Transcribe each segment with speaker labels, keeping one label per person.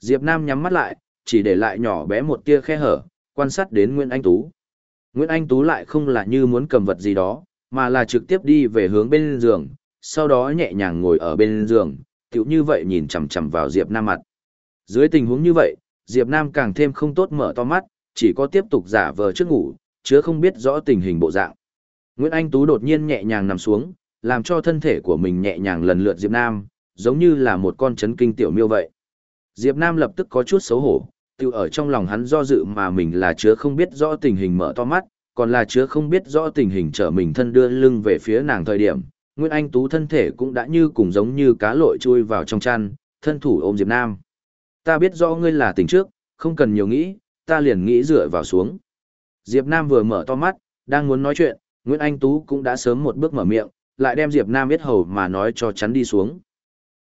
Speaker 1: Diệp Nam nhắm mắt lại, chỉ để lại nhỏ bé một tia khe hở, quan sát đến Nguyễn Anh Tú. Nguyễn Anh Tú lại không là như muốn cầm vật gì đó, mà là trực tiếp đi về hướng bên giường, sau đó nhẹ nhàng ngồi ở bên giường, tiểu như vậy nhìn chằm chằm vào Diệp Nam mặt. Dưới tình huống như vậy, Diệp Nam càng thêm không tốt mở to mắt, chỉ có tiếp tục giả vờ trước ngủ, chứ không biết rõ tình hình bộ dạng. Nguyễn Anh Tú đột nhiên nhẹ nhàng nằm xuống, làm cho thân thể của mình nhẹ nhàng lần lượt Diệp Nam, giống như là một con chấn kinh tiểu miêu vậy. Diệp Nam lập tức có chút xấu hổ, tự ở trong lòng hắn do dự mà mình là chứa không biết rõ tình hình mở to mắt, còn là chứa không biết rõ tình hình trở mình thân đưa lưng về phía nàng thời điểm. Nguyễn Anh Tú thân thể cũng đã như cùng giống như cá lội chui vào trong chăn, thân thủ ôm Diệp Nam. Ta biết rõ ngươi là tình trước, không cần nhiều nghĩ, ta liền nghĩ dựa vào xuống. Diệp Nam vừa mở to mắt, đang muốn nói chuyện, Nguyễn Anh Tú cũng đã sớm một bước mở miệng, lại đem Diệp Nam biết hầu mà nói cho chắn đi xuống.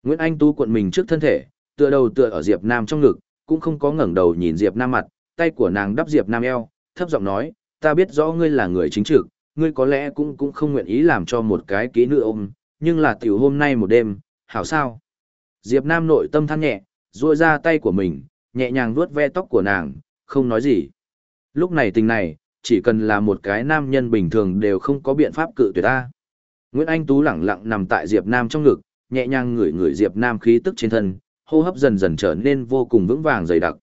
Speaker 1: Nguyễn Anh Tú cuộn mình trước thân thể, tựa đầu tựa ở Diệp Nam trong ngực, cũng không có ngẩng đầu nhìn Diệp Nam mặt, tay của nàng đắp Diệp Nam eo, thấp giọng nói, ta biết rõ ngươi là người chính trực, ngươi có lẽ cũng cũng không nguyện ý làm cho một cái kỹ nữ ôm, nhưng là tiểu hôm nay một đêm, hảo sao? Diệp Nam nội tâm than nhẹ, duỗi ra tay của mình, nhẹ nhàng vuốt ve tóc của nàng, không nói gì. Lúc này tình này, chỉ cần là một cái nam nhân bình thường đều không có biện pháp cự tuyệt ta. Nguyễn Anh Tú lẳng lặng nằm tại Diệp Nam trong ngực, nhẹ nhàng ngửi ngửi Diệp Nam khí tức trên thân, hô hấp dần dần trở nên vô cùng vững vàng dày đặc.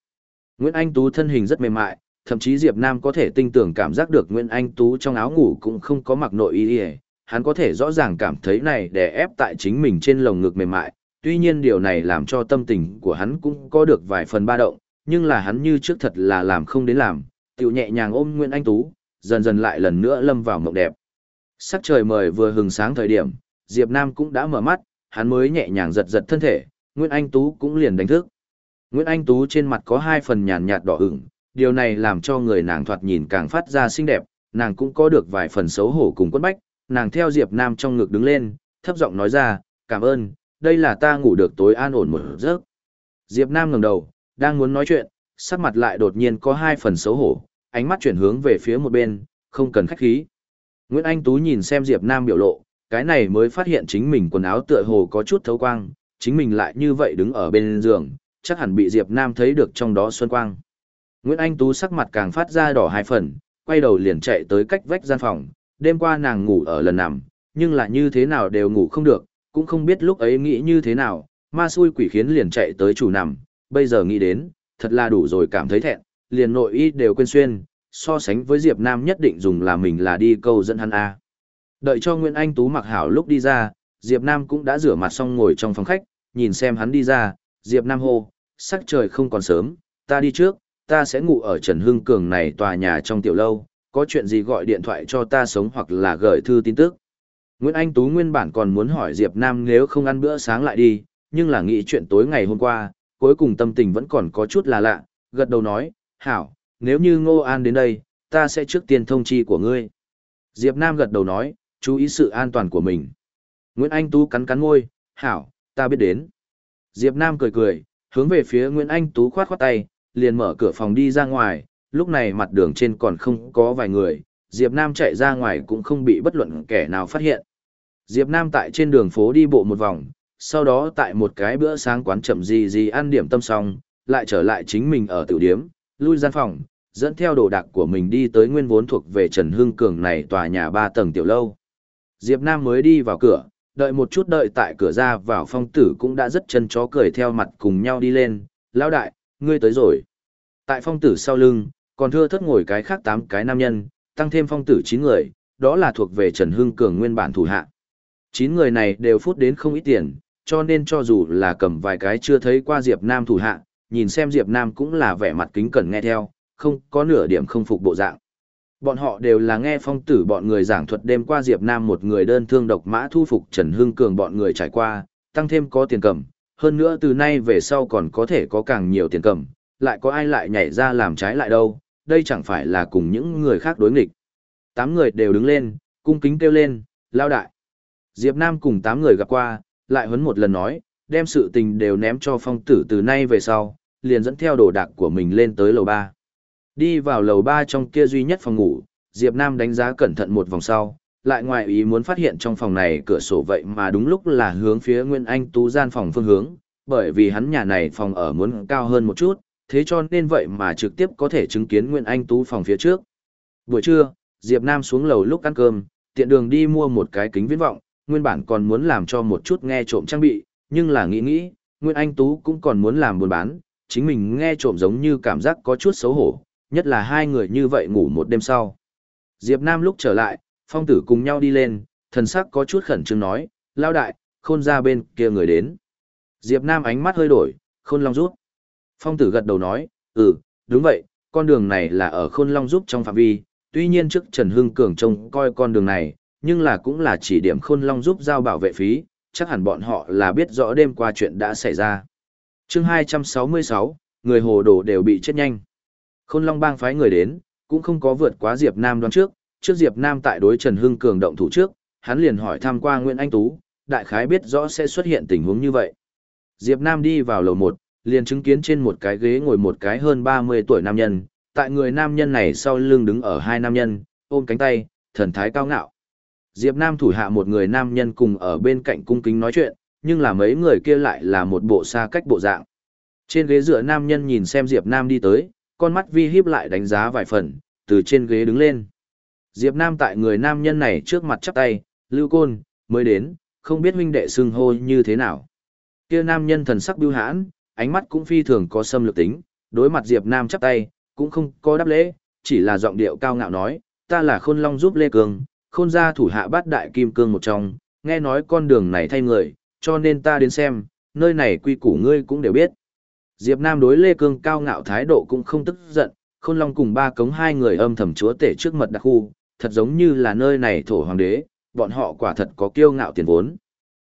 Speaker 1: Nguyễn Anh Tú thân hình rất mềm mại, thậm chí Diệp Nam có thể tinh tưởng cảm giác được Nguyễn Anh Tú trong áo ngủ cũng không có mặc nội y, hắn có thể rõ ràng cảm thấy này đè ép tại chính mình trên lồng ngực mềm mại, tuy nhiên điều này làm cho tâm tình của hắn cũng có được vài phần ba động, nhưng là hắn như trước thật là làm không đến làm, tiểu nhẹ nhàng ôm Nguyễn Anh Tú, dần dần lại lần nữa lâm vào mộng đẹp. Sắc trời mời vừa hừng sáng thời điểm, Diệp Nam cũng đã mở mắt, hắn mới nhẹ nhàng giật giật thân thể, Nguyễn Anh Tú cũng liền đánh thức. Nguyễn Anh Tú trên mặt có hai phần nhàn nhạt đỏ ửng, điều này làm cho người nàng thoạt nhìn càng phát ra xinh đẹp, nàng cũng có được vài phần xấu hổ cùng quất bách, nàng theo Diệp Nam trong ngực đứng lên, thấp giọng nói ra, cảm ơn, đây là ta ngủ được tối an ổn một giấc. Diệp Nam ngẩng đầu, đang muốn nói chuyện, sắc mặt lại đột nhiên có hai phần xấu hổ, ánh mắt chuyển hướng về phía một bên, không cần khách khí. Nguyễn Anh Tú nhìn xem Diệp Nam biểu lộ, cái này mới phát hiện chính mình quần áo tựa hồ có chút thấu quang, chính mình lại như vậy đứng ở bên giường, chắc hẳn bị Diệp Nam thấy được trong đó xuân quang. Nguyễn Anh Tú sắc mặt càng phát ra đỏ hai phần, quay đầu liền chạy tới cách vách gian phòng, đêm qua nàng ngủ ở lần nằm, nhưng là như thế nào đều ngủ không được, cũng không biết lúc ấy nghĩ như thế nào, ma xui quỷ khiến liền chạy tới chủ nằm, bây giờ nghĩ đến, thật là đủ rồi cảm thấy thẹn, liền nội y đều quên xuyên, so sánh với Diệp Nam nhất định dùng là mình là đi câu dẫn hắn A. Đợi cho Nguyễn Anh Tú mặc hảo lúc đi ra, Diệp Nam cũng đã rửa mặt xong ngồi trong phòng khách, nhìn xem hắn đi ra, Diệp Nam hô, sắc trời không còn sớm, ta đi trước, ta sẽ ngủ ở Trần Hưng Cường này tòa nhà trong tiểu lâu, có chuyện gì gọi điện thoại cho ta sống hoặc là gửi thư tin tức. Nguyễn Anh Tú nguyên bản còn muốn hỏi Diệp Nam nếu không ăn bữa sáng lại đi, nhưng là nghĩ chuyện tối ngày hôm qua, cuối cùng tâm tình vẫn còn có chút là lạ, gật đầu nói, hảo, nếu như Ngô An đến đây, ta sẽ trước tiên thông chi của ngươi. Diệp Nam gật đầu nói, chú ý sự an toàn của mình. Nguyễn Anh Tú cắn cắn môi, hảo, ta biết đến. Diệp Nam cười cười, hướng về phía Nguyễn Anh Tú khoát khoát tay, liền mở cửa phòng đi ra ngoài, lúc này mặt đường trên còn không có vài người, Diệp Nam chạy ra ngoài cũng không bị bất luận kẻ nào phát hiện. Diệp Nam tại trên đường phố đi bộ một vòng, sau đó tại một cái bữa sáng quán chậm gì gì ăn điểm tâm xong, lại trở lại chính mình ở tiểu điếm, lui gian phòng, dẫn theo đồ đạc của mình đi tới nguyên vốn thuộc về Trần Hưng Cường này tòa nhà 3 tầng tiểu lâu. Diệp Nam mới đi vào cửa, đợi một chút đợi tại cửa ra vào phong tử cũng đã rất chân chó cười theo mặt cùng nhau đi lên, lão đại, ngươi tới rồi. Tại phong tử sau lưng, còn thưa thất ngồi cái khác tám cái nam nhân, tăng thêm phong tử chín người, đó là thuộc về Trần Hưng Cường nguyên bản thủ hạ. chín người này đều phút đến không ít tiền, cho nên cho dù là cầm vài cái chưa thấy qua Diệp Nam thủ hạ, nhìn xem Diệp Nam cũng là vẻ mặt kính cẩn nghe theo, không có nửa điểm không phục bộ dạng. Bọn họ đều là nghe phong tử bọn người giảng thuật đêm qua Diệp Nam một người đơn thương độc mã thu phục Trần Hưng Cường bọn người trải qua, tăng thêm có tiền cầm, hơn nữa từ nay về sau còn có thể có càng nhiều tiền cầm, lại có ai lại nhảy ra làm trái lại đâu, đây chẳng phải là cùng những người khác đối nghịch. Tám người đều đứng lên, cung kính kêu lên, lao đại. Diệp Nam cùng tám người gặp qua, lại huấn một lần nói, đem sự tình đều ném cho phong tử từ nay về sau, liền dẫn theo đồ đạc của mình lên tới lầu ba. Đi vào lầu ba trong kia duy nhất phòng ngủ, Diệp Nam đánh giá cẩn thận một vòng sau, lại ngoài ý muốn phát hiện trong phòng này cửa sổ vậy mà đúng lúc là hướng phía Nguyên Anh Tú gian phòng phương hướng, bởi vì hắn nhà này phòng ở muốn cao hơn một chút, thế cho nên vậy mà trực tiếp có thể chứng kiến Nguyên Anh Tú phòng phía trước. Buổi trưa, Diệp Nam xuống lầu lúc ăn cơm, tiện đường đi mua một cái kính viễn vọng, nguyên bản còn muốn làm cho một chút nghe trộm trang bị, nhưng là nghĩ nghĩ, Nguyên Anh Tú cũng còn muốn làm buôn bán, chính mình nghe trộm giống như cảm giác có chút xấu hổ, nhất là hai người như vậy ngủ một đêm sau. Diệp Nam lúc trở lại, phong tử cùng nhau đi lên, thần sắc có chút khẩn trương nói, lao đại, khôn ra bên kia người đến. Diệp Nam ánh mắt hơi đổi, khôn long rút. Phong tử gật đầu nói, ừ, đúng vậy, con đường này là ở khôn long giúp trong phạm vi, tuy nhiên trước Trần Hưng Cường trông coi con đường này, nhưng là cũng là chỉ điểm khôn long giúp giao bảo vệ phí, chắc hẳn bọn họ là biết rõ đêm qua chuyện đã xảy ra. chương 266, người hồ đồ đều bị chết nhanh. Khôn long bang phái người đến, cũng không có vượt quá Diệp Nam đoán trước, trước Diệp Nam tại đối Trần Hưng Cường động thủ trước, hắn liền hỏi thăm qua Nguyễn Anh Tú, đại khái biết rõ sẽ xuất hiện tình huống như vậy. Diệp Nam đi vào lầu 1, liền chứng kiến trên một cái ghế ngồi một cái hơn 30 tuổi nam nhân, tại người nam nhân này sau lưng đứng ở hai nam nhân, ôm cánh tay, thần thái cao ngạo. Diệp Nam thủ hạ một người nam nhân cùng ở bên cạnh cung kính nói chuyện, nhưng là mấy người kia lại là một bộ xa cách bộ dạng. Trên ghế dựa nam nhân nhìn xem Diệp Nam đi tới, con mắt vi hiếp lại đánh giá vài phần, từ trên ghế đứng lên. Diệp Nam tại người nam nhân này trước mặt chắp tay, lưu côn, mới đến, không biết huynh đệ xưng hô như thế nào. Kia nam nhân thần sắc biêu hãn, ánh mắt cũng phi thường có xâm lược tính, đối mặt Diệp Nam chắp tay, cũng không có đáp lễ, chỉ là giọng điệu cao ngạo nói, ta là khôn long giúp Lê Cường, khôn gia thủ hạ bát đại kim cương một trong, nghe nói con đường này thay người, cho nên ta đến xem, nơi này quy củ ngươi cũng đều biết. Diệp Nam đối Lê Cương cao ngạo thái độ cũng không tức giận, khôn long cùng ba cống hai người âm thầm chúa tể trước mật đặc khu, thật giống như là nơi này thổ hoàng đế, bọn họ quả thật có kiêu ngạo tiền vốn.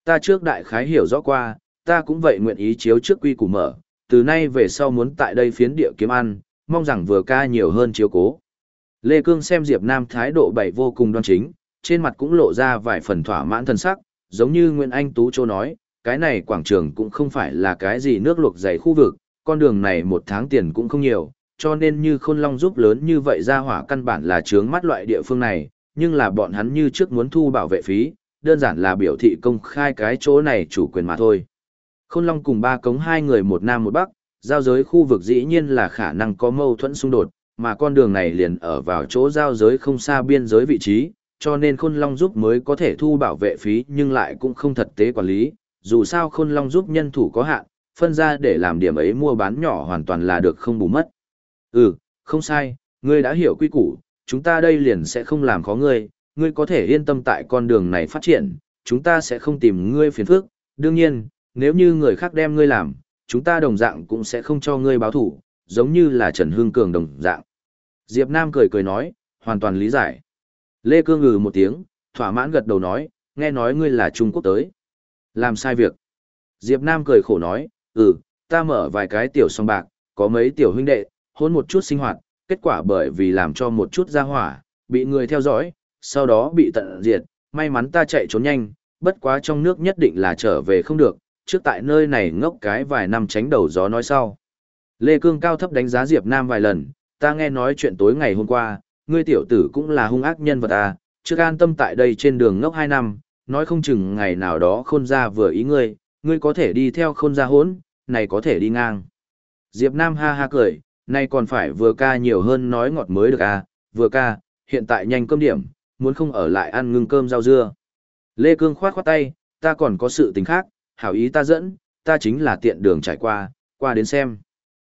Speaker 1: Ta trước đại khái hiểu rõ qua, ta cũng vậy nguyện ý chiếu trước quy củ mở, từ nay về sau muốn tại đây phiến địa kiếm ăn, mong rằng vừa ca nhiều hơn chiếu cố. Lê Cương xem Diệp Nam thái độ bày vô cùng đoan chính, trên mặt cũng lộ ra vài phần thỏa mãn thần sắc, giống như Nguyễn Anh Tú Châu nói, cái này quảng trường cũng không phải là cái gì nước luộc dày khu vực, con đường này một tháng tiền cũng không nhiều, cho nên như khôn long giúp lớn như vậy ra hỏa căn bản là trướng mắt loại địa phương này, nhưng là bọn hắn như trước muốn thu bảo vệ phí, đơn giản là biểu thị công khai cái chỗ này chủ quyền mà thôi. Khôn long cùng ba cống hai người một nam một bắc, giao giới khu vực dĩ nhiên là khả năng có mâu thuẫn xung đột, mà con đường này liền ở vào chỗ giao giới không xa biên giới vị trí, cho nên Khôn Long giúp mới có thể thu bảo vệ phí nhưng lại cũng không thật tế quản lý, dù sao Khôn Long giúp nhân thủ có hạn, phân ra để làm điểm ấy mua bán nhỏ hoàn toàn là được không bù mất. Ừ, không sai, ngươi đã hiểu quy củ, chúng ta đây liền sẽ không làm khó ngươi, ngươi có thể yên tâm tại con đường này phát triển, chúng ta sẽ không tìm ngươi phiền phức, đương nhiên, nếu như người khác đem ngươi làm, chúng ta đồng dạng cũng sẽ không cho ngươi báo thủ, giống như là Trần Hương Cường đồng dạng. Diệp Nam cười cười nói, hoàn toàn lý giải. Lê Cương ngừ một tiếng, thỏa mãn gật đầu nói, nghe nói ngươi là Trung Quốc tới. Làm sai việc. Diệp Nam cười khổ nói, ừ, ta mở vài cái tiểu song bạc, có mấy tiểu huynh đệ, hôn một chút sinh hoạt, kết quả bởi vì làm cho một chút gia hỏa, bị người theo dõi, sau đó bị tận diệt, may mắn ta chạy trốn nhanh, bất quá trong nước nhất định là trở về không được, trước tại nơi này ngốc cái vài năm tránh đầu gió nói sau. Lê Cương cao thấp đánh giá Diệp Nam vài lần, ta nghe nói chuyện tối ngày hôm qua, ngươi tiểu tử cũng là hung ác nhân vật à, trước an tâm tại đây trên đường ngốc hai năm, nói không chừng ngày nào đó khôn ra vừa ý ngươi, ngươi có thể đi theo khôn ra hốn, này có thể đi ngang. Diệp Nam ha ha cười, nay còn phải vừa ca nhiều hơn nói ngọt mới được à, vừa ca, hiện tại nhanh cơm điểm, muốn không ở lại ăn ngưng cơm rau dưa. Lê Cương khoát khoát tay, ta còn có sự tình khác, hảo ý ta dẫn, ta chính là tiện đường trải qua, qua đến xem.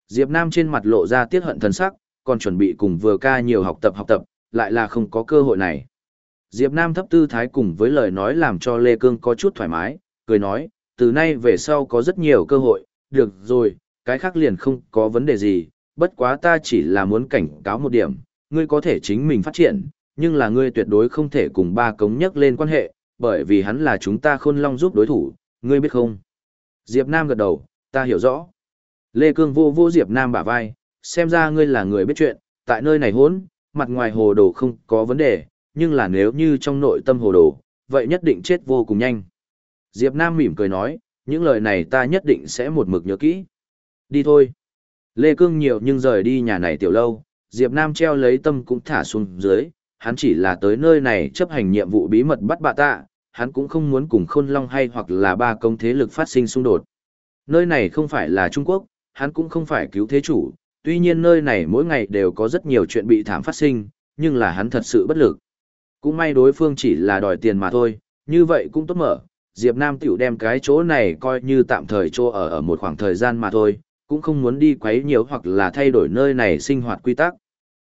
Speaker 1: Diệp Nam trên mặt lộ ra tiếc hận thần sắc, còn chuẩn bị cùng vừa ca nhiều học tập học tập, lại là không có cơ hội này. Diệp Nam thấp tư thái cùng với lời nói làm cho Lê Cương có chút thoải mái, cười nói, từ nay về sau có rất nhiều cơ hội, được rồi, cái khác liền không có vấn đề gì, bất quá ta chỉ là muốn cảnh cáo một điểm, ngươi có thể chính mình phát triển, nhưng là ngươi tuyệt đối không thể cùng ba cống nhất lên quan hệ, bởi vì hắn là chúng ta khôn long giúp đối thủ, ngươi biết không? Diệp Nam gật đầu, ta hiểu rõ. Lê Cương vô vô Diệp Nam bả vai, xem ra ngươi là người biết chuyện, tại nơi này hốn, mặt ngoài hồ đồ không có vấn đề, nhưng là nếu như trong nội tâm hồ đồ, vậy nhất định chết vô cùng nhanh. Diệp Nam mỉm cười nói, những lời này ta nhất định sẽ một mực nhớ kỹ. Đi thôi. Lê Cương nhiều nhưng rời đi nhà này tiểu lâu, Diệp Nam treo lấy tâm cũng thả xuống dưới, hắn chỉ là tới nơi này chấp hành nhiệm vụ bí mật bắt bà tạ, hắn cũng không muốn cùng khôn long hay hoặc là ba công thế lực phát sinh xung đột. Nơi này không phải là Trung Quốc, hắn cũng không phải cứu thế chủ, tuy nhiên nơi này mỗi ngày đều có rất nhiều chuyện bị thảm phát sinh, nhưng là hắn thật sự bất lực. Cũng may đối phương chỉ là đòi tiền mà thôi, như vậy cũng tốt mở, Diệp Nam tiểu đem cái chỗ này coi như tạm thời chỗ ở ở một khoảng thời gian mà thôi, cũng không muốn đi quấy nhiều hoặc là thay đổi nơi này sinh hoạt quy tắc.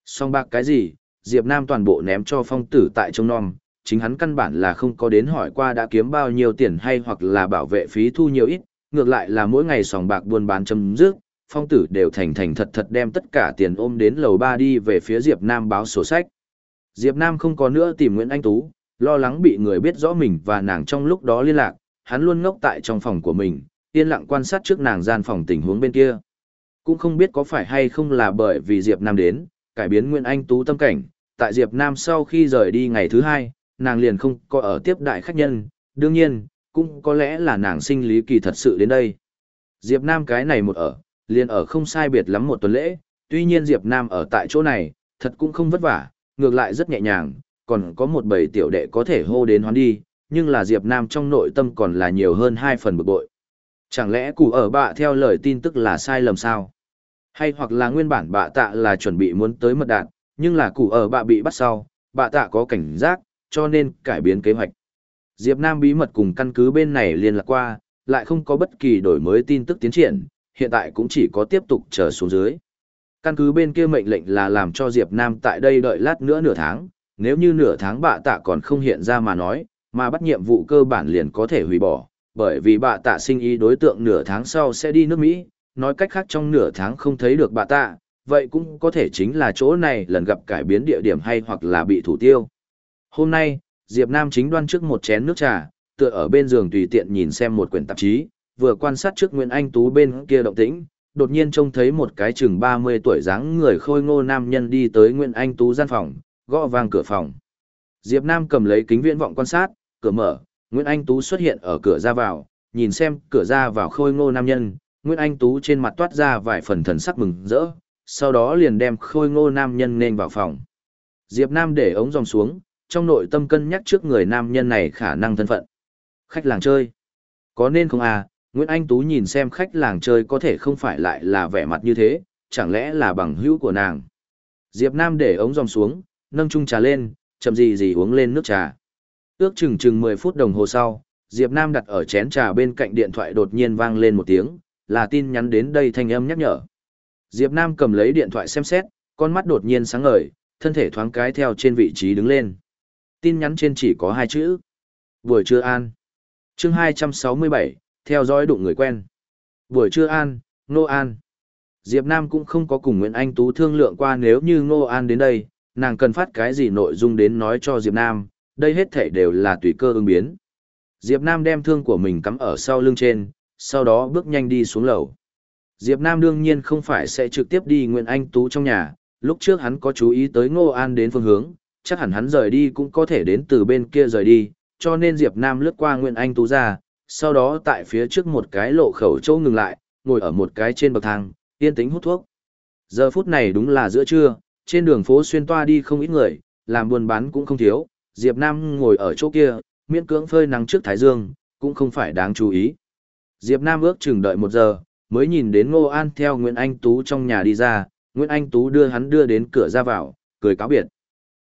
Speaker 1: Song bạc cái gì, Diệp Nam toàn bộ ném cho phong tử tại trong non, chính hắn căn bản là không có đến hỏi qua đã kiếm bao nhiêu tiền hay hoặc là bảo vệ phí thu nhiều ít, ngược lại là mỗi ngày sòng bạc buôn bán chấm dứt, phong tử đều thành thành thật thật đem tất cả tiền ôm đến lầu ba đi về phía Diệp Nam báo sổ sách. Diệp Nam không có nữa tìm Nguyễn Anh Tú, lo lắng bị người biết rõ mình và nàng trong lúc đó liên lạc, hắn luôn ngốc tại trong phòng của mình, yên lặng quan sát trước nàng gian phòng tình huống bên kia. Cũng không biết có phải hay không là bởi vì Diệp Nam đến, cải biến Nguyễn Anh Tú tâm cảnh, tại Diệp Nam sau khi rời đi ngày thứ hai, nàng liền không có ở tiếp đại khách nhân, đương nhiên, cũng có lẽ là nàng sinh lý kỳ thật sự đến đây. Diệp Nam cái này một ở, liền ở không sai biệt lắm một tuần lễ, tuy nhiên Diệp Nam ở tại chỗ này, thật cũng không vất vả, ngược lại rất nhẹ nhàng, còn có một bầy tiểu đệ có thể hô đến hoán đi, nhưng là Diệp Nam trong nội tâm còn là nhiều hơn hai phần bực bội. Chẳng lẽ cụ ở bạ theo lời tin tức là sai lầm sao? Hay hoặc là nguyên bản bạ tạ là chuẩn bị muốn tới mật đạn, nhưng là cụ ở bạ bị bắt sau, bạ tạ có cảnh giác, cho nên cải biến kế hoạch. Diệp Nam bí mật cùng căn cứ bên này liên lạc qua, lại không có bất kỳ đổi mới tin tức tiến triển, hiện tại cũng chỉ có tiếp tục chờ xuống dưới. Căn cứ bên kia mệnh lệnh là làm cho Diệp Nam tại đây đợi lát nữa nửa tháng, nếu như nửa tháng bạ tạ còn không hiện ra mà nói, mà bắt nhiệm vụ cơ bản liền có thể hủy bỏ, bởi vì bạ tạ sinh ý đối tượng nửa tháng sau sẽ đi nước Mỹ, nói cách khác trong nửa tháng không thấy được bạ tạ, vậy cũng có thể chính là chỗ này lần gặp cải biến địa điểm hay hoặc là bị thủ tiêu. Hôm nay, Diệp Nam chính đoan trước một chén nước trà, tựa ở bên giường tùy tiện nhìn xem một quyển tạp chí, vừa quan sát trước Nguyễn Anh Tú bên kia động tĩnh, đột nhiên trông thấy một cái chừng 30 tuổi dáng người khôi ngô nam nhân đi tới Nguyễn Anh Tú gian phòng, gõ vang cửa phòng. Diệp Nam cầm lấy kính viễn vọng quan sát, cửa mở, Nguyễn Anh Tú xuất hiện ở cửa ra vào, nhìn xem cửa ra vào khôi ngô nam nhân, Nguyễn Anh Tú trên mặt toát ra vài phần thần sắc mừng rỡ, sau đó liền đem khôi ngô nam nhân nên vào phòng. Diệp Nam để ống dòng xuống, trong nội tâm cân nhắc trước người nam nhân này khả năng thân phận. Khách làng chơi. Có nên không à, Nguyễn Anh Tú nhìn xem khách làng chơi có thể không phải lại là vẻ mặt như thế, chẳng lẽ là bằng hữu của nàng. Diệp Nam để ống dòng xuống, nâng chung trà lên, chậm gì gì uống lên nước trà. Ước chừng chừng 10 phút đồng hồ sau, Diệp Nam đặt ở chén trà bên cạnh điện thoại đột nhiên vang lên một tiếng, là tin nhắn đến đây thanh âm nhắc nhở. Diệp Nam cầm lấy điện thoại xem xét, con mắt đột nhiên sáng ngời, thân thể thoáng cái theo trên vị trí đứng lên. Tin nhắn trên chỉ có hai chữ. Buổi trưa an. Chương 267, theo dõi đụng người quen. Buổi trưa an, Nô An. Diệp Nam cũng không có cùng Nguyễn Anh Tú thương lượng qua nếu như Nô An đến đây, nàng cần phát cái gì nội dung đến nói cho Diệp Nam, đây hết thể đều là tùy cơ ứng biến. Diệp Nam đem thương của mình cắm ở sau lưng trên, sau đó bước nhanh đi xuống lầu. Diệp Nam đương nhiên không phải sẽ trực tiếp đi Nguyễn Anh Tú trong nhà, lúc trước hắn có chú ý tới Ngô An đến phương hướng, chắc hẳn hắn rời đi cũng có thể đến từ bên kia rời đi, cho nên Diệp Nam lướt qua Nguyễn Anh Tú ra, sau đó tại phía trước một cái lộ khẩu châu ngừng lại, ngồi ở một cái trên bậc thang, yên tĩnh hút thuốc. Giờ phút này đúng là giữa trưa, trên đường phố xuyên toa đi không ít người, làm buôn bán cũng không thiếu, Diệp Nam ngồi ở chỗ kia, miễn cưỡng phơi nắng trước thái dương, cũng không phải đáng chú ý. Diệp Nam ước chừng đợi một giờ, mới nhìn đến Ngô An theo Nguyễn Anh Tú trong nhà đi ra, Nguyễn Anh Tú đưa hắn đưa đến cửa ra vào, cười cáo biệt.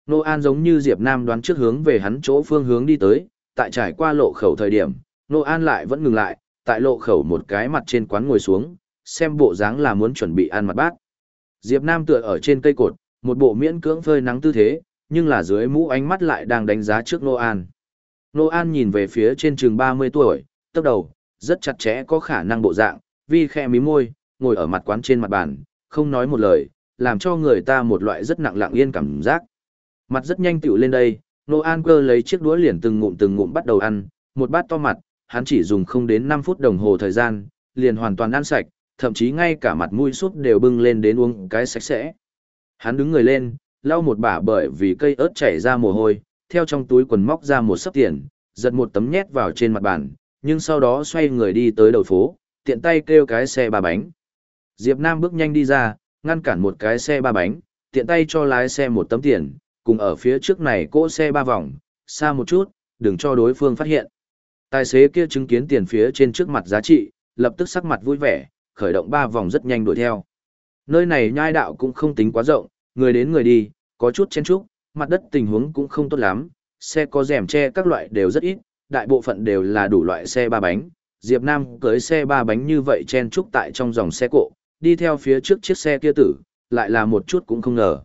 Speaker 1: Ngô An giống như Diệp Nam đoán trước hướng về hắn chỗ phương hướng đi tới, tại trải qua lộ khẩu thời điểm, Nô An lại vẫn ngừng lại, tại lộ khẩu một cái mặt trên quán ngồi xuống, xem bộ dáng là muốn chuẩn bị ăn mặt bát. Diệp Nam tựa ở trên cây cột, một bộ miễn cưỡng phơi nắng tư thế, nhưng là dưới mũ ánh mắt lại đang đánh giá trước Nô An. Nô An nhìn về phía trên trường 30 tuổi, tốc đầu, rất chặt chẽ có khả năng bộ dạng, vi khẽ mí môi, ngồi ở mặt quán trên mặt bàn, không nói một lời, làm cho người ta một loại rất nặng lặng yên cảm giác. Mặt rất nhanh tựu lên đây, Nô An cơ lấy chiếc đũa liền từng ngụm từng ngụm bắt đầu ăn, một bát to mặt, hắn chỉ dùng không đến 5 phút đồng hồ thời gian, liền hoàn toàn ăn sạch, thậm chí ngay cả mặt mũi súp đều bưng lên đến uống cái sạch sẽ. Hắn đứng người lên, lau một bả bởi vì cây ớt chảy ra mồ hôi, theo trong túi quần móc ra một sấp tiền, giật một tấm nhét vào trên mặt bàn, nhưng sau đó xoay người đi tới đầu phố, tiện tay kêu cái xe ba bánh. Diệp Nam bước nhanh đi ra, ngăn cản một cái xe ba bánh, tiện tay cho lái xe một tấm tiền, cùng ở phía trước này cỗ xe ba vòng, xa một chút, đừng cho đối phương phát hiện. Tài xế kia chứng kiến tiền phía trên trước mặt giá trị, lập tức sắc mặt vui vẻ, khởi động ba vòng rất nhanh đuổi theo. Nơi này nhai đạo cũng không tính quá rộng, người đến người đi, có chút chen trúc, mặt đất tình huống cũng không tốt lắm, xe có rèm che các loại đều rất ít, đại bộ phận đều là đủ loại xe ba bánh. Diệp Nam cưới xe ba bánh như vậy chen trúc tại trong dòng xe cộ, đi theo phía trước chiếc xe kia tử, lại là một chút cũng không ngờ.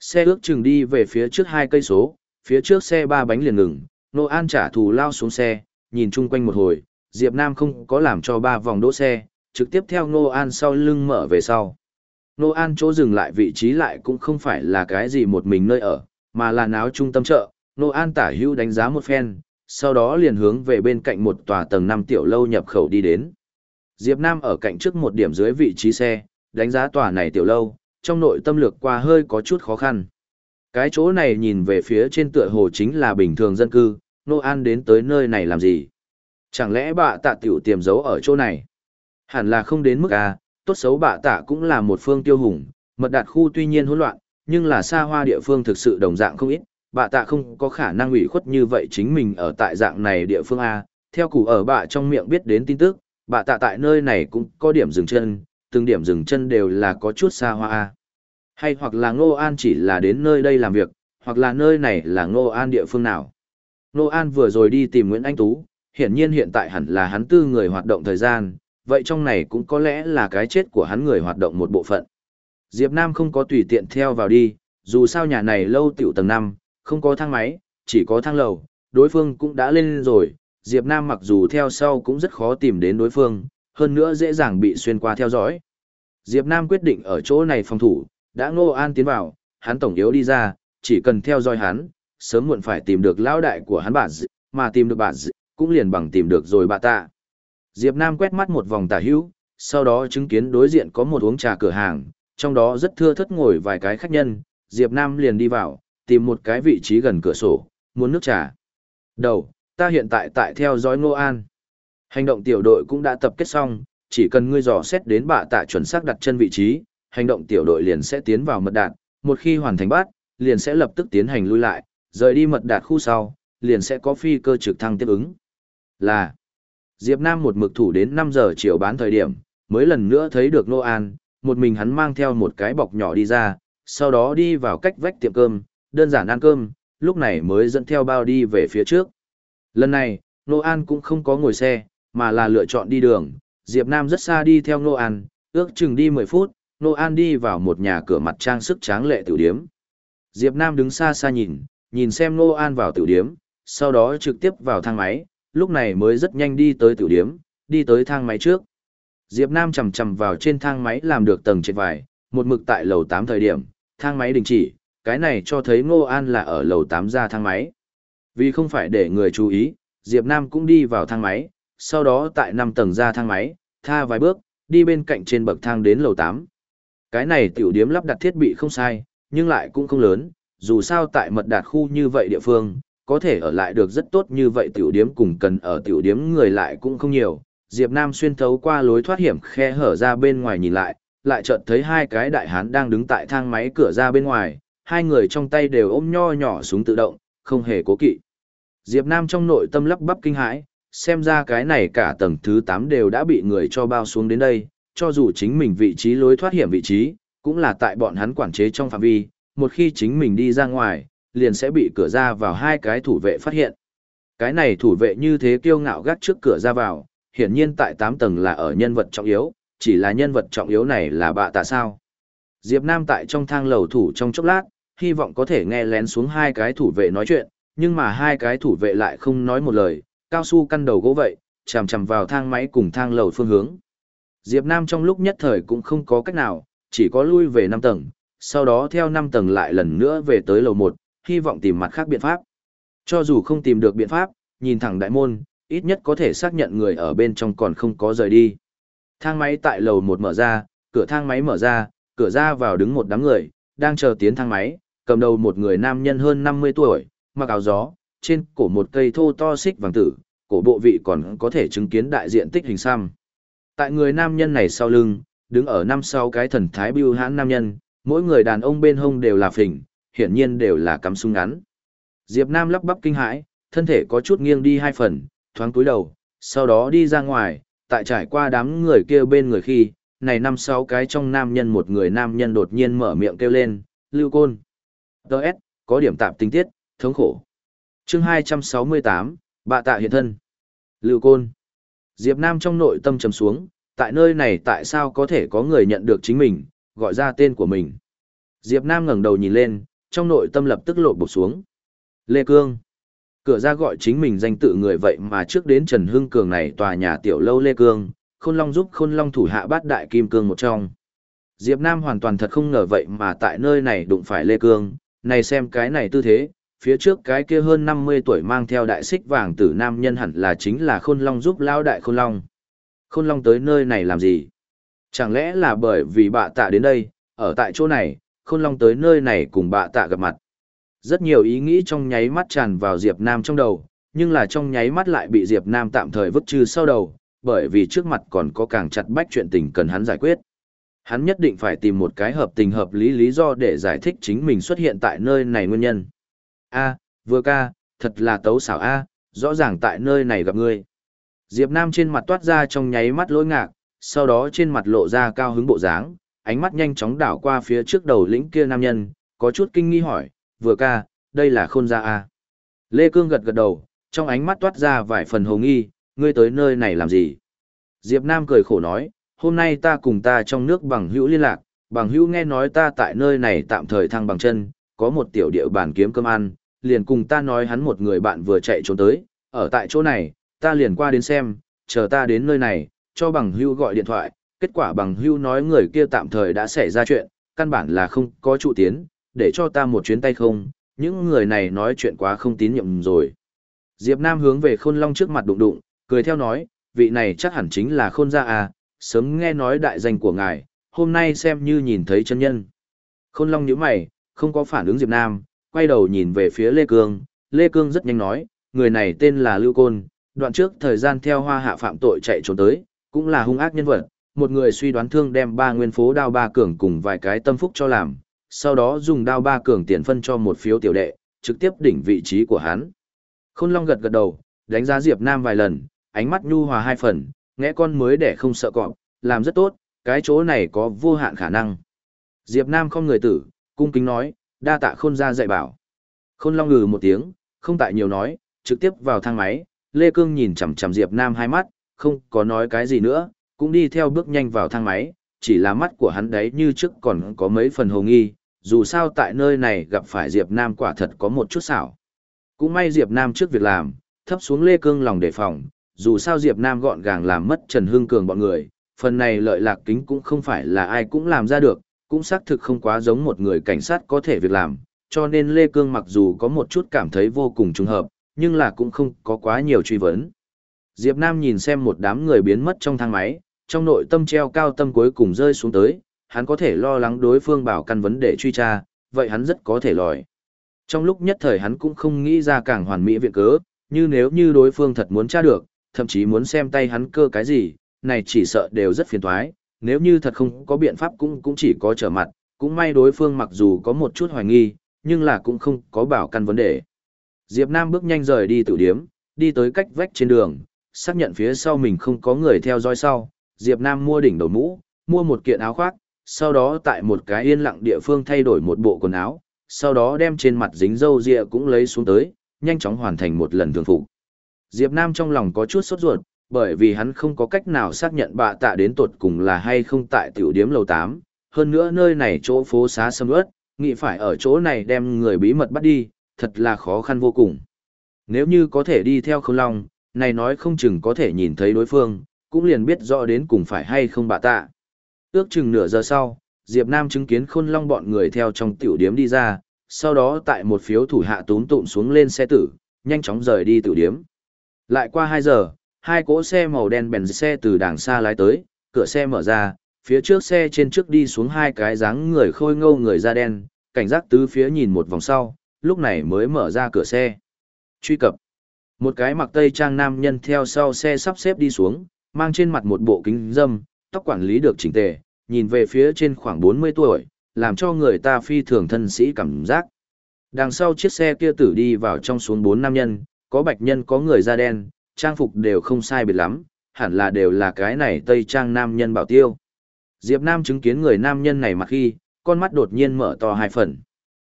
Speaker 1: Xe ước chừng đi về phía trước hai cây số, phía trước xe ba bánh liền ngừng, Nô An trả thù lao xuống xe, nhìn chung quanh một hồi, Diệp Nam không có làm cho ba vòng đỗ xe, trực tiếp theo Nô An sau lưng mở về sau. Nô An chỗ dừng lại vị trí lại cũng không phải là cái gì một mình nơi ở, mà là náo trung tâm chợ. Nô An tả hữu đánh giá một phen, sau đó liền hướng về bên cạnh một tòa tầng 5 tiểu lâu nhập khẩu đi đến. Diệp Nam ở cạnh trước một điểm dưới vị trí xe, đánh giá tòa này tiểu lâu, trong nội tâm lược qua hơi có chút khó khăn. Cái chỗ này nhìn về phía trên tựa hồ chính là bình thường dân cư, Nô An đến tới nơi này làm gì? Chẳng lẽ bà tạ tiểu tiềm giấu ở chỗ này? Hẳn là không đến mức à, tốt xấu bà tạ cũng là một phương tiêu hùng, mật đạt khu tuy nhiên hỗn loạn, nhưng là xa hoa địa phương thực sự đồng dạng không ít, Bà tạ không có khả năng ủy khuất như vậy chính mình ở tại dạng này địa phương A, theo củ ở bà trong miệng biết đến tin tức, bà tạ tại nơi này cũng có điểm dừng chân, từng điểm dừng chân đều là có chút xa hoa A. Hay hoặc là Ngô An chỉ là đến nơi đây làm việc, hoặc là nơi này là Ngô An địa phương nào. Nô An vừa rồi đi tìm Nguyễn Anh Tú, hiển nhiên hiện tại hẳn là hắn tư người hoạt động thời gian, vậy trong này cũng có lẽ là cái chết của hắn người hoạt động một bộ phận. Diệp Nam không có tùy tiện theo vào đi, dù sao nhà này lâu tiểu tầng 5, không có thang máy, chỉ có thang lầu, đối phương cũng đã lên rồi, Diệp Nam mặc dù theo sau cũng rất khó tìm đến đối phương, hơn nữa dễ dàng bị xuyên qua theo dõi. Diệp Nam quyết định ở chỗ này phòng thủ, đã ngô an tiến vào, hắn tổng yếu đi ra, chỉ cần theo dõi hắn, sớm muộn phải tìm được lão đại của hắn bản mà tìm được bản cũng liền bằng tìm được rồi bà ta. Diệp Nam quét mắt một vòng tả hữu, sau đó chứng kiến đối diện có một uống trà cửa hàng, trong đó rất thưa thất ngồi vài cái khách nhân, Diệp Nam liền đi vào, tìm một cái vị trí gần cửa sổ, muốn nước trà. Đầu, ta hiện tại tại theo dõi Ngô An. Hành động tiểu đội cũng đã tập kết xong, chỉ cần ngươi dò xét đến bạ tạ chuẩn xác đặt chân vị trí, hành động tiểu đội liền sẽ tiến vào mật đạn một khi hoàn thành bắt, liền sẽ lập tức tiến hành lui lại, rời đi mật đạt khu sau, liền sẽ có phi cơ trực thăng tiếp ứng. Là, Diệp Nam một mực thủ đến 5 giờ chiều bán thời điểm, mới lần nữa thấy được Nô An, một mình hắn mang theo một cái bọc nhỏ đi ra, sau đó đi vào cách vách tiệm cơm, đơn giản ăn cơm, lúc này mới dẫn theo bao đi về phía trước. Lần này, Nô An cũng không có ngồi xe, mà là lựa chọn đi đường, Diệp Nam rất xa đi theo Nô An, ước chừng đi 10 phút, Nô An đi vào một nhà cửa mặt trang sức tráng lệ tiểu điếm. Diệp Nam đứng xa xa nhìn, nhìn xem Nô An vào tiểu điếm, sau đó trực tiếp vào thang máy, lúc này mới rất nhanh đi tới tiểu điếm, đi tới thang máy trước. Diệp Nam chầm chầm vào trên thang máy làm được tầng trên vài, một mực tại lầu 8 thời điểm, thang máy đình chỉ, cái này cho thấy Ngô An là ở lầu 8 ra thang máy. Vì không phải để người chú ý, Diệp Nam cũng đi vào thang máy, sau đó tại 5 tầng ra thang máy, tha vài bước, đi bên cạnh trên bậc thang đến lầu 8. Cái này tiểu điếm lắp đặt thiết bị không sai, nhưng lại cũng không lớn, dù sao tại mật đạt khu như vậy địa phương, có thể ở lại được rất tốt như vậy tiểu điếm cùng cần ở tiểu điếm người lại cũng không nhiều. Diệp Nam xuyên thấu qua lối thoát hiểm khe hở ra bên ngoài nhìn lại, lại chợt thấy hai cái đại hán đang đứng tại thang máy cửa ra bên ngoài, hai người trong tay đều ôm nho nhỏ súng tự động, không hề cố kỵ. Diệp Nam trong nội tâm lắp bắp kinh hãi, xem ra cái này cả tầng thứ 8 đều đã bị người cho bao xuống đến đây, cho dù chính mình vị trí lối thoát hiểm vị trí, cũng là tại bọn hắn quản chế trong phạm vi, một khi chính mình đi ra ngoài, liền sẽ bị cửa ra vào hai cái thủ vệ phát hiện. Cái này thủ vệ như thế kiêu ngạo gác trước cửa ra vào, hiển nhiên tại 8 tầng là ở nhân vật trọng yếu, chỉ là nhân vật trọng yếu này là bạ tạ sao. Diệp Nam tại trong thang lầu thủ trong chốc lát, hy vọng có thể nghe lén xuống hai cái thủ vệ nói chuyện, nhưng mà hai cái thủ vệ lại không nói một lời, cao su căn đầu gỗ vậy, chằm chằm vào thang máy cùng thang lầu phương hướng. Diệp Nam trong lúc nhất thời cũng không có cách nào, chỉ có lui về 5 tầng, sau đó theo 5 tầng lại lần nữa về tới lầu 1, hy vọng tìm mặt khác biện pháp. Cho dù không tìm được biện pháp, nhìn thẳng đại môn, ít nhất có thể xác nhận người ở bên trong còn không có rời đi. Thang máy tại lầu 1 mở ra, cửa thang máy mở ra, cửa ra vào đứng một đám người, đang chờ tiến thang máy, cầm đầu một người nam nhân hơn 50 tuổi, mặc áo gió, trên cổ một cây thô to xích vàng tử, cổ bộ vị còn có thể chứng kiến đại diện tích hình xăm. Tại người nam nhân này sau lưng, đứng ở năm sau cái thần thái bưu hãn nam nhân, mỗi người đàn ông bên hông đều là phình, hiển nhiên đều là cắm súng ngắn. Diệp Nam lắp bắp kinh hãi, thân thể có chút nghiêng đi hai phần, thoáng cúi đầu, sau đó đi ra ngoài, tại trải qua đám người kia bên người khi, này năm sáu cái trong nam nhân một người nam nhân đột nhiên mở miệng kêu lên, lưu côn. Đợt, có điểm tạm tinh tiết, thống khổ. chương 268, bạ tạ hiện thân. Lưu côn. Diệp Nam trong nội tâm trầm xuống, tại nơi này tại sao có thể có người nhận được chính mình, gọi ra tên của mình. Diệp Nam ngẩng đầu nhìn lên, trong nội tâm lập tức lộ bột xuống. Lê Cương. Cửa ra gọi chính mình danh tự người vậy mà trước đến Trần Hưng Cường này tòa nhà tiểu lâu Lê Cương, Khôn Long giúp Khôn Long thủ hạ bát đại kim cương một trong. Diệp Nam hoàn toàn thật không ngờ vậy mà tại nơi này đụng phải Lê Cương, này xem cái này tư thế, phía trước cái kia hơn 50 tuổi mang theo đại xích vàng tử nam nhân hẳn là chính là Khôn Long giúp lao đại Khôn Long. Khôn Long tới nơi này làm gì? Chẳng lẽ là bởi vì bạ tạ đến đây, ở tại chỗ này, Khôn Long tới nơi này cùng bạ tạ gặp mặt. Rất nhiều ý nghĩ trong nháy mắt tràn vào Diệp Nam trong đầu, nhưng là trong nháy mắt lại bị Diệp Nam tạm thời vứt trừ sau đầu, bởi vì trước mặt còn có càng chặt bách chuyện tình cần hắn giải quyết. Hắn nhất định phải tìm một cái hợp tình hợp lý lý do để giải thích chính mình xuất hiện tại nơi này nguyên nhân. A, vừa ca, thật là tấu xảo A, rõ ràng tại nơi này gặp ngươi. Diệp Nam trên mặt toát ra trong nháy mắt lỗi ngạc, sau đó trên mặt lộ ra cao hứng bộ dáng, ánh mắt nhanh chóng đảo qua phía trước đầu lĩnh kia nam nhân, có chút kinh nghi hỏi, vừa ca, đây là khôn gia à? Lê Cương gật gật đầu, trong ánh mắt toát ra vài phần hồ nghi, ngươi tới nơi này làm gì? Diệp Nam cười khổ nói, hôm nay ta cùng ta trong nước bằng hữu liên lạc, bằng hữu nghe nói ta tại nơi này tạm thời thăng bằng chân, có một tiểu địa bàn kiếm cơm ăn, liền cùng ta nói hắn một người bạn vừa chạy trốn tới, ở tại chỗ này, ta liền qua đến xem, chờ ta đến nơi này, cho bằng hưu gọi điện thoại, kết quả bằng hưu nói người kia tạm thời đã xảy ra chuyện, căn bản là không có trụ tiến, để cho ta một chuyến tay không, những người này nói chuyện quá không tín nhiệm rồi. Diệp Nam hướng về Khôn Long trước mặt đụng đụng, cười theo nói, vị này chắc hẳn chính là Khôn gia à, sớm nghe nói đại danh của ngài, hôm nay xem như nhìn thấy chân nhân. Khôn Long nhíu mày, không có phản ứng Diệp Nam, quay đầu nhìn về phía Lê Cương, Lê Cương rất nhanh nói, người này tên là Lưu Côn, đoạn trước thời gian theo hoa hạ phạm tội chạy trốn tới, cũng là hung ác nhân vật, một người suy đoán thương đem ba nguyên phố đao ba cường cùng vài cái tâm phúc cho làm, sau đó dùng đao ba cường tiền phân cho một phiếu tiểu đệ, trực tiếp đỉnh vị trí của hắn. Khôn Long gật gật đầu, đánh giá Diệp Nam vài lần, ánh mắt nhu hòa hai phần, nghe con mới để không sợ cọp, làm rất tốt, cái chỗ này có vô hạn khả năng. Diệp Nam không người tử, cung kính nói, đa tạ khôn ra dạy bảo. Khôn Long ngừ một tiếng, không tại nhiều nói, trực tiếp vào thang máy, Lê Cương nhìn chằm chằm Diệp Nam hai mắt, không có nói cái gì nữa, cũng đi theo bước nhanh vào thang máy, chỉ là mắt của hắn đấy như trước còn có mấy phần hồ nghi, dù sao tại nơi này gặp phải Diệp Nam quả thật có một chút xảo. Cũng may Diệp Nam trước việc làm, thấp xuống Lê Cương lòng đề phòng, dù sao Diệp Nam gọn gàng làm mất Trần Hưng Cường bọn người, phần này lợi lạc kính cũng không phải là ai cũng làm ra được, cũng xác thực không quá giống một người cảnh sát có thể việc làm, cho nên Lê Cương mặc dù có một chút cảm thấy vô cùng trùng hợp, nhưng là cũng không có quá nhiều truy vấn. Diệp Nam nhìn xem một đám người biến mất trong thang máy, trong nội tâm treo cao tâm cuối cùng rơi xuống tới, hắn có thể lo lắng đối phương bảo căn vấn đề truy tra, vậy hắn rất có thể lòi. Trong lúc nhất thời hắn cũng không nghĩ ra càng hoàn mỹ viện cớ, như nếu như đối phương thật muốn tra được, thậm chí muốn xem tay hắn cơ cái gì, này chỉ sợ đều rất phiền toái, nếu như thật không có biện pháp cũng cũng chỉ có trở mặt, cũng may đối phương mặc dù có một chút hoài nghi, nhưng là cũng không có bảo căn vấn đề. Diệp Nam bước nhanh rời đi tự điếm, đi tới cách vách trên đường, xác nhận phía sau mình không có người theo dõi sau, Diệp Nam mua đỉnh đầu mũ, mua một kiện áo khoác, sau đó tại một cái yên lặng địa phương thay đổi một bộ quần áo, sau đó đem trên mặt dính dâu ria cũng lấy xuống tới, nhanh chóng hoàn thành một lần thường phục. Diệp Nam trong lòng có chút sốt ruột, bởi vì hắn không có cách nào xác nhận bà tạ đến tột cùng là hay không tại tiểu điếm lầu 8, hơn nữa nơi này chỗ phố xá sâm ướt, nghĩ phải ở chỗ này đem người bí mật bắt đi, thật là khó khăn vô cùng. Nếu như có thể đi theo khâu long, này nói không chừng có thể nhìn thấy đối phương, cũng liền biết rõ đến cùng phải hay không bạ tạ. Ước chừng nửa giờ sau, Diệp Nam chứng kiến khôn long bọn người theo trong tiểu điếm đi ra, sau đó tại một phiếu thủ hạ túm tụm xuống lên xe tử, nhanh chóng rời đi tiểu điếm. Lại qua 2 giờ, hai cỗ xe màu đen bèn xe từ đằng xa lái tới, cửa xe mở ra, phía trước xe trên trước đi xuống hai cái dáng người khôi ngâu người da đen, cảnh giác tứ phía nhìn một vòng sau, lúc này mới mở ra cửa xe. Truy cập. Một cái mặc tây trang nam nhân theo sau xe sắp xếp đi xuống, mang trên mặt một bộ kính dâm, tóc quản lý được chỉnh tề, nhìn về phía trên khoảng 40 tuổi, làm cho người ta phi thường thân sĩ cảm giác. Đằng sau chiếc xe kia tử đi vào trong xuống bốn nam nhân, có bạch nhân có người da đen, trang phục đều không sai biệt lắm, hẳn là đều là cái này Tây Trang nam nhân bảo tiêu. Diệp Nam chứng kiến người nam nhân này mặc khi, con mắt đột nhiên mở to hai phần.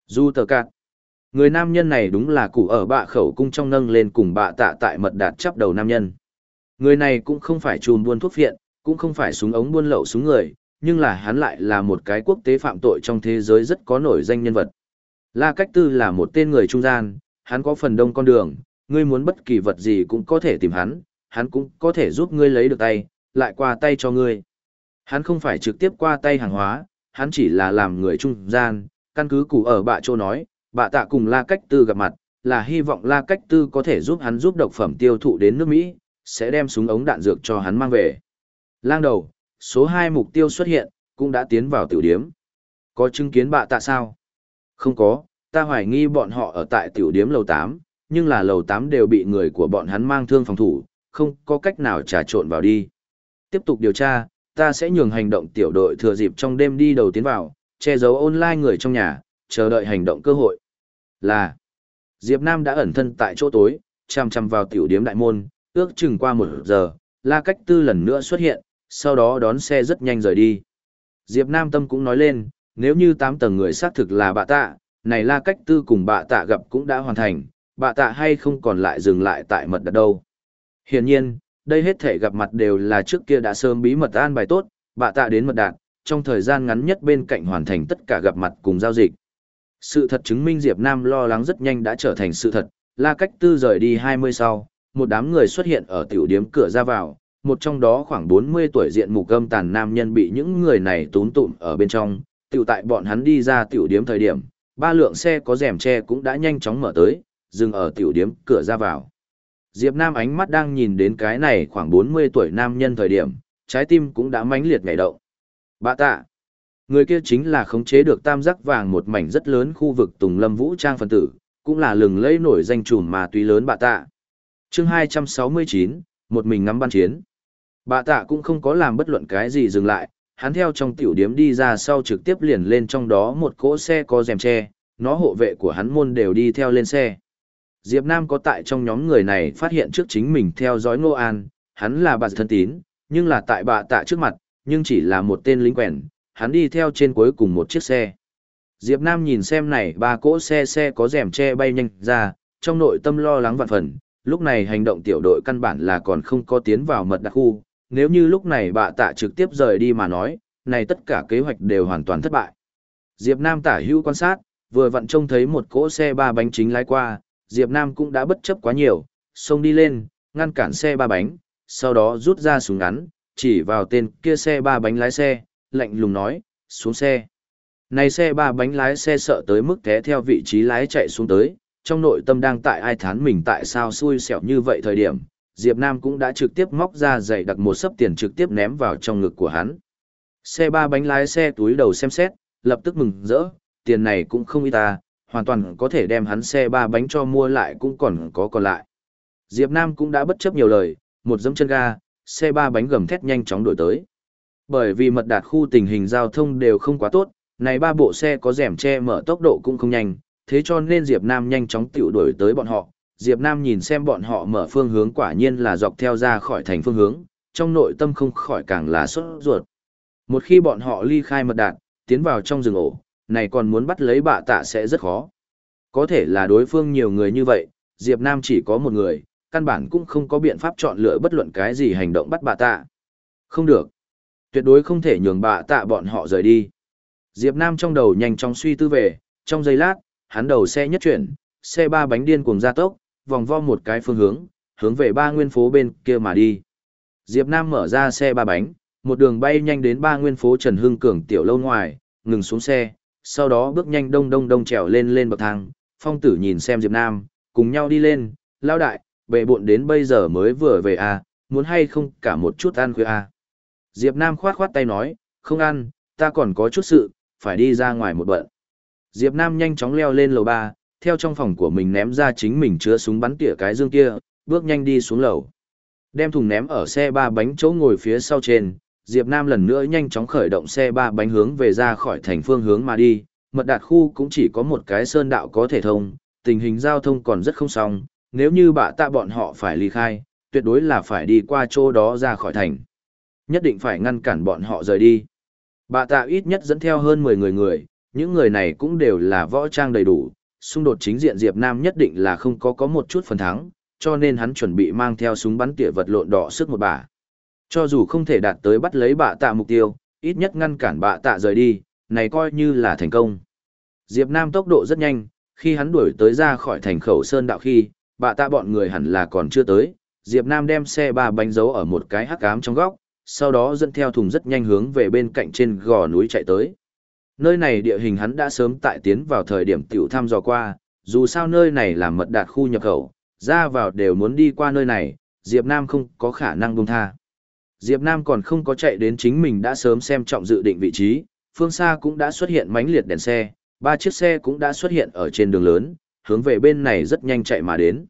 Speaker 1: Du tờ cạn. Người nam nhân này đúng là cụ ở bạ khẩu cung trong nâng lên cùng bạ tạ tại mật đạt chắp đầu nam nhân. Người này cũng không phải chùm buôn thuốc phiện, cũng không phải súng ống buôn lậu súng người, nhưng là hắn lại là một cái quốc tế phạm tội trong thế giới rất có nổi danh nhân vật. La Cách Tư là một tên người trung gian, hắn có phần đông con đường, ngươi muốn bất kỳ vật gì cũng có thể tìm hắn, hắn cũng có thể giúp ngươi lấy được tay, lại qua tay cho ngươi. Hắn không phải trực tiếp qua tay hàng hóa, hắn chỉ là làm người trung gian, căn cứ cụ ở bạ chỗ nói, Bà tạ cùng La Cách Tư gặp mặt, là hy vọng La Cách Tư có thể giúp hắn giúp độc phẩm tiêu thụ đến nước Mỹ, sẽ đem súng ống đạn dược cho hắn mang về. Lang đầu, số 2 mục tiêu xuất hiện, cũng đã tiến vào tiểu điếm. Có chứng kiến bà tạ sao? Không có, ta hoài nghi bọn họ ở tại tiểu điếm lầu 8, nhưng là lầu 8 đều bị người của bọn hắn mang thương phòng thủ, không có cách nào trà trộn vào đi. Tiếp tục điều tra, ta sẽ nhường hành động tiểu đội thừa dịp trong đêm đi đầu tiến vào, che giấu online người trong nhà, chờ đợi hành động cơ hội. Là, Diệp Nam đã ẩn thân tại chỗ tối, chăm chăm vào tiểu điếm đại môn, ước chừng qua một giờ, La Cách Tư lần nữa xuất hiện, sau đó đón xe rất nhanh rời đi. Diệp Nam Tâm cũng nói lên, nếu như tám tầng người xác thực là bạ tạ, này La Cách Tư cùng bạ tạ gặp cũng đã hoàn thành, bạ tạ hay không còn lại dừng lại tại mật đặt đâu. Hiển nhiên, đây hết thể gặp mặt đều là trước kia đã sớm bí mật an bài tốt, bạ tạ đến mật đạt, trong thời gian ngắn nhất bên cạnh hoàn thành tất cả gặp mặt cùng giao dịch. Sự thật chứng minh Diệp Nam lo lắng rất nhanh đã trở thành sự thật, La Cách Tư rời đi 20 sau, một đám người xuất hiện ở tiểu điếm cửa ra vào, một trong đó khoảng 40 tuổi diện mục gâm tàn nam nhân bị những người này tún tụm ở bên trong, tiểu tại bọn hắn đi ra tiểu điếm thời điểm, ba lượng xe có rèm che cũng đã nhanh chóng mở tới, dừng ở tiểu điếm cửa ra vào. Diệp Nam ánh mắt đang nhìn đến cái này khoảng 40 tuổi nam nhân thời điểm, trái tim cũng đã mãnh liệt nhảy động. Bạ tạ. Người kia chính là khống chế được tam giác vàng một mảnh rất lớn khu vực Tùng Lâm Vũ Trang phân tử, cũng là lừng lẫy nổi danh trùm mà tuy lớn bạ tạ. Chương 269, một mình ngắm ban chiến. Bạ tạ cũng không có làm bất luận cái gì dừng lại, hắn theo trong tiểu điếm đi ra sau trực tiếp liền lên trong đó một cỗ xe có rèm che, nó hộ vệ của hắn môn đều đi theo lên xe. Diệp Nam có tại trong nhóm người này phát hiện trước chính mình theo dõi Ngô An, hắn là bà thân tín, nhưng là tại bà tạ trước mặt, nhưng chỉ là một tên lính quèn, hắn đi theo trên cuối cùng một chiếc xe. Diệp Nam nhìn xem này ba cỗ xe xe có rèm che bay nhanh ra, trong nội tâm lo lắng vạn phần, lúc này hành động tiểu đội căn bản là còn không có tiến vào mật đặc khu, nếu như lúc này bà tạ trực tiếp rời đi mà nói, này tất cả kế hoạch đều hoàn toàn thất bại. Diệp Nam tả hữu quan sát, vừa vặn trông thấy một cỗ xe ba bánh chính lái qua, Diệp Nam cũng đã bất chấp quá nhiều, xông đi lên, ngăn cản xe ba bánh, sau đó rút ra súng ngắn, chỉ vào tên kia xe ba bánh lái xe, lạnh lùng nói, xuống xe. Này xe ba bánh lái xe sợ tới mức té theo vị trí lái chạy xuống tới, trong nội tâm đang tại ai thán mình tại sao xui xẻo như vậy thời điểm, Diệp Nam cũng đã trực tiếp móc ra giày đặt một sấp tiền trực tiếp ném vào trong ngực của hắn. Xe ba bánh lái xe túi đầu xem xét, lập tức mừng rỡ, tiền này cũng không ít ta, hoàn toàn có thể đem hắn xe ba bánh cho mua lại cũng còn có còn lại. Diệp Nam cũng đã bất chấp nhiều lời, một dẫm chân ga, xe ba bánh gầm thét nhanh chóng đổi tới. Bởi vì mật đạt khu tình hình giao thông đều không quá tốt, này ba bộ xe có rèm che mở tốc độ cũng không nhanh, thế cho nên Diệp Nam nhanh chóng tiểu đuổi tới bọn họ. Diệp Nam nhìn xem bọn họ mở phương hướng quả nhiên là dọc theo ra khỏi thành phương hướng, trong nội tâm không khỏi càng là sốt ruột. Một khi bọn họ ly khai mật đạt, tiến vào trong rừng ổ, này còn muốn bắt lấy bạ tạ sẽ rất khó. Có thể là đối phương nhiều người như vậy, Diệp Nam chỉ có một người, căn bản cũng không có biện pháp chọn lựa bất luận cái gì hành động bắt bạ tạ. Không được. Tuyệt đối không thể nhường bạ tạ bọn họ rời đi. Diệp Nam trong đầu nhanh chóng suy tư về, trong giây lát, hắn đầu xe nhất chuyển, xe ba bánh điên cuồng gia tốc, vòng vo một cái phương hướng, hướng về ba nguyên phố bên kia mà đi. Diệp Nam mở ra xe ba bánh, một đường bay nhanh đến ba nguyên phố Trần Hưng Cường tiểu lâu ngoài, ngừng xuống xe, sau đó bước nhanh đông đông đông trèo lên lên bậc thang, phong tử nhìn xem Diệp Nam, cùng nhau đi lên, lao đại, bệ bộn đến bây giờ mới vừa về à, muốn hay không cả một chút ăn khuya à. Diệp Nam khoát khoát tay nói, không ăn, ta còn có chút sự, phải đi ra ngoài một bận. Diệp Nam nhanh chóng leo lên lầu ba, theo trong phòng của mình ném ra chính mình chứa súng bắn tỉa cái dương kia, bước nhanh đi xuống lầu. Đem thùng ném ở xe ba bánh chỗ ngồi phía sau trên, Diệp Nam lần nữa nhanh chóng khởi động xe ba bánh hướng về ra khỏi thành phương hướng mà đi, mật đạt khu cũng chỉ có một cái sơn đạo có thể thông, tình hình giao thông còn rất không xong, nếu như bạ tạ bọn họ phải ly khai, tuyệt đối là phải đi qua chỗ đó ra khỏi thành. Nhất định phải ngăn cản bọn họ rời đi. Bà tạ ít nhất dẫn theo hơn 10 người người, những người này cũng đều là võ trang đầy đủ, xung đột chính diện Diệp Nam nhất định là không có có một chút phần thắng, cho nên hắn chuẩn bị mang theo súng bắn tỉa vật lộn đỏ sức một bà. Cho dù không thể đạt tới bắt lấy bạ tạ mục tiêu, ít nhất ngăn cản bạ tạ rời đi, này coi như là thành công. Diệp Nam tốc độ rất nhanh, khi hắn đuổi tới ra khỏi thành khẩu sơn đạo khi, bạ tạ bọn người hẳn là còn chưa tới, Diệp Nam đem xe ba bánh giấu ở một cái hắc ám trong góc, sau đó dẫn theo thùng rất nhanh hướng về bên cạnh trên gò núi chạy tới. Nơi này địa hình hắn đã sớm tại tiến vào thời điểm tiểu thăm dò qua, dù sao nơi này là mật đạt khu nhập khẩu, ra vào đều muốn đi qua nơi này, Diệp Nam không có khả năng buông tha. Diệp Nam còn không có chạy đến chính mình đã sớm xem trọng dự định vị trí, phương xa cũng đã xuất hiện mánh liệt đèn xe, ba chiếc xe cũng đã xuất hiện ở trên đường lớn, hướng về bên này rất nhanh chạy mà đến.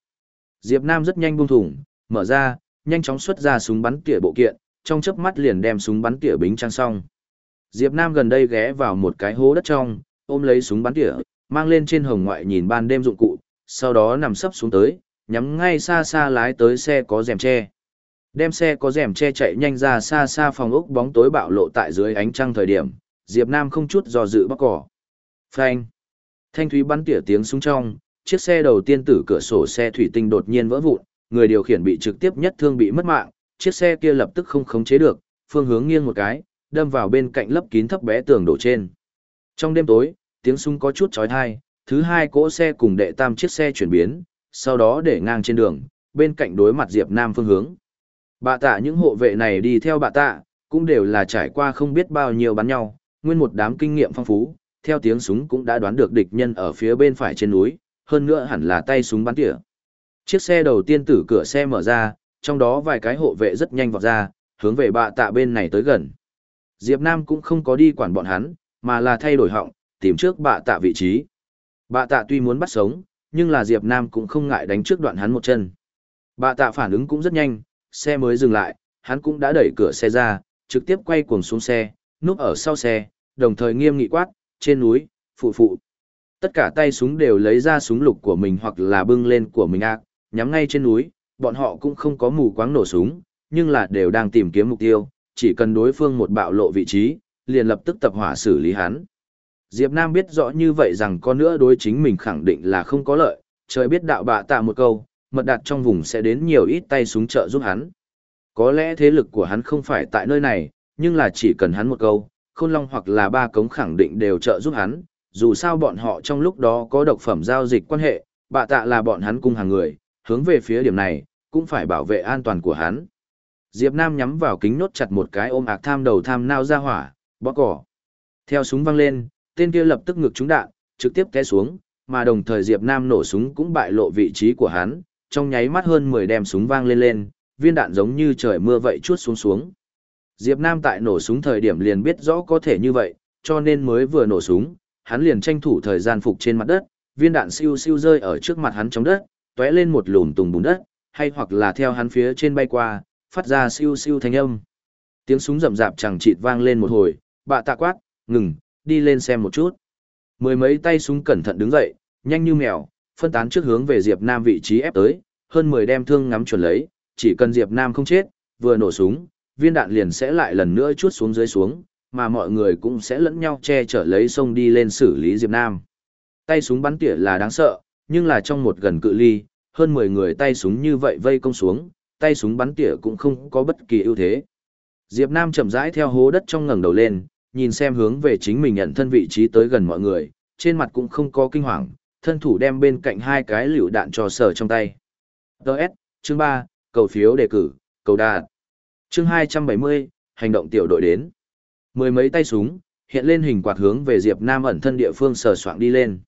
Speaker 1: Diệp Nam rất nhanh buông thủng, mở ra, nhanh chóng xuất ra súng bắn tỉa bộ kiện, trong chớp mắt liền đem súng bắn tỉa bính trang xong. Diệp Nam gần đây ghé vào một cái hố đất trong, ôm lấy súng bắn tỉa, mang lên trên hồng ngoại nhìn ban đêm dụng cụ, sau đó nằm sấp xuống tới, nhắm ngay xa xa lái tới xe có rèm che. Đem xe có rèm che chạy nhanh ra xa xa phòng ốc bóng tối bạo lộ tại dưới ánh trăng thời điểm, Diệp Nam không chút do dự bóc cỏ. Phanh. Thanh thúy bắn tỉa tiếng súng trong, chiếc xe đầu tiên tử cửa sổ xe thủy tinh đột nhiên vỡ vụn, người điều khiển bị trực tiếp nhất thương bị mất mạng, chiếc xe kia lập tức không khống chế được, phương hướng nghiêng một cái, đâm vào bên cạnh lấp kín thấp bé tường đổ trên. Trong đêm tối, tiếng súng có chút chói tai, thứ hai cỗ xe cùng đệ tam chiếc xe chuyển biến, sau đó để ngang trên đường, bên cạnh đối mặt Diệp Nam phương hướng. Bà tạ những hộ vệ này đi theo bà tạ, cũng đều là trải qua không biết bao nhiêu bắn nhau, nguyên một đám kinh nghiệm phong phú, theo tiếng súng cũng đã đoán được địch nhân ở phía bên phải trên núi, hơn nữa hẳn là tay súng bắn tỉa. Chiếc xe đầu tiên tử cửa xe mở ra, trong đó vài cái hộ vệ rất nhanh vọt ra, hướng về bạ tạ bên này tới gần. Diệp Nam cũng không có đi quản bọn hắn, mà là thay đổi họng, tìm trước bạ tạ vị trí. Bạ tạ tuy muốn bắt sống, nhưng là Diệp Nam cũng không ngại đánh trước đoạn hắn một chân. Bạ tạ phản ứng cũng rất nhanh, xe mới dừng lại, hắn cũng đã đẩy cửa xe ra, trực tiếp quay cuồng xuống xe, núp ở sau xe, đồng thời nghiêm nghị quát, trên núi, phụ phụ. Tất cả tay súng đều lấy ra súng lục của mình hoặc là bưng lên của mình ác, nhắm ngay trên núi, bọn họ cũng không có mù quáng nổ súng, nhưng là đều đang tìm kiếm mục tiêu, chỉ cần đối phương một bạo lộ vị trí, liền lập tức tập hỏa xử lý hắn. Diệp Nam biết rõ như vậy rằng có nữa đối chính mình khẳng định là không có lợi, trời biết đạo bạ tạ một câu, mật đạt trong vùng sẽ đến nhiều ít tay súng trợ giúp hắn. Có lẽ thế lực của hắn không phải tại nơi này, nhưng là chỉ cần hắn một câu, khôn long hoặc là ba cống khẳng định đều trợ giúp hắn, dù sao bọn họ trong lúc đó có độc phẩm giao dịch quan hệ, bạ tạ là bọn hắn cung hàng người, hướng về phía điểm này, cũng phải bảo vệ an toàn của hắn. Diệp Nam nhắm vào kính nốt chặt một cái ôm ạc tham đầu tham nao ra hỏa, bó cỏ. Theo súng văng lên, tên kia lập tức ngực trúng đạn, trực tiếp té xuống, mà đồng thời Diệp Nam nổ súng cũng bại lộ vị trí của hắn, trong nháy mắt hơn 10 đem súng vang lên lên, viên đạn giống như trời mưa vậy chuốt xuống xuống. Diệp Nam tại nổ súng thời điểm liền biết rõ có thể như vậy, cho nên mới vừa nổ súng, hắn liền tranh thủ thời gian phục trên mặt đất, viên đạn siêu siêu rơi ở trước mặt hắn trong đất, tóe lên một lùm tùng bùn đất, hay hoặc là theo hắn phía trên bay qua, phát ra siêu siêu thanh âm. Tiếng súng rầm rạp chẳng chịt vang lên một hồi, bạ tạ quát, ngừng, đi lên xem một chút. Mười mấy tay súng cẩn thận đứng dậy, nhanh như mèo, phân tán trước hướng về Diệp Nam vị trí ép tới, hơn 10 đem thương ngắm chuẩn lấy, chỉ cần Diệp Nam không chết, vừa nổ súng, viên đạn liền sẽ lại lần nữa chuốt xuống dưới xuống, mà mọi người cũng sẽ lẫn nhau che chở lấy sông đi lên xử lý Diệp Nam. Tay súng bắn tỉa là đáng sợ, nhưng là trong một gần cự ly, hơn 10 người tay súng như vậy vây công xuống, tay súng bắn tỉa cũng không có bất kỳ ưu thế. Diệp Nam chậm rãi theo hố đất trong ngẩng đầu lên, nhìn xem hướng về chính mình nhận thân vị trí tới gần mọi người, trên mặt cũng không có kinh hoàng, thân thủ đem bên cạnh hai cái liều đạn cho sở trong tay. Đợt, chương 3, cầu phiếu đề cử, cầu đạt. Chương 270, hành động tiểu đội đến. Mười mấy tay súng, hiện lên hình quạt hướng về Diệp Nam ẩn thân địa phương sờ soạng đi lên.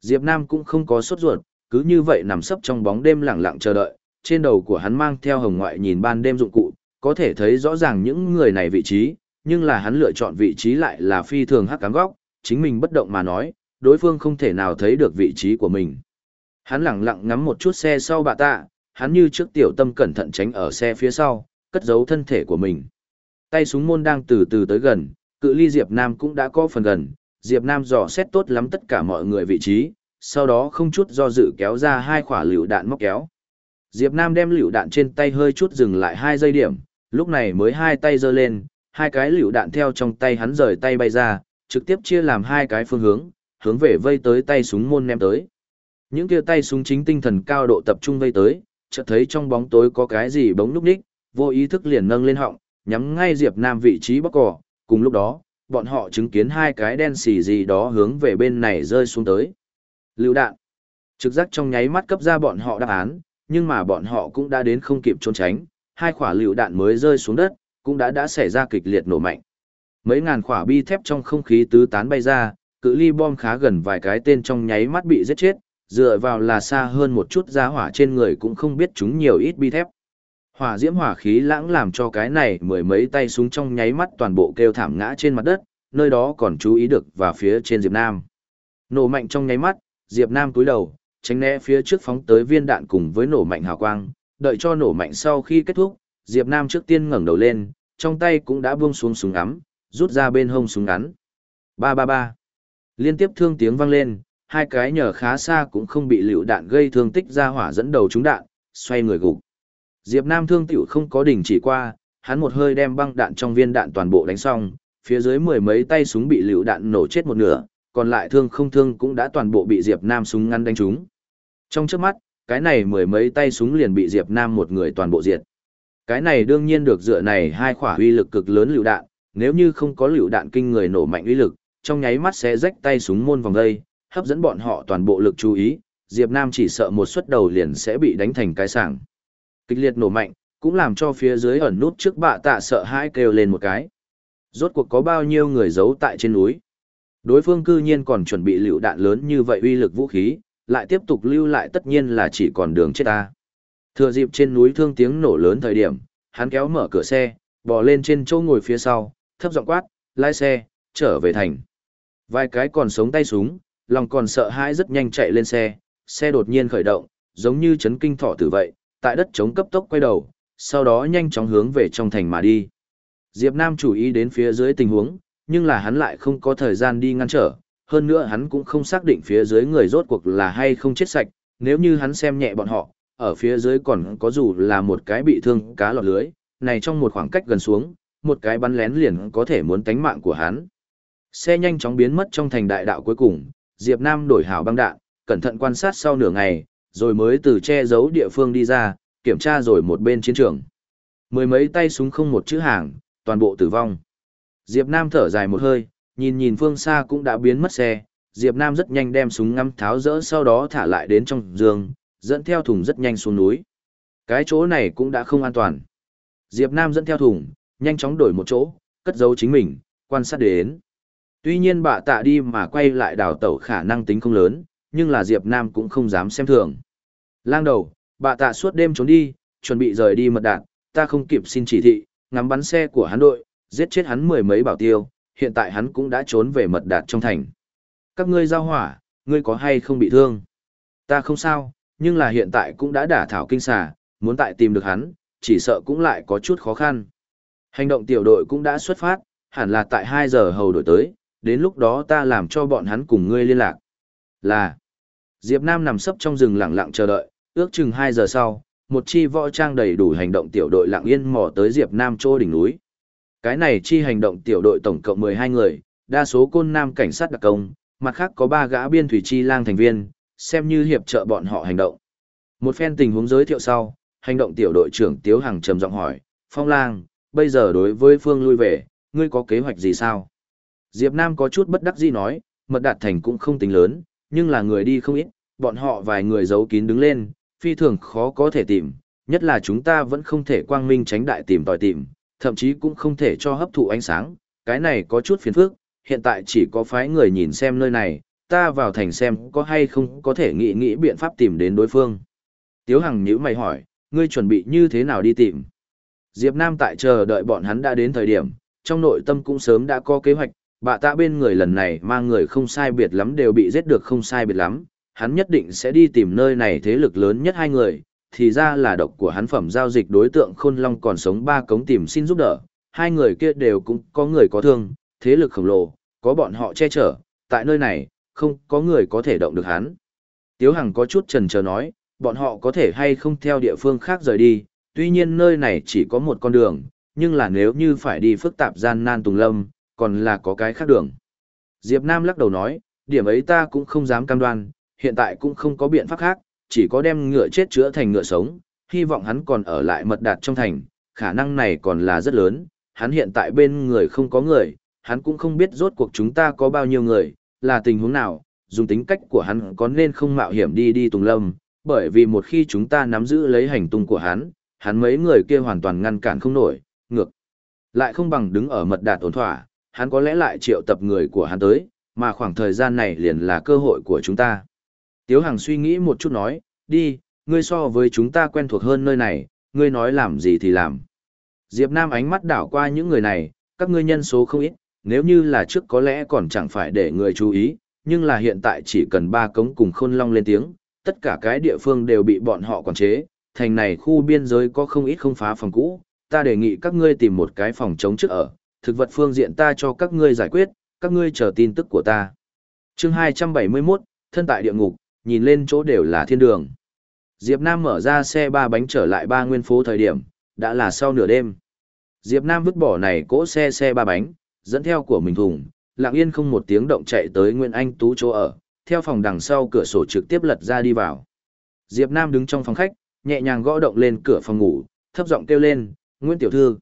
Speaker 1: Diệp Nam cũng không có sốt ruột, cứ như vậy nằm sấp trong bóng đêm lặng lặng chờ đợi, trên đầu của hắn mang theo hồng ngoại nhìn ban đêm dụng cụ, có thể thấy rõ ràng những người này vị trí, nhưng là hắn lựa chọn vị trí lại là phi thường hắc cám góc, chính mình bất động mà nói, đối phương không thể nào thấy được vị trí của mình. Hắn lặng lặng ngắm một chút xe sau bà tạ, hắn như trước tiểu tâm cẩn thận tránh ở xe phía sau, cất giấu thân thể của mình. Tay súng môn đang từ từ tới gần, cự ly Diệp Nam cũng đã có phần gần, Diệp Nam dò xét tốt lắm tất cả mọi người vị trí, sau đó không chút do dự kéo ra hai quả liều đạn móc kéo. Diệp Nam đem lựu đạn trên tay hơi chút dừng lại hai giây điểm, lúc này mới hai tay giơ lên, hai cái lựu đạn theo trong tay hắn rời tay bay ra, trực tiếp chia làm hai cái phương hướng, hướng về vây tới tay súng môn ném tới. Những kia tay súng chính tinh thần cao độ tập trung vây tới, chợt thấy trong bóng tối có cái gì bóng lúc ních, vô ý thức liền nâng lên họng, nhắm ngay Diệp Nam vị trí bắc cỏ, cùng lúc đó, bọn họ chứng kiến hai cái đen xì gì đó hướng về bên này rơi xuống tới. Lưu đạn. Trực giác trong nháy mắt cấp ra bọn họ đáp án, nhưng mà bọn họ cũng đã đến không kịp trốn tránh, hai quả lựu đạn mới rơi xuống đất, cũng đã đã xảy ra kịch liệt nổ mạnh. Mấy ngàn quả bi thép trong không khí tứ tán bay ra, cự ly bom khá gần vài cái tên trong nháy mắt bị giết chết, dựa vào là xa hơn một chút giá hỏa trên người cũng không biết chúng nhiều ít bi thép. Hỏa diễm hỏa khí lãng làm cho cái này mười mấy tay súng trong nháy mắt toàn bộ kêu thảm ngã trên mặt đất, nơi đó còn chú ý được và phía trên Diệp Nam. Nổ mạnh trong nháy mắt, Diệp Nam cúi đầu, tránh né phía trước phóng tới viên đạn cùng với nổ mạnh hào quang, đợi cho nổ mạnh sau khi kết thúc, Diệp Nam trước tiên ngẩng đầu lên, trong tay cũng đã buông xuống súng ngắm, rút ra bên hông súng ngắn. Ba ba ba. Liên tiếp thương tiếng vang lên, hai cái nhờ khá xa cũng không bị liều đạn gây thương tích ra hỏa dẫn đầu trúng đạn, xoay người gục. Diệp Nam thương tiểu không có đỉnh chỉ qua, hắn một hơi đem băng đạn trong viên đạn toàn bộ đánh xong, phía dưới mười mấy tay súng bị liều đạn nổ chết một nửa, còn lại thương không thương cũng đã toàn bộ bị Diệp Nam súng ngắn đánh trúng. Trong trước mắt, cái này mười mấy tay súng liền bị Diệp Nam một người toàn bộ diệt. Cái này đương nhiên được dựa này hai khỏa uy lực cực lớn liều đạn, nếu như không có liều đạn kinh người nổ mạnh uy lực, trong nháy mắt sẽ rách tay súng môn vòng dây, hấp dẫn bọn họ toàn bộ lực chú ý, Diệp Nam chỉ sợ một suất đầu liền sẽ bị đánh thành cái sảng. Kịch liệt nổ mạnh, cũng làm cho phía dưới ẩn nút trước bạ tạ sợ hãi kêu lên một cái. Rốt cuộc có bao nhiêu người giấu tại trên núi. Đối phương cư nhiên còn chuẩn bị lựu đạn lớn như vậy uy lực vũ khí, lại tiếp tục lưu lại tất nhiên là chỉ còn đường chết ta. Thừa dịp trên núi thương tiếng nổ lớn thời điểm, hắn kéo mở cửa xe, bò lên trên chỗ ngồi phía sau, thấp giọng quát, lái xe, trở về thành. Vài cái còn sống tay súng, lòng còn sợ hãi rất nhanh chạy lên xe, xe đột nhiên khởi động, giống như chấn kinh thỏ tử vậy, tại đất chống cấp tốc quay đầu, sau đó nhanh chóng hướng về trong thành mà đi. Diệp Nam chú ý đến phía dưới tình huống, nhưng là hắn lại không có thời gian đi ngăn trở, hơn nữa hắn cũng không xác định phía dưới người rốt cuộc là hay không chết sạch, nếu như hắn xem nhẹ bọn họ, ở phía dưới còn có dù là một cái bị thương cá lọt lưới, này trong một khoảng cách gần xuống, một cái bắn lén liền có thể muốn tánh mạng của hắn. Xe nhanh chóng biến mất trong thành đại đạo cuối cùng, Diệp Nam đổi hảo băng đạn, cẩn thận quan sát sau nửa ngày, rồi mới từ che giấu địa phương đi ra, kiểm tra rồi một bên chiến trường. Mười mấy tay súng không một chữ hàng, toàn bộ tử vong. Diệp Nam thở dài một hơi, nhìn nhìn phương xa cũng đã biến mất xe, Diệp Nam rất nhanh đem súng ngắm tháo rỡ sau đó thả lại đến trong giường, dẫn theo thùng rất nhanh xuống núi. Cái chỗ này cũng đã không an toàn. Diệp Nam dẫn theo thùng, nhanh chóng đổi một chỗ, cất giấu chính mình, quan sát đến. Tuy nhiên bà tạ đi mà quay lại đào tẩu khả năng tính không lớn, nhưng là Diệp Nam cũng không dám xem thường. Lang đầu, bà tạ suốt đêm trốn đi, chuẩn bị rời đi mật đạn, ta không kịp xin chỉ thị, ngắm bắn xe của hắn đội, giết chết hắn mười mấy bảo tiêu, hiện tại hắn cũng đã trốn về mật đạt trong thành. Các ngươi giao hỏa, ngươi có hay không bị thương? Ta không sao, nhưng là hiện tại cũng đã đả thảo kinh xà, muốn tại tìm được hắn, chỉ sợ cũng lại có chút khó khăn. Hành động tiểu đội cũng đã xuất phát, hẳn là tại 2 giờ hầu đổi tới, đến lúc đó ta làm cho bọn hắn cùng ngươi liên lạc. Là, Diệp Nam nằm sấp trong rừng lặng lặng chờ đợi, ước chừng 2 giờ sau, một chi võ trang đầy đủ hành động tiểu đội lặng yên mò tới Diệp Nam chỗ đỉnh núi. Cái này chi hành động tiểu đội tổng cộng 12 người, đa số côn nam cảnh sát đặc công, mặt khác có 3 gã biên thủy chi lang thành viên, xem như hiệp trợ bọn họ hành động. Một phen tình huống giới thiệu sau, hành động tiểu đội trưởng Tiếu Hằng trầm giọng hỏi, Phong Lang, bây giờ đối với phương lui về, ngươi có kế hoạch gì sao? Diệp Nam có chút bất đắc dĩ nói, mật đạt thành cũng không tính lớn, nhưng là người đi không ít, bọn họ vài người giấu kín đứng lên, phi thường khó có thể tìm, nhất là chúng ta vẫn không thể quang minh tránh đại tìm tòi tìm, thậm chí cũng không thể cho hấp thụ ánh sáng, cái này có chút phiền phức, hiện tại chỉ có phái người nhìn xem nơi này, ta vào thành xem có hay không có thể nghĩ nghĩ biện pháp tìm đến đối phương. Tiếu Hằng nhữ mày hỏi, ngươi chuẩn bị như thế nào đi tìm? Diệp Nam tại chờ đợi bọn hắn đã đến thời điểm, trong nội tâm cũng sớm đã có kế hoạch, bạ tạ bên người lần này mang người không sai biệt lắm đều bị giết được không sai biệt lắm, hắn nhất định sẽ đi tìm nơi này thế lực lớn nhất hai người, thì ra là độc của hắn phẩm giao dịch đối tượng khôn long còn sống ba cống tìm xin giúp đỡ, hai người kia đều cũng có người có thương, thế lực khổng lồ, có bọn họ che chở, tại nơi này, không có người có thể động được hắn. Tiếu Hằng có chút trần trờ nói, bọn họ có thể hay không theo địa phương khác rời đi, tuy nhiên nơi này chỉ có một con đường, nhưng là nếu như phải đi phức tạp gian nan tùng lâm, còn là có cái khác đường. Diệp Nam lắc đầu nói, điểm ấy ta cũng không dám cam đoan, hiện tại cũng không có biện pháp khác, chỉ có đem ngựa chết chữa thành ngựa sống, hy vọng hắn còn ở lại mật đạt trong thành, khả năng này còn là rất lớn, hắn hiện tại bên người không có người, hắn cũng không biết rốt cuộc chúng ta có bao nhiêu người, là tình huống nào, dùng tính cách của hắn có nên không mạo hiểm đi đi tùng lâm, bởi vì một khi chúng ta nắm giữ lấy hành tung của hắn, hắn mấy người kia hoàn toàn ngăn cản không nổi, ngược. Lại không bằng đứng ở mật đạt ổn thỏa, hắn có lẽ lại triệu tập người của hắn tới, mà khoảng thời gian này liền là cơ hội của chúng ta. Tiếu Hằng suy nghĩ một chút nói, đi, ngươi so với chúng ta quen thuộc hơn nơi này, ngươi nói làm gì thì làm. Diệp Nam ánh mắt đảo qua những người này, các ngươi nhân số không ít, nếu như là trước có lẽ còn chẳng phải để người chú ý, nhưng là hiện tại chỉ cần ba cống cùng khôn long lên tiếng, tất cả cái địa phương đều bị bọn họ quản chế, thành này khu biên giới có không ít không phá phòng cũ, ta đề nghị các ngươi tìm một cái phòng chống trước ở, thực vật phương diện ta cho các ngươi giải quyết, các ngươi chờ tin tức của ta. Chương 271, thân tại địa ngục, nhìn lên chỗ đều là thiên đường. Diệp Nam mở ra xe ba bánh trở lại ba nguyên phố thời điểm, đã là sau nửa đêm. Diệp Nam vứt bỏ này cỗ xe xe ba bánh, dẫn theo của mình thùng, lặng yên không một tiếng động chạy tới Nguyên Anh Tú chỗ ở, theo phòng đằng sau cửa sổ trực tiếp lật ra đi vào. Diệp Nam đứng trong phòng khách, nhẹ nhàng gõ động lên cửa phòng ngủ, thấp giọng kêu lên, Nguyễn Tiểu Thư.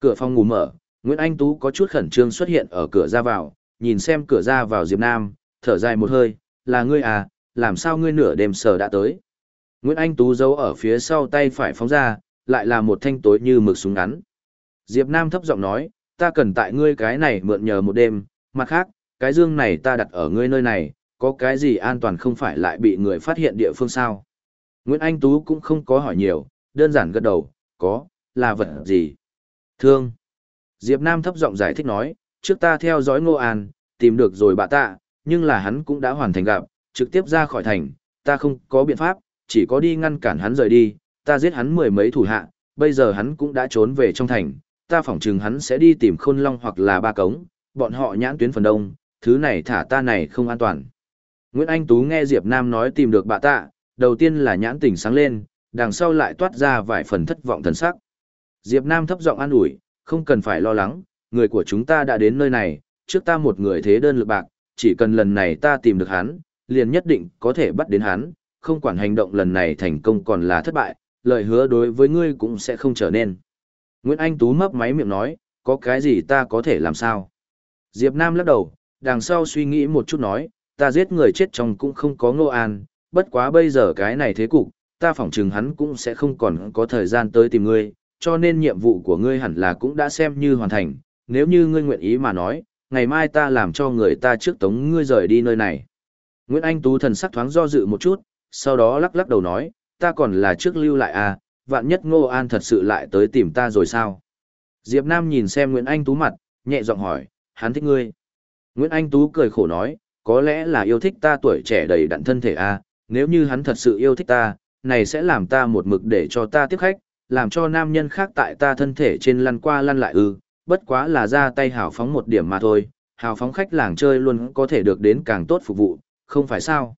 Speaker 1: Cửa phòng ngủ mở, Nguyễn Anh Tú có chút khẩn trương xuất hiện ở cửa ra vào, nhìn xem cửa ra vào Diệp Nam, thở dài một hơi, là ngươi à, làm sao ngươi nửa đêm sờ đã tới. Nguyễn Anh Tú giấu ở phía sau tay phải phóng ra, lại là một thanh tối như mực súng ngắn. Diệp Nam thấp giọng nói, ta cần tại ngươi cái này mượn nhờ một đêm, mặt khác, cái dương này ta đặt ở ngươi nơi này, có cái gì an toàn không phải lại bị người phát hiện địa phương sao. Nguyễn Anh Tú cũng không có hỏi nhiều, đơn giản gật đầu, có, là vật gì? Thương. Diệp Nam thấp giọng giải thích nói, trước ta theo dõi Ngô An, tìm được rồi bà tạ, nhưng là hắn cũng đã hoàn thành gặp, trực tiếp ra khỏi thành, ta không có biện pháp, chỉ có đi ngăn cản hắn rời đi, ta giết hắn mười mấy thủ hạ, bây giờ hắn cũng đã trốn về trong thành, ta phỏng chừng hắn sẽ đi tìm khôn long hoặc là ba cống, bọn họ nhãn tuyến phần đông, thứ này thả ta này không an toàn. Nguyễn Anh Tú nghe Diệp Nam nói tìm được bà tạ, đầu tiên là nhãn tỉnh sáng lên, đằng sau lại toát ra vài phần thất vọng thần sắc. Diệp Nam thấp giọng an ủi, không cần phải lo lắng, người của chúng ta đã đến nơi này, trước ta một người thế đơn lực bạc, chỉ cần lần này ta tìm được hắn, liền nhất định có thể bắt đến hắn, không quản hành động lần này thành công còn là thất bại, lời hứa đối với ngươi cũng sẽ không trở nên. Nguyễn Anh Tú mấp máy miệng nói, có cái gì ta có thể làm sao? Diệp Nam lắc đầu, đằng sau suy nghĩ một chút nói, ta giết người chết trong cũng không có ngô an, bất quá bây giờ cái này thế cục, ta phỏng chừng hắn cũng sẽ không còn có thời gian tới tìm ngươi, cho nên nhiệm vụ của ngươi hẳn là cũng đã xem như hoàn thành, nếu như ngươi nguyện ý mà nói, ngày mai ta làm cho người ta trước tống ngươi rời đi nơi này. Nguyễn Anh Tú thần sắc thoáng do dự một chút, sau đó lắc lắc đầu nói, ta còn là trước lưu lại à, vạn nhất Ngô An thật sự lại tới tìm ta rồi sao? Diệp Nam nhìn xem Nguyễn Anh Tú mặt, nhẹ giọng hỏi, hắn thích ngươi. Nguyễn Anh Tú cười khổ nói, có lẽ là yêu thích ta tuổi trẻ đầy đặn thân thể à, nếu như hắn thật sự yêu thích ta, này sẽ làm ta một mực để cho ta tiếp khách, làm cho nam nhân khác tại ta thân thể trên lăn qua lăn lại ư, bất quá là ra tay hào phóng một điểm mà thôi, hào phóng khách làng chơi luôn có thể được đến càng tốt phục vụ, không phải sao.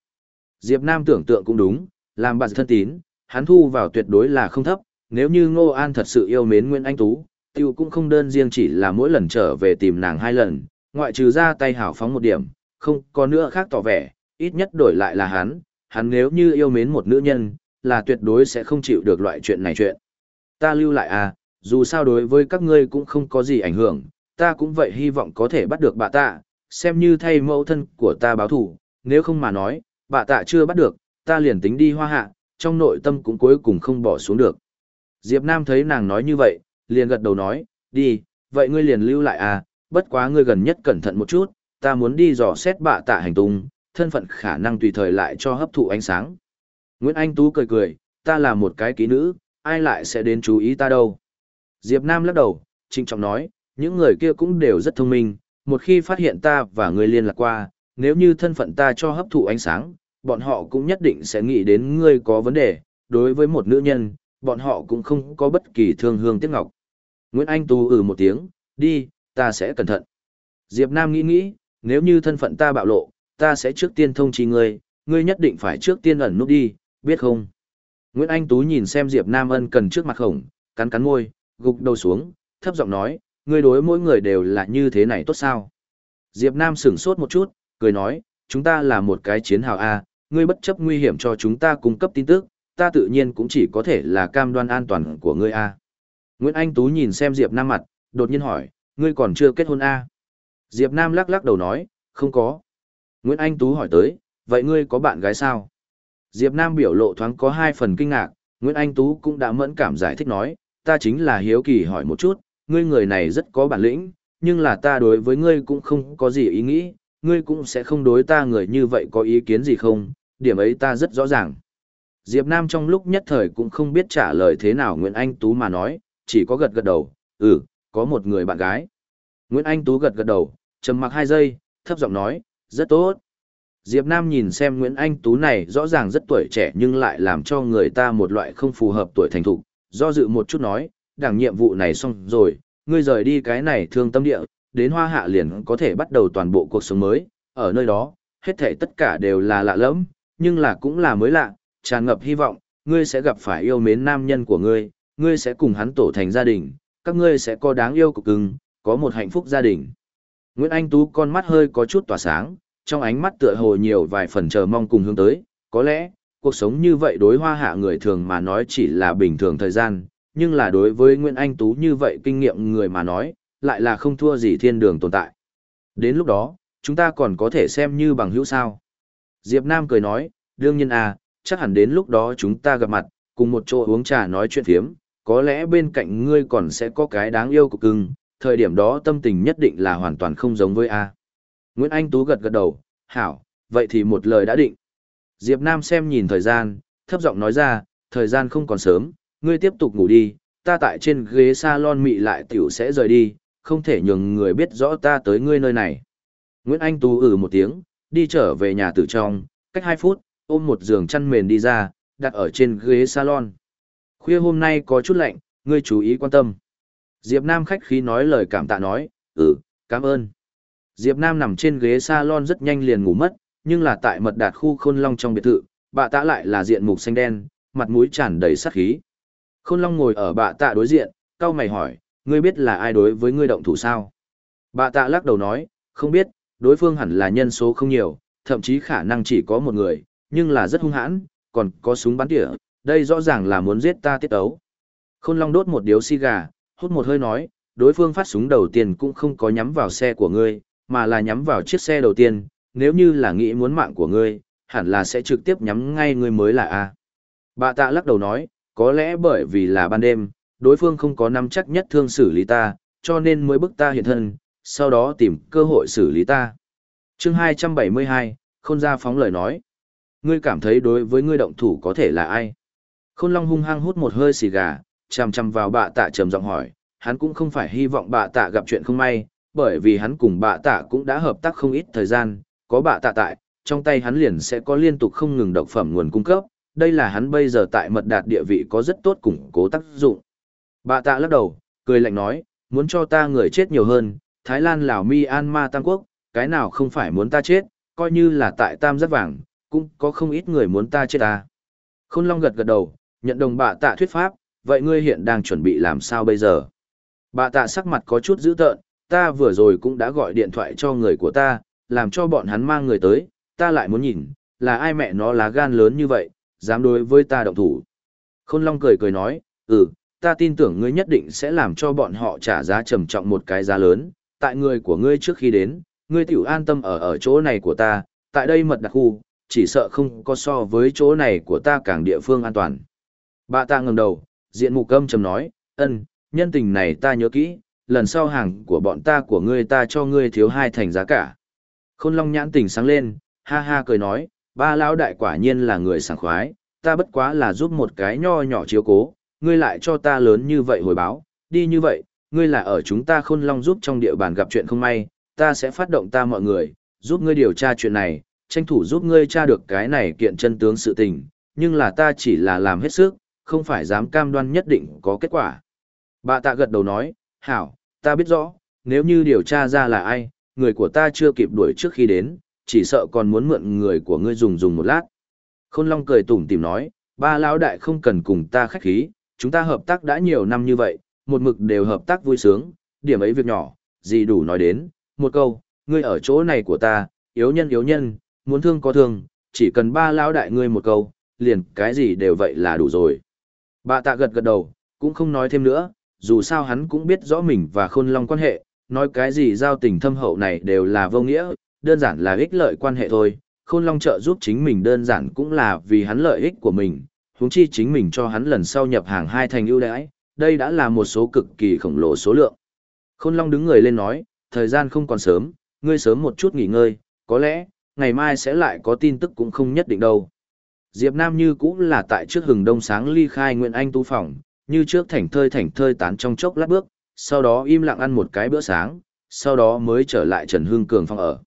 Speaker 1: Diệp Nam tưởng tượng cũng đúng, làm bạn thân tín, hắn thu vào tuyệt đối là không thấp, nếu như Ngô An thật sự yêu mến Nguyễn Anh Tú, tiêu cũng không đơn riêng chỉ là mỗi lần trở về tìm nàng hai lần, ngoại trừ ra tay Hảo phóng một điểm, không có nữa khác tỏ vẻ, ít nhất đổi lại là hắn, hắn nếu như yêu mến một nữ nhân, là tuyệt đối sẽ không chịu được loại chuyện này chuyện. Ta lưu lại à, dù sao đối với các ngươi cũng không có gì ảnh hưởng, ta cũng vậy hy vọng có thể bắt được bà ta, xem như thay mẫu thân của ta báo thủ, nếu không mà nói, bà tạ chưa bắt được, ta liền tính đi hoa hạ, trong nội tâm cũng cuối cùng không bỏ xuống được. Diệp Nam thấy nàng nói như vậy, liền gật đầu nói, đi, vậy ngươi liền lưu lại à, bất quá ngươi gần nhất cẩn thận một chút, ta muốn đi dò xét bạ tạ hành tung, thân phận khả năng tùy thời lại cho hấp thụ ánh sáng. Nguyễn Anh Tú cười cười, ta là một cái ký nữ, ai lại sẽ đến chú ý ta đâu. Diệp Nam lắc đầu, trinh trọng nói, những người kia cũng đều rất thông minh, một khi phát hiện ta và ngươi liên lạc qua, nếu như thân phận ta cho hấp thụ ánh sáng, bọn họ cũng nhất định sẽ nghĩ đến ngươi có vấn đề, đối với một nữ nhân, bọn họ cũng không có bất kỳ thương hương tiếc ngọc. Nguyễn Anh Tu ừ một tiếng, đi, ta sẽ cẩn thận. Diệp Nam nghĩ nghĩ, nếu như thân phận ta bạo lộ, ta sẽ trước tiên thông chi ngươi, ngươi nhất định phải trước tiên ẩn núp đi, biết không? Nguyễn Anh Tú nhìn xem Diệp Nam ân cần trước mặt khổng, cắn cắn môi, gục đầu xuống, thấp giọng nói, ngươi đối mỗi người đều là như thế này tốt sao? Diệp Nam sững sốt một chút, cười nói, chúng ta là một cái chiến hào A, ngươi bất chấp nguy hiểm cho chúng ta cung cấp tin tức, ta tự nhiên cũng chỉ có thể là cam đoan an toàn của ngươi A. Nguyễn Anh Tú nhìn xem Diệp Nam mặt, đột nhiên hỏi, ngươi còn chưa kết hôn A. Diệp Nam lắc lắc đầu nói, không có. Nguyễn Anh Tú hỏi tới, vậy ngươi có bạn gái sao? Diệp Nam biểu lộ thoáng có hai phần kinh ngạc, Nguyễn Anh Tú cũng đã mẫn cảm giải thích nói, ta chính là hiếu kỳ hỏi một chút, ngươi người này rất có bản lĩnh, nhưng là ta đối với ngươi cũng không có gì ý nghĩ, ngươi cũng sẽ không đối ta người như vậy có ý kiến gì không, điểm ấy ta rất rõ ràng. Diệp Nam trong lúc nhất thời cũng không biết trả lời thế nào Nguyễn Anh Tú mà nói, chỉ có gật gật đầu, ừ, có một người bạn gái. Nguyễn Anh Tú gật gật đầu, trầm mặc hai giây, thấp giọng nói, rất tốt. Diệp Nam nhìn xem Nguyễn Anh Tú này rõ ràng rất tuổi trẻ nhưng lại làm cho người ta một loại không phù hợp tuổi thành thục, do dự một chút nói, đảng nhiệm vụ này xong rồi, ngươi rời đi cái này thương tâm địa, đến hoa hạ liền có thể bắt đầu toàn bộ cuộc sống mới, ở nơi đó, hết thảy tất cả đều là lạ lẫm, nhưng là cũng là mới lạ, tràn ngập hy vọng, ngươi sẽ gặp phải yêu mến nam nhân của ngươi, ngươi sẽ cùng hắn tổ thành gia đình, các ngươi sẽ có đáng yêu cực cưng, có một hạnh phúc gia đình. Nguyễn Anh Tú con mắt hơi có chút tỏa sáng, trong ánh mắt tựa hồ nhiều vài phần chờ mong cùng hướng tới, có lẽ, cuộc sống như vậy đối hoa hạ người thường mà nói chỉ là bình thường thời gian, nhưng là đối với Nguyễn Anh Tú như vậy kinh nghiệm người mà nói, lại là không thua gì thiên đường tồn tại. Đến lúc đó, chúng ta còn có thể xem như bằng hữu sao. Diệp Nam cười nói, đương nhiên à, chắc hẳn đến lúc đó chúng ta gặp mặt, cùng một chỗ uống trà nói chuyện phiếm, có lẽ bên cạnh ngươi còn sẽ có cái đáng yêu của cưng, thời điểm đó tâm tình nhất định là hoàn toàn không giống với A. Nguyễn Anh Tú gật gật đầu, hảo, vậy thì một lời đã định. Diệp Nam xem nhìn thời gian, thấp giọng nói ra, thời gian không còn sớm, ngươi tiếp tục ngủ đi, ta tại trên ghế salon mị lại tiểu sẽ rời đi, không thể nhường người biết rõ ta tới ngươi nơi này. Nguyễn Anh Tú ừ một tiếng, đi trở về nhà tử trong, cách 2 phút, ôm một giường chăn mền đi ra, đặt ở trên ghế salon. Khuya hôm nay có chút lạnh, ngươi chú ý quan tâm. Diệp Nam khách khí nói lời cảm tạ nói, ừ, cảm ơn. Diệp Nam nằm trên ghế salon rất nhanh liền ngủ mất, nhưng là tại mật đạt khu khôn long trong biệt thự, bà tạ lại là diện mục xanh đen, mặt mũi tràn đầy sát khí. Khôn long ngồi ở bà tạ đối diện, cao mày hỏi, ngươi biết là ai đối với ngươi động thủ sao? Bà tạ lắc đầu nói, không biết, đối phương hẳn là nhân số không nhiều, thậm chí khả năng chỉ có một người, nhưng là rất hung hãn, còn có súng bắn tỉa, đây rõ ràng là muốn giết ta tiết ấu. Khôn long đốt một điếu xì gà, hút một hơi nói, đối phương phát súng đầu tiên cũng không có nhắm vào xe của ngươi, mà là nhắm vào chiếc xe đầu tiên, nếu như là nghĩ muốn mạng của ngươi, hẳn là sẽ trực tiếp nhắm ngay ngươi mới là A. Bà tạ lắc đầu nói, có lẽ bởi vì là ban đêm, đối phương không có nắm chắc nhất thương xử lý ta, cho nên mới bức ta hiện thân, sau đó tìm cơ hội xử lý ta. chương 272, khôn ra phóng lời nói. Ngươi cảm thấy đối với ngươi động thủ có thể là ai? Khôn Long hung hăng hút một hơi xì gà, chằm chằm vào bạ tạ trầm giọng hỏi, hắn cũng không phải hy vọng bạ tạ gặp chuyện không may, bởi vì hắn cùng bạ tạ cũng đã hợp tác không ít thời gian, có bạ tạ tại, trong tay hắn liền sẽ có liên tục không ngừng độc phẩm nguồn cung cấp, đây là hắn bây giờ tại mật đạt địa vị có rất tốt củng cố tác dụng bà tạ lắc đầu, cười lạnh nói, muốn cho ta người chết nhiều hơn, Thái Lan Lào Myanmar Tam Quốc, cái nào không phải muốn ta chết, coi như là tại Tam Giác Vàng, cũng có không ít người muốn ta chết ta. Khôn Long gật gật đầu, nhận đồng bà tạ thuyết pháp, vậy ngươi hiện đang chuẩn bị làm sao bây giờ? bà tạ sắc mặt có chút dữ tợn, ta vừa rồi cũng đã gọi điện thoại cho người của ta, làm cho bọn hắn mang người tới, ta lại muốn nhìn, là ai mẹ nó lá gan lớn như vậy, dám đối với ta động thủ. Khôn Long cười cười nói, ừ, ta tin tưởng ngươi nhất định sẽ làm cho bọn họ trả giá trầm trọng một cái giá lớn, tại người của ngươi trước khi đến, ngươi tiểu an tâm ở ở chỗ này của ta, tại đây mật đặc khu, chỉ sợ không có so với chỗ này của ta càng địa phương an toàn. Bà ta ngẩng đầu, diện mục âm trầm nói, ân, nhân tình này ta nhớ kỹ, lần sau hàng của bọn ta của ngươi ta cho ngươi thiếu hai thành giá cả. Khôn Long nhãn tình sáng lên, ha ha cười nói, ba lão đại quả nhiên là người sảng khoái, ta bất quá là giúp một cái nho nhỏ chiếu cố, ngươi lại cho ta lớn như vậy hồi báo, đi như vậy, ngươi là ở chúng ta Khôn Long giúp trong địa bàn gặp chuyện không may, ta sẽ phát động ta mọi người, giúp ngươi điều tra chuyện này, tranh thủ giúp ngươi tra được cái này kiện chân tướng sự tình, nhưng là ta chỉ là làm hết sức, không phải dám cam đoan nhất định có kết quả. Bà tạ gật đầu nói, hảo, ta biết rõ, nếu như điều tra ra là ai, người của ta chưa kịp đuổi trước khi đến, chỉ sợ còn muốn mượn người của ngươi dùng dùng một lát. Khôn Long cười tủm tìm nói, ba lão đại không cần cùng ta khách khí, chúng ta hợp tác đã nhiều năm như vậy, một mực đều hợp tác vui sướng, điểm ấy việc nhỏ, gì đủ nói đến, một câu, ngươi ở chỗ này của ta, yếu nhân yếu nhân, muốn thương có thương, chỉ cần ba lão đại ngươi một câu, liền cái gì đều vậy là đủ rồi. Bà tạ gật gật đầu, cũng không nói thêm nữa, dù sao hắn cũng biết rõ mình và khôn long quan hệ, nói cái gì giao tình thâm hậu này đều là vô nghĩa, đơn giản là ích lợi quan hệ thôi. Khôn long trợ giúp chính mình đơn giản cũng là vì hắn lợi ích của mình, huống chi chính mình cho hắn lần sau nhập hàng hai thành ưu đãi, đây đã là một số cực kỳ khổng lồ số lượng. Khôn long đứng người lên nói, thời gian không còn sớm, ngươi sớm một chút nghỉ ngơi, có lẽ, ngày mai sẽ lại có tin tức cũng không nhất định đâu. Diệp Nam như cũng là tại trước hừng đông sáng ly khai Nguyễn Anh tu phòng, như trước thảnh thơi thảnh thơi tán trong chốc lát bước, sau đó im lặng ăn một cái bữa sáng, sau đó mới trở lại Trần Hương Cường phòng ở.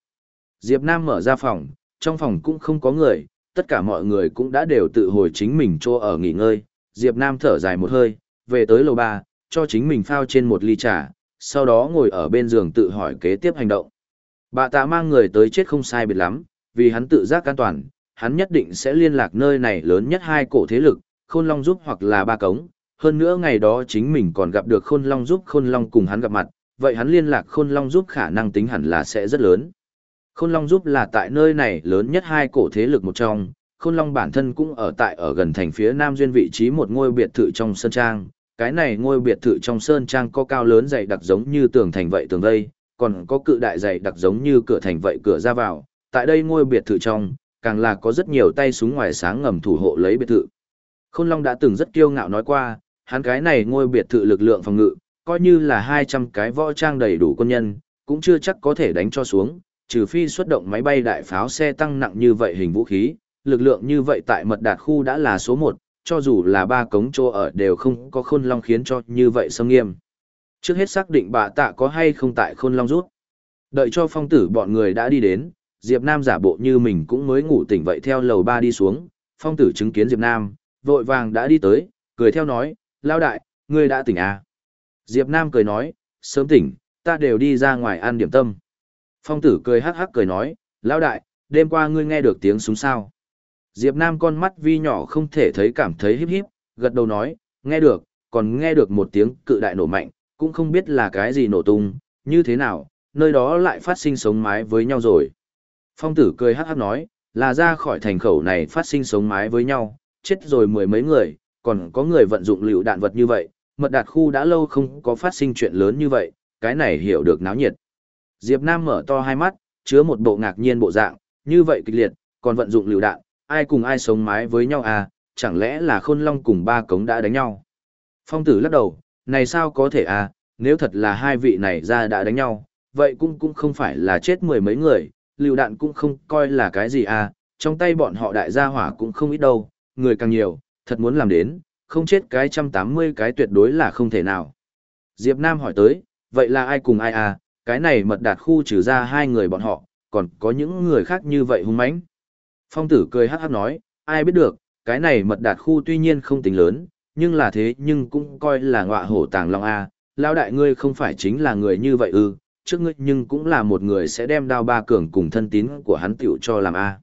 Speaker 1: Diệp Nam mở ra phòng, trong phòng cũng không có người, tất cả mọi người cũng đã đều tự hồi chính mình cho ở nghỉ ngơi. Diệp Nam thở dài một hơi, về tới lầu ba, cho chính mình phao trên một ly trà, sau đó ngồi ở bên giường tự hỏi kế tiếp hành động. Bà Tạ mang người tới chết không sai biệt lắm, vì hắn tự giác an toàn, hắn nhất định sẽ liên lạc nơi này lớn nhất hai cổ thế lực, Khôn Long giúp hoặc là ba cống. Hơn nữa ngày đó chính mình còn gặp được Khôn Long giúp Khôn Long cùng hắn gặp mặt, vậy hắn liên lạc Khôn Long giúp khả năng tính hẳn là sẽ rất lớn. Khôn Long giúp là tại nơi này lớn nhất hai cổ thế lực một trong, Khôn Long bản thân cũng ở tại ở gần thành phía Nam Duyên vị trí một ngôi biệt thự trong Sơn Trang. Cái này ngôi biệt thự trong Sơn Trang có cao lớn dày đặc giống như tường thành vậy tường vây, còn có cự đại dày đặc giống như cửa thành vậy cửa ra vào. Tại đây ngôi biệt thự trong, càng là có rất nhiều tay súng ngoài sáng ngầm thủ hộ lấy biệt thự. Khôn Long đã từng rất kiêu ngạo nói qua, hắn cái này ngôi biệt thự lực lượng phòng ngự, coi như là 200 cái võ trang đầy đủ quân nhân, cũng chưa chắc có thể đánh cho xuống, trừ phi xuất động máy bay đại pháo xe tăng nặng như vậy hình vũ khí, lực lượng như vậy tại mật đạt khu đã là số 1, cho dù là ba cống chỗ ở đều không có Khôn Long khiến cho như vậy xâm nghiêm. Trước hết xác định bà tạ có hay không tại Khôn Long rút. Đợi cho phong tử bọn người đã đi đến, Diệp Nam giả bộ như mình cũng mới ngủ tỉnh vậy theo lầu ba đi xuống, phong tử chứng kiến Diệp Nam, vội vàng đã đi tới, cười theo nói, lao đại, ngươi đã tỉnh à? Diệp Nam cười nói, sớm tỉnh, ta đều đi ra ngoài ăn điểm tâm. Phong tử cười hắc hắc cười nói, Lão đại, đêm qua ngươi nghe được tiếng súng sao? Diệp Nam con mắt vi nhỏ không thể thấy cảm thấy híp híp, gật đầu nói, nghe được, còn nghe được một tiếng cự đại nổ mạnh, cũng không biết là cái gì nổ tung, như thế nào, nơi đó lại phát sinh sống mái với nhau rồi. Phong tử cười hắc hắc nói, là ra khỏi thành khẩu này phát sinh sống mái với nhau, chết rồi mười mấy người, còn có người vận dụng liều đạn vật như vậy, mật đạt khu đã lâu không có phát sinh chuyện lớn như vậy, cái này hiểu được náo nhiệt. Diệp Nam mở to hai mắt, chứa một bộ ngạc nhiên bộ dạng, như vậy kịch liệt, còn vận dụng liều đạn, ai cùng ai sống mái với nhau à, chẳng lẽ là khôn long cùng ba cống đã đánh nhau. Phong tử lắc đầu, này sao có thể à, nếu thật là hai vị này ra đã đánh nhau, vậy cũng cũng không phải là chết mười mấy người, liều đạn cũng không coi là cái gì à, trong tay bọn họ đại gia hỏa cũng không ít đâu, người càng nhiều, thật muốn làm đến, không chết cái trăm tám mươi cái tuyệt đối là không thể nào. Diệp Nam hỏi tới, vậy là ai cùng ai à, cái này mật đạt khu trừ ra hai người bọn họ, còn có những người khác như vậy hung mãnh. Phong tử cười hát hát nói, ai biết được, cái này mật đạt khu tuy nhiên không tính lớn, nhưng là thế nhưng cũng coi là ngọa hổ tàng long A, lao đại ngươi không phải chính là người như vậy ư, trước ngươi nhưng cũng là một người sẽ đem đao ba cường cùng thân tín của hắn tiểu cho làm A.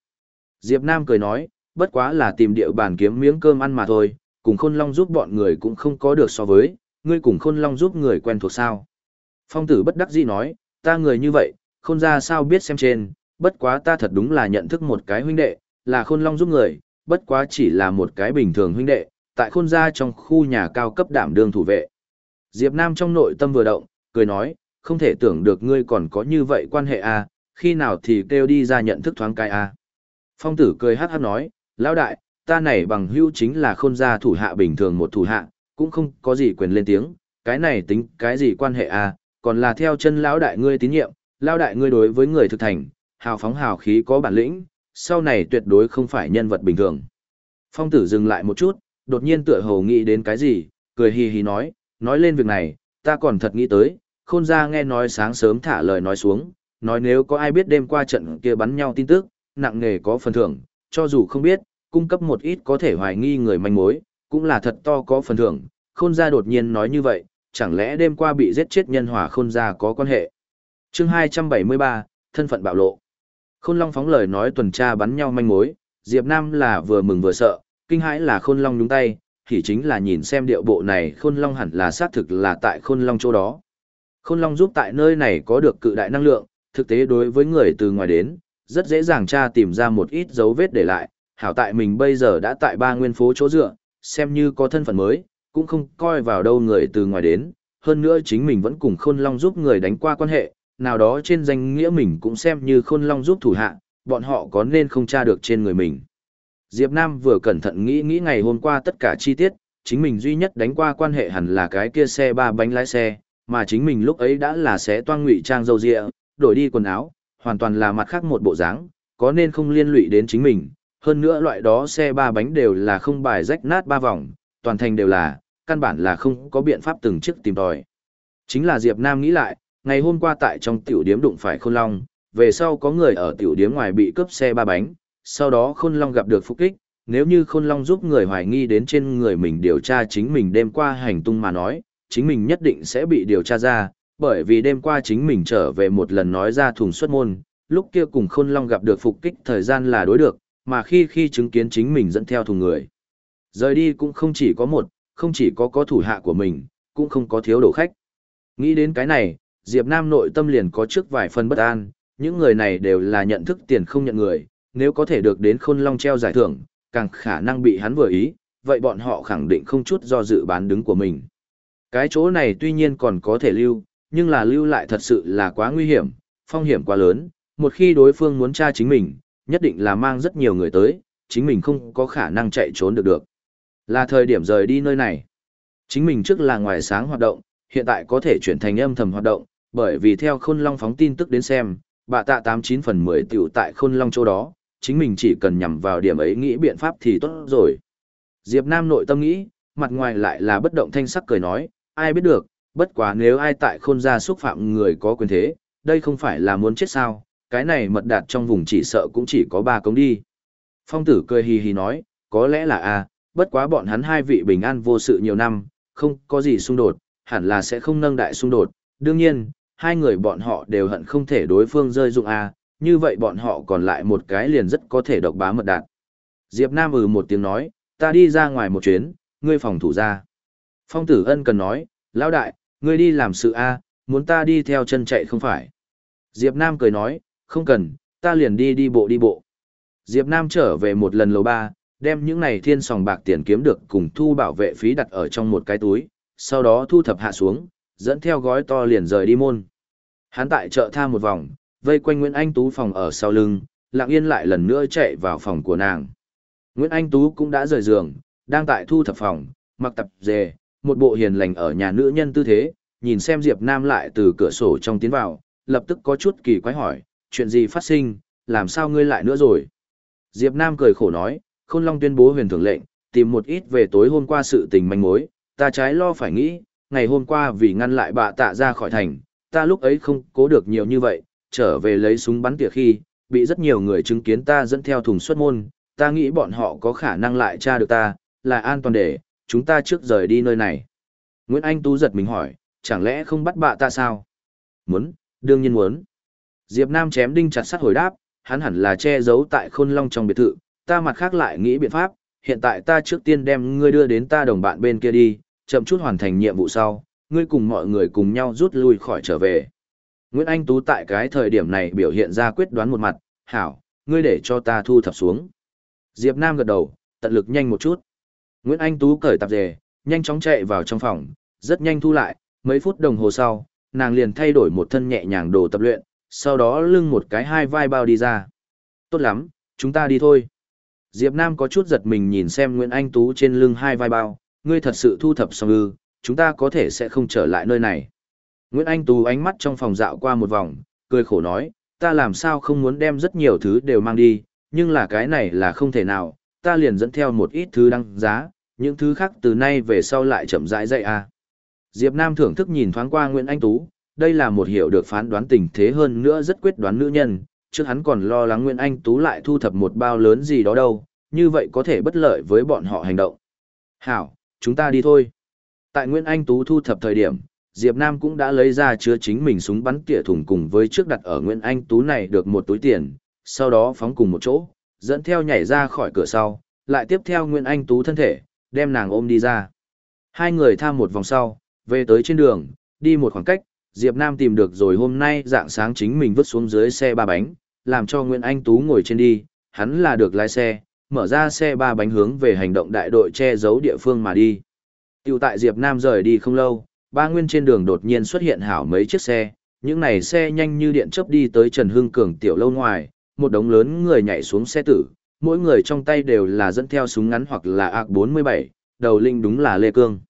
Speaker 1: Diệp Nam cười nói, bất quá là tìm địa bàn kiếm miếng cơm ăn mà thôi, cùng khôn long giúp bọn người cũng không có được so với, ngươi cùng khôn long giúp người quen thuộc sao. Phong tử bất đắc dĩ nói, ta người như vậy, khôn ra sao biết xem trên, bất quá ta thật đúng là nhận thức một cái huynh đệ, là khôn long giúp người, bất quá chỉ là một cái bình thường huynh đệ, tại khôn gia trong khu nhà cao cấp đảm đương thủ vệ. Diệp Nam trong nội tâm vừa động, cười nói, không thể tưởng được ngươi còn có như vậy quan hệ à, khi nào thì kêu đi ra nhận thức thoáng cái à. Phong tử cười hát hát nói, lão đại, ta này bằng hữu chính là khôn gia thủ hạ bình thường một thủ hạ, cũng không có gì quyền lên tiếng, cái này tính cái gì quan hệ à, còn là theo chân lão đại ngươi tín nhiệm, lão đại ngươi đối với người thực thành, hào phóng hào khí có bản lĩnh, sau này tuyệt đối không phải nhân vật bình thường. Phong tử dừng lại một chút, đột nhiên tựa hồ nghĩ đến cái gì, cười hì hì nói, nói lên việc này, ta còn thật nghĩ tới, khôn ra nghe nói sáng sớm thả lời nói xuống, nói nếu có ai biết đêm qua trận kia bắn nhau tin tức, nặng nghề có phần thưởng, cho dù không biết, cung cấp một ít có thể hoài nghi người manh mối, cũng là thật to có phần thưởng, khôn ra đột nhiên nói như vậy, chẳng lẽ đêm qua bị giết chết nhân hòa khôn ra có quan hệ. chương 273, thân phận bạo lộ. Khôn Long phóng lời nói tuần tra bắn nhau manh mối, Diệp Nam là vừa mừng vừa sợ, kinh hãi là khôn long nhúng tay, thì chính là nhìn xem điệu bộ này khôn long hẳn là xác thực là tại khôn long chỗ đó. Khôn long giúp tại nơi này có được cự đại năng lượng, thực tế đối với người từ ngoài đến, rất dễ dàng tra tìm ra một ít dấu vết để lại, hảo tại mình bây giờ đã tại ba nguyên phố chỗ dựa, xem như có thân phận mới, cũng không coi vào đâu người từ ngoài đến, hơn nữa chính mình vẫn cùng khôn long giúp người đánh qua quan hệ, nào đó trên danh nghĩa mình cũng xem như khôn long giúp thủ hạ, bọn họ có nên không tra được trên người mình. Diệp Nam vừa cẩn thận nghĩ nghĩ ngày hôm qua tất cả chi tiết, chính mình duy nhất đánh qua quan hệ hẳn là cái kia xe ba bánh lái xe, mà chính mình lúc ấy đã là xé toang ngụy trang dâu dịa, đổi đi quần áo, hoàn toàn là mặt khác một bộ dáng, có nên không liên lụy đến chính mình. Hơn nữa loại đó xe ba bánh đều là không bài rách nát ba vòng, toàn thành đều là, căn bản là không có biện pháp từng chiếc tìm tòi. Chính là Diệp Nam nghĩ lại, ngày hôm qua tại trong tiểu điếm đụng phải khôn long, về sau có người ở tiểu điếm ngoài bị cướp xe ba bánh, sau đó khôn long gặp được phục kích, nếu như khôn long giúp người hoài nghi đến trên người mình điều tra chính mình đêm qua hành tung mà nói, chính mình nhất định sẽ bị điều tra ra, bởi vì đêm qua chính mình trở về một lần nói ra thùng xuất môn, lúc kia cùng khôn long gặp được phục kích thời gian là đối được, mà khi khi chứng kiến chính mình dẫn theo thùng người. Rời đi cũng không chỉ có một, không chỉ có có thủ hạ của mình, cũng không có thiếu đồ khách. Nghĩ đến cái này, Diệp Nam nội tâm liền có trước vài phần bất an, những người này đều là nhận thức tiền không nhận người, nếu có thể được đến khôn long treo giải thưởng, càng khả năng bị hắn vừa ý, vậy bọn họ khẳng định không chút do dự bán đứng của mình. Cái chỗ này tuy nhiên còn có thể lưu, nhưng là lưu lại thật sự là quá nguy hiểm, phong hiểm quá lớn, một khi đối phương muốn tra chính mình, nhất định là mang rất nhiều người tới, chính mình không có khả năng chạy trốn được được. Là thời điểm rời đi nơi này. Chính mình trước là ngoài sáng hoạt động, hiện tại có thể chuyển thành âm thầm hoạt động, bởi vì theo Khôn Long phóng tin tức đến xem, bà tạ 89 phần 10 tiểu tại Khôn Long chỗ đó, chính mình chỉ cần nhằm vào điểm ấy nghĩ biện pháp thì tốt rồi. Diệp Nam nội tâm nghĩ, mặt ngoài lại là bất động thanh sắc cười nói, ai biết được, bất quá nếu ai tại khôn gia xúc phạm người có quyền thế, đây không phải là muốn chết sao, cái này mật đạt trong vùng chỉ sợ cũng chỉ có ba cống đi. Phong tử cười hì hì nói, có lẽ là a, bất quá bọn hắn hai vị bình an vô sự nhiều năm, không có gì xung đột, hẳn là sẽ không nâng đại xung đột, đương nhiên, hai người bọn họ đều hận không thể đối phương rơi dụng a, như vậy bọn họ còn lại một cái liền rất có thể độc bá mật đạt. Diệp Nam ừ một tiếng nói, ta đi ra ngoài một chuyến, ngươi phòng thủ ra. Phong tử ân cần nói, lão đại, ngươi đi làm sự A, muốn ta đi theo chân chạy không phải. Diệp Nam cười nói, không cần, ta liền đi đi bộ đi bộ. Diệp Nam trở về một lần lầu ba, đem những này thiên sòng bạc tiền kiếm được cùng thu bảo vệ phí đặt ở trong một cái túi, sau đó thu thập hạ xuống, dẫn theo gói to liền rời đi môn. Hắn tại chợ tha một vòng, vây quanh Nguyễn Anh Tú phòng ở sau lưng, lặng yên lại lần nữa chạy vào phòng của nàng. Nguyễn Anh Tú cũng đã rời giường, đang tại thu thập phòng, mặc tập dề, một bộ hiền lành ở nhà nữ nhân tư thế, nhìn xem Diệp Nam lại từ cửa sổ trong tiến vào, lập tức có chút kỳ quái hỏi, chuyện gì phát sinh, làm sao ngươi lại nữa rồi? Diệp Nam cười khổ nói, Khôn Long tuyên bố huyền thưởng lệnh, tìm một ít về tối hôm qua sự tình manh mối, ta trái lo phải nghĩ, ngày hôm qua vì ngăn lại bà tạ ra khỏi thành, ta lúc ấy không cố được nhiều như vậy, trở về lấy súng bắn tỉa khi, bị rất nhiều người chứng kiến ta dẫn theo thùng xuất môn, ta nghĩ bọn họ có khả năng lại tra được ta, là an toàn để, chúng ta trước rời đi nơi này. Nguyễn Anh Tú giật mình hỏi, chẳng lẽ không bắt bạ ta sao? Muốn, đương nhiên muốn. Diệp Nam chém đinh chặt sắt hồi đáp, hắn hẳn là che giấu tại khôn long trong biệt thự, ta mặt khác lại nghĩ biện pháp, hiện tại ta trước tiên đem ngươi đưa đến ta đồng bạn bên kia đi, chậm chút hoàn thành nhiệm vụ sau, ngươi cùng mọi người cùng nhau rút lui khỏi trở về. Nguyễn Anh Tú tại cái thời điểm này biểu hiện ra quyết đoán một mặt, hảo, ngươi để cho ta thu thập xuống. Diệp Nam gật đầu, tận lực nhanh một chút. Nguyễn Anh Tú cởi tạp dề, nhanh chóng chạy vào trong phòng, rất nhanh thu lại, mấy phút đồng hồ sau, nàng liền thay đổi một thân nhẹ nhàng đồ tập luyện, sau đó lưng một cái hai vai bao đi ra. Tốt lắm, chúng ta đi thôi. Diệp Nam có chút giật mình nhìn xem Nguyễn Anh Tú trên lưng hai vai bao, ngươi thật sự thu thập xong ư, chúng ta có thể sẽ không trở lại nơi này. Nguyễn Anh Tú ánh mắt trong phòng dạo qua một vòng, cười khổ nói, ta làm sao không muốn đem rất nhiều thứ đều mang đi, nhưng là cái này là không thể nào, ta liền dẫn theo một ít thứ đăng giá, những thứ khác từ nay về sau lại chậm rãi dậy à. Diệp Nam thưởng thức nhìn thoáng qua Nguyễn Anh Tú, đây là một hiểu được phán đoán tình thế hơn nữa rất quyết đoán nữ nhân, trước hắn còn lo lắng Nguyễn Anh Tú lại thu thập một bao lớn gì đó đâu, như vậy có thể bất lợi với bọn họ hành động. Hảo, chúng ta đi thôi. Tại Nguyễn Anh Tú thu thập thời điểm, Diệp Nam cũng đã lấy ra chứa chính mình súng bắn tỉa thùng cùng với trước đặt ở Nguyễn Anh Tú này được một túi tiền, sau đó phóng cùng một chỗ, dẫn theo nhảy ra khỏi cửa sau, lại tiếp theo Nguyễn Anh Tú thân thể, đem nàng ôm đi ra. Hai người tham một vòng sau, về tới trên đường, đi một khoảng cách, Diệp Nam tìm được rồi hôm nay dạng sáng chính mình vứt xuống dưới xe ba bánh, làm cho Nguyễn Anh Tú ngồi trên đi, hắn là được lái xe, mở ra xe ba bánh hướng về hành động đại đội che giấu địa phương mà đi. Tiểu tại Diệp Nam rời đi không lâu, ba nguyên trên đường đột nhiên xuất hiện hảo mấy chiếc xe, những này xe nhanh như điện chớp đi tới Trần Hưng Cường tiểu lâu ngoài, một đống lớn người nhảy xuống xe tử, mỗi người trong tay đều là dẫn theo súng ngắn hoặc là AK-47, đầu linh đúng là Lê Cương.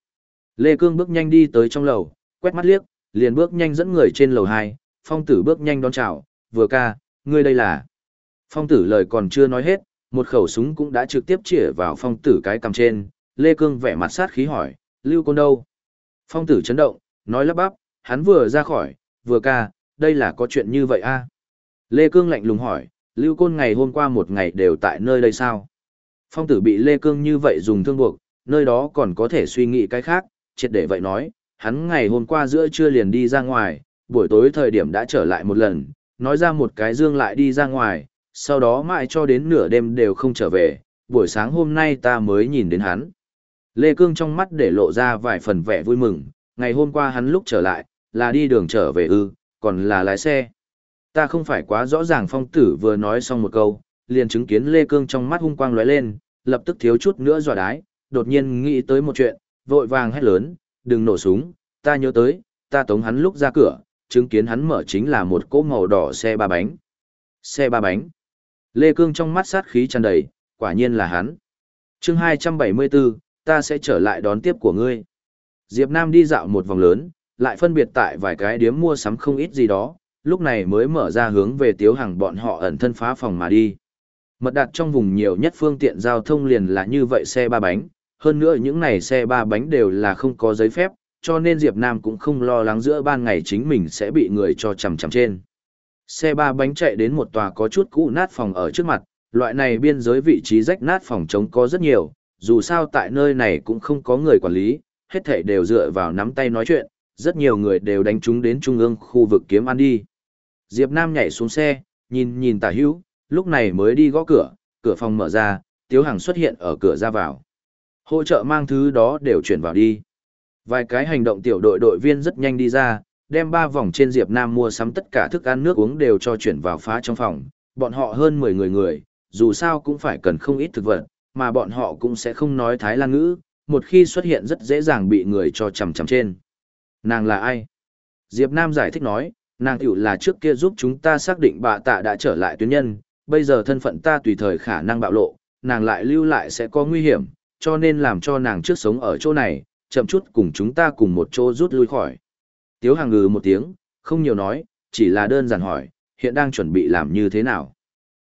Speaker 1: Lê Cương bước nhanh đi tới trong lầu, quét mắt liếc, liền bước nhanh dẫn người trên lầu 2, phong tử bước nhanh đón chào, vừa ca, ngươi đây là. Phong tử lời còn chưa nói hết, một khẩu súng cũng đã trực tiếp chĩa vào phong tử cái cầm trên, Lê Cương vẻ mặt sát khí hỏi, lưu côn đâu? Phong tử chấn động, nói lắp bắp, hắn vừa ra khỏi, vừa ca, đây là có chuyện như vậy a à? Lê Cương lạnh lùng hỏi, lưu côn ngày hôm qua một ngày đều tại nơi đây sao? Phong tử bị Lê Cương như vậy dùng thương buộc, nơi đó còn có thể suy nghĩ cái khác, triệt để vậy nói, hắn ngày hôm qua giữa trưa liền đi ra ngoài, buổi tối thời điểm đã trở lại một lần, nói ra một cái dương lại đi ra ngoài, sau đó mãi cho đến nửa đêm đều không trở về, buổi sáng hôm nay ta mới nhìn đến hắn. Lê Cương trong mắt để lộ ra vài phần vẻ vui mừng, ngày hôm qua hắn lúc trở lại, là đi đường trở về ư, còn là lái xe. Ta không phải quá rõ ràng phong tử vừa nói xong một câu, liền chứng kiến Lê Cương trong mắt hung quang lóe lên, lập tức thiếu chút nữa dọa đái, đột nhiên nghĩ tới một chuyện, vội vàng hét lớn, đừng nổ súng, ta nhớ tới, ta tống hắn lúc ra cửa, chứng kiến hắn mở chính là một cỗ màu đỏ xe ba bánh. Xe ba bánh. Lê Cương trong mắt sát khí tràn đầy, quả nhiên là hắn. chương 274, ta sẽ trở lại đón tiếp của ngươi. Diệp Nam đi dạo một vòng lớn, lại phân biệt tại vài cái điếm mua sắm không ít gì đó, lúc này mới mở ra hướng về tiếu hàng bọn họ ẩn thân phá phòng mà đi. Mật đặt trong vùng nhiều nhất phương tiện giao thông liền là như vậy xe ba bánh, hơn nữa những này xe ba bánh đều là không có giấy phép, cho nên Diệp Nam cũng không lo lắng giữa ban ngày chính mình sẽ bị người cho chằm chằm trên. Xe ba bánh chạy đến một tòa có chút cũ nát phòng ở trước mặt, loại này biên giới vị trí rách nát phòng trống có rất nhiều, dù sao tại nơi này cũng không có người quản lý, hết thảy đều dựa vào nắm tay nói chuyện, rất nhiều người đều đánh chúng đến trung ương khu vực kiếm ăn đi. Diệp Nam nhảy xuống xe, nhìn nhìn tả hữu, lúc này mới đi gõ cửa, cửa phòng mở ra, Tiếu Hằng xuất hiện ở cửa ra vào. Hỗ trợ mang thứ đó đều chuyển vào đi. Vài cái hành động tiểu đội đội viên rất nhanh đi ra, đem ba vòng trên Diệp Nam mua sắm tất cả thức ăn nước uống đều cho chuyển vào phá trong phòng. Bọn họ hơn 10 người người, dù sao cũng phải cần không ít thực vật, mà bọn họ cũng sẽ không nói Thái Lan ngữ, một khi xuất hiện rất dễ dàng bị người cho chầm chầm trên. Nàng là ai? Diệp Nam giải thích nói, nàng tiểu là trước kia giúp chúng ta xác định bà tạ đã trở lại tuyến nhân, bây giờ thân phận ta tùy thời khả năng bạo lộ, nàng lại lưu lại sẽ có nguy hiểm, cho nên làm cho nàng trước sống ở chỗ này, chậm chút cùng chúng ta cùng một chỗ rút lui khỏi. Tiếu hàng ngừ một tiếng, không nhiều nói, chỉ là đơn giản hỏi, hiện đang chuẩn bị làm như thế nào.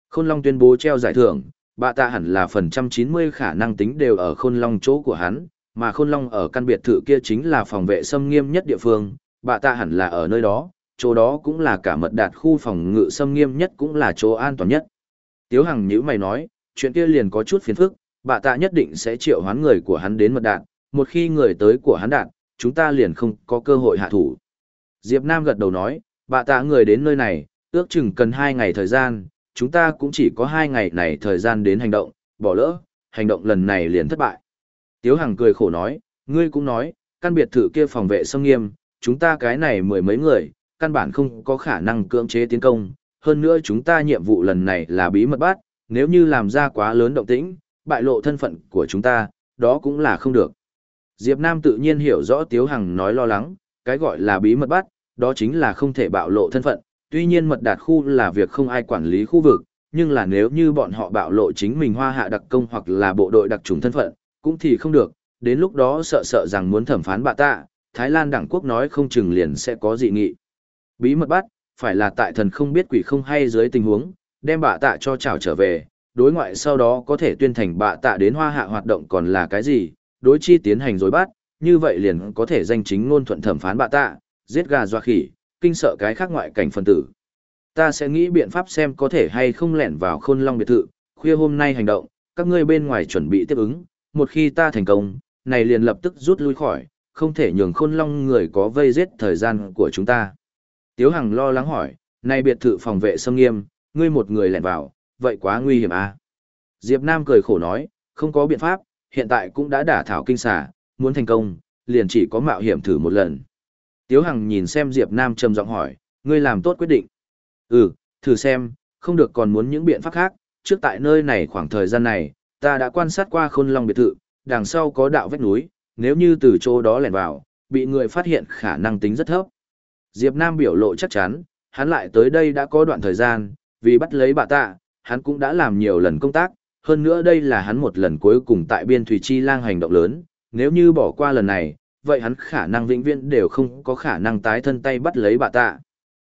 Speaker 1: Khôn Long tuyên bố treo giải thưởng, bà ta hẳn là phần trăm 90 khả năng tính đều ở Khôn Long chỗ của hắn, mà Khôn Long ở căn biệt thự kia chính là phòng vệ xâm nghiêm nhất địa phương, bà ta hẳn là ở nơi đó, chỗ đó cũng là cả mật đạt khu phòng ngự xâm nghiêm nhất cũng là chỗ an toàn nhất. Tiếu Hằng nhữ mày nói, chuyện kia liền có chút phiền phức, bà ta nhất định sẽ triệu hoán người của hắn đến mật đạt, một khi người tới của hắn đạt, chúng ta liền không có cơ hội hạ thủ. Diệp Nam gật đầu nói, bà ta người đến nơi này, ước chừng cần hai ngày thời gian, chúng ta cũng chỉ có hai ngày này thời gian đến hành động, bỏ lỡ, hành động lần này liền thất bại. Tiếu Hằng cười khổ nói, ngươi cũng nói, căn biệt thự kia phòng vệ sông nghiêm, chúng ta cái này mười mấy người, căn bản không có khả năng cưỡng chế tiến công, hơn nữa chúng ta nhiệm vụ lần này là bí mật bắt, nếu như làm ra quá lớn động tĩnh, bại lộ thân phận của chúng ta, đó cũng là không được. Diệp Nam tự nhiên hiểu rõ Tiếu Hằng nói lo lắng, cái gọi là bí mật bắt, đó chính là không thể bạo lộ thân phận, tuy nhiên mật đạt khu là việc không ai quản lý khu vực, nhưng là nếu như bọn họ bạo lộ chính mình hoa hạ đặc công hoặc là bộ đội đặc trùng thân phận, cũng thì không được, đến lúc đó sợ sợ rằng muốn thẩm phán bà tạ, Thái Lan đảng quốc nói không chừng liền sẽ có dị nghị. Bí mật bắt, phải là tại thần không biết quỷ không hay dưới tình huống, đem bà tạ cho trào trở về, đối ngoại sau đó có thể tuyên thành bà tạ đến hoa hạ hoạt động còn là cái gì, đối chi tiến hành dối bắt, như vậy liền có thể danh chính ngôn thuận thẩm phán bạ tạ, giết gà doa khỉ, kinh sợ cái khác ngoại cảnh phân tử. Ta sẽ nghĩ biện pháp xem có thể hay không lẻn vào khôn long biệt thự, khuya hôm nay hành động, các ngươi bên ngoài chuẩn bị tiếp ứng, một khi ta thành công, này liền lập tức rút lui khỏi, không thể nhường khôn long người có vây giết thời gian của chúng ta. Tiếu Hằng lo lắng hỏi, này biệt thự phòng vệ xâm nghiêm, ngươi một người lẻn vào, vậy quá nguy hiểm à? Diệp Nam cười khổ nói, Không có biện pháp, hiện tại cũng đã đả thảo kinh xà, muốn thành công, liền chỉ có mạo hiểm thử một lần. Tiếu Hằng nhìn xem Diệp Nam trầm giọng hỏi, ngươi làm tốt quyết định. Ừ, thử xem, không được còn muốn những biện pháp khác, trước tại nơi này khoảng thời gian này, ta đã quan sát qua khôn long biệt thự, đằng sau có đạo vách núi, nếu như từ chỗ đó lẻn vào, bị người phát hiện khả năng tính rất thấp. Diệp Nam biểu lộ chắc chắn, hắn lại tới đây đã có đoạn thời gian, vì bắt lấy bà tạ, hắn cũng đã làm nhiều lần công tác, hơn nữa đây là hắn một lần cuối cùng tại biên thủy chi lang hành động lớn, nếu như bỏ qua lần này, vậy hắn khả năng vĩnh viễn đều không có khả năng tái thân tay bắt lấy bà tạ.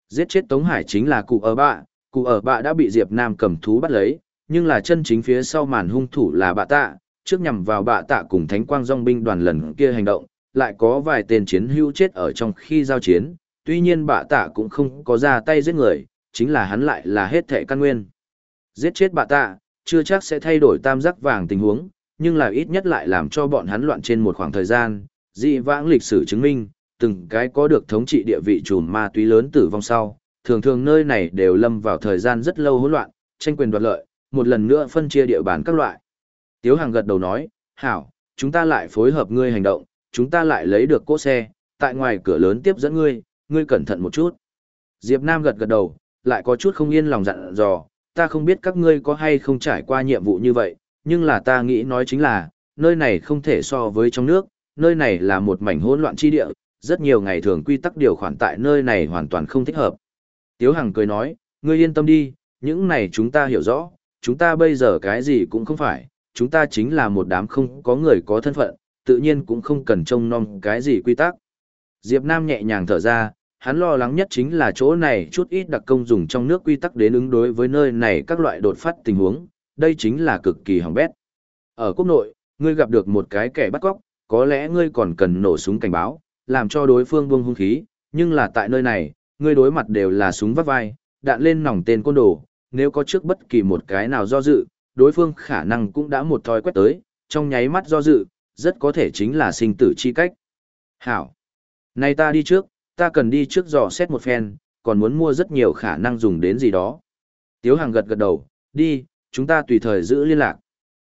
Speaker 1: Giết chết Tống Hải chính là cụ ở bạ, cụ ở bạ đã bị Diệp Nam cầm thú bắt lấy, nhưng là chân chính phía sau màn hung thủ là bà tạ, trước nhằm vào bà tạ cùng thánh quang dòng binh đoàn lần kia hành động, lại có vài tên chiến hữu chết ở trong khi giao chiến, tuy nhiên bà tạ cũng không có ra tay giết người, chính là hắn lại là hết thệ căn nguyên. Giết chết bà tạ, chưa chắc sẽ thay đổi tam giác vàng tình huống, nhưng là ít nhất lại làm cho bọn hắn loạn trên một khoảng thời gian, dị vãng lịch sử chứng minh, từng cái có được thống trị địa vị trùm ma túy lớn tử vong sau, thường thường nơi này đều lâm vào thời gian rất lâu hỗn loạn, tranh quyền đoạt lợi, một lần nữa phân chia địa bàn các loại. Tiếu Hàng gật đầu nói, hảo, chúng ta lại phối hợp ngươi hành động, chúng ta lại lấy được cỗ xe, tại ngoài cửa lớn tiếp dẫn ngươi, ngươi cẩn thận một chút. Diệp Nam gật gật đầu, lại có chút không yên lòng dặn dò, ta không biết các ngươi có hay không trải qua nhiệm vụ như vậy, nhưng là ta nghĩ nói chính là, nơi này không thể so với trong nước, nơi này là một mảnh hỗn loạn chi địa, rất nhiều ngày thường quy tắc điều khoản tại nơi này hoàn toàn không thích hợp. Tiếu Hằng cười nói, ngươi yên tâm đi, những này chúng ta hiểu rõ, chúng ta bây giờ cái gì cũng không phải, chúng ta chính là một đám không có người có thân phận, tự nhiên cũng không cần trông nom cái gì quy tắc. Diệp Nam nhẹ nhàng thở ra, hắn lo lắng nhất chính là chỗ này chút ít đặc công dùng trong nước quy tắc đến ứng đối với nơi này các loại đột phát tình huống, đây chính là cực kỳ hỏng bét. Ở quốc nội, ngươi gặp được một cái kẻ bắt cóc, có lẽ ngươi còn cần nổ súng cảnh báo, làm cho đối phương buông hung khí, nhưng là tại nơi này, ngươi đối mặt đều là súng vắt vai, đạn lên nòng tên côn đồ, nếu có trước bất kỳ một cái nào do dự, đối phương khả năng cũng đã một thói quét tới, trong nháy mắt do dự, rất có thể chính là sinh tử chi cách. Hảo! Này ta đi trước, ta cần đi trước dò xét một phen, còn muốn mua rất nhiều khả năng dùng đến gì đó. Tiếu Hàng gật gật đầu, đi, chúng ta tùy thời giữ liên lạc.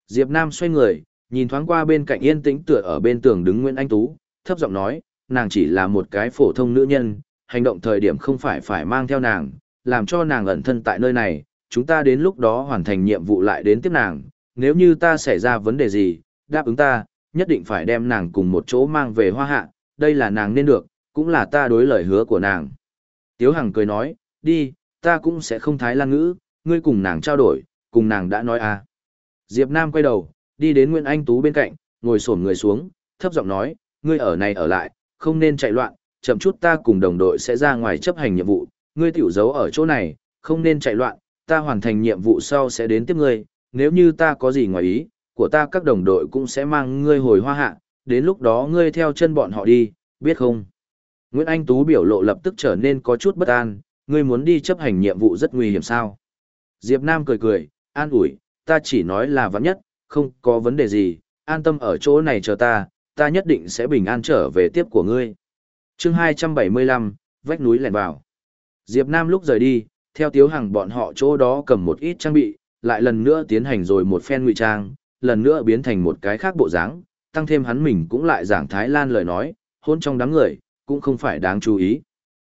Speaker 1: Diệp Nam xoay người, nhìn thoáng qua bên cạnh yên tĩnh tựa ở bên tường đứng Nguyễn Anh Tú, thấp giọng nói, nàng chỉ là một cái phổ thông nữ nhân, hành động thời điểm không phải phải mang theo nàng, làm cho nàng ẩn thân tại nơi này, chúng ta đến lúc đó hoàn thành nhiệm vụ lại đến tiếp nàng, nếu như ta xảy ra vấn đề gì, đáp ứng ta, nhất định phải đem nàng cùng một chỗ mang về hoa hạ, đây là nàng nên được, cũng là ta đối lời hứa của nàng. Tiếu Hằng cười nói, đi, ta cũng sẽ không thái lan ngữ, ngươi cùng nàng trao đổi, cùng nàng đã nói à. Diệp Nam quay đầu, đi đến Nguyễn Anh Tú bên cạnh, ngồi xổm người xuống, thấp giọng nói, ngươi ở này ở lại, không nên chạy loạn, chậm chút ta cùng đồng đội sẽ ra ngoài chấp hành nhiệm vụ, ngươi tiểu giấu ở chỗ này, không nên chạy loạn, ta hoàn thành nhiệm vụ sau sẽ đến tiếp ngươi, nếu như ta có gì ngoài ý, của ta các đồng đội cũng sẽ mang ngươi hồi hoa hạ, đến lúc đó ngươi theo chân bọn họ đi, biết không? Nguyễn Anh Tú biểu lộ lập tức trở nên có chút bất an, ngươi muốn đi chấp hành nhiệm vụ rất nguy hiểm sao? Diệp Nam cười cười, an ủi, ta chỉ nói là vắng nhất, không có vấn đề gì, an tâm ở chỗ này chờ ta, ta nhất định sẽ bình an trở về tiếp của ngươi. Chương 275, vách núi lẻn vào. Diệp Nam lúc rời đi, theo Tiếu Hằng bọn họ chỗ đó cầm một ít trang bị, lại lần nữa tiến hành rồi một phen ngụy trang, lần nữa biến thành một cái khác bộ dáng, tăng thêm hắn mình cũng lại giảng Thái Lan lời nói, hôn trong đám người, cũng không phải đáng chú ý.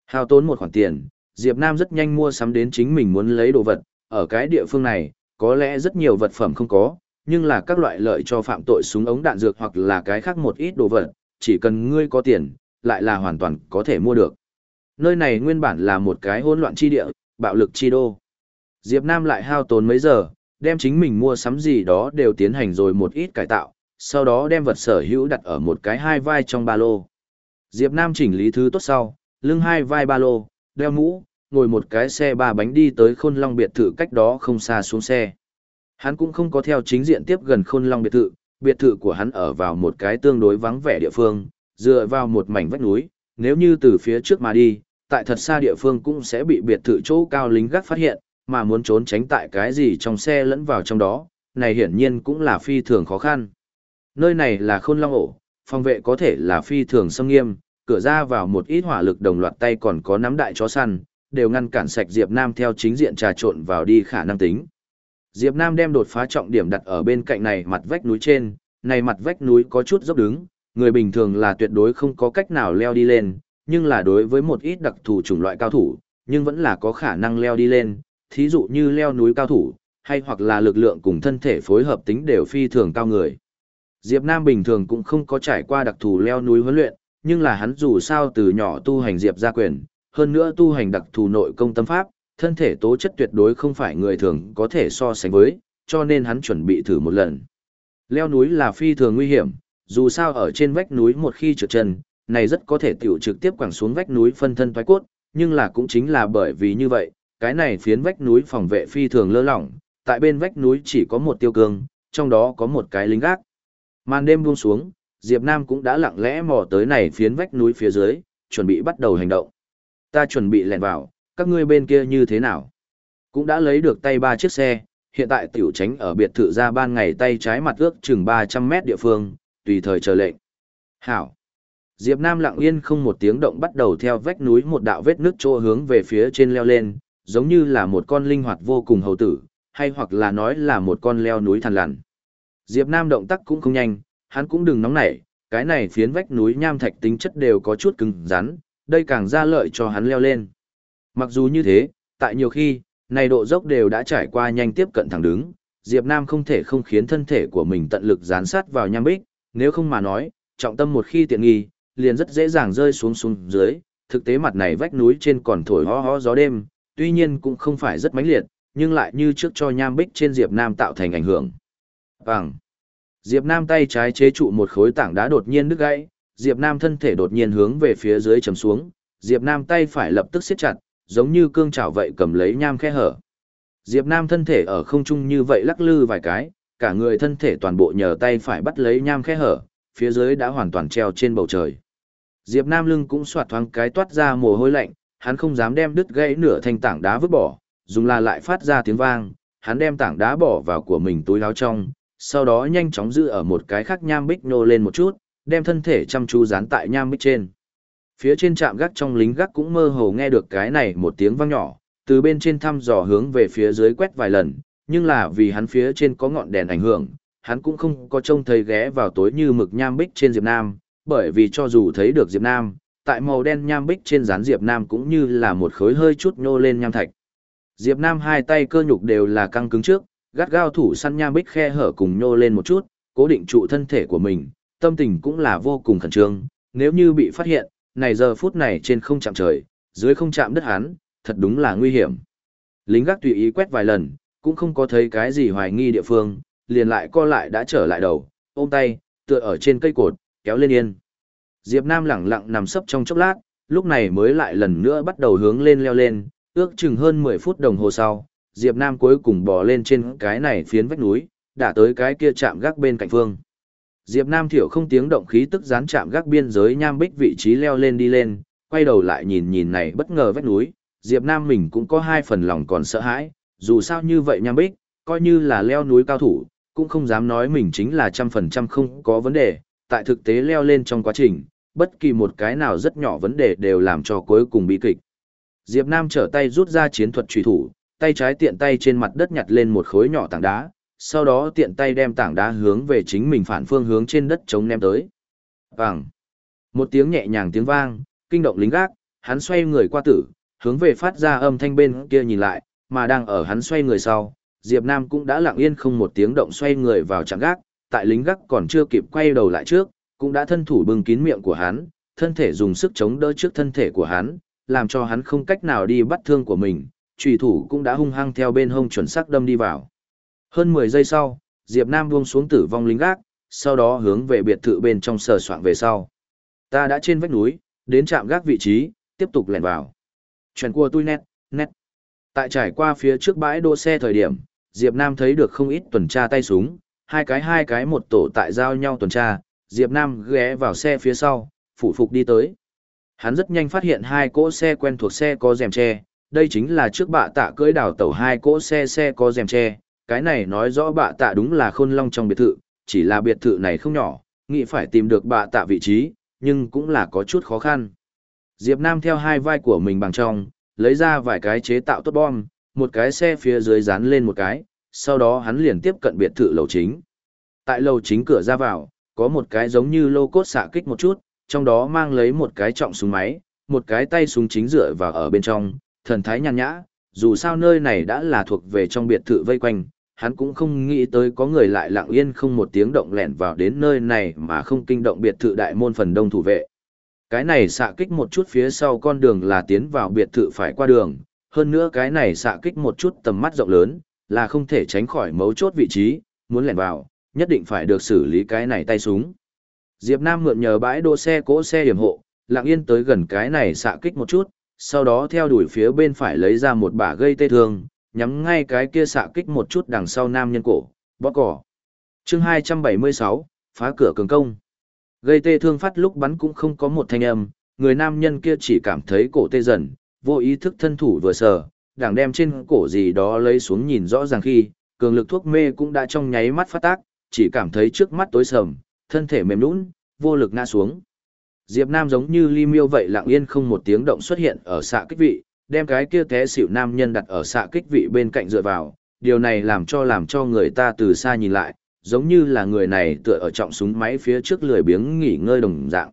Speaker 1: Hao tốn một khoản tiền, Diệp Nam rất nhanh mua sắm đến chính mình muốn lấy đồ vật, ở cái địa phương này, có lẽ rất nhiều vật phẩm không có, nhưng là các loại lợi cho phạm tội súng ống đạn dược hoặc là cái khác một ít đồ vật, chỉ cần ngươi có tiền, lại là hoàn toàn có thể mua được. Nơi này nguyên bản là một cái hỗn loạn chi địa, bạo lực chi đô. Diệp Nam lại hao tốn mấy giờ, đem chính mình mua sắm gì đó đều tiến hành rồi một ít cải tạo, sau đó đem vật sở hữu đặt ở một cái hai vai trong ba lô. Diệp Nam chỉnh lý thứ tốt sau, lưng hai vai ba lô, đeo mũ, ngồi một cái xe ba bánh đi tới khôn long biệt thự cách đó không xa xuống xe. Hắn cũng không có theo chính diện tiếp gần khôn long biệt thự, biệt thự của hắn ở vào một cái tương đối vắng vẻ địa phương, dựa vào một mảnh vách núi, nếu như từ phía trước mà đi, tại thật xa địa phương cũng sẽ bị biệt thự chỗ cao lính gác phát hiện, mà muốn trốn tránh tại cái gì trong xe lẫn vào trong đó, này hiển nhiên cũng là phi thường khó khăn. Nơi này là khôn long ổ, phòng vệ có thể là phi thường xâm nghiêm, cửa ra vào một ít hỏa lực đồng loạt tay còn có nắm đại chó săn, đều ngăn cản sạch Diệp Nam theo chính diện trà trộn vào đi khả năng tính. Diệp Nam đem đột phá trọng điểm đặt ở bên cạnh này mặt vách núi trên, này mặt vách núi có chút dốc đứng, người bình thường là tuyệt đối không có cách nào leo đi lên, nhưng là đối với một ít đặc thù chủng loại cao thủ, nhưng vẫn là có khả năng leo đi lên, thí dụ như leo núi cao thủ, hay hoặc là lực lượng cùng thân thể phối hợp tính đều phi thường cao người. Diệp Nam bình thường cũng không có trải qua đặc thù leo núi huấn luyện, nhưng là hắn dù sao từ nhỏ tu hành Diệp gia quyền, hơn nữa tu hành đặc thù nội công tâm pháp, thân thể tố chất tuyệt đối không phải người thường có thể so sánh với, cho nên hắn chuẩn bị thử một lần. Leo núi là phi thường nguy hiểm, dù sao ở trên vách núi một khi trượt chân, này rất có thể tiểu trực tiếp quẳng xuống vách núi phân thân thoái cốt, nhưng là cũng chính là bởi vì như vậy, cái này phiến vách núi phòng vệ phi thường lơ lỏng, tại bên vách núi chỉ có một tiêu cương, trong đó có một cái lính gác. Màn đêm buông xuống, Diệp Nam cũng đã lặng lẽ mò tới này phiến vách núi phía dưới, chuẩn bị bắt đầu hành động. Ta chuẩn bị lẻn vào, các ngươi bên kia như thế nào? Cũng đã lấy được tay ba chiếc xe, hiện tại tiểu tránh ở biệt thự ra ban ngày tay trái mặt ước chừng 300 mét địa phương, tùy thời chờ lệnh. Hảo. Diệp Nam lặng yên không một tiếng động bắt đầu theo vách núi một đạo vết nước trô hướng về phía trên leo lên, giống như là một con linh hoạt vô cùng hầu tử, hay hoặc là nói là một con leo núi thằn lằn. Diệp Nam động tác cũng không nhanh, hắn cũng đừng nóng nảy, cái này phiến vách núi nham thạch tính chất đều có chút cứng rắn, đây càng ra lợi cho hắn leo lên. Mặc dù như thế, tại nhiều khi, này độ dốc đều đã trải qua nhanh tiếp cận thẳng đứng, Diệp Nam không thể không khiến thân thể của mình tận lực dán sát vào nham bích, nếu không mà nói, trọng tâm một khi tiện nghi, liền rất dễ dàng rơi xuống xuống dưới, thực tế mặt này vách núi trên còn thổi ho ho gió đêm, tuy nhiên cũng không phải rất mãnh liệt, nhưng lại như trước cho nham bích trên Diệp Nam tạo thành ảnh hưởng. Bằng. Diệp Nam tay trái chế trụ một khối tảng đá đột nhiên đứt gãy, Diệp Nam thân thể đột nhiên hướng về phía dưới chầm xuống, Diệp Nam tay phải lập tức siết chặt, giống như cương chảo vậy cầm lấy nham khe hở. Diệp Nam thân thể ở không trung như vậy lắc lư vài cái, cả người thân thể toàn bộ nhờ tay phải bắt lấy nham khe hở, phía dưới đã hoàn toàn treo trên bầu trời. Diệp Nam lưng cũng xoạt thoáng cái toát ra mồ hôi lạnh, hắn không dám đem đứt gãy nửa thanh tảng đá vứt bỏ, dùng là lại phát ra tiếng vang, hắn đem tảng đá bỏ vào của mình túi áo trong, sau đó nhanh chóng giữ ở một cái khác nham bích nô lên một chút, đem thân thể chăm chú dán tại nham bích trên. Phía trên trạm gác trong lính gác cũng mơ hồ nghe được cái này một tiếng vang nhỏ, từ bên trên thăm dò hướng về phía dưới quét vài lần, nhưng là vì hắn phía trên có ngọn đèn ảnh hưởng, hắn cũng không có trông thấy ghé vào tối như mực nham bích trên Diệp Nam, bởi vì cho dù thấy được Diệp Nam, tại màu đen nham bích trên dán Diệp Nam cũng như là một khối hơi chút nhô lên nham thạch. Diệp Nam hai tay cơ nhục đều là căng cứng trước, gắt gao thủ săn nham bích khe hở cùng nhô lên một chút, cố định trụ thân thể của mình, tâm tình cũng là vô cùng khẩn trương, nếu như bị phát hiện, này giờ phút này trên không chạm trời, dưới không chạm đất hắn, thật đúng là nguy hiểm. Lính gác tùy ý quét vài lần, cũng không có thấy cái gì hoài nghi địa phương, liền lại co lại đã trở lại đầu, ôm tay, tựa ở trên cây cột, kéo lên yên. Diệp Nam lẳng lặng nằm sấp trong chốc lát, lúc này mới lại lần nữa bắt đầu hướng lên leo lên, ước chừng hơn 10 phút đồng hồ sau, Diệp Nam cuối cùng bò lên trên cái này phiến vách núi, đã tới cái kia chạm gác bên cạnh phương. Diệp Nam thiểu không tiếng động khí tức dán chạm gác biên giới nham bích vị trí leo lên đi lên, quay đầu lại nhìn nhìn này bất ngờ vách núi, Diệp Nam mình cũng có hai phần lòng còn sợ hãi, dù sao như vậy nham bích, coi như là leo núi cao thủ, cũng không dám nói mình chính là trăm phần trăm không có vấn đề, tại thực tế leo lên trong quá trình, bất kỳ một cái nào rất nhỏ vấn đề đều làm cho cuối cùng bị kịch. Diệp Nam trở tay rút ra chiến thuật truy thủ, tay trái tiện tay trên mặt đất nhặt lên một khối nhỏ tảng đá, sau đó tiện tay đem tảng đá hướng về chính mình phản phương hướng trên đất chống ném tới. Vàng. Một tiếng nhẹ nhàng tiếng vang, kinh động lính gác, hắn xoay người qua tử, hướng về phát ra âm thanh bên kia nhìn lại, mà đang ở hắn xoay người sau, Diệp Nam cũng đã lặng yên không một tiếng động xoay người vào trạm gác, tại lính gác còn chưa kịp quay đầu lại trước, cũng đã thân thủ bưng kín miệng của hắn, thân thể dùng sức chống đỡ trước thân thể của hắn, làm cho hắn không cách nào đi bắt thương của mình, trùy thủ cũng đã hung hăng theo bên hông chuẩn xác đâm đi vào. Hơn 10 giây sau, Diệp Nam buông xuống tử vong lính gác, sau đó hướng về biệt thự bên trong sờ soạn về sau. Ta đã trên vách núi, đến trạm gác vị trí, tiếp tục lẻn vào. Chuyển qua tôi nét, nét. Tại trải qua phía trước bãi đỗ xe thời điểm, Diệp Nam thấy được không ít tuần tra tay súng, hai cái hai cái một tổ tại giao nhau tuần tra, Diệp Nam ghé vào xe phía sau, phủ phục đi tới. Hắn rất nhanh phát hiện hai cỗ xe quen thuộc xe có rèm che, đây chính là trước bạ tạ cưỡi đảo tàu hai cỗ xe xe có rèm tre. cái này nói rõ bạ tạ đúng là khôn long trong biệt thự, chỉ là biệt thự này không nhỏ, nghĩ phải tìm được bạ tạ vị trí, nhưng cũng là có chút khó khăn. Diệp Nam theo hai vai của mình bằng trong, lấy ra vài cái chế tạo tốt bom, một cái xe phía dưới dán lên một cái, sau đó hắn liền tiếp cận biệt thự lầu chính. Tại lầu chính cửa ra vào, có một cái giống như lô cốt xạ kích một chút, trong đó mang lấy một cái trọng súng máy, một cái tay súng chính dựa vào ở bên trong, thần thái nhàn nhã, dù sao nơi này đã là thuộc về trong biệt thự vây quanh, hắn cũng không nghĩ tới có người lại lặng yên không một tiếng động lẻn vào đến nơi này mà không kinh động biệt thự đại môn phần đông thủ vệ. Cái này xạ kích một chút phía sau con đường là tiến vào biệt thự phải qua đường, hơn nữa cái này xạ kích một chút tầm mắt rộng lớn, là không thể tránh khỏi mấu chốt vị trí, muốn lẻn vào, nhất định phải được xử lý cái này tay súng. Diệp Nam mượn nhờ bãi đỗ xe cỗ xe điểm hộ, lặng yên tới gần cái này xạ kích một chút, sau đó theo đuổi phía bên phải lấy ra một bả gây tê thương, nhắm ngay cái kia xạ kích một chút đằng sau nam nhân cổ, bóp cỏ. Chương 276, phá cửa cường công. Gây tê thương phát lúc bắn cũng không có một thanh âm, người nam nhân kia chỉ cảm thấy cổ tê dần, vô ý thức thân thủ vừa sờ, đảng đem trên cổ gì đó lấy xuống nhìn rõ ràng khi, cường lực thuốc mê cũng đã trong nháy mắt phát tác, chỉ cảm thấy trước mắt tối sầm, thân thể mềm nhũn, vô lực ngã xuống. Diệp Nam giống như ly miêu vậy lặng yên không một tiếng động xuất hiện ở xạ kích vị, đem cái kia té xỉu nam nhân đặt ở xạ kích vị bên cạnh dựa vào, điều này làm cho làm cho người ta từ xa nhìn lại, giống như là người này tựa ở trọng súng máy phía trước lười biếng nghỉ ngơi đồng dạng.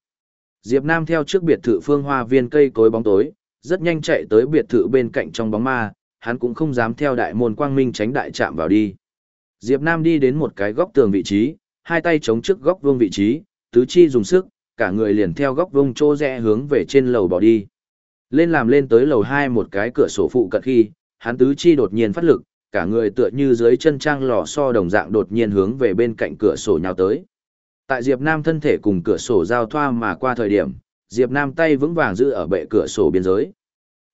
Speaker 1: Diệp Nam theo trước biệt thự phương hoa viên cây cối bóng tối, rất nhanh chạy tới biệt thự bên cạnh trong bóng ma, hắn cũng không dám theo đại môn quang minh tránh đại chạm vào đi. Diệp Nam đi đến một cái góc tường vị trí, hai tay chống trước góc vuông vị trí, tứ chi dùng sức, cả người liền theo góc vông chỗ rẽ hướng về trên lầu bỏ đi. Lên làm lên tới lầu 2 một cái cửa sổ phụ cận khi, hắn tứ chi đột nhiên phát lực, cả người tựa như dưới chân trang lò so đồng dạng đột nhiên hướng về bên cạnh cửa sổ nhào tới. Tại Diệp Nam thân thể cùng cửa sổ giao thoa mà qua thời điểm, Diệp Nam tay vững vàng giữ ở bệ cửa sổ biên giới.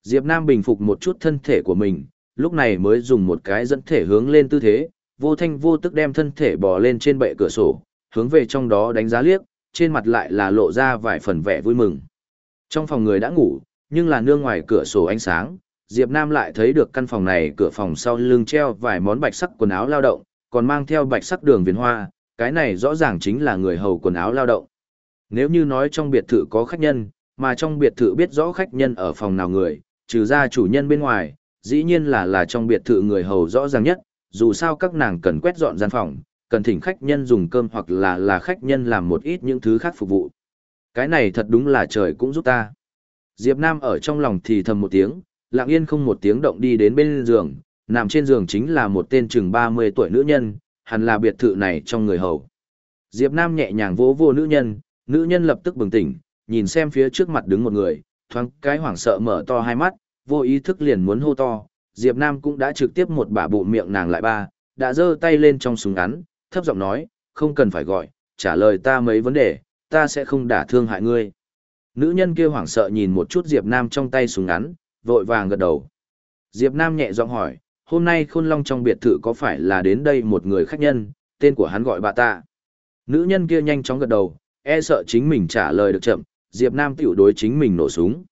Speaker 1: Diệp Nam bình phục một chút thân thể của mình, lúc này mới dùng một cái dẫn thể hướng lên tư thế, vô thanh vô tức đem thân thể bò lên trên bệ cửa sổ, hướng về trong đó đánh giá liếc, trên mặt lại là lộ ra vài phần vẻ vui mừng. Trong phòng người đã ngủ, nhưng là nương ngoài cửa sổ ánh sáng, Diệp Nam lại thấy được căn phòng này cửa phòng sau lưng treo vài món bạch sắc quần áo lao động, còn mang theo bạch sắc đường viền hoa, cái này rõ ràng chính là người hầu quần áo lao động. Nếu như nói trong biệt thự có khách nhân, mà trong biệt thự biết rõ khách nhân ở phòng nào người, trừ ra chủ nhân bên ngoài, dĩ nhiên là là trong biệt thự người hầu rõ ràng nhất, dù sao các nàng cần quét dọn gian phòng, cần thỉnh khách nhân dùng cơm hoặc là là khách nhân làm một ít những thứ khác phục vụ. Cái này thật đúng là trời cũng giúp ta. Diệp Nam ở trong lòng thì thầm một tiếng, lặng yên không một tiếng động đi đến bên giường, nằm trên giường chính là một tên chừng 30 tuổi nữ nhân, hẳn là biệt thự này trong người hầu. Diệp Nam nhẹ nhàng vỗ vô nữ nhân, nữ nhân lập tức bừng tỉnh, nhìn xem phía trước mặt đứng một người, thoáng cái hoảng sợ mở to hai mắt, vô ý thức liền muốn hô to, Diệp Nam cũng đã trực tiếp một bả bụ miệng nàng lại ba, đã giơ tay lên trong súng ngắn, thấp giọng nói, không cần phải gọi, trả lời ta mấy vấn đề, ta sẽ không đả thương hại ngươi. Nữ nhân kia hoảng sợ nhìn một chút Diệp Nam trong tay súng ngắn, vội vàng gật đầu. Diệp Nam nhẹ giọng hỏi, hôm nay Khôn Long trong biệt thự có phải là đến đây một người khách nhân, tên của hắn gọi bà ta. Nữ nhân kia nhanh chóng gật đầu, e sợ chính mình trả lời được chậm, Diệp Nam tiểu đối chính mình nổ súng.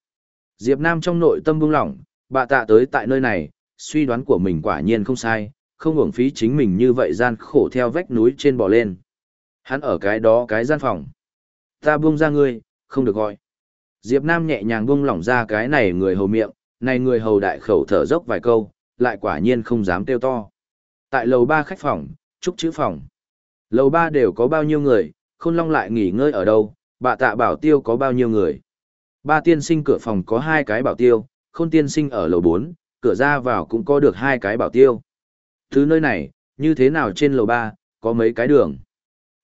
Speaker 1: Diệp Nam trong nội tâm buông lỏng, bà tạ tới tại nơi này, suy đoán của mình quả nhiên không sai, không uổng phí chính mình như vậy gian khổ theo vách núi trên bò lên. Hắn ở cái đó cái gian phòng. Ta buông ra ngươi, không được gọi. Diệp Nam nhẹ nhàng buông lỏng ra cái này người hầu miệng, này người hầu đại khẩu thở dốc vài câu, lại quả nhiên không dám kêu to. Tại lầu ba khách phòng, trúc chữ phòng. Lầu ba đều có bao nhiêu người, khôn long lại nghỉ ngơi ở đâu, bà tạ bảo tiêu có bao nhiêu người. Ba tiên sinh cửa phòng có hai cái bảo tiêu, khôn tiên sinh ở lầu bốn, cửa ra vào cũng có được hai cái bảo tiêu. Thứ nơi này, như thế nào trên lầu ba, có mấy cái đường.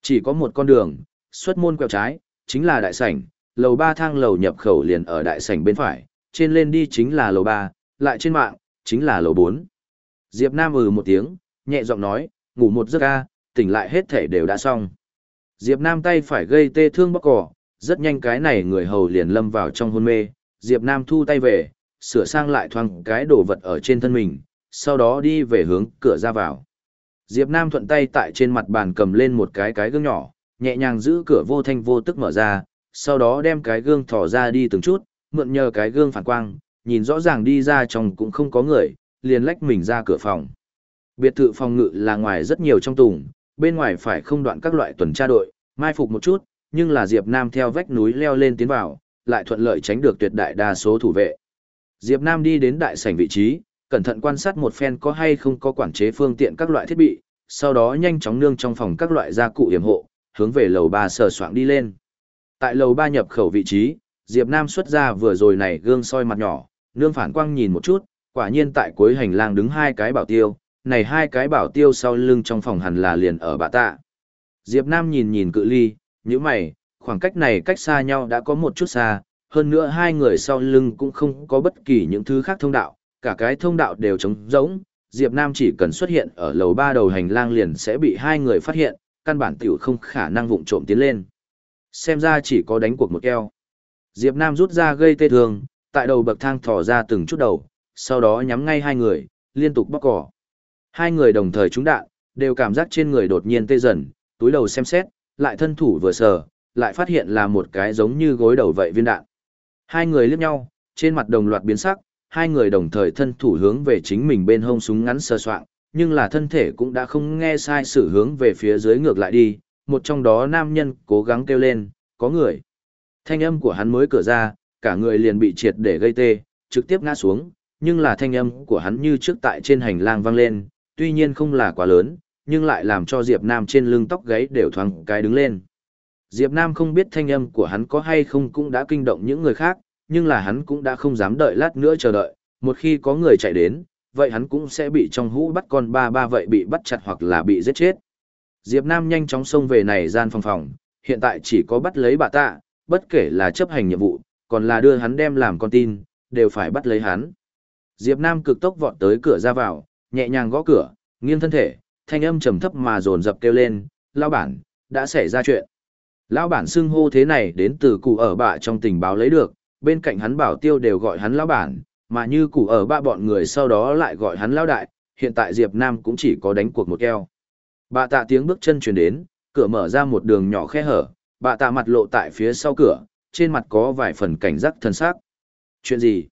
Speaker 1: Chỉ có một con đường, xuất môn quẹo trái, chính là đại sảnh, lầu ba thang lầu nhập khẩu liền ở đại sảnh bên phải, trên lên đi chính là lầu ba, lại trên mạng, chính là lầu bốn. Diệp Nam ừ một tiếng, nhẹ giọng nói, ngủ một giấc a, tỉnh lại hết thể đều đã xong. Diệp Nam tay phải gây tê thương bóc cỏ, rất nhanh cái này người hầu liền lâm vào trong hôn mê, Diệp Nam thu tay về, sửa sang lại thoang cái đồ vật ở trên thân mình, sau đó đi về hướng cửa ra vào. Diệp Nam thuận tay tại trên mặt bàn cầm lên một cái cái gương nhỏ, nhẹ nhàng giữ cửa vô thanh vô tức mở ra, sau đó đem cái gương thò ra đi từng chút, mượn nhờ cái gương phản quang, nhìn rõ ràng đi ra trong cũng không có người, liền lách mình ra cửa phòng. Biệt thự phòng ngự là ngoài rất nhiều trong tùng, bên ngoài phải không đoạn các loại tuần tra đội, mai phục một chút, nhưng là Diệp Nam theo vách núi leo lên tiến vào, lại thuận lợi tránh được tuyệt đại đa số thủ vệ. Diệp Nam đi đến đại sảnh vị trí, cẩn thận quan sát một phen có hay không có quản chế phương tiện các loại thiết bị, sau đó nhanh chóng nương trong phòng các loại gia cụ hiểm hộ, hướng về lầu 3 sờ soạng đi lên. Tại lầu 3 nhập khẩu vị trí, Diệp Nam xuất ra vừa rồi này gương soi mặt nhỏ, nương phản quang nhìn một chút, quả nhiên tại cuối hành lang đứng hai cái bảo tiêu, này hai cái bảo tiêu sau lưng trong phòng hẳn là liền ở bà tạ. Diệp Nam nhìn nhìn cự ly, như mày, khoảng cách này cách xa nhau đã có một chút xa, hơn nữa hai người sau lưng cũng không có bất kỳ những thứ khác thông đạo, cả cái thông đạo đều trống rỗng, Diệp Nam chỉ cần xuất hiện ở lầu ba đầu hành lang liền sẽ bị hai người phát hiện, căn bản tiểu không khả năng vụng trộm tiến lên. Xem ra chỉ có đánh cuộc một keo. Diệp Nam rút ra gây tê thương, tại đầu bậc thang thò ra từng chút đầu, sau đó nhắm ngay hai người, liên tục bóc cỏ. Hai người đồng thời trúng đạn, đều cảm giác trên người đột nhiên tê dần, túi đầu xem xét, lại thân thủ vừa sờ, lại phát hiện là một cái giống như gối đầu vậy viên đạn. Hai người liếc nhau, trên mặt đồng loạt biến sắc, hai người đồng thời thân thủ hướng về chính mình bên hông súng ngắn sơ soạn, nhưng là thân thể cũng đã không nghe sai sự hướng về phía dưới ngược lại đi, một trong đó nam nhân cố gắng kêu lên, có người. Thanh âm của hắn mới cửa ra, cả người liền bị triệt để gây tê, trực tiếp ngã xuống, nhưng là thanh âm của hắn như trước tại trên hành lang vang lên, tuy nhiên không là quá lớn, nhưng lại làm cho Diệp Nam trên lưng tóc gáy đều thoáng cái đứng lên. Diệp Nam không biết thanh âm của hắn có hay không cũng đã kinh động những người khác, nhưng là hắn cũng đã không dám đợi lát nữa chờ đợi, một khi có người chạy đến, vậy hắn cũng sẽ bị trong hũ bắt con ba ba vậy bị bắt chặt hoặc là bị giết chết. Diệp Nam nhanh chóng xông về này gian phòng phòng, hiện tại chỉ có bắt lấy bà tạ, bất kể là chấp hành nhiệm vụ, còn là đưa hắn đem làm con tin, đều phải bắt lấy hắn. Diệp Nam cực tốc vọt tới cửa ra vào, nhẹ nhàng gõ cửa, nghiêng thân thể, thanh âm trầm thấp mà dồn dập kêu lên, lão bản, đã xảy ra chuyện. Lão bản xưng hô thế này đến từ cụ ở bạ trong tình báo lấy được, bên cạnh hắn bảo tiêu đều gọi hắn lão bản, mà như củ ở ba bọn người sau đó lại gọi hắn lão đại, hiện tại Diệp Nam cũng chỉ có đánh cuộc một keo. Bà tạ tiếng bước chân truyền đến, cửa mở ra một đường nhỏ khe hở, bà tạ mặt lộ tại phía sau cửa, trên mặt có vài phần cảnh giác thân sắc. Chuyện gì?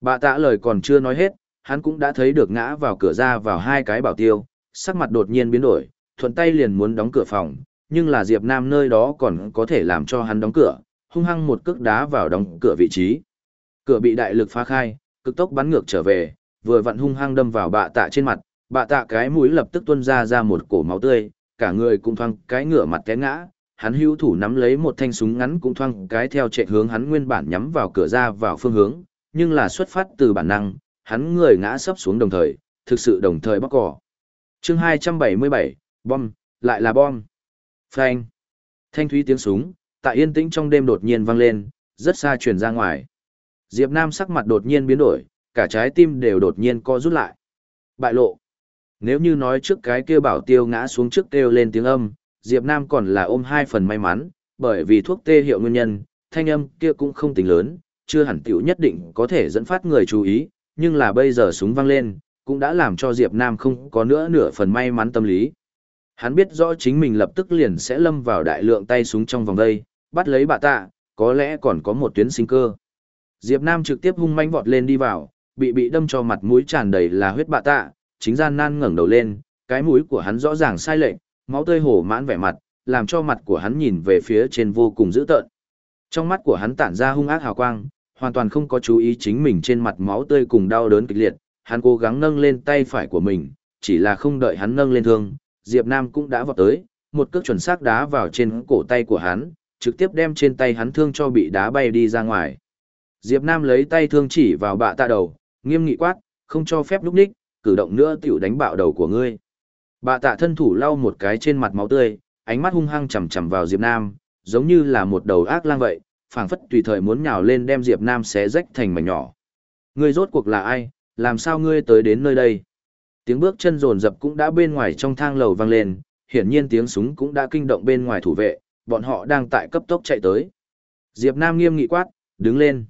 Speaker 1: Bà tạ lời còn chưa nói hết, hắn cũng đã thấy được ngã vào cửa ra vào hai cái bảo tiêu, sắc mặt đột nhiên biến đổi, thuận tay liền muốn đóng cửa phòng, nhưng là Diệp Nam nơi đó còn có thể làm cho hắn đóng cửa, hung hăng một cước đá vào đóng cửa vị trí. Cửa bị đại lực phá khai, cực tốc bắn ngược trở về, vừa vặn hung hăng đâm vào bạ tạ trên mặt, bạ tạ cái mũi lập tức tuôn ra ra một cổ máu tươi, cả người cũng thoang cái ngửa mặt té ngã, hắn hữu thủ nắm lấy một thanh súng ngắn cũng thoang cái theo chạy hướng hắn nguyên bản nhắm vào cửa ra vào phương hướng, nhưng là xuất phát từ bản năng, hắn người ngã sấp xuống đồng thời, thực sự đồng thời bóc cỏ. chương 277, bom, lại là bom. Phanh. Thanh thúy tiếng súng, tại yên tĩnh trong đêm đột nhiên vang lên, rất xa truyền ra ngoài. Diệp Nam sắc mặt đột nhiên biến đổi, cả trái tim đều đột nhiên co rút lại. Bại lộ. Nếu như nói trước cái kia bảo tiêu ngã xuống trước kêu lên tiếng âm, Diệp Nam còn là ôm hai phần may mắn, bởi vì thuốc tê hiệu nguyên nhân, thanh âm kia cũng không tính lớn, chưa hẳn tiểu nhất định có thể dẫn phát người chú ý, nhưng là bây giờ súng vang lên, cũng đã làm cho Diệp Nam không có nữa nửa phần may mắn tâm lý. Hắn biết rõ chính mình lập tức liền sẽ lâm vào đại lượng tay súng trong vòng đây, bắt lấy bà tạ, có lẽ còn có một tuyến sinh cơ. Diệp Nam trực tiếp hung manh vọt lên đi vào, bị bị đâm cho mặt mũi tràn đầy là huyết bạ tạ, chính gian nan ngẩng đầu lên, cái mũi của hắn rõ ràng sai lệch, máu tươi hổ mãn vẻ mặt, làm cho mặt của hắn nhìn về phía trên vô cùng dữ tợn. Trong mắt của hắn tản ra hung ác hào quang, hoàn toàn không có chú ý chính mình trên mặt máu tươi cùng đau đớn kịch liệt, hắn cố gắng nâng lên tay phải của mình, chỉ là không đợi hắn nâng lên thương, Diệp Nam cũng đã vọt tới, một cước chuẩn xác đá vào trên cổ tay của hắn, trực tiếp đem trên tay hắn thương cho bị đá bay đi ra ngoài. Diệp Nam lấy tay thương chỉ vào bạ tạ đầu, nghiêm nghị quát, không cho phép lúc ních, cử động nữa tiểu đánh bạo đầu của ngươi. Bạ tạ thân thủ lau một cái trên mặt máu tươi, ánh mắt hung hăng chằm chằm vào Diệp Nam, giống như là một đầu ác lang vậy, phảng phất tùy thời muốn nhào lên đem Diệp Nam xé rách thành mảnh nhỏ. Ngươi rốt cuộc là ai, làm sao ngươi tới đến nơi đây? Tiếng bước chân rồn rập cũng đã bên ngoài trong thang lầu vang lên, hiển nhiên tiếng súng cũng đã kinh động bên ngoài thủ vệ, bọn họ đang tại cấp tốc chạy tới. Diệp Nam nghiêm nghị quát, đứng lên.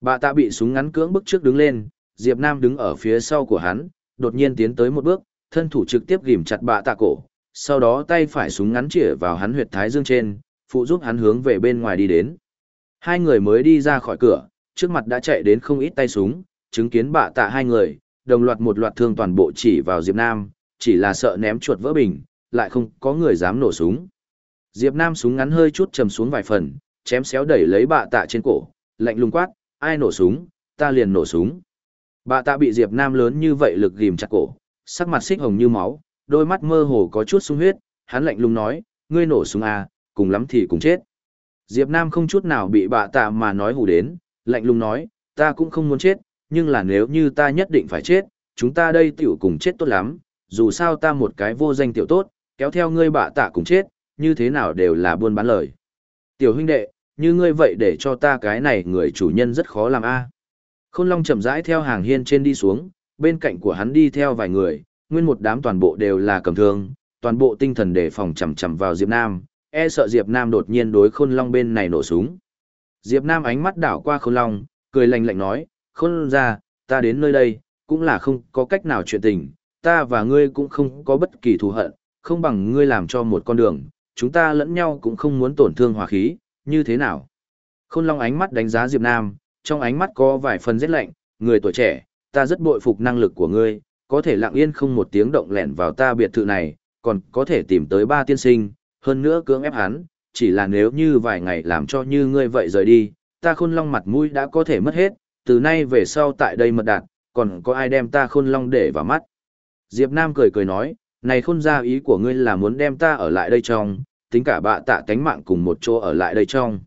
Speaker 1: Bà ta bị súng ngắn cưỡng bức trước đứng lên, Diệp Nam đứng ở phía sau của hắn, đột nhiên tiến tới một bước, thân thủ trực tiếp ghim chặt bà tạ cổ, sau đó tay phải súng ngắn chĩa vào hắn huyệt thái dương trên, phụ giúp hắn hướng về bên ngoài đi đến. Hai người mới đi ra khỏi cửa, trước mặt đã chạy đến không ít tay súng, chứng kiến bà tạ hai người, đồng loạt một loạt thương toàn bộ chỉ vào Diệp Nam, chỉ là sợ ném chuột vỡ bình, lại không có người dám nổ súng. Diệp Nam súng ngắn hơi chút trầm xuống vài phần, chém xéo đẩy lấy bạ tạ trên cổ, lạnh lùng quát, ai nổ súng, ta liền nổ súng. Bạ tạ bị Diệp Nam lớn như vậy lực ghim chặt cổ, sắc mặt xích hồng như máu, đôi mắt mơ hồ có chút sung huyết, hắn lạnh lùng nói, ngươi nổ súng à, cùng lắm thì cùng chết. Diệp Nam không chút nào bị bạ tạ mà nói hù đến, lạnh lùng nói, ta cũng không muốn chết, nhưng là nếu như ta nhất định phải chết, chúng ta đây tiểu cùng chết tốt lắm, dù sao ta một cái vô danh tiểu tốt, kéo theo ngươi bạ tạ cùng chết, như thế nào đều là buôn bán lời. Tiểu huynh đệ, như ngươi vậy để cho ta cái này người chủ nhân rất khó làm a. Khôn Long chậm rãi theo hàng hiên trên đi xuống, bên cạnh của hắn đi theo vài người, nguyên một đám toàn bộ đều là cầm thương, toàn bộ tinh thần đề phòng chầm chầm vào Diệp Nam, e sợ Diệp Nam đột nhiên đối Khôn Long bên này nổ súng. Diệp Nam ánh mắt đảo qua Khôn Long, cười lạnh lạnh nói, Khôn ra, ta đến nơi đây, cũng là không có cách nào chuyện tình, ta và ngươi cũng không có bất kỳ thù hận, không bằng ngươi làm cho một con đường, chúng ta lẫn nhau cũng không muốn tổn thương hòa khí, như thế nào? Khôn Long ánh mắt đánh giá Diệp Nam, trong ánh mắt có vài phần rét lạnh, người tuổi trẻ, ta rất bội phục năng lực của ngươi, có thể lặng yên không một tiếng động lẻn vào ta biệt thự này, còn có thể tìm tới ba tiên sinh, hơn nữa cưỡng ép hắn, chỉ là nếu như vài ngày làm cho như ngươi vậy rời đi, ta khôn long mặt mũi đã có thể mất hết, từ nay về sau tại đây mật đạt, còn có ai đem ta khôn long để vào mắt. Diệp Nam cười cười nói, này khôn ra ý của ngươi là muốn đem ta ở lại đây trong, tính cả bạ tạ tánh mạng cùng một chỗ ở lại đây trong.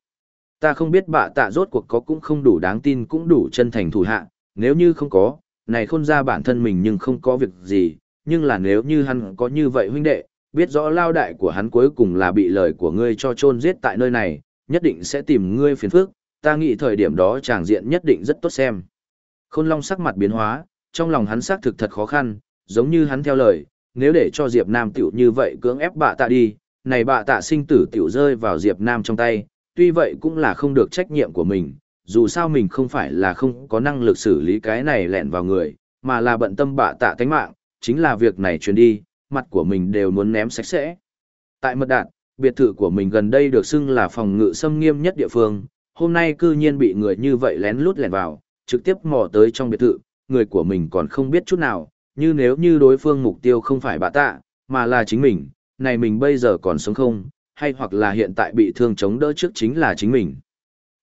Speaker 1: Ta không biết bạ tạ rốt cuộc có cũng không đủ đáng tin cũng đủ chân thành thủ hạ, nếu như không có, này khôn ra bản thân mình nhưng không có việc gì, nhưng là nếu như hắn có như vậy huynh đệ, biết rõ lao đại của hắn cuối cùng là bị lời của ngươi cho chôn giết tại nơi này, nhất định sẽ tìm ngươi phiền phức, ta nghĩ thời điểm đó tràng diện nhất định rất tốt xem. Khôn Long sắc mặt biến hóa, trong lòng hắn xác thực thật khó khăn, giống như hắn theo lời, nếu để cho Diệp Nam tiểu như vậy cưỡng ép bạ tạ đi, này bạ tạ sinh tử tiểu rơi vào Diệp Nam trong tay, tuy vậy cũng là không được trách nhiệm của mình, dù sao mình không phải là không có năng lực xử lý cái này lẹn vào người, mà là bận tâm bạ tạ tánh mạng, chính là việc này truyền đi, mặt của mình đều muốn ném sạch sẽ. Tại mật đạt, biệt thự của mình gần đây được xưng là phòng ngự xâm nghiêm nhất địa phương, hôm nay cư nhiên bị người như vậy lén lút lẻn vào, trực tiếp mò tới trong biệt thự, người của mình còn không biết chút nào, như nếu như đối phương mục tiêu không phải bà tạ, mà là chính mình, này mình bây giờ còn sống không, hay hoặc là hiện tại bị thương chống đỡ trước chính là chính mình.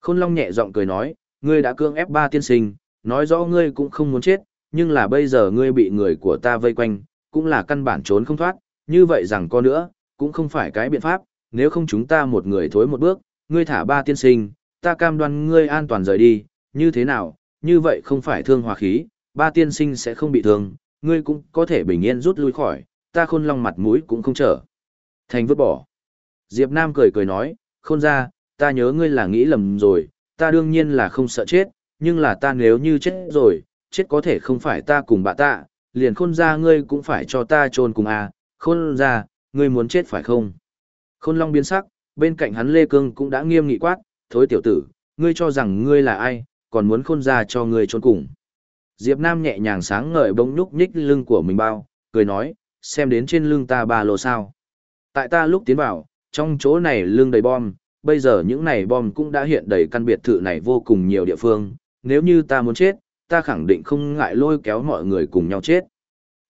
Speaker 1: Khôn Long nhẹ giọng cười nói, ngươi đã cương ép ba tiên sinh, nói rõ ngươi cũng không muốn chết, nhưng là bây giờ ngươi bị người của ta vây quanh, cũng là căn bản trốn không thoát, như vậy rằng có nữa, cũng không phải cái biện pháp, nếu không chúng ta một người thối một bước, ngươi thả ba tiên sinh, ta cam đoan ngươi an toàn rời đi, như thế nào, như vậy không phải thương hòa khí, ba tiên sinh sẽ không bị thương, ngươi cũng có thể bình yên rút lui khỏi, ta khôn long mặt mũi cũng không trở. Thành vứt bỏ. Diệp Nam cười cười nói, khôn ra, ta nhớ ngươi là nghĩ lầm rồi, ta đương nhiên là không sợ chết, nhưng là ta nếu như chết rồi, chết có thể không phải ta cùng bà ta, liền khôn ra ngươi cũng phải cho ta chôn cùng à, khôn ra, ngươi muốn chết phải không? Khôn long biến sắc, bên cạnh hắn Lê Cương cũng đã nghiêm nghị quát, thối tiểu tử, ngươi cho rằng ngươi là ai, còn muốn khôn ra cho ngươi chôn cùng. Diệp Nam nhẹ nhàng sáng ngời bỗng nhúc nhích lưng của mình bao, cười nói, xem đến trên lưng ta ba lô sao. Tại ta lúc tiến vào, trong chỗ này lưng đầy bom, bây giờ những này bom cũng đã hiện đầy căn biệt thự này vô cùng nhiều địa phương, nếu như ta muốn chết, ta khẳng định không ngại lôi kéo mọi người cùng nhau chết.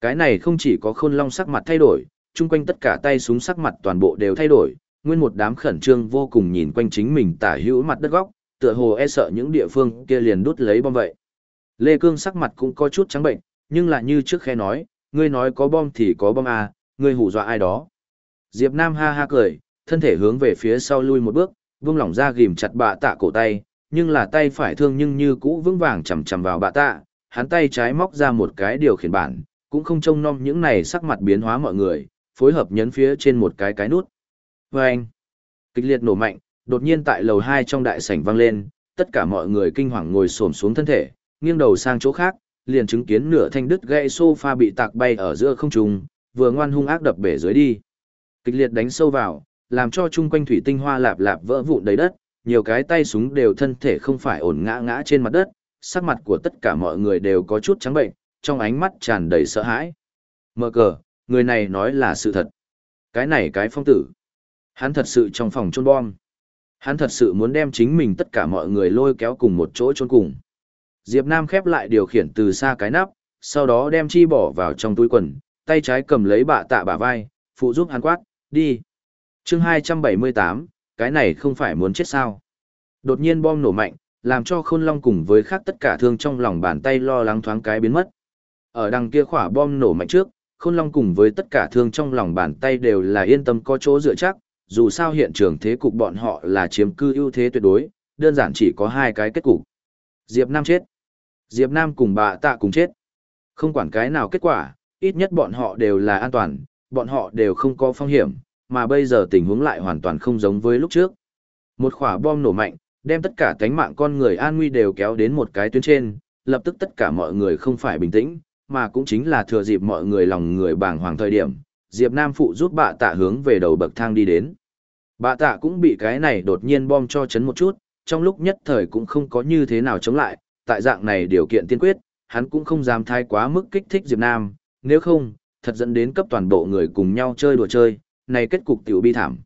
Speaker 1: Cái này không chỉ có khôn long sắc mặt thay đổi, chung quanh tất cả tay súng sắc mặt toàn bộ đều thay đổi, nguyên một đám khẩn trương vô cùng nhìn quanh chính mình tả hữu mặt đất góc, tựa hồ e sợ những địa phương kia liền đút lấy bom vậy. Lê Cương sắc mặt cũng có chút trắng bệnh, nhưng lại như trước khe nói, ngươi nói có bom thì có bom à, ngươi hù dọa ai đó. Diệp Nam ha ha cười, thân thể hướng về phía sau lui một bước, vung lỏng ra ghim chặt bạ tạ cổ tay, nhưng là tay phải thương nhưng như cũ vững vàng chầm chầm vào bạ tạ, hắn tay trái móc ra một cái điều khiển bản, cũng không trông nom những này sắc mặt biến hóa mọi người, phối hợp nhấn phía trên một cái cái nút. Vâng! anh, kịch liệt nổ mạnh, đột nhiên tại lầu 2 trong đại sảnh vang lên, tất cả mọi người kinh hoàng ngồi xổm xuống thân thể, nghiêng đầu sang chỗ khác, liền chứng kiến nửa thanh đứt gãy sofa bị tạc bay ở giữa không trung, vừa ngoan hung ác đập bể dưới đi. Kịch liệt đánh sâu vào, làm cho chung quanh thủy tinh hoa lạp lạp vỡ vụn đầy đất, nhiều cái tay súng đều thân thể không phải ổn ngã ngã trên mặt đất, sắc mặt của tất cả mọi người đều có chút trắng bệnh, trong ánh mắt tràn đầy sợ hãi. Mơ cờ, người này nói là sự thật. Cái này cái phong tử. Hắn thật sự trong phòng trôn bom. Hắn thật sự muốn đem chính mình tất cả mọi người lôi kéo cùng một chỗ trôn cùng. Diệp Nam khép lại điều khiển từ xa cái nắp, sau đó đem chi bỏ vào trong túi quần, tay trái cầm lấy bạ tạ bả vai, phụ giúp hắn quát, đi. chương 278, cái này không phải muốn chết sao. Đột nhiên bom nổ mạnh, làm cho khôn long cùng với khác tất cả thương trong lòng bàn tay lo lắng thoáng cái biến mất. Ở đằng kia khỏa bom nổ mạnh trước, khôn long cùng với tất cả thương trong lòng bàn tay đều là yên tâm có chỗ dựa chắc, dù sao hiện trường thế cục bọn họ là chiếm cư ưu thế tuyệt đối, đơn giản chỉ có hai cái kết cục. Diệp Nam chết. Diệp Nam cùng bà tạ cùng chết. Không quản cái nào kết quả, ít nhất bọn họ đều là an toàn, bọn họ đều không có phong hiểm, mà bây giờ tình huống lại hoàn toàn không giống với lúc trước. Một quả bom nổ mạnh, đem tất cả cánh mạng con người an nguy đều kéo đến một cái tuyến trên, lập tức tất cả mọi người không phải bình tĩnh, mà cũng chính là thừa dịp mọi người lòng người bàng hoàng thời điểm, Diệp Nam phụ giúp bạ tạ hướng về đầu bậc thang đi đến. Bạ tạ cũng bị cái này đột nhiên bom cho chấn một chút, trong lúc nhất thời cũng không có như thế nào chống lại, tại dạng này điều kiện tiên quyết, hắn cũng không dám thay quá mức kích thích Diệp Nam, nếu không, thật dẫn đến cấp toàn bộ người cùng nhau chơi đùa chơi, này kết cục tiểu bi thảm.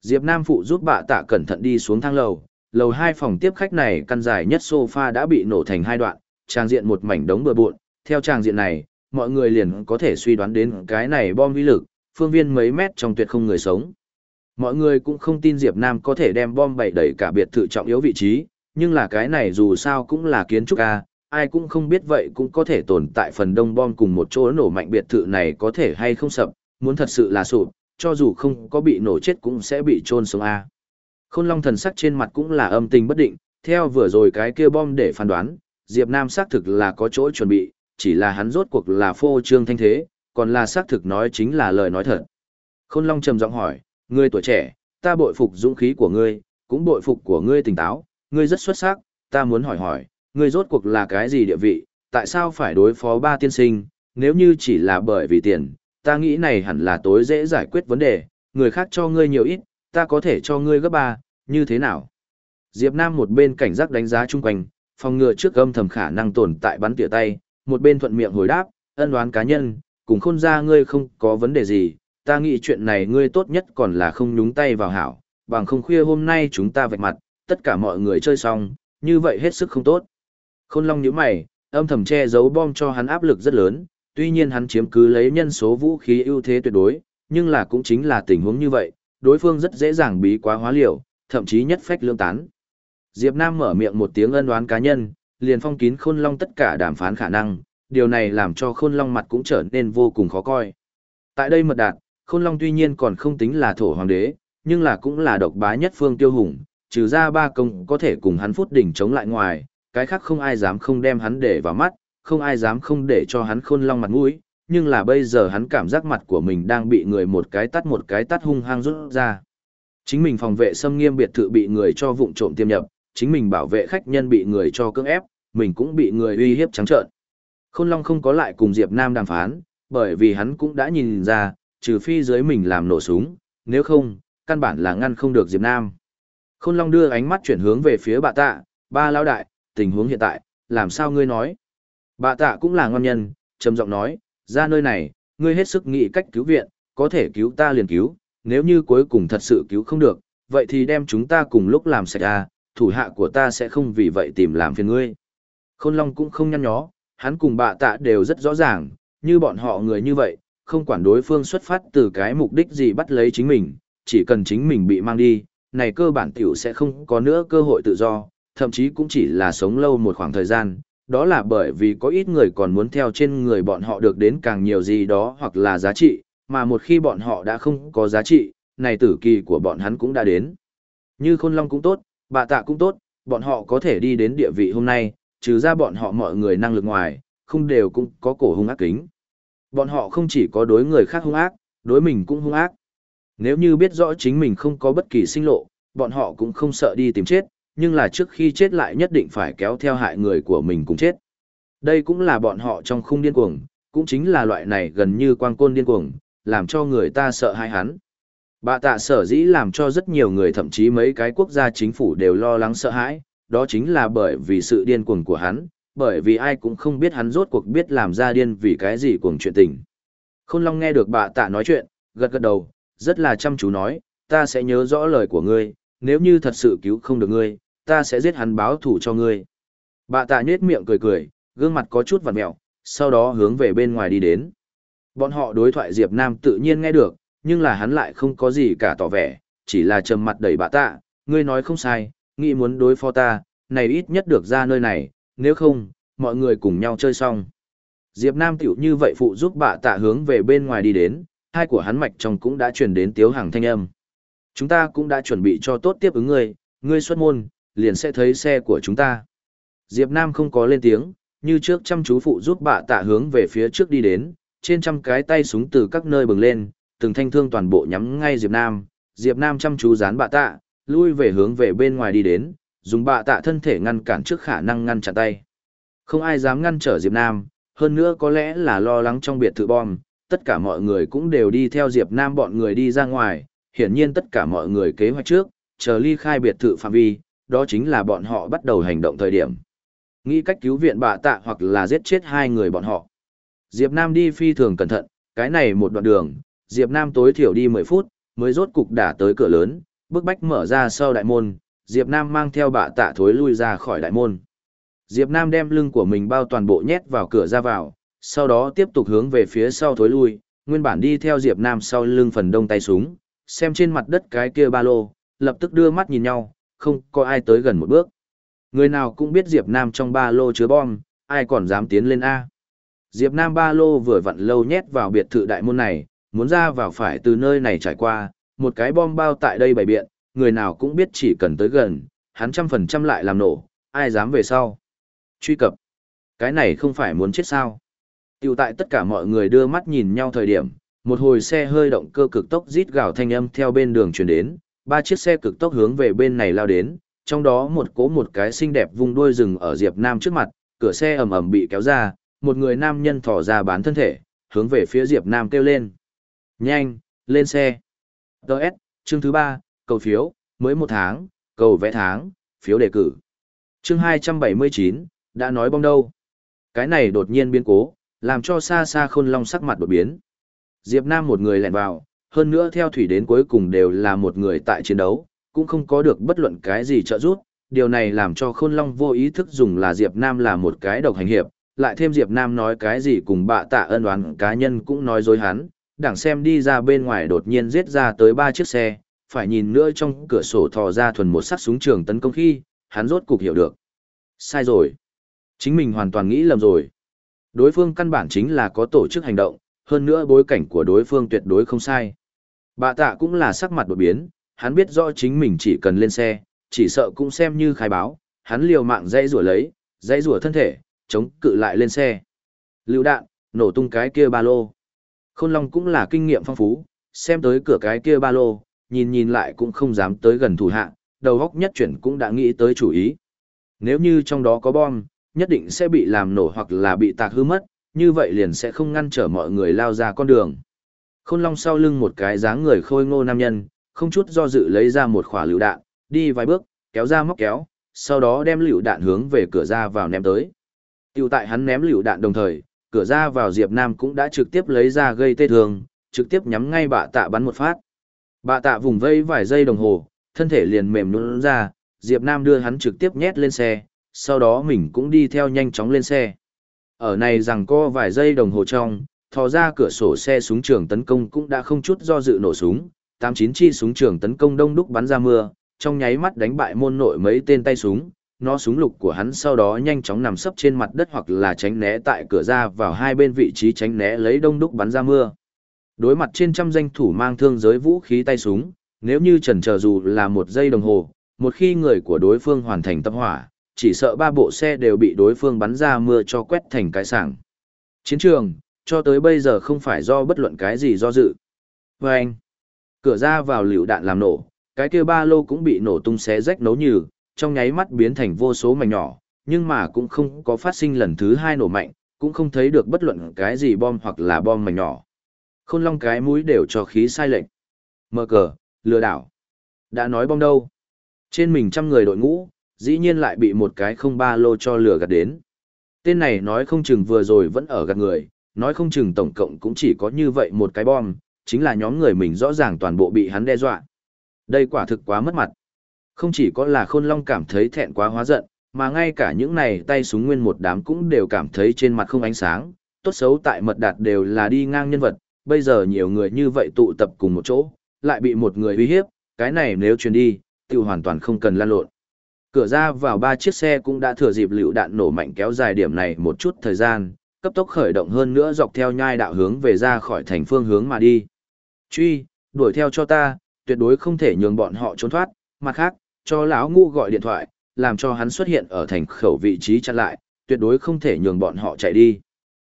Speaker 1: Diệp Nam phụ giúp bạ tạ cẩn thận đi xuống thang lầu, lầu hai phòng tiếp khách này căn dài nhất sofa đã bị nổ thành hai đoạn, trang diện một mảnh đống bừa bộn, theo trang diện này, mọi người liền có thể suy đoán đến cái này bom vi lực, phương viên mấy mét trong tuyệt không người sống. Mọi người cũng không tin Diệp Nam có thể đem bom bày đẩy cả biệt thự trọng yếu vị trí, nhưng là cái này dù sao cũng là kiến trúc A, ai cũng không biết vậy cũng có thể tồn tại phần đông bom cùng một chỗ nổ mạnh biệt thự này có thể hay không sập, muốn thật sự là sụp, cho dù không có bị nổ chết cũng sẽ bị trôn xuống A. Khôn Long thần sắc trên mặt cũng là âm tình bất định, theo vừa rồi cái kia bom để phán đoán, Diệp Nam xác thực là có chỗ chuẩn bị, chỉ là hắn rốt cuộc là phô trương thanh thế, còn là xác thực nói chính là lời nói thật. Khôn Long trầm giọng hỏi, ngươi tuổi trẻ, ta bội phục dũng khí của ngươi, cũng bội phục của ngươi tỉnh táo, ngươi rất xuất sắc, ta muốn hỏi hỏi, ngươi rốt cuộc là cái gì địa vị, tại sao phải đối phó ba tiên sinh, nếu như chỉ là bởi vì tiền, ta nghĩ này hẳn là tối dễ giải quyết vấn đề, người khác cho ngươi nhiều ít, ta có thể cho ngươi gấp ba, như thế nào? Diệp Nam một bên cảnh giác đánh giá chung quanh, phòng ngừa trước âm thầm khả năng tồn tại bắn tỉa tay, một bên thuận miệng hồi đáp, ân đoán cá nhân, cùng khôn ra ngươi không có vấn đề gì, ta nghĩ chuyện này ngươi tốt nhất còn là không nhúng tay vào hảo, bằng không khuya hôm nay chúng ta vạch mặt, tất cả mọi người chơi xong, như vậy hết sức không tốt. Khôn Long nhíu mày, âm thầm che giấu bom cho hắn áp lực rất lớn, tuy nhiên hắn chiếm cứ lấy nhân số vũ khí ưu thế tuyệt đối, nhưng là cũng chính là tình huống như vậy, đối phương rất dễ dàng bí quá hóa liều, thậm chí nhất phách lương tán. Diệp Nam mở miệng một tiếng ân oán cá nhân, liền phong kín Khôn Long tất cả đàm phán khả năng, điều này làm cho Khôn Long mặt cũng trở nên vô cùng khó coi. Tại đây mật đạt, Khôn Long tuy nhiên còn không tính là thổ hoàng đế, nhưng là cũng là độc bá nhất phương tiêu hùng, trừ ra ba công có thể cùng hắn phút đỉnh chống lại ngoài, cái khác không ai dám không đem hắn để vào mắt, không ai dám không để cho hắn Khôn Long mặt mũi, nhưng là bây giờ hắn cảm giác mặt của mình đang bị người một cái tắt một cái tắt hung hăng rút ra. Chính mình phòng vệ xâm nghiêm biệt thự bị người cho vụng trộm tiêm nhập, chính mình bảo vệ khách nhân bị người cho cưỡng ép, mình cũng bị người uy hiếp trắng trợn. Khôn Long không có lại cùng Diệp Nam đàm phán, bởi vì hắn cũng đã nhìn ra, trừ phi dưới mình làm nổ súng, nếu không, căn bản là ngăn không được Diệp Nam. Khôn Long đưa ánh mắt chuyển hướng về phía bà tạ, ba lão đại, tình huống hiện tại, làm sao ngươi nói? Bà tạ cũng là ngon nhân, trầm giọng nói, ra nơi này, ngươi hết sức nghĩ cách cứu viện, có thể cứu ta liền cứu, nếu như cuối cùng thật sự cứu không được, vậy thì đem chúng ta cùng lúc làm sạch à, thủ hạ của ta sẽ không vì vậy tìm làm phiền ngươi. Khôn Long cũng không nhăn nhó, hắn cùng bà tạ đều rất rõ ràng, như bọn họ người như vậy, không quản đối phương xuất phát từ cái mục đích gì bắt lấy chính mình, chỉ cần chính mình bị mang đi, này cơ bản tiểu sẽ không có nữa cơ hội tự do, thậm chí cũng chỉ là sống lâu một khoảng thời gian, đó là bởi vì có ít người còn muốn theo trên người bọn họ được đến càng nhiều gì đó hoặc là giá trị, mà một khi bọn họ đã không có giá trị, này tử kỳ của bọn hắn cũng đã đến. Như Khôn Long cũng tốt, bà tạ cũng tốt, bọn họ có thể đi đến địa vị hôm nay, trừ ra bọn họ mọi người năng lực ngoài, không đều cũng có cổ hung ác kính. Bọn họ không chỉ có đối người khác hung ác, đối mình cũng hung ác. Nếu như biết rõ chính mình không có bất kỳ sinh lộ, bọn họ cũng không sợ đi tìm chết, nhưng là trước khi chết lại nhất định phải kéo theo hại người của mình cùng chết. Đây cũng là bọn họ trong khung điên cuồng, cũng chính là loại này gần như quang côn điên cuồng, làm cho người ta sợ hãi hắn. Bà tạ sở dĩ làm cho rất nhiều người thậm chí mấy cái quốc gia chính phủ đều lo lắng sợ hãi, đó chính là bởi vì sự điên cuồng của hắn, bởi vì ai cũng không biết hắn rốt cuộc biết làm ra điên vì cái gì cuồng chuyện tình. Khôn Long nghe được bà tạ nói chuyện, gật gật đầu, rất là chăm chú nói, ta sẽ nhớ rõ lời của ngươi, nếu như thật sự cứu không được ngươi, ta sẽ giết hắn báo thủ cho ngươi. Bà tạ nhết miệng cười cười, gương mặt có chút vặt mẹo, sau đó hướng về bên ngoài đi đến. Bọn họ đối thoại Diệp Nam tự nhiên nghe được, nhưng là hắn lại không có gì cả tỏ vẻ, chỉ là trầm mặt đẩy bà tạ, ngươi nói không sai, nghĩ muốn đối phó ta, này ít nhất được ra nơi này, nếu không, mọi người cùng nhau chơi xong. Diệp Nam tiểu như vậy phụ giúp bạ tạ hướng về bên ngoài đi đến, hai của hắn mạch trong cũng đã truyền đến tiếu hàng thanh âm. Chúng ta cũng đã chuẩn bị cho tốt tiếp ứng ngươi, ngươi xuất môn, liền sẽ thấy xe của chúng ta. Diệp Nam không có lên tiếng, như trước chăm chú phụ giúp bạ tạ hướng về phía trước đi đến, trên trăm cái tay súng từ các nơi bừng lên, từng thanh thương toàn bộ nhắm ngay Diệp Nam. Diệp Nam chăm chú dán bạ tạ, lui về hướng về bên ngoài đi đến, dùng bạ tạ thân thể ngăn cản trước khả năng ngăn chặn tay. Không ai dám ngăn trở Diệp Nam, hơn nữa có lẽ là lo lắng trong biệt thự bom, tất cả mọi người cũng đều đi theo Diệp Nam bọn người đi ra ngoài, hiển nhiên tất cả mọi người kế hoạch trước, chờ ly khai biệt thự phạm vi, đó chính là bọn họ bắt đầu hành động thời điểm. Nghĩ cách cứu viện bà tạ hoặc là giết chết hai người bọn họ. Diệp Nam đi phi thường cẩn thận, cái này một đoạn đường, Diệp Nam tối thiểu đi 10 phút, mới rốt cục đã tới cửa lớn, bước bách mở ra sau đại môn, Diệp Nam mang theo bà tạ thối lui ra khỏi đại môn. Diệp Nam đem lưng của mình bao toàn bộ nhét vào cửa ra vào, sau đó tiếp tục hướng về phía sau thối lui, nguyên bản đi theo Diệp Nam sau lưng phần đông tay súng, xem trên mặt đất cái kia ba lô, lập tức đưa mắt nhìn nhau, không có ai tới gần một bước. Người nào cũng biết Diệp Nam trong ba lô chứa bom, ai còn dám tiến lên A. Diệp Nam ba lô vừa vặn lâu nhét vào biệt thự đại môn này, muốn ra vào phải từ nơi này trải qua, một cái bom bao tại đây bày biện, người nào cũng biết chỉ cần tới gần, hắn trăm phần trăm lại làm nổ, ai dám về sau. Truy cập. Cái này không phải muốn chết sao. Tiểu tại tất cả mọi người đưa mắt nhìn nhau thời điểm, một hồi xe hơi động cơ cực tốc rít gào thanh âm theo bên đường chuyển đến, ba chiếc xe cực tốc hướng về bên này lao đến, trong đó một cố một cái xinh đẹp vung đuôi rừng ở Diệp Nam trước mặt, cửa xe ầm ầm bị kéo ra, một người nam nhân thò ra bán thân thể, hướng về phía Diệp Nam kêu lên. Nhanh, lên xe. Đợt, chương thứ ba, cầu phiếu, mới một tháng, cầu vẽ tháng, phiếu đề cử. Chương 279, đã nói bom đâu. Cái này đột nhiên biến cố, làm cho xa xa khôn long sắc mặt đột biến. Diệp Nam một người lẹn vào, hơn nữa theo thủy đến cuối cùng đều là một người tại chiến đấu, cũng không có được bất luận cái gì trợ giúp. Điều này làm cho khôn long vô ý thức dùng là Diệp Nam là một cái độc hành hiệp, lại thêm Diệp Nam nói cái gì cùng bạ tạ ân oán cá nhân cũng nói dối hắn, đảng xem đi ra bên ngoài đột nhiên giết ra tới ba chiếc xe, phải nhìn nữa trong cửa sổ thò ra thuần một sắc súng trường tấn công khi, hắn rốt cục hiểu được. Sai rồi. Chính mình hoàn toàn nghĩ lầm rồi. Đối phương căn bản chính là có tổ chức hành động, hơn nữa bối cảnh của đối phương tuyệt đối không sai. Bạ tạ cũng là sắc mặt đột biến, hắn biết rõ chính mình chỉ cần lên xe, chỉ sợ cũng xem như khai báo, hắn liều mạng dây rủa lấy, dây rủa thân thể, chống cự lại lên xe. Lưu đạn, nổ tung cái kia ba lô. Khôn Long cũng là kinh nghiệm phong phú, xem tới cửa cái kia ba lô, nhìn nhìn lại cũng không dám tới gần thủ hạ, đầu góc nhất chuyển cũng đã nghĩ tới chủ ý. Nếu như trong đó có bom, nhất định sẽ bị làm nổ hoặc là bị tạc hư mất, như vậy liền sẽ không ngăn trở mọi người lao ra con đường. Khôn Long sau lưng một cái dáng người khôi ngô nam nhân, không chút do dự lấy ra một quả lựu đạn, đi vài bước, kéo ra móc kéo, sau đó đem lựu đạn hướng về cửa ra vào ném tới. Tiêu tại hắn ném lựu đạn đồng thời, cửa ra vào Diệp Nam cũng đã trực tiếp lấy ra gây tê thương, trực tiếp nhắm ngay bạ tạ bắn một phát. Bạ tạ vùng vây vài giây đồng hồ, thân thể liền mềm nhũn ra, Diệp Nam đưa hắn trực tiếp nhét lên xe, sau đó mình cũng đi theo nhanh chóng lên xe. Ở này rằng co vài giây đồng hồ trong, thò ra cửa sổ xe súng trường tấn công cũng đã không chút do dự nổ súng, 89 chi súng trường tấn công đông đúc bắn ra mưa, trong nháy mắt đánh bại môn nội mấy tên tay súng, nó súng lục của hắn sau đó nhanh chóng nằm sấp trên mặt đất hoặc là tránh né tại cửa ra vào hai bên vị trí tránh né lấy đông đúc bắn ra mưa. Đối mặt trên trăm danh thủ mang thương giới vũ khí tay súng, nếu như trần chờ dù là một giây đồng hồ, một khi người của đối phương hoàn thành tập hỏa, chỉ sợ ba bộ xe đều bị đối phương bắn ra mưa cho quét thành cái sảng. Chiến trường, cho tới bây giờ không phải do bất luận cái gì do dự. Và anh, cửa ra vào liều đạn làm nổ, cái kia ba lô cũng bị nổ tung xé rách nấu nhừ, trong nháy mắt biến thành vô số mảnh nhỏ, nhưng mà cũng không có phát sinh lần thứ hai nổ mạnh, cũng không thấy được bất luận cái gì bom hoặc là bom mảnh nhỏ. Khôn long cái mũi đều cho khí sai lệnh. Mơ cờ, lừa đảo. Đã nói bom đâu. Trên mình trăm người đội ngũ, dĩ nhiên lại bị một cái không ba lô cho lừa gạt đến. Tên này nói không chừng vừa rồi vẫn ở gạt người, nói không chừng tổng cộng cũng chỉ có như vậy một cái bom, chính là nhóm người mình rõ ràng toàn bộ bị hắn đe dọa. Đây quả thực quá mất mặt. Không chỉ có là khôn long cảm thấy thẹn quá hóa giận, mà ngay cả những này tay súng nguyên một đám cũng đều cảm thấy trên mặt không ánh sáng, tốt xấu tại mật đạt đều là đi ngang nhân vật, bây giờ nhiều người như vậy tụ tập cùng một chỗ, lại bị một người uy hiếp, cái này nếu truyền đi, tiêu hoàn toàn không cần lan lộn. Cửa ra vào ba chiếc xe cũng đã thừa dịp lựu đạn nổ mạnh kéo dài điểm này một chút thời gian, cấp tốc khởi động hơn nữa dọc theo nhai đạo hướng về ra khỏi thành phương hướng mà đi. Truy, đuổi theo cho ta, tuyệt đối không thể nhường bọn họ trốn thoát, mặt khác, cho lão ngu gọi điện thoại, làm cho hắn xuất hiện ở thành khẩu vị trí chặn lại, tuyệt đối không thể nhường bọn họ chạy đi.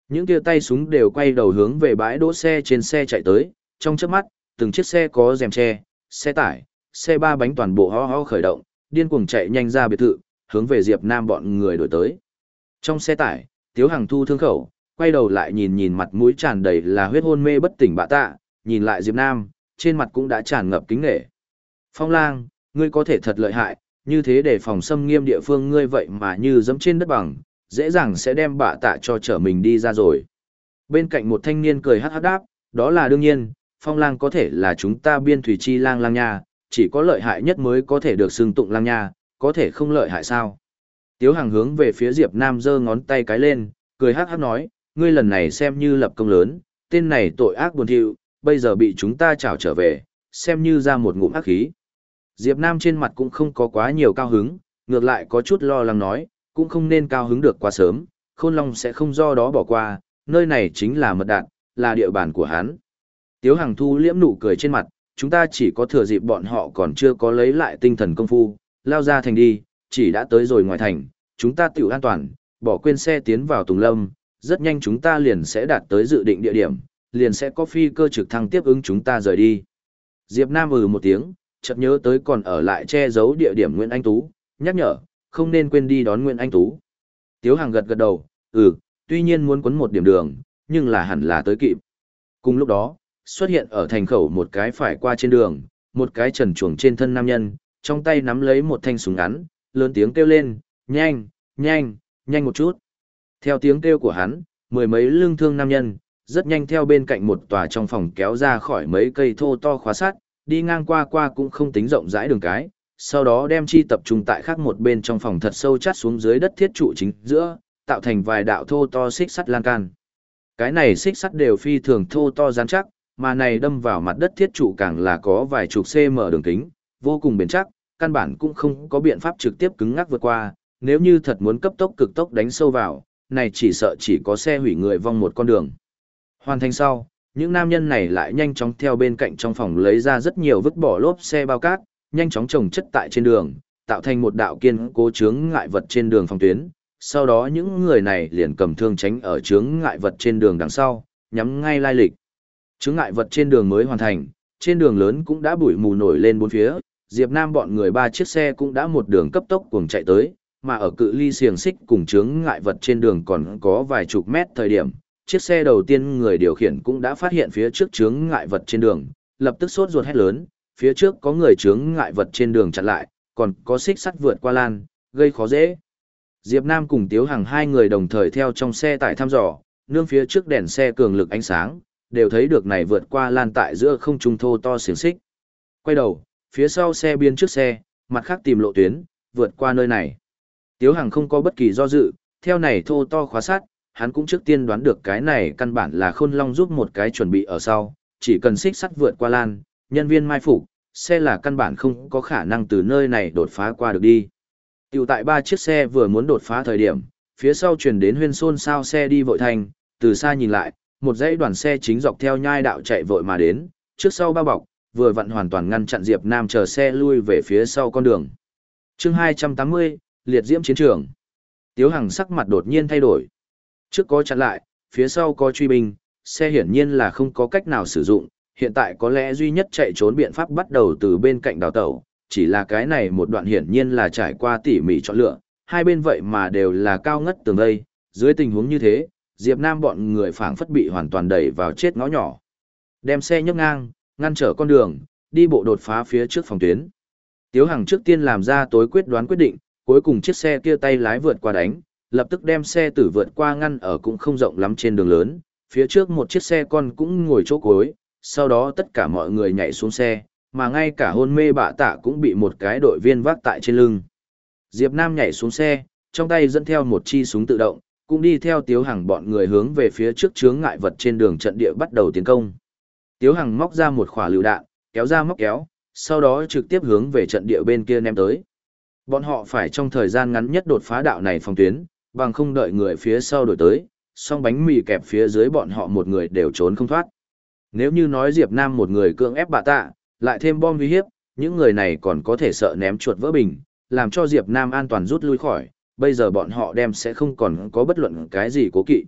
Speaker 1: Những tia tay súng đều quay đầu hướng về bãi đỗ xe trên xe chạy tới, trong chớp mắt, từng chiếc xe có rèm che, xe tải, xe ba bánh toàn bộ ho ho khởi động, điên cuồng chạy nhanh ra biệt thự, hướng về Diệp Nam bọn người đổi tới. Trong xe tải, Tiếu Hằng thu thương khẩu, quay đầu lại nhìn nhìn mặt mũi tràn đầy là huyết hôn mê bất tỉnh bạ tạ, nhìn lại Diệp Nam, trên mặt cũng đã tràn ngập kính nể. Phong lang, ngươi có thể thật lợi hại, như thế để phòng xâm nghiêm địa phương ngươi vậy mà như dẫm trên đất bằng, dễ dàng sẽ đem bạ tạ cho trở mình đi ra rồi. Bên cạnh một thanh niên cười hát hát đáp, đó là đương nhiên, phong lang có thể là chúng ta biên thủy chi lang lang nha, chỉ có lợi hại nhất mới có thể được xưng tụng lang nha, có thể không lợi hại sao. Tiếu hàng hướng về phía Diệp Nam giơ ngón tay cái lên, cười hắc hắc nói, ngươi lần này xem như lập công lớn, tên này tội ác buồn thiu, bây giờ bị chúng ta trảo trở về, xem như ra một ngụm ác khí. Diệp Nam trên mặt cũng không có quá nhiều cao hứng, ngược lại có chút lo lắng nói, cũng không nên cao hứng được quá sớm, Khôn Long sẽ không do đó bỏ qua, nơi này chính là mật đạn, là địa bàn của hắn. Tiếu Hằng thu liễm nụ cười trên mặt, chúng ta chỉ có thừa dịp bọn họ còn chưa có lấy lại tinh thần công phu, lao ra thành đi, chỉ đã tới rồi ngoài thành, chúng ta tiểu an toàn, bỏ quên xe tiến vào Tùng Lâm, rất nhanh chúng ta liền sẽ đạt tới dự định địa điểm, liền sẽ có phi cơ trực thăng tiếp ứng chúng ta rời đi. Diệp Nam ừ một tiếng, chợt nhớ tới còn ở lại che giấu địa điểm Nguyễn Anh Tú, nhắc nhở, không nên quên đi đón Nguyễn Anh Tú. Tiếu Hằng gật gật đầu, ừ, tuy nhiên muốn quấn một điểm đường, nhưng là hẳn là tới kịp. Cùng lúc đó, xuất hiện ở thành khẩu một cái phải qua trên đường, một cái trần chuồng trên thân nam nhân, trong tay nắm lấy một thanh súng ngắn, lớn tiếng kêu lên, nhanh, nhanh, nhanh một chút. Theo tiếng kêu của hắn, mười mấy lương thương nam nhân, rất nhanh theo bên cạnh một tòa trong phòng kéo ra khỏi mấy cây thô to khóa sắt, đi ngang qua qua cũng không tính rộng rãi đường cái, sau đó đem chi tập trung tại khác một bên trong phòng thật sâu chát xuống dưới đất thiết trụ chính giữa, tạo thành vài đạo thô to xích sắt lan can. Cái này xích sắt đều phi thường thô to rắn chắc, mà này đâm vào mặt đất thiết trụ càng là có vài chục cm đường kính, vô cùng bền chắc, căn bản cũng không có biện pháp trực tiếp cứng ngắc vượt qua, nếu như thật muốn cấp tốc cực tốc đánh sâu vào, này chỉ sợ chỉ có xe hủy người vong một con đường. Hoàn thành sau, những nam nhân này lại nhanh chóng theo bên cạnh trong phòng lấy ra rất nhiều vứt bỏ lốp xe bao cát, nhanh chóng trồng chất tại trên đường, tạo thành một đạo kiên cố chướng ngại vật trên đường phòng tuyến. Sau đó những người này liền cầm thương tránh ở chướng ngại vật trên đường đằng sau, nhắm ngay lai lịch. Chứng ngại vật trên đường mới hoàn thành, trên đường lớn cũng đã bụi mù nổi lên bốn phía, Diệp Nam bọn người ba chiếc xe cũng đã một đường cấp tốc cuồng chạy tới, mà ở cự ly xiềng xích cùng chướng ngại vật trên đường còn có vài chục mét thời điểm, chiếc xe đầu tiên người điều khiển cũng đã phát hiện phía trước chướng ngại vật trên đường, lập tức sốt ruột hét lớn, phía trước có người chướng ngại vật trên đường chặn lại, còn có xích sắt vượt qua lan, gây khó dễ. Diệp Nam cùng Tiếu Hằng hai người đồng thời theo trong xe tải thăm dò, nương phía trước đèn xe cường lực ánh sáng, đều thấy được này vượt qua lan tại giữa không trung thô to xiềng xích. Quay đầu, phía sau xe biên trước xe, mặt khác tìm lộ tuyến, vượt qua nơi này. Tiếu Hằng không có bất kỳ do dự, theo này thô to khóa sát, hắn cũng trước tiên đoán được cái này căn bản là khôn long giúp một cái chuẩn bị ở sau, chỉ cần xích sắt vượt qua lan, nhân viên mai phục, xe là căn bản không có khả năng từ nơi này đột phá qua được đi. Tiểu tại ba chiếc xe vừa muốn đột phá thời điểm, phía sau truyền đến huyên xôn sao xe đi vội thành, từ xa nhìn lại, một dãy đoàn xe chính dọc theo nhai đạo chạy vội mà đến, trước sau bao bọc, vừa vặn hoàn toàn ngăn chặn Diệp Nam chờ xe lui về phía sau con đường. Chương 280, liệt diễm chiến trường. Tiếu Hằng sắc mặt đột nhiên thay đổi. Trước có chặn lại, phía sau có truy binh, xe hiển nhiên là không có cách nào sử dụng, hiện tại có lẽ duy nhất chạy trốn biện pháp bắt đầu từ bên cạnh đào tẩu, chỉ là cái này một đoạn hiển nhiên là trải qua tỉ mỉ chọn lựa, hai bên vậy mà đều là cao ngất tường đây, dưới tình huống như thế, Diệp Nam bọn người phảng phất bị hoàn toàn đẩy vào chết ngõ nhỏ. Đem xe nhấc ngang, ngăn trở con đường, đi bộ đột phá phía trước phòng tuyến. Tiếu Hằng trước tiên làm ra tối quyết đoán quyết định, cuối cùng chiếc xe kia tay lái vượt qua đánh, lập tức đem xe tử vượt qua ngăn ở cũng không rộng lắm trên đường lớn, phía trước một chiếc xe con cũng ngồi chỗ cuối, sau đó tất cả mọi người nhảy xuống xe, mà ngay cả hôn mê bạ tạ cũng bị một cái đội viên vác tại trên lưng. Diệp Nam nhảy xuống xe, trong tay dẫn theo một chi súng tự động, cũng đi theo Tiếu Hằng bọn người hướng về phía trước chướng ngại vật trên đường trận địa bắt đầu tiến công. Tiếu Hằng móc ra một quả lựu đạn, kéo ra móc kéo, sau đó trực tiếp hướng về trận địa bên kia ném tới. Bọn họ phải trong thời gian ngắn nhất đột phá đạo này phòng tuyến, bằng không đợi người phía sau đổi tới, song bánh mì kẹp phía dưới bọn họ một người đều trốn không thoát. Nếu như nói Diệp Nam một người cưỡng ép bà tạ, lại thêm bom uy hiếp, những người này còn có thể sợ ném chuột vỡ bình, làm cho Diệp Nam an toàn rút lui khỏi, bây giờ bọn họ đem sẽ không còn có bất luận cái gì cố kỵ.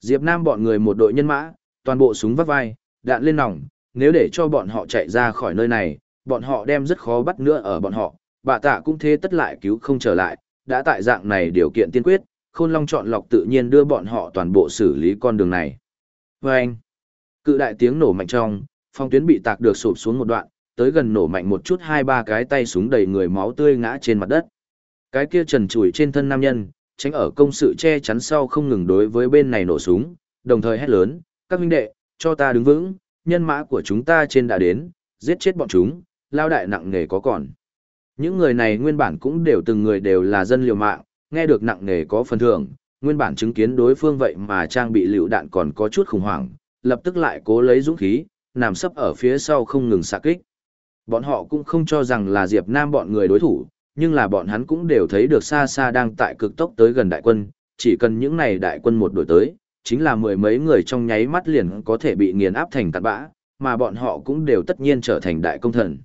Speaker 1: Diệp Nam bọn người một đội nhân mã, toàn bộ súng vắt vai, đạn lên nòng, nếu để cho bọn họ chạy ra khỏi nơi này, bọn họ đem rất khó bắt nữa ở bọn họ, bà tạ cũng thế tất lại cứu không trở lại, đã tại dạng này điều kiện tiên quyết, Khôn Long chọn lọc tự nhiên đưa bọn họ toàn bộ xử lý con đường này. Vâng! Cự đại tiếng nổ mạnh trong, phong tuyến bị tạc được sụp xuống một đoạn, tới gần nổ mạnh một chút hai ba cái tay súng đầy người máu tươi ngã trên mặt đất. Cái kia trần trụi trên thân nam nhân, tránh ở công sự che chắn sau không ngừng đối với bên này nổ súng, đồng thời hét lớn, các huynh đệ, cho ta đứng vững, nhân mã của chúng ta trên đã đến, giết chết bọn chúng, lao đại nặng nghề có còn. Những người này nguyên bản cũng đều từng người đều là dân liều mạng, nghe được nặng nghề có phần thưởng, nguyên bản chứng kiến đối phương vậy mà trang bị lựu đạn còn có chút khủng hoảng, lập tức lại cố lấy dũng khí, nằm sấp ở phía sau không ngừng xạ kích. Bọn họ cũng không cho rằng là Diệp Nam bọn người đối thủ, nhưng là bọn hắn cũng đều thấy được xa xa đang tại cực tốc tới gần đại quân, chỉ cần những này đại quân một đội tới, chính là mười mấy người trong nháy mắt liền có thể bị nghiền áp thành tạt bã, mà bọn họ cũng đều tất nhiên trở thành đại công thần.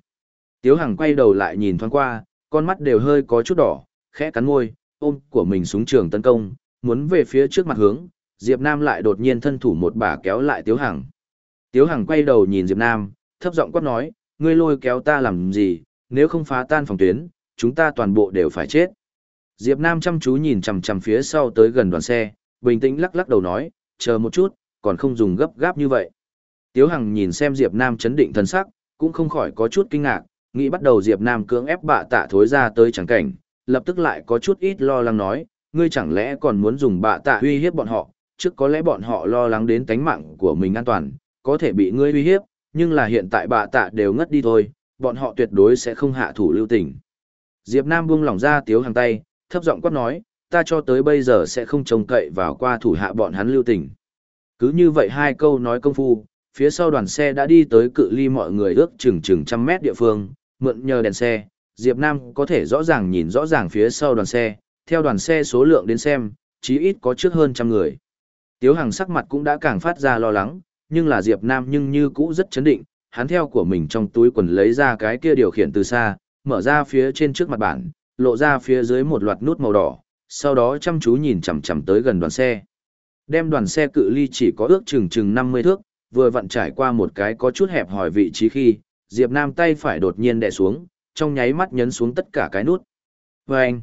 Speaker 1: Tiếu Hằng quay đầu lại nhìn thoáng qua, con mắt đều hơi có chút đỏ, khẽ cắn môi, ôm của mình xuống trường tấn công, muốn về phía trước mặt hướng, Diệp Nam lại đột nhiên thân thủ một bà kéo lại Tiếu Hằng. Tiếu Hằng quay đầu nhìn Diệp Nam, thấp giọng quát nói, ngươi lôi kéo ta làm gì, nếu không phá tan phòng tuyến, chúng ta toàn bộ đều phải chết. Diệp Nam chăm chú nhìn chằm chằm phía sau tới gần đoàn xe, bình tĩnh lắc lắc đầu nói, chờ một chút, còn không dùng gấp gáp như vậy. Tiếu Hằng nhìn xem Diệp Nam chấn định thần sắc, cũng không khỏi có chút kinh ngạc, nghĩ bắt đầu Diệp Nam cưỡng ép bạ tạ thối ra tới chẳng cảnh, lập tức lại có chút ít lo lắng nói, ngươi chẳng lẽ còn muốn dùng bạ tạ uy hiếp bọn họ, trước có lẽ bọn họ lo lắng đến tánh mạng của mình an toàn, có thể bị ngươi uy hiếp, nhưng là hiện tại bạ tạ đều ngất đi thôi, bọn họ tuyệt đối sẽ không hạ thủ lưu tình. Diệp Nam buông lỏng ra tiếu hàng tay, thấp giọng quát nói, ta cho tới bây giờ sẽ không trông cậy vào qua thủ hạ bọn hắn lưu tình. Cứ như vậy hai câu nói công phu, phía sau đoàn xe đã đi tới cự ly mọi người ước chừng chừng trăm mét địa phương, mượn nhờ đèn xe, Diệp Nam có thể rõ ràng nhìn rõ ràng phía sau đoàn xe, theo đoàn xe số lượng đến xem, chí ít có trước hơn trăm người. Tiếu Hằng sắc mặt cũng đã càng phát ra lo lắng, nhưng là Diệp Nam nhưng như cũ rất chấn định, hắn theo của mình trong túi quần lấy ra cái kia điều khiển từ xa, mở ra phía trên trước mặt bản, lộ ra phía dưới một loạt nút màu đỏ, sau đó chăm chú nhìn chằm chằm tới gần đoàn xe. Đem đoàn xe cự ly chỉ có ước chừng chừng 50 thước, vừa vặn trải qua một cái có chút hẹp hỏi vị trí khi, Diệp Nam tay phải đột nhiên đè xuống, trong nháy mắt nhấn xuống tất cả cái nút. Vâng!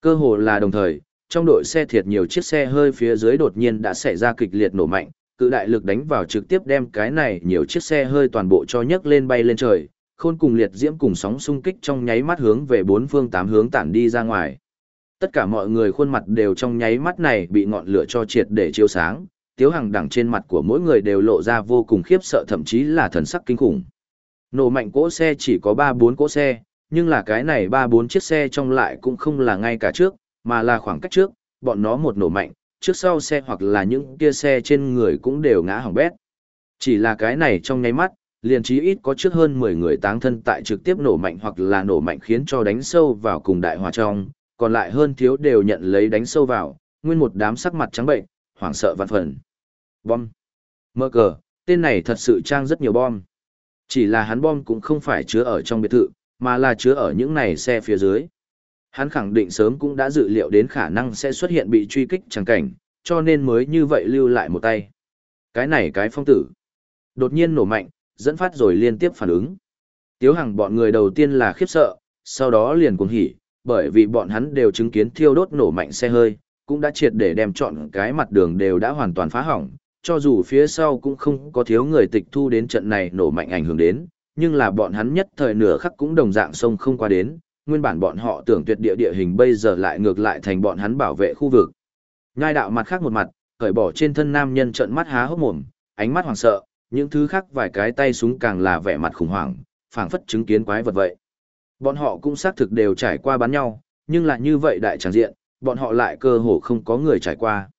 Speaker 1: Cơ hồ là đồng thời, trong đội xe thiệt nhiều chiếc xe hơi phía dưới đột nhiên đã xảy ra kịch liệt nổ mạnh, cự đại lực đánh vào trực tiếp đem cái này nhiều chiếc xe hơi toàn bộ cho nhấc lên bay lên trời, khôn cùng liệt diễm cùng sóng xung kích trong nháy mắt hướng về bốn phương tám hướng tản đi ra ngoài. Tất cả mọi người khuôn mặt đều trong nháy mắt này bị ngọn lửa cho triệt để chiếu sáng, tiếu hằng đẳng trên mặt của mỗi người đều lộ ra vô cùng khiếp sợ thậm chí là thần sắc kinh khủng. Nổ mạnh cỗ xe chỉ có 3-4 cỗ xe, nhưng là cái này 3-4 chiếc xe trong lại cũng không là ngay cả trước, mà là khoảng cách trước, bọn nó một nổ mạnh, trước sau xe hoặc là những kia xe trên người cũng đều ngã hỏng bét. Chỉ là cái này trong nháy mắt, liền chí ít có trước hơn 10 người táng thân tại trực tiếp nổ mạnh hoặc là nổ mạnh khiến cho đánh sâu vào cùng đại hòa trong, còn lại hơn thiếu đều nhận lấy đánh sâu vào, nguyên một đám sắc mặt trắng bệnh, hoảng sợ vạn phần. Bom. Mơ cờ, tên này thật sự trang rất nhiều bom. Chỉ là hắn bom cũng không phải chứa ở trong biệt thự, mà là chứa ở những này xe phía dưới. Hắn khẳng định sớm cũng đã dự liệu đến khả năng sẽ xuất hiện bị truy kích chẳng cảnh, cho nên mới như vậy lưu lại một tay. Cái này cái phong tử. Đột nhiên nổ mạnh, dẫn phát rồi liên tiếp phản ứng. Tiếu Hằng bọn người đầu tiên là khiếp sợ, sau đó liền cuồng hỉ, bởi vì bọn hắn đều chứng kiến thiêu đốt nổ mạnh xe hơi, cũng đã triệt để đem chọn cái mặt đường đều đã hoàn toàn phá hỏng, cho dù phía sau cũng không có thiếu người tịch thu đến trận này nổ mạnh ảnh hưởng đến, nhưng là bọn hắn nhất thời nửa khắc cũng đồng dạng sông không qua đến, nguyên bản bọn họ tưởng tuyệt địa địa hình bây giờ lại ngược lại thành bọn hắn bảo vệ khu vực. Nhai đạo mặt khác một mặt, cởi bỏ trên thân nam nhân trận mắt há hốc mồm, ánh mắt hoảng sợ, những thứ khác vài cái tay súng càng là vẻ mặt khủng hoảng, phảng phất chứng kiến quái vật vậy. Bọn họ cũng xác thực đều trải qua bắn nhau, nhưng lại như vậy đại tràng diện, bọn họ lại cơ hồ không có người trải qua.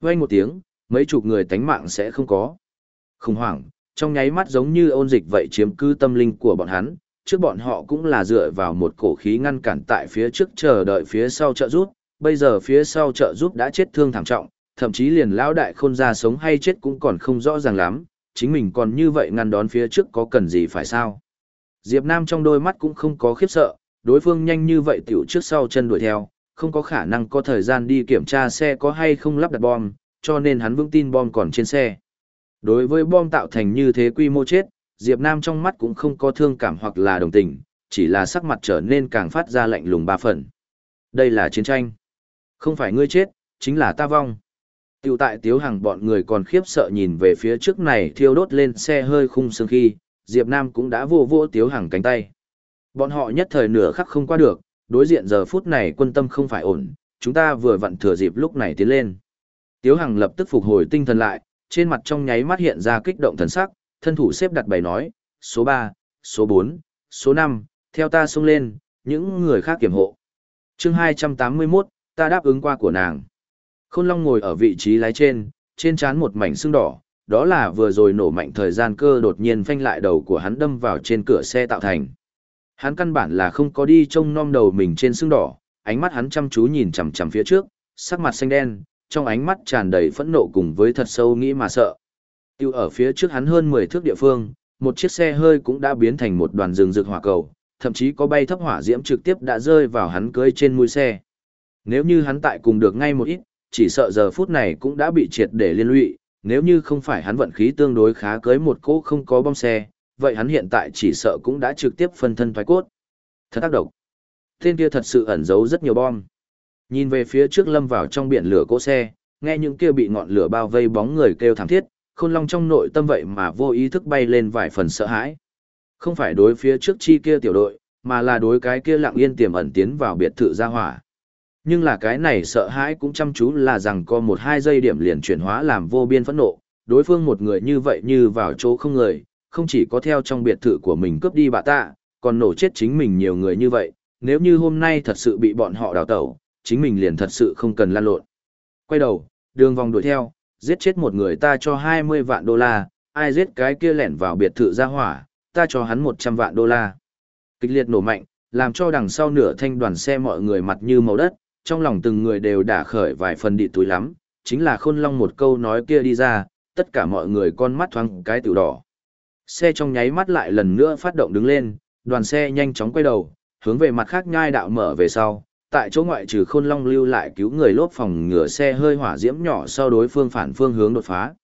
Speaker 1: Vang một tiếng, mấy chục người tánh mạng sẽ không có. Khủng hoảng, trong nháy mắt giống như ôn dịch vậy chiếm cứ tâm linh của bọn hắn, trước bọn họ cũng là dựa vào một cổ khí ngăn cản tại phía trước chờ đợi phía sau trợ giúp, bây giờ phía sau trợ giúp đã chết thương thảm trọng, thậm chí liền lão đại khôn ra sống hay chết cũng còn không rõ ràng lắm, chính mình còn như vậy ngăn đón phía trước có cần gì phải sao. Diệp Nam trong đôi mắt cũng không có khiếp sợ, đối phương nhanh như vậy tiểu trước sau chân đuổi theo, không có khả năng có thời gian đi kiểm tra xe có hay không lắp đặt bom, cho nên hắn vững tin bom còn trên xe. Đối với bom tạo thành như thế quy mô chết, Diệp Nam trong mắt cũng không có thương cảm hoặc là đồng tình, chỉ là sắc mặt trở nên càng phát ra lạnh lùng ba phần. Đây là chiến tranh. Không phải ngươi chết, chính là ta vong. Tiểu tại tiếu hàng bọn người còn khiếp sợ nhìn về phía trước này thiêu đốt lên xe hơi khung xương khi, Diệp Nam cũng đã vô vô tiếu hàng cánh tay. Bọn họ nhất thời nửa khắc không qua được, đối diện giờ phút này quân tâm không phải ổn, chúng ta vừa vặn thừa dịp lúc này tiến lên. Tiếu Hằng lập tức phục hồi tinh thần lại, trên mặt trong nháy mắt hiện ra kích động thần sắc, thân thủ xếp đặt bày nói, số 3, số 4, số 5, theo ta xông lên, những người khác kiểm hộ. chương 281, ta đáp ứng qua của nàng. Khôn Long ngồi ở vị trí lái trên, trên trán một mảnh xương đỏ, đó là vừa rồi nổ mạnh thời gian cơ đột nhiên phanh lại đầu của hắn đâm vào trên cửa xe tạo thành. Hắn căn bản là không có đi trông nom đầu mình trên xương đỏ, ánh mắt hắn chăm chú nhìn chằm chằm phía trước, sắc mặt xanh đen, trong ánh mắt tràn đầy phẫn nộ cùng với thật sâu nghĩ mà sợ. Tiêu ở phía trước hắn hơn 10 thước địa phương, một chiếc xe hơi cũng đã biến thành một đoàn rừng rực hỏa cầu, thậm chí có bay thấp hỏa diễm trực tiếp đã rơi vào hắn cưới trên mũi xe. Nếu như hắn tại cùng được ngay một ít, chỉ sợ giờ phút này cũng đã bị triệt để liên lụy, nếu như không phải hắn vận khí tương đối khá cưới một cỗ không có bom xe, vậy hắn hiện tại chỉ sợ cũng đã trực tiếp phân thân thoái cốt. Thật tác động. Tên kia thật sự ẩn giấu rất nhiều bom. Nhìn về phía trước lâm vào trong biển lửa cỗ xe, nghe những kia bị ngọn lửa bao vây bóng người kêu thảm thiết, khôn long trong nội tâm vậy mà vô ý thức bay lên vài phần sợ hãi. Không phải đối phía trước chi kia tiểu đội, mà là đối cái kia lặng yên tiềm ẩn tiến vào biệt thự gia hỏa. Nhưng là cái này sợ hãi cũng chăm chú là rằng có một hai giây điểm liền chuyển hóa làm vô biên phẫn nộ, đối phương một người như vậy như vào chỗ không người, không chỉ có theo trong biệt thự của mình cướp đi bà ta, còn nổ chết chính mình nhiều người như vậy, nếu như hôm nay thật sự bị bọn họ đào tẩu, chính mình liền thật sự không cần lan lộn. Quay đầu, đường vòng đuổi theo, giết chết một người ta cho 20 vạn đô la, ai giết cái kia lẻn vào biệt thự ra hỏa, ta cho hắn 100 vạn đô la. Kịch liệt nổ mạnh, làm cho đằng sau nửa thanh đoàn xe mọi người mặt như màu đất, trong lòng từng người đều đả khởi vài phần đi túi lắm, chính là khôn long một câu nói kia đi ra, tất cả mọi người con mắt thoáng cái tiểu đỏ. Xe trong nháy mắt lại lần nữa phát động đứng lên, đoàn xe nhanh chóng quay đầu, hướng về mặt khác nhai đạo mở về sau, tại chỗ ngoại trừ khôn long lưu lại cứu người lốp phòng ngửa xe hơi hỏa diễm nhỏ sau đối phương phản phương hướng đột phá.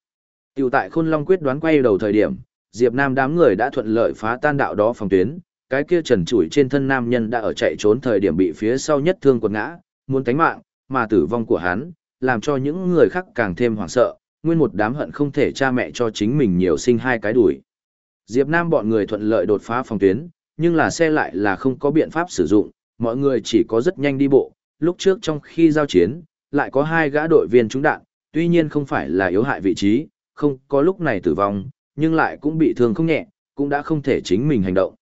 Speaker 1: Tiểu tại khôn long quyết đoán quay đầu thời điểm, Diệp Nam đám người đã thuận lợi phá tan đạo đó phòng tuyến, cái kia trần trụi trên thân nam nhân đã ở chạy trốn thời điểm bị phía sau nhất thương quật ngã, muốn tánh mạng, mà tử vong của hắn, làm cho những người khác càng thêm hoảng sợ, nguyên một đám hận không thể cha mẹ cho chính mình nhiều sinh hai cái đuổi. Diệp Nam bọn người thuận lợi đột phá phòng tuyến, nhưng là xe lại là không có biện pháp sử dụng, mọi người chỉ có rất nhanh đi bộ, lúc trước trong khi giao chiến, lại có hai gã đội viên trúng đạn, tuy nhiên không phải là yếu hại vị trí, không có lúc này tử vong, nhưng lại cũng bị thương không nhẹ, cũng đã không thể chính mình hành động.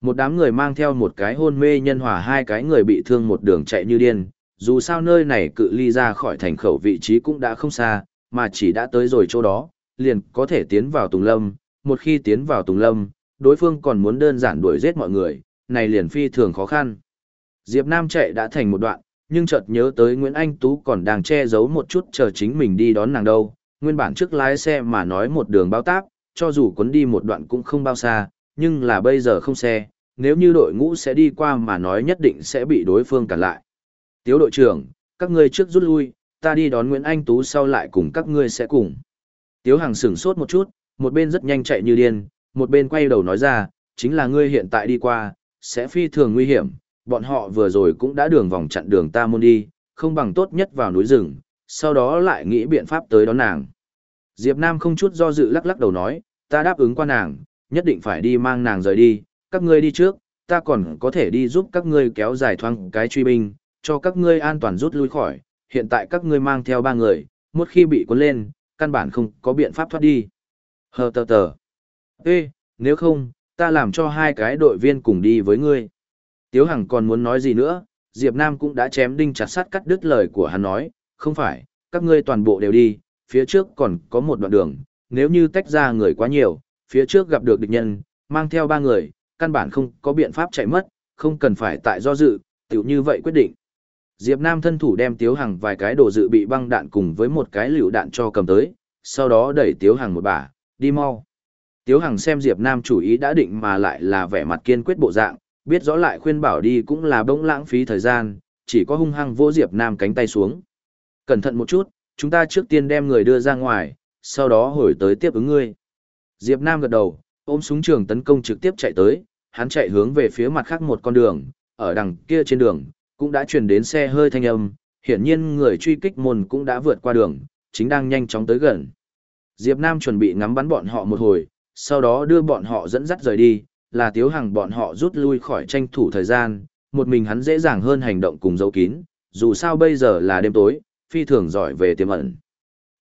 Speaker 1: Một đám người mang theo một cái hôn mê nhân hòa hai cái người bị thương một đường chạy như điên, dù sao nơi này cự ly ra khỏi thành khẩu vị trí cũng đã không xa, mà chỉ đã tới rồi chỗ đó, liền có thể tiến vào Tùng Lâm, một khi tiến vào Tùng Lâm, đối phương còn muốn đơn giản đuổi giết mọi người, này liền phi thường khó khăn. Diệp Nam chạy đã thành một đoạn, nhưng chợt nhớ tới Nguyễn Anh Tú còn đang che giấu một chút chờ chính mình đi đón nàng đâu, nguyên bản trước lái xe mà nói một đường bao táp, cho dù cuốn đi một đoạn cũng không bao xa, nhưng là bây giờ không xe, nếu như đội ngũ sẽ đi qua mà nói nhất định sẽ bị đối phương cản lại. Tiếu đội trưởng, các ngươi trước rút lui, ta đi đón Nguyễn Anh Tú sau lại cùng các ngươi sẽ cùng. Tiếu Hằng sửng sốt một chút, một bên rất nhanh chạy như điên, một bên quay đầu nói ra, chính là ngươi hiện tại đi qua, sẽ phi thường nguy hiểm, bọn họ vừa rồi cũng đã đường vòng chặn đường ta môn đi, không bằng tốt nhất vào núi rừng, sau đó lại nghĩ biện pháp tới đón nàng. Diệp Nam không chút do dự lắc lắc đầu nói, ta đáp ứng qua nàng, nhất định phải đi mang nàng rời đi, các ngươi đi trước, ta còn có thể đi giúp các ngươi kéo dài thoang cái truy binh, cho các ngươi an toàn rút lui khỏi, hiện tại các ngươi mang theo ba người, một khi bị cuốn lên, căn bản không có biện pháp thoát đi. Hờ tờ tờ. Ê, nếu không, ta làm cho hai cái đội viên cùng đi với ngươi. Tiếu Hằng còn muốn nói gì nữa, Diệp Nam cũng đã chém đinh chặt sắt cắt đứt lời của hắn nói, không phải, các ngươi toàn bộ đều đi, phía trước còn có một đoạn đường, nếu như tách ra người quá nhiều, phía trước gặp được địch nhân, mang theo ba người, căn bản không có biện pháp chạy mất, không cần phải tại do dự, tiểu như vậy quyết định. Diệp Nam thân thủ đem Tiếu Hằng vài cái đồ dự bị băng đạn cùng với một cái liều đạn cho cầm tới, sau đó đẩy Tiếu Hằng một bả, đi mau. Tiếu Hằng xem Diệp Nam chủ ý đã định mà lại là vẻ mặt kiên quyết bộ dạng, biết rõ lại khuyên bảo đi cũng là bỗng lãng phí thời gian, chỉ có hung hăng vỗ Diệp Nam cánh tay xuống. Cẩn thận một chút, chúng ta trước tiên đem người đưa ra ngoài, sau đó hồi tới tiếp ứng ngươi. Diệp Nam gật đầu, ôm súng trường tấn công trực tiếp chạy tới, hắn chạy hướng về phía mặt khác một con đường, ở đằng kia trên đường, cũng đã truyền đến xe hơi thanh âm, hiển nhiên người truy kích môn cũng đã vượt qua đường, chính đang nhanh chóng tới gần. Diệp Nam chuẩn bị ngắm bắn bọn họ một hồi, sau đó đưa bọn họ dẫn dắt rời đi, là tiếu hằng bọn họ rút lui khỏi tranh thủ thời gian, một mình hắn dễ dàng hơn hành động cùng dấu kín, dù sao bây giờ là đêm tối, phi thường giỏi về tiềm ẩn.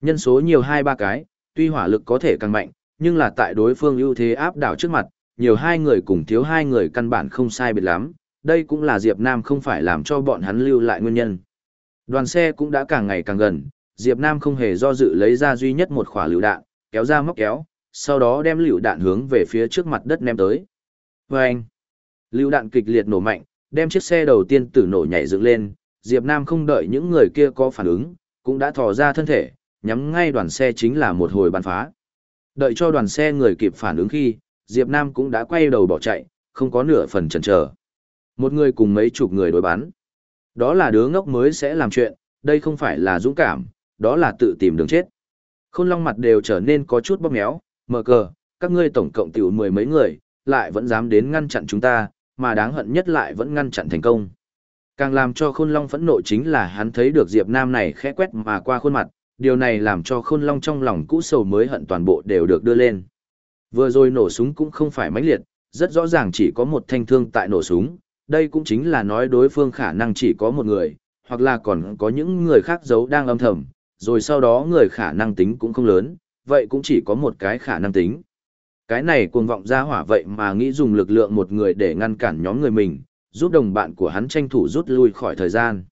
Speaker 1: Nhân số nhiều hai ba cái, tuy hỏa lực có thể càng mạnh, nhưng là tại đối phương ưu thế áp đảo trước mặt, nhiều hai người cùng thiếu hai người căn bản không sai biệt lắm, đây cũng là Diệp Nam không phải làm cho bọn hắn lưu lại nguyên nhân. Đoàn xe cũng đã càng ngày càng gần, Diệp Nam không hề do dự lấy ra duy nhất một quả lựu đạn, kéo ra móc kéo, sau đó đem lựu đạn hướng về phía trước mặt đất ném tới. Vâng! Lựu đạn kịch liệt nổ mạnh, đem chiếc xe đầu tiên tử nổ nhảy dựng lên, Diệp Nam không đợi những người kia có phản ứng, cũng đã thò ra thân thể, nhắm ngay đoàn xe chính là một hồi bắn phá. Đợi cho đoàn xe người kịp phản ứng khi, Diệp Nam cũng đã quay đầu bỏ chạy, không có nửa phần chần chờ. Một người cùng mấy chục người đối bắn. Đó là đứa ngốc mới sẽ làm chuyện, đây không phải là dũng cảm, đó là tự tìm đường chết. Khôn long mặt đều trở nên có chút bóp méo, mở cờ, các ngươi tổng cộng tiểu mười mấy người, lại vẫn dám đến ngăn chặn chúng ta, mà đáng hận nhất lại vẫn ngăn chặn thành công. Càng làm cho khôn long phẫn nộ chính là hắn thấy được Diệp Nam này khẽ quét mà qua khuôn mặt, điều này làm cho khôn long trong lòng cũ sầu mới hận toàn bộ đều được đưa lên. Vừa rồi nổ súng cũng không phải mãnh liệt, rất rõ ràng chỉ có một thanh thương tại nổ súng, đây cũng chính là nói đối phương khả năng chỉ có một người, hoặc là còn có những người khác giấu đang âm thầm, rồi sau đó người khả năng tính cũng không lớn, vậy cũng chỉ có một cái khả năng tính. Cái này cuồng vọng ra hỏa vậy mà nghĩ dùng lực lượng một người để ngăn cản nhóm người mình, giúp đồng bạn của hắn tranh thủ rút lui khỏi thời gian.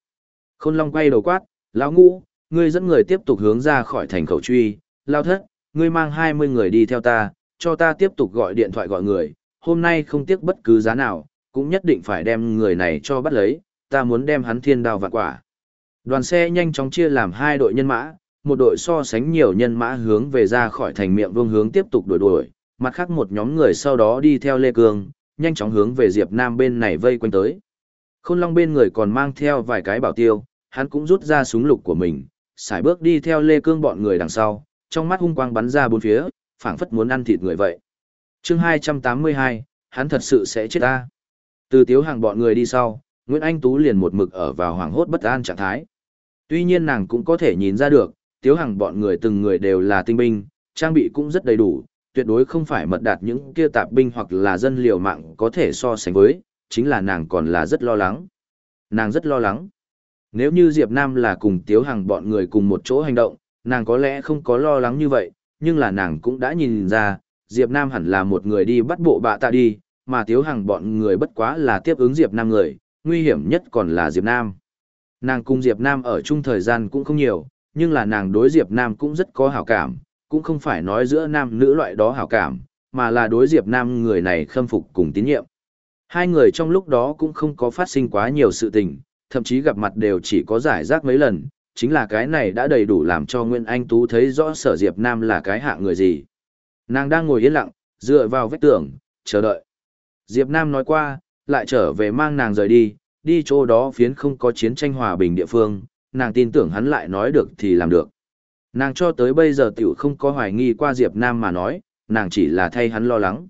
Speaker 1: Khôn Long quay đầu quát, lão ngũ, ngươi dẫn người tiếp tục hướng ra khỏi thành khẩu truy, lao thất, ngươi mang 20 người đi theo ta, cho ta tiếp tục gọi điện thoại gọi người, hôm nay không tiếc bất cứ giá nào, cũng nhất định phải đem người này cho bắt lấy, ta muốn đem hắn thiên đao vạn quả. Đoàn xe nhanh chóng chia làm hai đội nhân mã, một đội so sánh nhiều nhân mã hướng về ra khỏi thành miệng vương hướng tiếp tục đuổi đuổi, mặt khác một nhóm người sau đó đi theo Lê Cương, nhanh chóng hướng về Diệp Nam bên này vây quanh tới. Khôn Long bên người còn mang theo vài cái bảo tiêu, hắn cũng rút ra súng lục của mình, xài bước đi theo Lê Cương bọn người đằng sau, trong mắt hung quang bắn ra bốn phía, phảng phất muốn ăn thịt người vậy. Chương 282, hắn thật sự sẽ chết ta. Từ tiếu hàng bọn người đi sau, Nguyễn Anh Tú liền một mực ở vào hoảng hốt bất an trạng thái. Tuy nhiên nàng cũng có thể nhìn ra được, tiếu hàng bọn người từng người đều là tinh binh, trang bị cũng rất đầy đủ, tuyệt đối không phải mật đạt những kia tạp binh hoặc là dân liều mạng có thể so sánh với, chính là nàng còn là rất lo lắng. Nàng rất lo lắng. Nếu như Diệp Nam là cùng tiếu hàng bọn người cùng một chỗ hành động, nàng có lẽ không có lo lắng như vậy, nhưng là nàng cũng đã nhìn ra, Diệp Nam hẳn là một người đi bắt bộ bạ tạ đi, mà tiếu hàng bọn người bất quá là tiếp ứng Diệp Nam người, nguy hiểm nhất còn là Diệp Nam. Nàng cùng Diệp Nam ở chung thời gian cũng không nhiều, nhưng là nàng đối Diệp Nam cũng rất có hảo cảm, cũng không phải nói giữa nam nữ loại đó hảo cảm, mà là đối Diệp Nam người này khâm phục cùng tín nhiệm. Hai người trong lúc đó cũng không có phát sinh quá nhiều sự tình, thậm chí gặp mặt đều chỉ có giải rác mấy lần, chính là cái này đã đầy đủ làm cho Nguyên Anh Tú thấy rõ sở Diệp Nam là cái hạ người gì. Nàng đang ngồi yên lặng, dựa vào vách tường, chờ đợi. Diệp Nam nói qua, lại trở về mang nàng rời đi, đi chỗ đó phiến không có chiến tranh hòa bình địa phương, nàng tin tưởng hắn lại nói được thì làm được. Nàng cho tới bây giờ tiểu không có hoài nghi qua Diệp Nam mà nói, nàng chỉ là thay hắn lo lắng.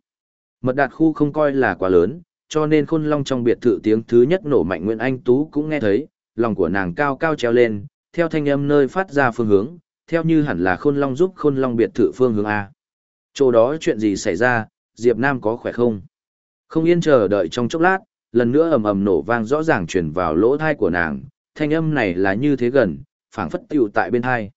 Speaker 1: Mật đạt khu không coi là quá lớn, cho nên khôn long trong biệt thự tiếng thứ nhất nổ mạnh Nguyễn Anh Tú cũng nghe thấy, lòng của nàng cao cao treo lên, theo thanh âm nơi phát ra phương hướng, theo như hẳn là khôn long giúp khôn long biệt thự phương hướng A. Chỗ đó chuyện gì xảy ra, Diệp Nam có khỏe không? Không yên chờ đợi trong chốc lát, lần nữa ầm ầm nổ vang rõ ràng truyền vào lỗ thai của nàng, thanh âm này là như thế gần, phảng phất tiêu tại bên thai.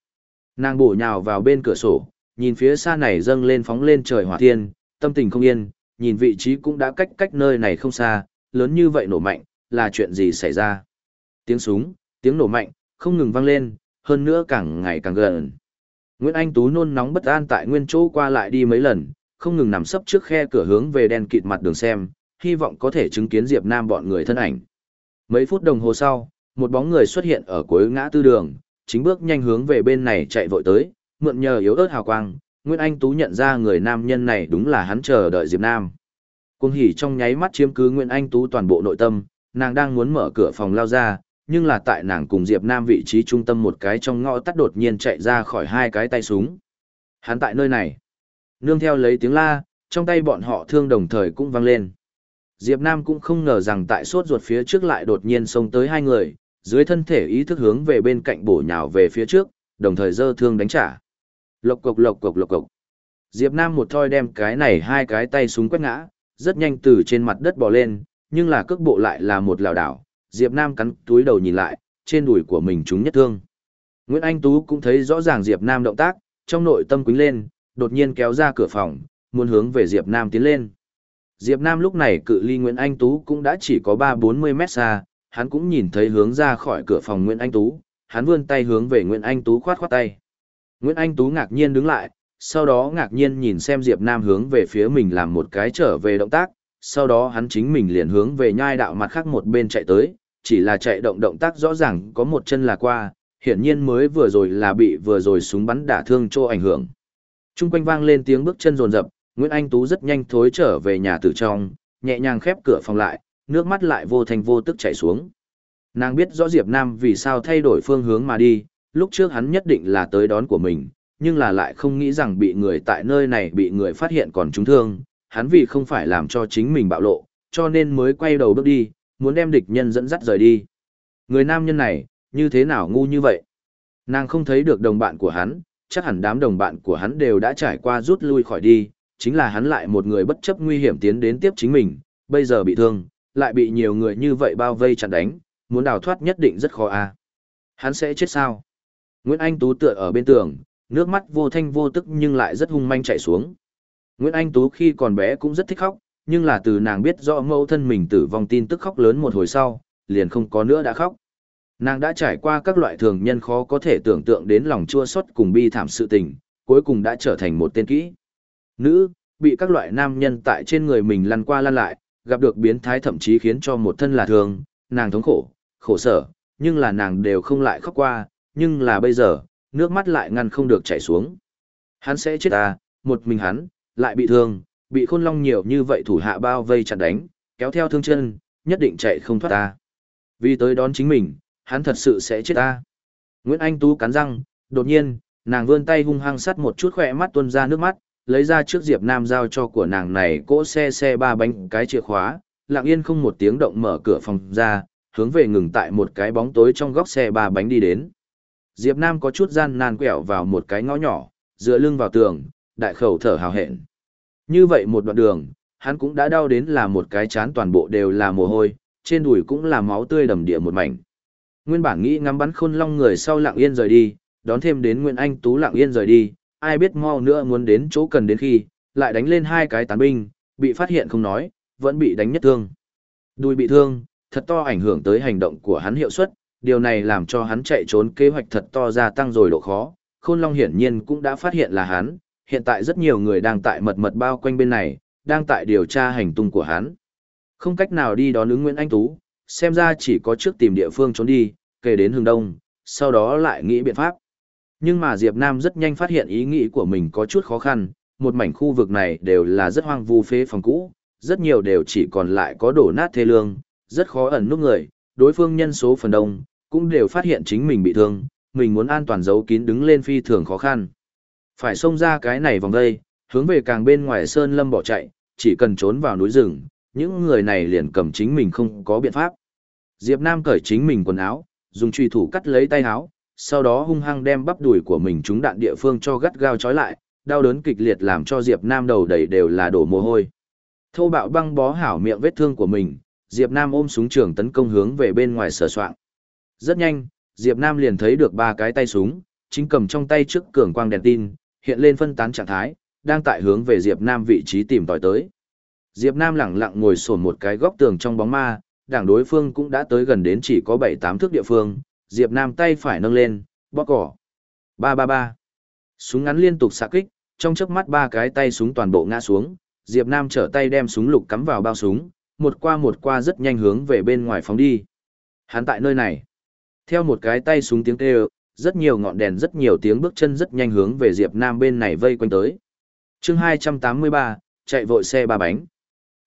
Speaker 1: Nàng bổ nhào vào bên cửa sổ, nhìn phía xa này dâng lên phóng lên trời hỏa thiên, tâm tình không yên, nhìn vị trí cũng đã cách cách nơi này không xa, lớn như vậy nổ mạnh, là chuyện gì xảy ra. Tiếng súng, tiếng nổ mạnh, không ngừng vang lên, hơn nữa càng ngày càng gần. Nguyễn Anh Tú nôn nóng bất an tại nguyên chỗ qua lại đi mấy lần, không ngừng nằm sấp trước khe cửa hướng về đen kịt mặt đường xem, hy vọng có thể chứng kiến Diệp Nam bọn người thân ảnh. Mấy phút đồng hồ sau, một bóng người xuất hiện ở cuối ngã tư đường, chính bước nhanh hướng về bên này chạy vội tới, mượn nhờ yếu ớt hào quang, Nguyễn Anh Tú nhận ra người nam nhân này đúng là hắn chờ đợi Diệp Nam. Cuồng hỉ trong nháy mắt chiếm cứ Nguyễn Anh Tú toàn bộ nội tâm, nàng đang muốn mở cửa phòng lao ra, nhưng là tại nàng cùng Diệp Nam vị trí trung tâm một cái trong ngõ tắt đột nhiên chạy ra khỏi hai cái tay súng. Hắn tại nơi này. Nương theo lấy tiếng la, trong tay bọn họ thương đồng thời cũng vang lên. Diệp Nam cũng không ngờ rằng tại sốt ruột phía trước lại đột nhiên xông tới hai người, dưới thân thể ý thức hướng về bên cạnh bổ nhào về phía trước, đồng thời giơ thương đánh trả. Lộc cộc lộc cộc lộc cộc. Diệp Nam một thoi đem cái này hai cái tay súng quét ngã, rất nhanh từ trên mặt đất bò lên, nhưng là cước bộ lại là một lảo đảo. Diệp Nam cắn túi đầu nhìn lại, trên đùi của mình trúng nhất thương. Nguyễn Anh Tú cũng thấy rõ ràng Diệp Nam động tác, trong nội tâm quính lên, đột nhiên kéo ra cửa phòng, muốn hướng về Diệp Nam tiến lên. Diệp Nam lúc này cự ly Nguyễn Anh Tú cũng đã chỉ có 3-40 mét xa, hắn cũng nhìn thấy hướng ra khỏi cửa phòng Nguyễn Anh Tú, hắn vươn tay hướng về Nguyễn Anh Tú khoát khoát tay. Nguyễn Anh Tú ngạc nhiên đứng lại, sau đó ngạc nhiên nhìn xem Diệp Nam hướng về phía mình làm một cái trở về động tác, sau đó hắn chính mình liền hướng về nhai đạo mặt khác một bên chạy tới, chỉ là chạy động động tác rõ ràng có một chân là qua, hiển nhiên mới vừa rồi là bị vừa rồi súng bắn đả thương cho ảnh hưởng. Trung quanh vang lên tiếng bước chân rồn rập, Nguyễn Anh Tú rất nhanh thối trở về nhà từ trong, nhẹ nhàng khép cửa phòng lại, nước mắt lại vô thành vô tức chảy xuống. Nàng biết rõ Diệp Nam vì sao thay đổi phương hướng mà đi, lúc trước hắn nhất định là tới đón của mình, nhưng là lại không nghĩ rằng bị người tại nơi này bị người phát hiện còn trúng thương, hắn vì không phải làm cho chính mình bạo lộ, cho nên mới quay đầu bước đi, muốn đem địch nhân dẫn dắt rời đi. Người nam nhân này, như thế nào ngu như vậy? Nàng không thấy được đồng bạn của hắn, chắc hẳn đám đồng bạn của hắn đều đã trải qua rút lui khỏi đi, chính là hắn lại một người bất chấp nguy hiểm tiến đến tiếp chính mình, bây giờ bị thương, lại bị nhiều người như vậy bao vây chặn đánh, muốn đào thoát nhất định rất khó a. À. Hắn sẽ chết sao? Nguyễn Anh Tú tựa ở bên tường, nước mắt vô thanh vô tức nhưng lại rất hung manh chảy xuống. Nguyễn Anh Tú khi còn bé cũng rất thích khóc, nhưng là từ nàng biết rõ mẫu thân mình tử vong tin tức khóc lớn một hồi sau, liền không có nữa đã khóc. Nàng đã trải qua các loại thường nhân khó có thể tưởng tượng đến lòng chua xót cùng bi thảm sự tình, cuối cùng đã trở thành một tên kỹ. Nữ, bị các loại nam nhân tại trên người mình lăn qua lăn lại, gặp được biến thái thậm chí khiến cho một thân là thường, nàng thống khổ, khổ sở, nhưng là nàng đều không lại khóc qua, nhưng là bây giờ, nước mắt lại ngăn không được chảy xuống. Hắn sẽ chết à, một mình hắn, lại bị thương, bị khôn long nhiều như vậy thủ hạ bao vây chặn đánh, kéo theo thương chân, nhất định chạy không thoát ta. Vì tới đón chính mình, hắn thật sự sẽ chết ta. Nguyễn Anh Tú cắn răng, đột nhiên, nàng vươn tay hung hăng sắt một chút khỏe mắt tuôn ra nước mắt, lấy ra trước Diệp Nam giao cho của nàng này cỗ xe xe ba bánh cái chìa khóa, lặng yên không một tiếng động mở cửa phòng ra, hướng về ngừng tại một cái bóng tối trong góc xe ba bánh đi đến. Diệp Nam có chút gian nan quẹo vào một cái ngõ nhỏ, dựa lưng vào tường, đại khẩu thở hào hẹn. Như vậy một đoạn đường, hắn cũng đã đau đến là một cái chán toàn bộ đều là mồ hôi, trên đùi cũng là máu tươi đầm địa một mảnh. Nguyên bản nghĩ ngắm bắn khôn long người sau lặng yên rời đi, đón thêm đến Nguyên Anh Tú lặng yên rời đi, ai biết mau nữa muốn đến chỗ cần đến khi, lại đánh lên hai cái tán binh, bị phát hiện không nói, vẫn bị đánh nhất thương. Đùi bị thương, thật to ảnh hưởng tới hành động của hắn hiệu suất, điều này làm cho hắn chạy trốn kế hoạch thật to gia tăng rồi độ khó. Khôn Long hiển nhiên cũng đã phát hiện là hắn, hiện tại rất nhiều người đang tại mật mật bao quanh bên này, đang tại điều tra hành tung của hắn. Không cách nào đi đón ứng Nguyễn Anh Tú, xem ra chỉ có trước tìm địa phương trốn đi, kể đến hương đông, sau đó lại nghĩ biện pháp. Nhưng mà Diệp Nam rất nhanh phát hiện ý nghĩ của mình có chút khó khăn, một mảnh khu vực này đều là rất hoang vu phế phòng cũ, rất nhiều đều chỉ còn lại có đổ nát thê lương, rất khó ẩn núp người, đối phương nhân số phần đông, cũng đều phát hiện chính mình bị thương, mình muốn an toàn giấu kín đứng lên phi thường khó khăn. Phải xông ra cái này vòng đây, hướng về càng bên ngoài sơn lâm bỏ chạy, chỉ cần trốn vào núi rừng, những người này liền cầm chính mình không có biện pháp. Diệp Nam cởi chính mình quần áo, dùng truy thủ cắt lấy tay áo, sau đó hung hăng đem bắp đùi của mình trúng đạn địa phương cho gắt gao trói lại, đau đớn kịch liệt làm cho Diệp Nam đầu đầy đều là đổ mồ hôi. Thô bạo băng bó hảo miệng vết thương của mình, Diệp Nam ôm súng trường tấn công hướng về bên ngoài sở soạn. Rất nhanh, Diệp Nam liền thấy được ba cái tay súng, chính cầm trong tay trước cường quang đèn tin, hiện lên phân tán trạng thái, đang tại hướng về Diệp Nam vị trí tìm tòi tới. Diệp Nam lẳng lặng ngồi sồn một cái góc tường trong bóng ma, đảng đối phương cũng đã tới gần đến chỉ có 7-8 thước địa phương, Diệp Nam tay phải nâng lên, bóp cỏ. Ba ba ba. Súng ngắn liên tục xạ kích, trong chớp mắt ba cái tay súng toàn bộ ngã xuống, Diệp Nam trở tay đem súng lục cắm vào bao súng, một qua một qua rất nhanh hướng về bên ngoài phóng đi. Hắn tại nơi này. Theo một cái tay súng tiếng kêu, rất nhiều ngọn đèn rất nhiều tiếng bước chân rất nhanh hướng về Diệp Nam bên này vây quanh tới. Chương 283, chạy vội xe ba bánh.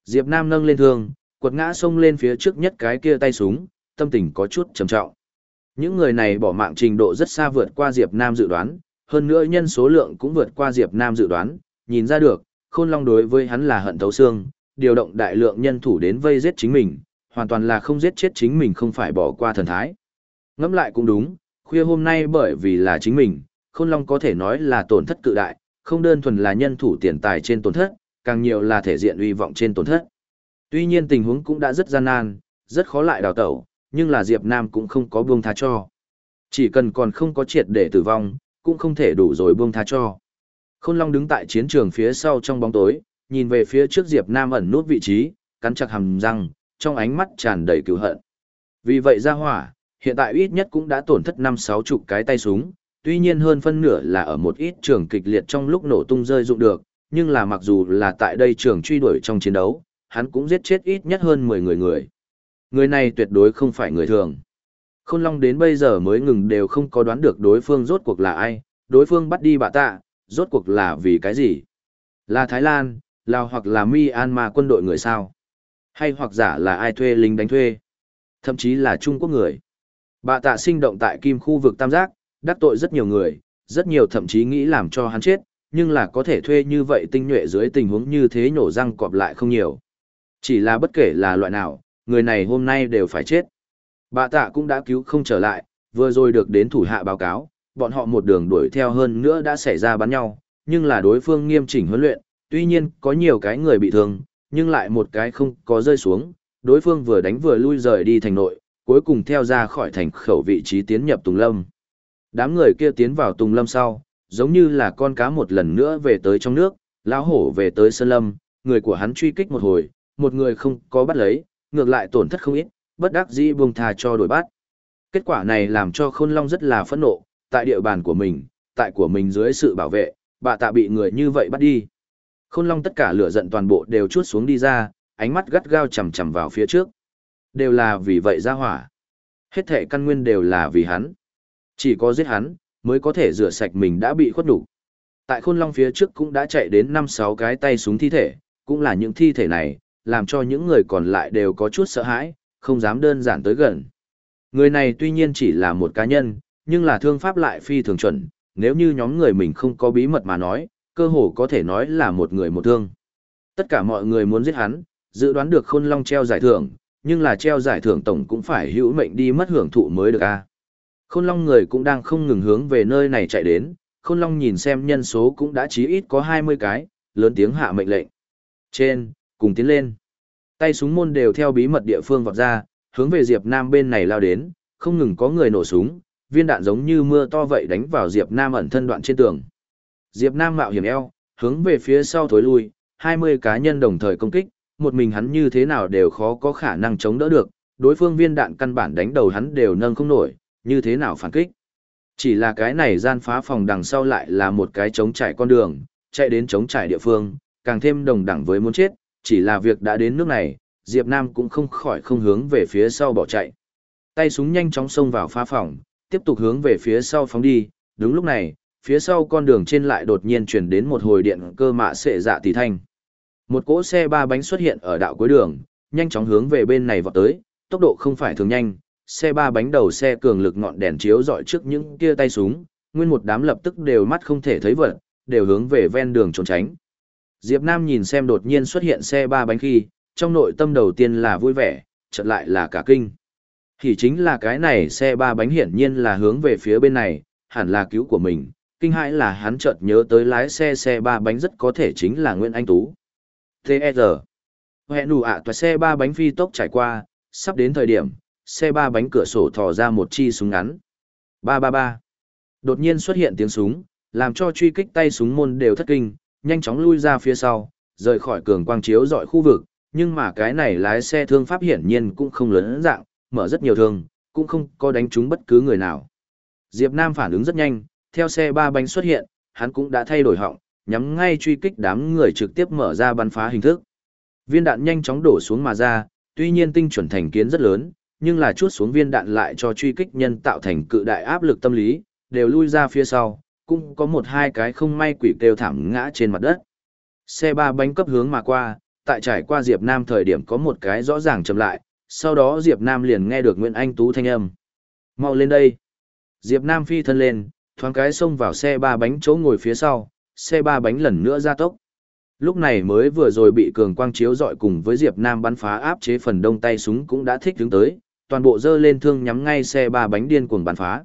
Speaker 1: Diệp Nam nâng lên thương, quật ngã xông lên phía trước nhất cái kia tay súng, tâm tình có chút trầm trọng. Những người này bỏ mạng trình độ rất xa vượt qua Diệp Nam dự đoán, hơn nữa nhân số lượng cũng vượt qua Diệp Nam dự đoán, nhìn ra được, Khôn Long đối với hắn là hận thấu xương, điều động đại lượng nhân thủ đến vây giết chính mình, hoàn toàn là không giết chết chính mình không phải bỏ qua thần thái. Ngẫm lại cũng đúng, khuya hôm nay bởi vì là chính mình, Khôn Long có thể nói là tổn thất cự đại, không đơn thuần là nhân thủ tiền tài trên tổn thất, càng nhiều là thể diện uy vọng trên tổn thất. Tuy nhiên tình huống cũng đã rất gian nan, rất khó lại đào tẩu, nhưng là Diệp Nam cũng không có buông tha cho. Chỉ cần còn không có triệt để tử vong, cũng không thể đủ rồi buông tha cho. Khôn Long đứng tại chiến trường phía sau trong bóng tối, nhìn về phía trước Diệp Nam ẩn nút vị trí, cắn chặt hàm răng, trong ánh mắt tràn đầy cừu hận. Vì vậy ra hỏa, hiện tại ít nhất cũng đã tổn thất năm sáu chục cái tay súng, tuy nhiên hơn phân nửa là ở một ít trường kịch liệt trong lúc nổ tung rơi dụng được, nhưng là mặc dù là tại đây trường truy đuổi trong chiến đấu, hắn cũng giết chết ít nhất hơn 10 người người. Người này tuyệt đối không phải người thường. Khôn Long đến bây giờ mới ngừng đều không có đoán được đối phương rốt cuộc là ai, đối phương bắt đi bà tạ, rốt cuộc là vì cái gì? Là Thái Lan, Lào hoặc là Myanmar quân đội người sao? Hay hoặc giả là ai thuê lính đánh thuê? Thậm chí là Trung Quốc người. Bà tạ sinh động tại kim khu vực Tam Giác, đắc tội rất nhiều người, rất nhiều thậm chí nghĩ làm cho hắn chết, nhưng là có thể thuê như vậy tinh nhuệ dưới tình huống như thế nhổ răng cọp lại không nhiều. Chỉ là bất kể là loại nào, người này hôm nay đều phải chết. Bà tạ cũng đã cứu không trở lại, vừa rồi được đến thủ hạ báo cáo, bọn họ một đường đuổi theo hơn nữa đã xảy ra bắn nhau, nhưng là đối phương nghiêm chỉnh huấn luyện, tuy nhiên có nhiều cái người bị thương, nhưng lại một cái không có rơi xuống, đối phương vừa đánh vừa lui rời đi thành nội, cuối cùng theo ra khỏi thành khẩu vị trí tiến nhập Tùng Lâm. Đám người kia tiến vào Tùng Lâm sau, giống như là con cá một lần nữa về tới trong nước, lão hổ về tới Sơn Lâm, người của hắn truy kích một hồi, một người không có bắt lấy, ngược lại tổn thất không ít, bất đắc dĩ buông thà cho đổi bắt. Kết quả này làm cho Khôn Long rất là phẫn nộ, tại địa bàn của mình, tại của mình dưới sự bảo vệ, bà tạ bị người như vậy bắt đi. Khôn Long tất cả lửa giận toàn bộ đều chuốt xuống đi ra, ánh mắt gắt gao chầm chầm vào phía trước. Đều là vì vậy ra hỏa. Hết thể căn nguyên đều là vì hắn. Chỉ có giết hắn, mới có thể rửa sạch mình đã bị khuất đủ. Tại Khôn Long phía trước cũng đã chạy đến 5-6 cái tay súng thi thể, cũng là những thi thể này, làm cho những người còn lại đều có chút sợ hãi, không dám đơn giản tới gần. Người này tuy nhiên chỉ là một cá nhân, nhưng là thương pháp lại phi thường chuẩn, nếu như nhóm người mình không có bí mật mà nói, cơ hồ có thể nói là một người một thương. Tất cả mọi người muốn giết hắn, dự đoán được khôn long treo giải thưởng, nhưng là treo giải thưởng tổng cũng phải hữu mệnh đi mất hưởng thụ mới được a. Khôn long người cũng đang không ngừng hướng về nơi này chạy đến, khôn long nhìn xem nhân số cũng đã chí ít có 20 cái, lớn tiếng hạ mệnh lệnh. Trên, cùng tiến lên. Tay súng môn đều theo bí mật địa phương vọt ra, hướng về Diệp Nam bên này lao đến, không ngừng có người nổ súng, viên đạn giống như mưa to vậy đánh vào Diệp Nam ẩn thân đoạn trên tường. Diệp Nam mạo hiểm eo, hướng về phía sau thối lui, 20 cá nhân đồng thời công kích, một mình hắn như thế nào đều khó có khả năng chống đỡ được, đối phương viên đạn căn bản đánh đầu hắn đều nâng không nổi, như thế nào phản kích. Chỉ là cái này gian phá phòng đằng sau lại là một cái chống trải con đường, chạy đến chống trải địa phương, càng thêm đồng đẳng với muốn chết, chỉ là việc đã đến nước này, Diệp Nam cũng không khỏi không hướng về phía sau bỏ chạy. Tay súng nhanh chóng xông vào phá phòng, tiếp tục hướng về phía sau phóng đi, đúng lúc này, phía sau con đường trên lại đột nhiên truyền đến một hồi điện cơ mạ sệ dạ tỷ thanh. Một cỗ xe ba bánh xuất hiện ở đạo cuối đường, nhanh chóng hướng về bên này vọt tới, tốc độ không phải thường nhanh, xe ba bánh đầu xe cường lực ngọn đèn chiếu dọi trước những kia tay súng, nguyên một đám lập tức đều mắt không thể thấy vật, đều hướng về ven đường trốn tránh. Diệp Nam nhìn xem đột nhiên xuất hiện xe ba bánh khi, trong nội tâm đầu tiên là vui vẻ, chợt lại là cả kinh. Thì chính là cái này xe ba bánh hiển nhiên là hướng về phía bên này, hẳn là cứu của mình. Kinh hãi là hắn chợt nhớ tới lái xe xe ba bánh rất có thể chính là Nguyễn Anh Tú. T.E.R. Hẹn đủ ạ à xe ba bánh phi tốc trải qua, sắp đến thời điểm, xe ba bánh cửa sổ thò ra một chi súng ngắn. Ba ba ba. Đột nhiên xuất hiện tiếng súng, làm cho truy kích tay súng môn đều thất kinh, nhanh chóng lui ra phía sau, rời khỏi cường quang chiếu dọi khu vực, nhưng mà cái này lái xe thương pháp hiển nhiên cũng không lớn dạng, mở rất nhiều thương, cũng không có đánh trúng bất cứ người nào. Diệp Nam phản ứng rất nhanh, theo xe ba bánh xuất hiện, hắn cũng đã thay đổi họng, nhắm ngay truy kích đám người trực tiếp mở ra bắn phá hình thức. Viên đạn nhanh chóng đổ xuống mà ra, tuy nhiên tinh chuẩn thành kiến rất lớn, nhưng là chút xuống viên đạn lại cho truy kích nhân tạo thành cự đại áp lực tâm lý, đều lui ra phía sau, cũng có một hai cái không may quỷ kêu thảm ngã trên mặt đất. Xe ba bánh cấp hướng mà qua, tại trải qua Diệp Nam thời điểm có một cái rõ ràng chậm lại, sau đó Diệp Nam liền nghe được Nguyễn Anh Tú thanh âm. Mau lên đây. Diệp Nam phi thân lên, thoáng cái xông vào xe ba bánh chỗ ngồi phía sau, xe ba bánh lần nữa ra tốc. Lúc này mới vừa rồi bị cường quang chiếu dọi cùng với Diệp Nam bắn phá áp chế phần đông tay súng cũng đã thích hướng tới, toàn bộ dơ lên thương nhắm ngay xe ba bánh điên cuồng bắn phá.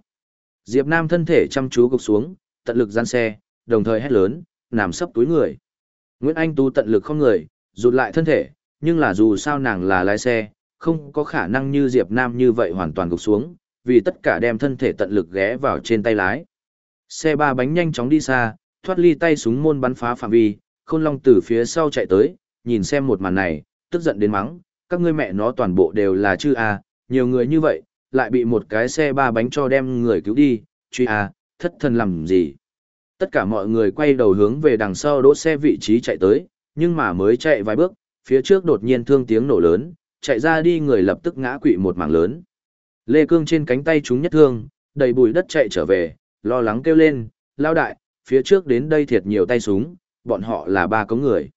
Speaker 1: Diệp Nam thân thể chăm chú gục xuống, tận lực gian xe, đồng thời hét lớn, nằm sấp túi người. Nguyễn Anh Tú tận lực không người, rụt lại thân thể, nhưng là dù sao nàng là lái xe, không có khả năng như Diệp Nam như vậy hoàn toàn gục xuống, vì tất cả đem thân thể tận lực ghé vào trên tay lái. Xe ba bánh nhanh chóng đi xa, thoát ly tay súng môn bắn phá phạm vi, khôn long từ phía sau chạy tới, nhìn xem một màn này, tức giận đến mắng, các ngươi mẹ nó toàn bộ đều là chư a, nhiều người như vậy, lại bị một cái xe ba bánh cho đem người cứu đi, truy a, thất thần làm gì. Tất cả mọi người quay đầu hướng về đằng sau đỗ xe vị trí chạy tới, nhưng mà mới chạy vài bước, phía trước đột nhiên thương tiếng nổ lớn, chạy ra đi người lập tức ngã quỵ một mảng lớn. Lê Cương trên cánh tay chúng nhất thương, đầy bụi đất chạy trở về, lo lắng kêu lên, lao đại, phía trước đến đây thiệt nhiều tay súng, bọn họ là ba cống người.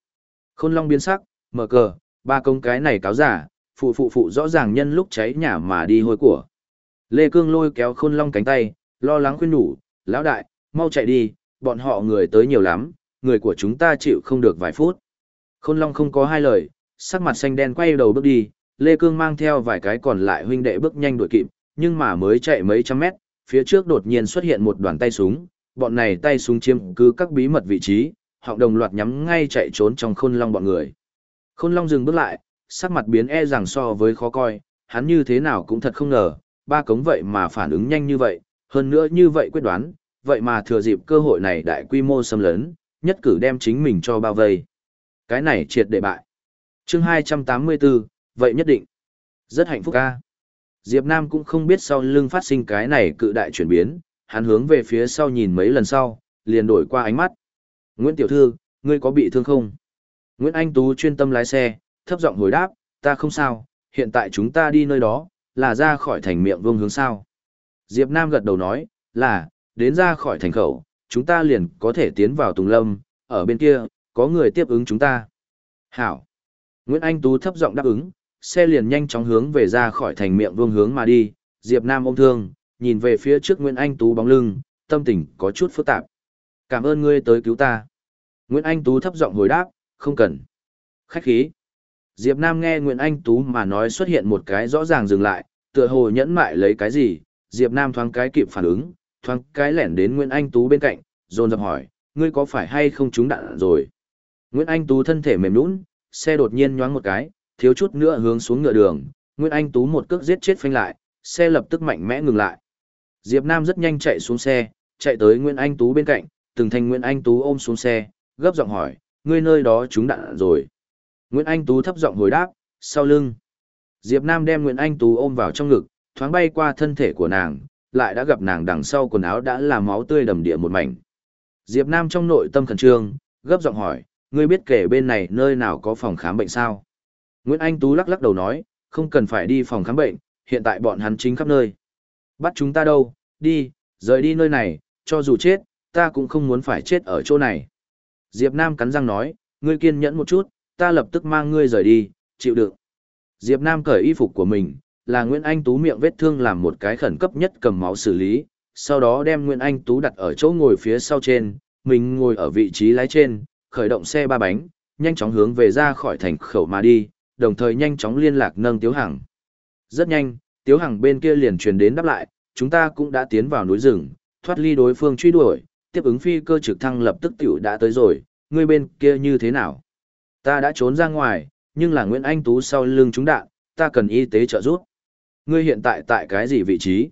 Speaker 1: Khôn Long biến sắc, mở cờ, ba công cái này cáo giả, phụ phụ phụ rõ ràng nhân lúc cháy nhà mà đi hôi của. Lê Cương lôi kéo Khôn Long cánh tay, lo lắng khuyên nhủ, lão đại, mau chạy đi, bọn họ người tới nhiều lắm, người của chúng ta chịu không được vài phút. Khôn Long không có hai lời, sắc mặt xanh đen quay đầu bước đi, Lê Cương mang theo vài cái còn lại huynh đệ bước nhanh đuổi kịp, nhưng mà mới chạy mấy trăm mét, phía trước đột nhiên xuất hiện một đoàn tay súng, bọn này tay súng chiếm cứ các bí mật vị trí, họ đồng loạt nhắm ngay chạy trốn trong khôn long bọn người. Khôn long dừng bước lại, sắc mặt biến e rằng so với khó coi, hắn như thế nào cũng thật không ngờ, ba cống vậy mà phản ứng nhanh như vậy, hơn nữa như vậy quyết đoán, vậy mà thừa dịp cơ hội này đại quy mô xâm lấn, nhất cử đem chính mình cho bao vây. Cái này triệt để bại. chương 284, vậy nhất định. Rất hạnh phúc ca. Diệp Nam cũng không biết sau lưng phát sinh cái này cự đại chuyển biến, hắn hướng về phía sau nhìn mấy lần sau, liền đổi qua ánh mắt. Nguyễn Tiểu Thư, ngươi có bị thương không? Nguyễn Anh Tú chuyên tâm lái xe, thấp giọng hồi đáp, ta không sao, hiện tại chúng ta đi nơi đó, là ra khỏi thành miệng vương hướng sao. Diệp Nam gật đầu nói, là, đến ra khỏi thành khẩu, chúng ta liền có thể tiến vào Tùng Lâm, ở bên kia, có người tiếp ứng chúng ta. Hảo. Nguyễn Anh Tú thấp giọng đáp ứng, xe liền nhanh chóng hướng về ra khỏi thành miệng vương hướng mà đi, Diệp Nam ôm thương, nhìn về phía trước Nguyễn Anh Tú bóng lưng, tâm tình có chút phức tạp. Cảm ơn ngươi tới cứu ta. Nguyễn Anh Tú thấp giọng hồi đáp, không cần. Khách khí. Diệp Nam nghe Nguyễn Anh Tú mà nói xuất hiện một cái rõ ràng dừng lại, tựa hồ nhẫn mại lấy cái gì, Diệp Nam thoáng cái kịp phản ứng, thoáng cái lẻn đến Nguyễn Anh Tú bên cạnh, dồn dập hỏi, ngươi có phải hay không trúng đạn rồi? Nguyễn Anh Tú thân thể mềm nhũn, xe đột nhiên nhoáng một cái, thiếu chút nữa hướng xuống ngựa đường, Nguyễn Anh Tú một cước giết chết phanh lại, xe lập tức mạnh mẽ ngừng lại. Diệp Nam rất nhanh chạy xuống xe, chạy tới Nguyễn Anh Tú bên cạnh, từng thành Nguyễn Anh Tú ôm xuống xe, gấp giọng hỏi, ngươi nơi đó chúng đạn rồi. Nguyễn Anh Tú thấp giọng hồi đáp, sau lưng. Diệp Nam đem Nguyễn Anh Tú ôm vào trong ngực, thoáng bay qua thân thể của nàng, lại đã gặp nàng đằng sau quần áo đã là máu tươi đầm địa một mảnh. Diệp Nam trong nội tâm khẩn trương, gấp giọng hỏi, ngươi biết kể bên này nơi nào có phòng khám bệnh sao? Nguyễn Anh Tú lắc lắc đầu nói, không cần phải đi phòng khám bệnh, hiện tại bọn hắn chính khắp nơi. Bắt chúng ta đâu, đi, rời đi nơi này, cho dù chết, ta cũng không muốn phải chết ở chỗ này. Diệp Nam cắn răng nói, ngươi kiên nhẫn một chút, ta lập tức mang ngươi rời đi, chịu đựng. Diệp Nam cởi y phục của mình, là Nguyễn Anh Tú miệng vết thương làm một cái khẩn cấp nhất cầm máu xử lý, sau đó đem Nguyễn Anh Tú đặt ở chỗ ngồi phía sau trên, mình ngồi ở vị trí lái trên, khởi động xe ba bánh, nhanh chóng hướng về ra khỏi thành khẩu mà đi, đồng thời nhanh chóng liên lạc nâng Tiếu Hằng. Rất nhanh, Tiếu Hằng bên kia liền truyền đến đáp lại, chúng ta cũng đã tiến vào núi rừng, thoát ly đối phương truy đuổi, tiếp ứng phi cơ trực thăng lập tức tiểu đã tới rồi, ngươi bên kia như thế nào? Ta đã trốn ra ngoài, nhưng là Nguyễn Anh Tú sau lưng chúng đạn, ta cần y tế trợ giúp. Ngươi hiện tại tại cái gì vị trí?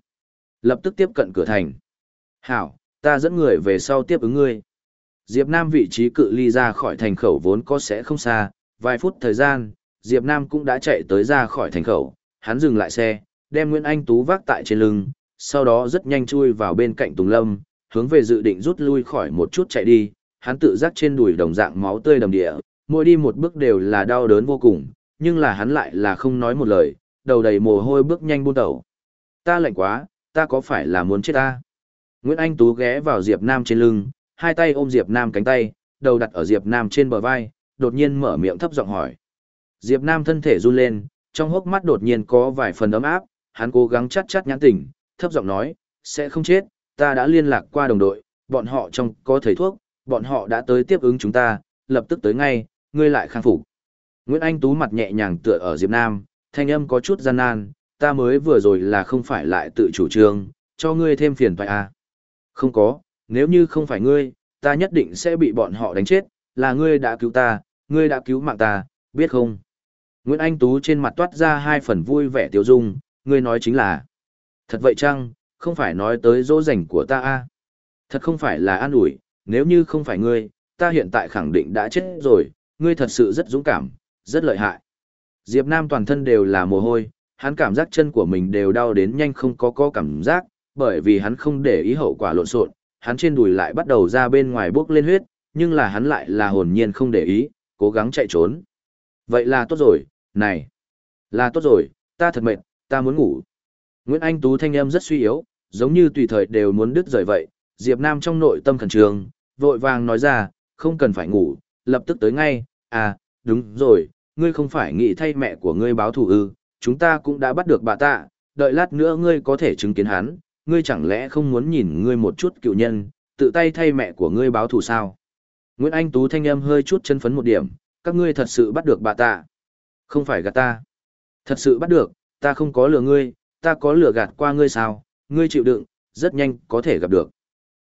Speaker 1: Lập tức tiếp cận cửa thành. Hảo, ta dẫn người về sau tiếp ứng ngươi. Diệp Nam vị trí cự ly ra khỏi thành khẩu vốn có sẽ không xa, vài phút thời gian, Diệp Nam cũng đã chạy tới ra khỏi thành khẩu, hắn dừng lại xe, đem Nguyễn Anh Tú vác tại trên lưng, sau đó rất nhanh chui vào bên cạnh Tùng Lâm, hướng về dự định rút lui khỏi một chút chạy đi, hắn tự giác trên đùi đồng dạng máu tươi đầm địa, mỗi đi một bước đều là đau đớn vô cùng, nhưng là hắn lại là không nói một lời, đầu đầy mồ hôi bước nhanh buôn tẩu. Ta lạnh quá, ta có phải là muốn chết ta? Nguyễn Anh Tú ghé vào Diệp Nam trên lưng, hai tay ôm Diệp Nam cánh tay, đầu đặt ở Diệp Nam trên bờ vai, đột nhiên mở miệng thấp giọng hỏi. Diệp Nam thân thể run lên, trong hốc mắt đột nhiên có vài phần ấm áp, hắn cố gắng chắt chắt nhãn tỉnh, thấp giọng nói, sẽ không chết, ta đã liên lạc qua đồng đội, bọn họ trong có thầy thuốc, bọn họ đã tới tiếp ứng chúng ta, lập tức tới ngay, ngươi lại khang phục. Nguyễn Anh Tú mặt nhẹ nhàng tựa ở Diệp Nam, thanh âm có chút gian nan, ta mới vừa rồi là không phải lại tự chủ trương, cho ngươi thêm phiền phải à. Không có, nếu như không phải ngươi, ta nhất định sẽ bị bọn họ đánh chết, là ngươi đã cứu ta, ngươi đã cứu mạng ta, biết không? Nguyễn Anh Tú trên mặt toát ra hai phần vui vẻ tiêu dung, ngươi nói chính là. Thật vậy chăng, không phải nói tới dỗ dành của ta a à? Thật không phải là an ủi, nếu như không phải ngươi, ta hiện tại khẳng định đã chết rồi, ngươi thật sự rất dũng cảm, rất lợi hại. Diệp Nam toàn thân đều là mồ hôi, hắn cảm giác chân của mình đều đau đến nhanh không có có cảm giác, bởi vì hắn không để ý hậu quả lộn xộn, hắn trên đùi lại bắt đầu ra bên ngoài bước lên huyết, nhưng là hắn lại là hồn nhiên không để ý, cố gắng chạy trốn. Vậy là tốt rồi, này, là tốt rồi, ta thật mệt, ta muốn ngủ. Nguyễn Anh Tú thanh âm rất suy yếu, giống như tùy thời đều muốn đứt rời vậy, Diệp Nam trong nội tâm khẩn trương, vội vàng nói ra, không cần phải ngủ, lập tức tới ngay, à, đúng rồi, ngươi không phải nghĩ thay mẹ của ngươi báo thù ư, chúng ta cũng đã bắt được bà ta, đợi lát nữa ngươi có thể chứng kiến hắn, ngươi chẳng lẽ không muốn nhìn ngươi một chút cựu nhân, tự tay thay mẹ của ngươi báo thù sao? Nguyễn Anh Tú thanh âm hơi chút chân phấn một điểm, các ngươi thật sự bắt được bà ta. Không phải gạt ta. Thật sự bắt được, ta không có lừa ngươi, ta có lừa gạt qua ngươi sao, ngươi chịu đựng, rất nhanh có thể gặp được.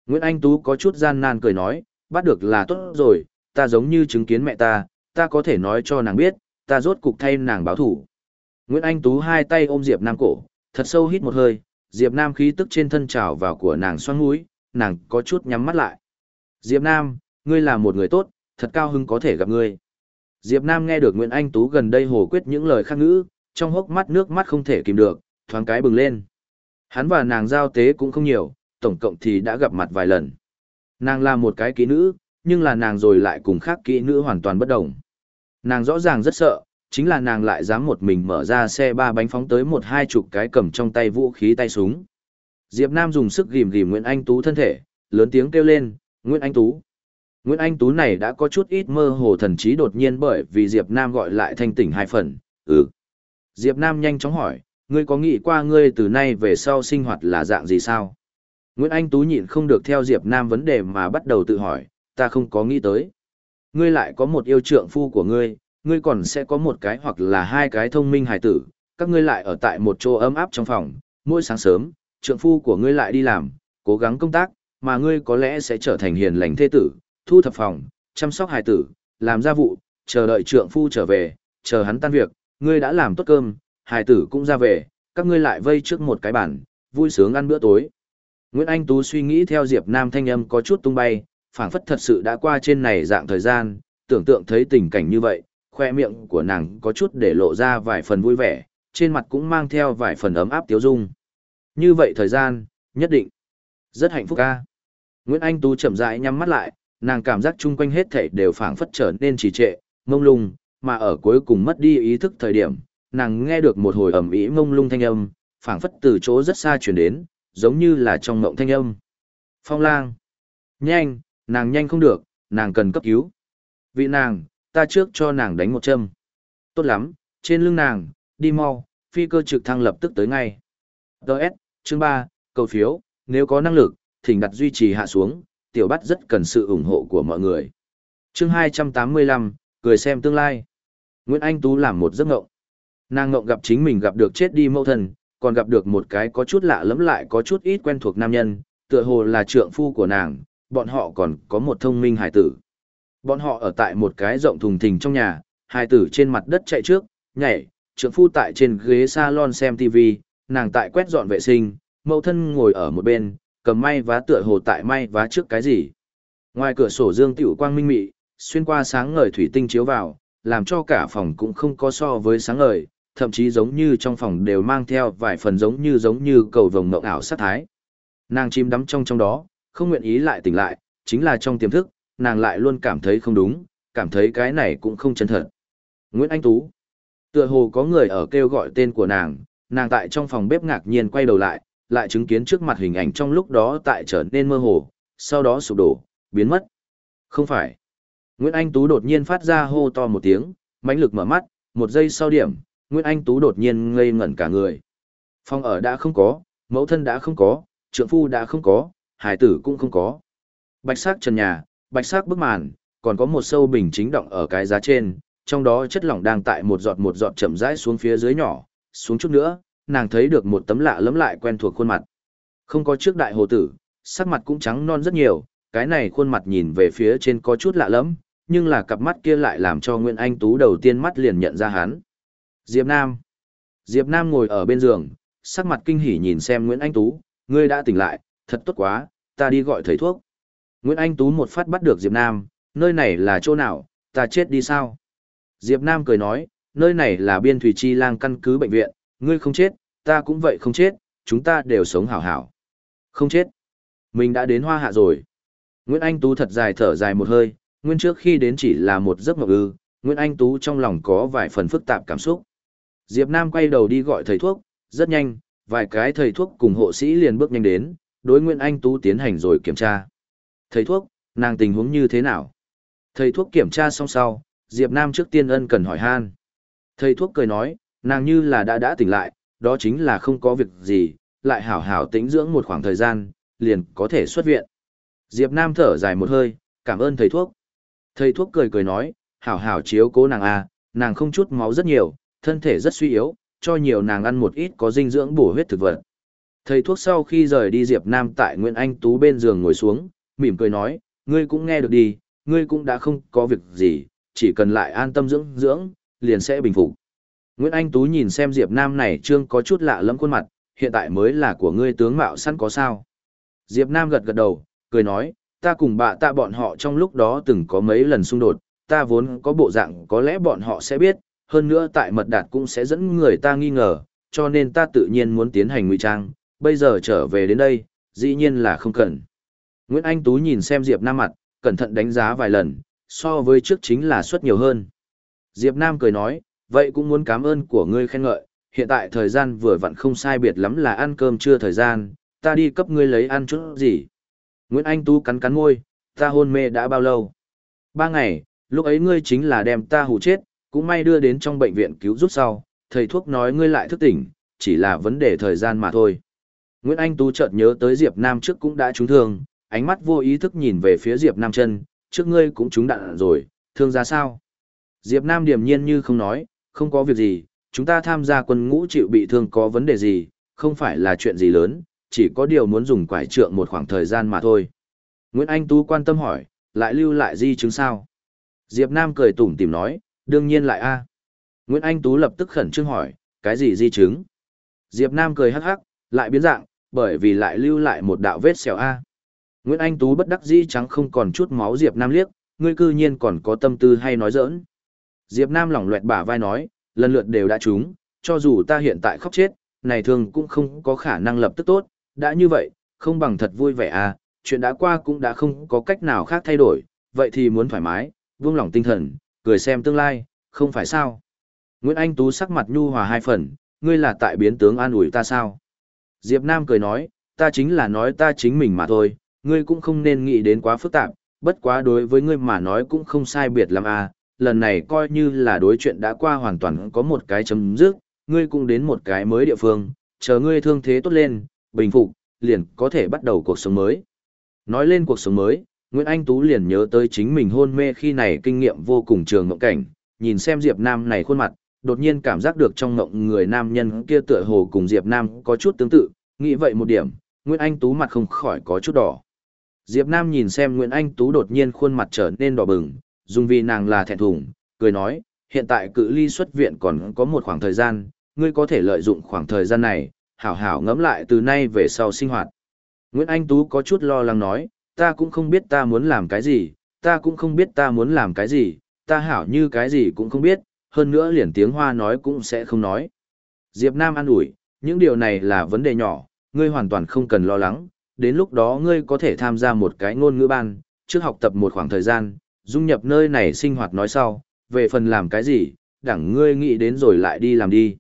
Speaker 1: Nguyễn Anh Tú có chút gian nan cười nói, bắt được là tốt rồi, ta giống như chứng kiến mẹ ta, ta có thể nói cho nàng biết, ta rốt cục thay nàng báo thủ. Nguyễn Anh Tú hai tay ôm Diệp Nam cổ, thật sâu hít một hơi, Diệp Nam khí tức trên thân trào vào của nàng xoang mũi, nàng có chút nhắm mắt lại. Diệp Nam, ngươi là một người tốt, thật cao hứng có thể gặp ngươi. Diệp Nam nghe được Nguyễn Anh Tú gần đây hồ quyết những lời khác ngữ, trong hốc mắt nước mắt không thể kìm được, thoáng cái bừng lên. Hắn và nàng giao tế cũng không nhiều, tổng cộng thì đã gặp mặt vài lần. Nàng là một cái kỹ nữ, nhưng là nàng rồi lại cùng khác kỹ nữ hoàn toàn bất đồng. Nàng rõ ràng rất sợ, chính là nàng lại dám một mình mở ra xe ba bánh phóng tới một hai chục cái cầm trong tay vũ khí tay súng. Diệp Nam dùng sức gìm gìm Nguyễn Anh Tú thân thể, lớn tiếng kêu lên, Nguyễn Anh Tú. Nguyễn Anh Tú này đã có chút ít mơ hồ thần trí đột nhiên bởi vì Diệp Nam gọi lại thanh tỉnh hai phần, ừ. Diệp Nam nhanh chóng hỏi, ngươi có nghĩ qua ngươi từ nay về sau sinh hoạt là dạng gì sao? Nguyễn Anh Tú nhịn không được theo Diệp Nam vấn đề mà bắt đầu tự hỏi, ta không có nghĩ tới. Ngươi lại có một yêu trượng phu của ngươi, ngươi còn sẽ có một cái hoặc là hai cái thông minh hài tử, các ngươi lại ở tại một chỗ ấm áp trong phòng, mỗi sáng sớm, trượng phu của ngươi lại đi làm, cố gắng công tác, mà ngươi có lẽ sẽ trở thành hiền lành thế tử, thu thập phòng, chăm sóc hài tử, làm gia vụ, chờ đợi trượng phu trở về, chờ hắn tan việc, ngươi đã làm tốt cơm, hài tử cũng ra về, các ngươi lại vây trước một cái bàn, vui sướng ăn bữa tối. Nguyễn Anh Tú suy nghĩ theo Diệp Nam thanh âm có chút tung bay, phảng phất thật sự đã qua trên này dạng thời gian, tưởng tượng thấy tình cảnh như vậy, khoe miệng của nàng có chút để lộ ra vài phần vui vẻ, trên mặt cũng mang theo vài phần ấm áp tiếu dung. Như vậy thời gian, nhất định, rất hạnh phúc ca. Nguyễn Anh Tú chậm rãi nhắm mắt lại, nàng cảm giác chung quanh hết thảy đều phảng phất trở nên trì trệ, mông lung, mà ở cuối cùng mất đi ý thức thời điểm, nàng nghe được một hồi ầm ĩ mông lung thanh âm, phảng phất từ chỗ rất xa truyền đến, giống như là trong mộng thanh âm. Phong lang. Nhanh, nàng nhanh không được, nàng cần cấp cứu. Vị nàng, ta trước cho nàng đánh một châm. Tốt lắm, trên lưng nàng, đi mau, phi cơ trực thăng lập tức tới ngay. Đợt, chương 3, cầu phiếu, nếu có năng lực, thỉnh đặt duy trì hạ xuống, tiểu bắt rất cần sự ủng hộ của mọi người. Chương 285, cười xem tương lai. Nguyễn Anh Tú làm một giấc ngộng. Nàng ngộng gặp chính mình gặp được chết đi mẫu thần, còn gặp được một cái có chút lạ lẫm lại có chút ít quen thuộc nam nhân, tựa hồ là trượng phu của nàng, bọn họ còn có một thông minh hải tử. Bọn họ ở tại một cái rộng thùng thình trong nhà, hải tử trên mặt đất chạy trước, nhảy, Trưởng phu tại trên ghế salon xem TV, nàng tại quét dọn vệ sinh, mẫu thân ngồi ở một bên, cầm may vá tựa hồ tại may vá trước cái gì. Ngoài cửa sổ dương tiểu quang minh mị, xuyên qua sáng ngời thủy tinh chiếu vào, làm cho cả phòng cũng không có so với sáng ngời, thậm chí giống như trong phòng đều mang theo vài phần giống như giống như cầu vồng mộng ảo sát thái. Nàng chim đắm trong trong đó, không nguyện ý lại tỉnh lại, chính là trong tiềm thức, nàng lại luôn cảm thấy không đúng, cảm thấy cái này cũng không chân thật. Nguyễn Anh Tú. Tựa hồ có người ở kêu gọi tên của nàng, nàng tại trong phòng bếp ngạc nhiên quay đầu lại, lại chứng kiến trước mặt hình ảnh trong lúc đó tại trở nên mơ hồ, sau đó sụp đổ, biến mất. Không phải. Nguyễn Anh Tú đột nhiên phát ra hô to một tiếng, mãnh lực mở mắt, một giây sau điểm, Nguyễn Anh Tú đột nhiên ngây ngẩn cả người. Phòng ở đã không có, mẫu thân đã không có, trượng phu đã không có, hải tử cũng không có. Bạch sắc trần nhà, bạch sắc bức màn, còn có một sâu bình chính động ở cái giá trên, trong đó chất lỏng đang tại một giọt một giọt chậm rãi xuống phía dưới nhỏ, xuống chút nữa, nàng thấy được một tấm lạ lẫm lại quen thuộc khuôn mặt. Không có trước đại hồ tử, sắc mặt cũng trắng non rất nhiều, cái này khuôn mặt nhìn về phía trên có chút lạ lẫm, nhưng là cặp mắt kia lại làm cho Nguyễn Anh Tú đầu tiên mắt liền nhận ra hắn. Diệp Nam. Diệp Nam ngồi ở bên giường, sắc mặt kinh hỉ nhìn xem Nguyễn Anh Tú, ngươi đã tỉnh lại, thật tốt quá, ta đi gọi thầy thuốc. Nguyễn Anh Tú một phát bắt được Diệp Nam, nơi này là chỗ nào, ta chết đi sao? Diệp Nam cười nói, nơi này là biên thủy chi lang căn cứ bệnh viện, ngươi không chết, ta cũng vậy không chết, chúng ta đều sống hảo hảo. Không chết. Mình đã đến hoa hạ rồi. Nguyễn Anh Tú thật dài thở dài một hơi, nguyên trước khi đến chỉ là một giấc mộng ư, Nguyễn Anh Tú trong lòng có vài phần phức tạp cảm xúc. Diệp Nam quay đầu đi gọi thầy thuốc, rất nhanh, vài cái thầy thuốc cùng hộ sĩ liền bước nhanh đến, đối Nguyễn Anh Tú tiến hành rồi kiểm tra. Thầy thuốc, nàng tình huống như thế nào? Thầy thuốc kiểm tra xong sau, Diệp Nam trước tiên ân cần hỏi han. Thầy thuốc cười nói, nàng như là đã đã tỉnh lại, đó chính là không có việc gì, lại hảo hảo tĩnh dưỡng một khoảng thời gian, liền có thể xuất viện. Diệp Nam thở dài một hơi, cảm ơn thầy thuốc. Thầy thuốc cười cười nói, hảo hảo chiếu cố nàng a, à, nàng không chút máu rất nhiều, thân thể rất suy yếu, cho nhiều nàng ăn một ít có dinh dưỡng bổ huyết thực vật. Thầy thuốc sau khi rời đi Diệp Nam tại Nguyễn Anh Tú bên giường ngồi xuống, mỉm cười nói, ngươi cũng nghe được đi, ngươi cũng đã không có việc gì, chỉ cần lại an tâm dưỡng dưỡng, liền sẽ bình phục. Nguyễn Anh Tú nhìn xem Diệp Nam này trương có chút lạ lẫm khuôn mặt, hiện tại mới là của ngươi tướng mạo sẵn có sao. Diệp Nam gật gật đầu, cười nói, ta cùng bà ta bọn họ trong lúc đó từng có mấy lần xung đột, ta vốn có bộ dạng có lẽ bọn họ sẽ biết, hơn nữa tại mật đạt cũng sẽ dẫn người ta nghi ngờ, cho nên ta tự nhiên muốn tiến hành ngụy trang, bây giờ trở về đến đây, dĩ nhiên là không cần. Nguyễn Anh Tú nhìn xem Diệp Nam mặt, cẩn thận đánh giá vài lần, so với trước chính là suất nhiều hơn. Diệp Nam cười nói, vậy cũng muốn cảm ơn của ngươi khen ngợi, hiện tại thời gian vừa vặn không sai biệt lắm là ăn cơm trưa thời gian, ta đi cấp ngươi lấy ăn chút gì. Nguyễn Anh Tú cắn cắn môi, ta hôn mê đã bao lâu? Ba ngày, lúc ấy ngươi chính là đem ta hù chết, cũng may đưa đến trong bệnh viện cứu giúp sau, thầy thuốc nói ngươi lại thức tỉnh, chỉ là vấn đề thời gian mà thôi. Nguyễn Anh Tú chợt nhớ tới Diệp Nam trước cũng đã trúng thương, ánh mắt vô ý thức nhìn về phía Diệp Nam chân, trước ngươi cũng trúng đạn rồi, thương ra sao? Diệp Nam điềm nhiên như không nói, không có việc gì, chúng ta tham gia quân ngũ chịu bị thương có vấn đề gì, không phải là chuyện gì lớn, chỉ có điều muốn dùng quải trượng một khoảng thời gian mà thôi. Nguyễn Anh Tú quan tâm hỏi, lại lưu lại di chứng sao? Diệp Nam cười tủm tỉm nói, đương nhiên lại a. Nguyễn Anh Tú lập tức khẩn trương hỏi, cái gì di chứng? Diệp Nam cười hắc hắc, lại biến dạng, bởi vì lại lưu lại một đạo vết xẻo a. Nguyễn Anh Tú bất đắc dĩ trắng không còn chút máu Diệp Nam liếc, ngươi cư nhiên còn có tâm tư hay nói giỡn. Diệp Nam lỏng loẹt bả vai nói, lần lượt đều đã trúng, cho dù ta hiện tại khóc chết, này thường cũng không có khả năng lập tức tốt, đã như vậy, không bằng thật vui vẻ à, chuyện đã qua cũng đã không có cách nào khác thay đổi, vậy thì muốn thoải mái, vương lòng tinh thần, cười xem tương lai, không phải sao. Nguyễn Anh Tú sắc mặt nhu hòa hai phần, ngươi là tại biến tướng an ủi ta sao? Diệp Nam cười nói, ta chính là nói ta chính mình mà thôi, ngươi cũng không nên nghĩ đến quá phức tạp, bất quá đối với ngươi mà nói cũng không sai biệt lắm à, lần này coi như là đối chuyện đã qua hoàn toàn có một cái chấm dứt, ngươi cũng đến một cái mới địa phương, chờ ngươi thương thế tốt lên, bình phục, liền có thể bắt đầu cuộc sống mới. Nói lên cuộc sống mới, Nguyễn Anh Tú liền nhớ tới chính mình hôn mê khi này kinh nghiệm vô cùng trường mộng cảnh, nhìn xem Diệp Nam này khuôn mặt, đột nhiên cảm giác được trong ngộng người nam nhân kia tựa hồ cùng Diệp Nam có chút tương tự, nghĩ vậy một điểm, Nguyễn Anh Tú mặt không khỏi có chút đỏ. Diệp Nam nhìn xem Nguyễn Anh Tú đột nhiên khuôn mặt trở nên đỏ bừng, dùng vì nàng là thẹn thùng, cười nói, hiện tại cự ly xuất viện còn có một khoảng thời gian, ngươi có thể lợi dụng khoảng thời gian này, hảo hảo ngẫm lại từ nay về sau sinh hoạt. Nguyễn Anh Tú có chút lo lắng nói, ta cũng không biết ta muốn làm cái gì, ta cũng không biết ta muốn làm cái gì, ta hảo như cái gì cũng không biết, hơn nữa liền tiếng hoa nói cũng sẽ không nói. Diệp Nam an ủi, những điều này là vấn đề nhỏ, ngươi hoàn toàn không cần lo lắng, đến lúc đó ngươi có thể tham gia một cái ngôn ngữ ban, trước học tập một khoảng thời gian, dung nhập nơi này sinh hoạt nói sau, về phần làm cái gì, đẳng ngươi nghĩ đến rồi lại đi làm đi.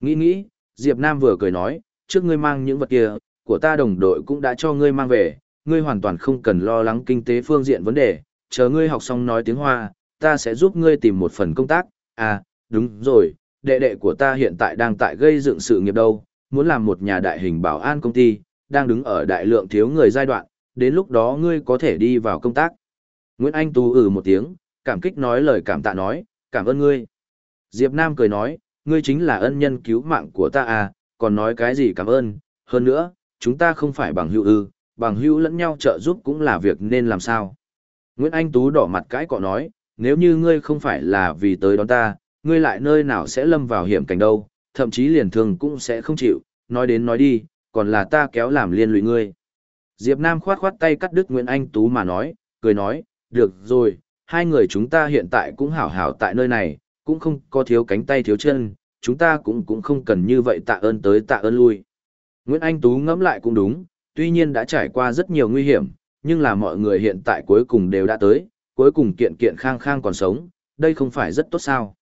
Speaker 1: Nghĩ nghĩ, Diệp Nam vừa cười nói, trước ngươi mang những vật kia, của ta đồng đội cũng đã cho ngươi mang về, ngươi hoàn toàn không cần lo lắng kinh tế phương diện vấn đề, chờ ngươi học xong nói tiếng Hoa, ta sẽ giúp ngươi tìm một phần công tác, à, đúng rồi, đệ đệ của ta hiện tại đang tại gây dựng sự nghiệp đâu, muốn làm một nhà đại hình bảo an công ty, đang đứng ở đại lượng thiếu người giai đoạn, đến lúc đó ngươi có thể đi vào công tác. Nguyễn Anh Tú ừ một tiếng, cảm kích nói lời cảm tạ nói, cảm ơn ngươi. Diệp Nam cười nói, ngươi chính là ân nhân cứu mạng của ta à, còn nói cái gì cảm ơn, hơn nữa, chúng ta không phải bằng hữu ư, bằng hữu lẫn nhau trợ giúp cũng là việc nên làm sao. Nguyễn Anh Tú đỏ mặt cãi cọ nói, nếu như ngươi không phải là vì tới đón ta, ngươi lại nơi nào sẽ lâm vào hiểm cảnh đâu, thậm chí liền thường cũng sẽ không chịu, nói đến nói đi, còn là ta kéo làm liên lụy ngươi. Diệp Nam khoát khoát tay cắt đứt Nguyễn Anh Tú mà nói, cười nói, được rồi, hai người chúng ta hiện tại cũng hảo hảo tại nơi này, cũng không có thiếu cánh tay thiếu chân, chúng ta cũng cũng không cần như vậy tạ ơn tới tạ ơn lui. Nguyễn Anh Tú ngẫm lại cũng đúng, tuy nhiên đã trải qua rất nhiều nguy hiểm, nhưng là mọi người hiện tại cuối cùng đều đã tới, cuối cùng kiện kiện khang khang còn sống, đây không phải rất tốt sao.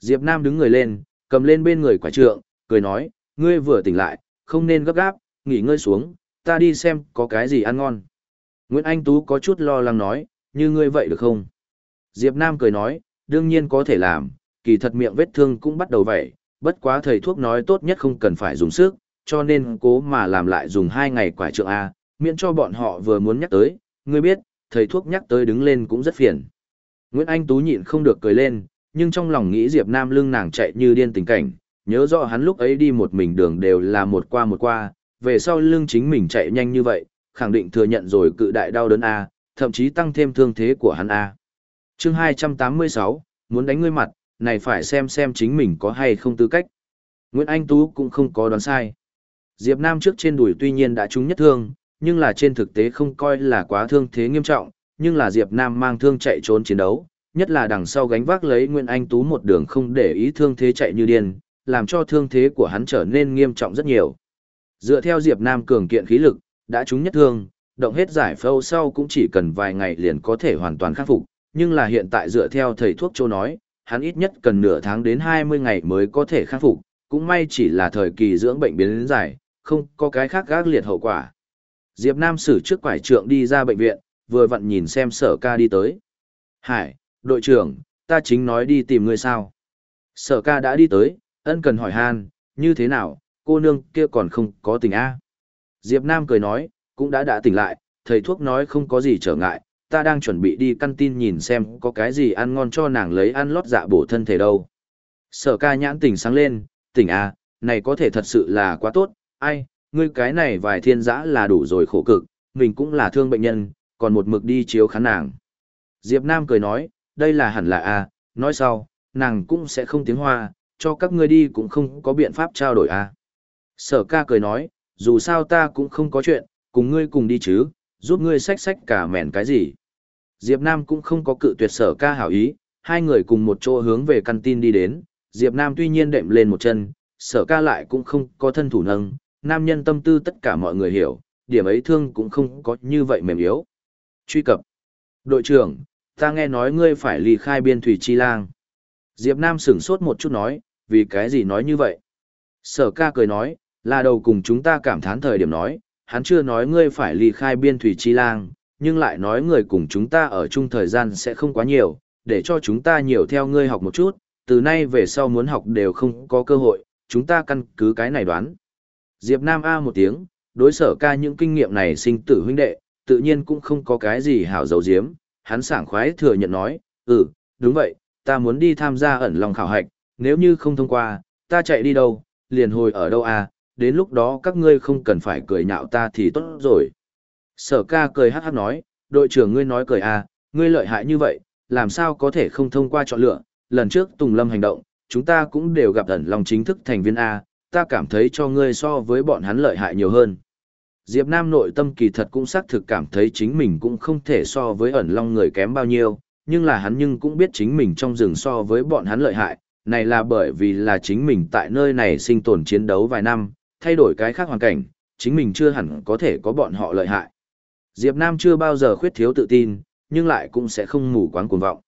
Speaker 1: Diệp Nam đứng người lên, cầm lên bên người quả trượng, cười nói, ngươi vừa tỉnh lại, không nên gấp gáp, nghỉ ngơi xuống, ta đi xem có cái gì ăn ngon. Nguyễn Anh Tú có chút lo lắng nói, như ngươi vậy được không? Diệp Nam cười nói, đương nhiên có thể làm, kỳ thật miệng vết thương cũng bắt đầu vậy, bất quá thầy thuốc nói tốt nhất không cần phải dùng sức, cho nên cố mà làm lại dùng hai ngày quả trượng A, miễn cho bọn họ vừa muốn nhắc tới, ngươi biết, thầy thuốc nhắc tới đứng lên cũng rất phiền. Nguyễn Anh Tú nhịn không được cười lên, nhưng trong lòng nghĩ Diệp Nam lưng nàng chạy như điên tình cảnh, nhớ rõ hắn lúc ấy đi một mình đường đều là một qua một qua, về sau lưng chính mình chạy nhanh như vậy, khẳng định thừa nhận rồi cự đại đau đớn A, thậm chí tăng thêm thương thế của hắn A. Chương 286, muốn đánh ngươi mặt, này phải xem xem chính mình có hay không tư cách. Nguyễn Anh Tú cũng không có đoán sai. Diệp Nam trước trên đùi tuy nhiên đã trúng nhất thương, nhưng là trên thực tế không coi là quá thương thế nghiêm trọng, nhưng là Diệp Nam mang thương chạy trốn chiến đấu, nhất là đằng sau gánh vác lấy Nguyễn Anh Tú một đường không để ý thương thế chạy như điên, làm cho thương thế của hắn trở nên nghiêm trọng rất nhiều. Dựa theo Diệp Nam cường kiện khí lực, đã trúng nhất thương, động hết giải phẫu sau cũng chỉ cần vài ngày liền có thể hoàn toàn khắc phục, nhưng là hiện tại dựa theo thầy thuốc châu nói, hắn ít nhất cần nửa tháng đến 20 ngày mới có thể khắc phục, cũng may chỉ là thời kỳ dưỡng bệnh biến đến dài, không có cái khác gác liệt hậu quả. Diệp Nam sử trước quải trượng đi ra bệnh viện, vừa vặn nhìn xem sở ca đi tới. Hải, đội trưởng, ta chính nói đi tìm người sao. Sở ca đã đi tới, ân cần hỏi han, như thế nào, cô nương kia còn không có tình a Diệp Nam cười nói, cũng đã đã tỉnh lại, thầy thuốc nói không có gì trở ngại, ta đang chuẩn bị đi căn tin nhìn xem có cái gì ăn ngon cho nàng lấy ăn lót dạ bổ thân thể đâu. Sở ca nhãn tỉnh sáng lên, tỉnh a này có thể thật sự là quá tốt, ai, ngươi cái này vài thiên giã là đủ rồi khổ cực, mình cũng là thương bệnh nhân, còn một mực đi chiếu khán nàng. Diệp Nam cười nói, đây là hẳn là a, nói sau, nàng cũng sẽ không tiếng hoa, cho các ngươi đi cũng không có biện pháp trao đổi a. Sở ca cười nói, dù sao ta cũng không có chuyện, cùng ngươi cùng đi chứ, giúp ngươi xách xách cả mẹn cái gì. Diệp Nam cũng không có cự tuyệt sở ca hảo ý, hai người cùng một chỗ hướng về căn tin đi đến, Diệp Nam tuy nhiên đệm lên một chân, sở ca lại cũng không có thân thủ nâng, nam nhân tâm tư tất cả mọi người hiểu, điểm ấy thương cũng không có như vậy mềm yếu. Truy cập. Đội trưởng, ta nghe nói ngươi phải ly khai biên thủy chi lang. Diệp Nam sửng sốt một chút nói, vì cái gì nói như vậy? Sở ca cười nói, là đầu cùng chúng ta cảm thán thời điểm nói, hắn chưa nói ngươi phải ly khai biên thủy chi lang, nhưng lại nói người cùng chúng ta ở chung thời gian sẽ không quá nhiều, để cho chúng ta nhiều theo ngươi học một chút, từ nay về sau muốn học đều không có cơ hội, chúng ta căn cứ cái này đoán. Diệp Nam A một tiếng, đối sở ca những kinh nghiệm này sinh tử huynh đệ, tự nhiên cũng không có cái gì hảo dấu diếm, hắn sảng khoái thừa nhận nói, ừ, đúng vậy, ta muốn đi tham gia ẩn lòng khảo hạch, nếu như không thông qua, ta chạy đi đâu, liền hồi ở đâu à, đến lúc đó các ngươi không cần phải cười nhạo ta thì tốt rồi. Sở ca cười hát hát nói, đội trưởng ngươi nói cười à, ngươi lợi hại như vậy, làm sao có thể không thông qua chọn lựa, lần trước Tùng Lâm hành động, chúng ta cũng đều gặp ẩn lòng chính thức thành viên A, ta cảm thấy cho ngươi so với bọn hắn lợi hại nhiều hơn. Diệp Nam nội tâm kỳ thật cũng xác thực cảm thấy chính mình cũng không thể so với ẩn long người kém bao nhiêu, nhưng là hắn nhưng cũng biết chính mình trong rừng so với bọn hắn lợi hại, này là bởi vì là chính mình tại nơi này sinh tồn chiến đấu vài năm, thay đổi cái khác hoàn cảnh, chính mình chưa hẳn có thể có bọn họ lợi hại. Diệp Nam chưa bao giờ khuyết thiếu tự tin, nhưng lại cũng sẽ không mù quáng cuồng vọng.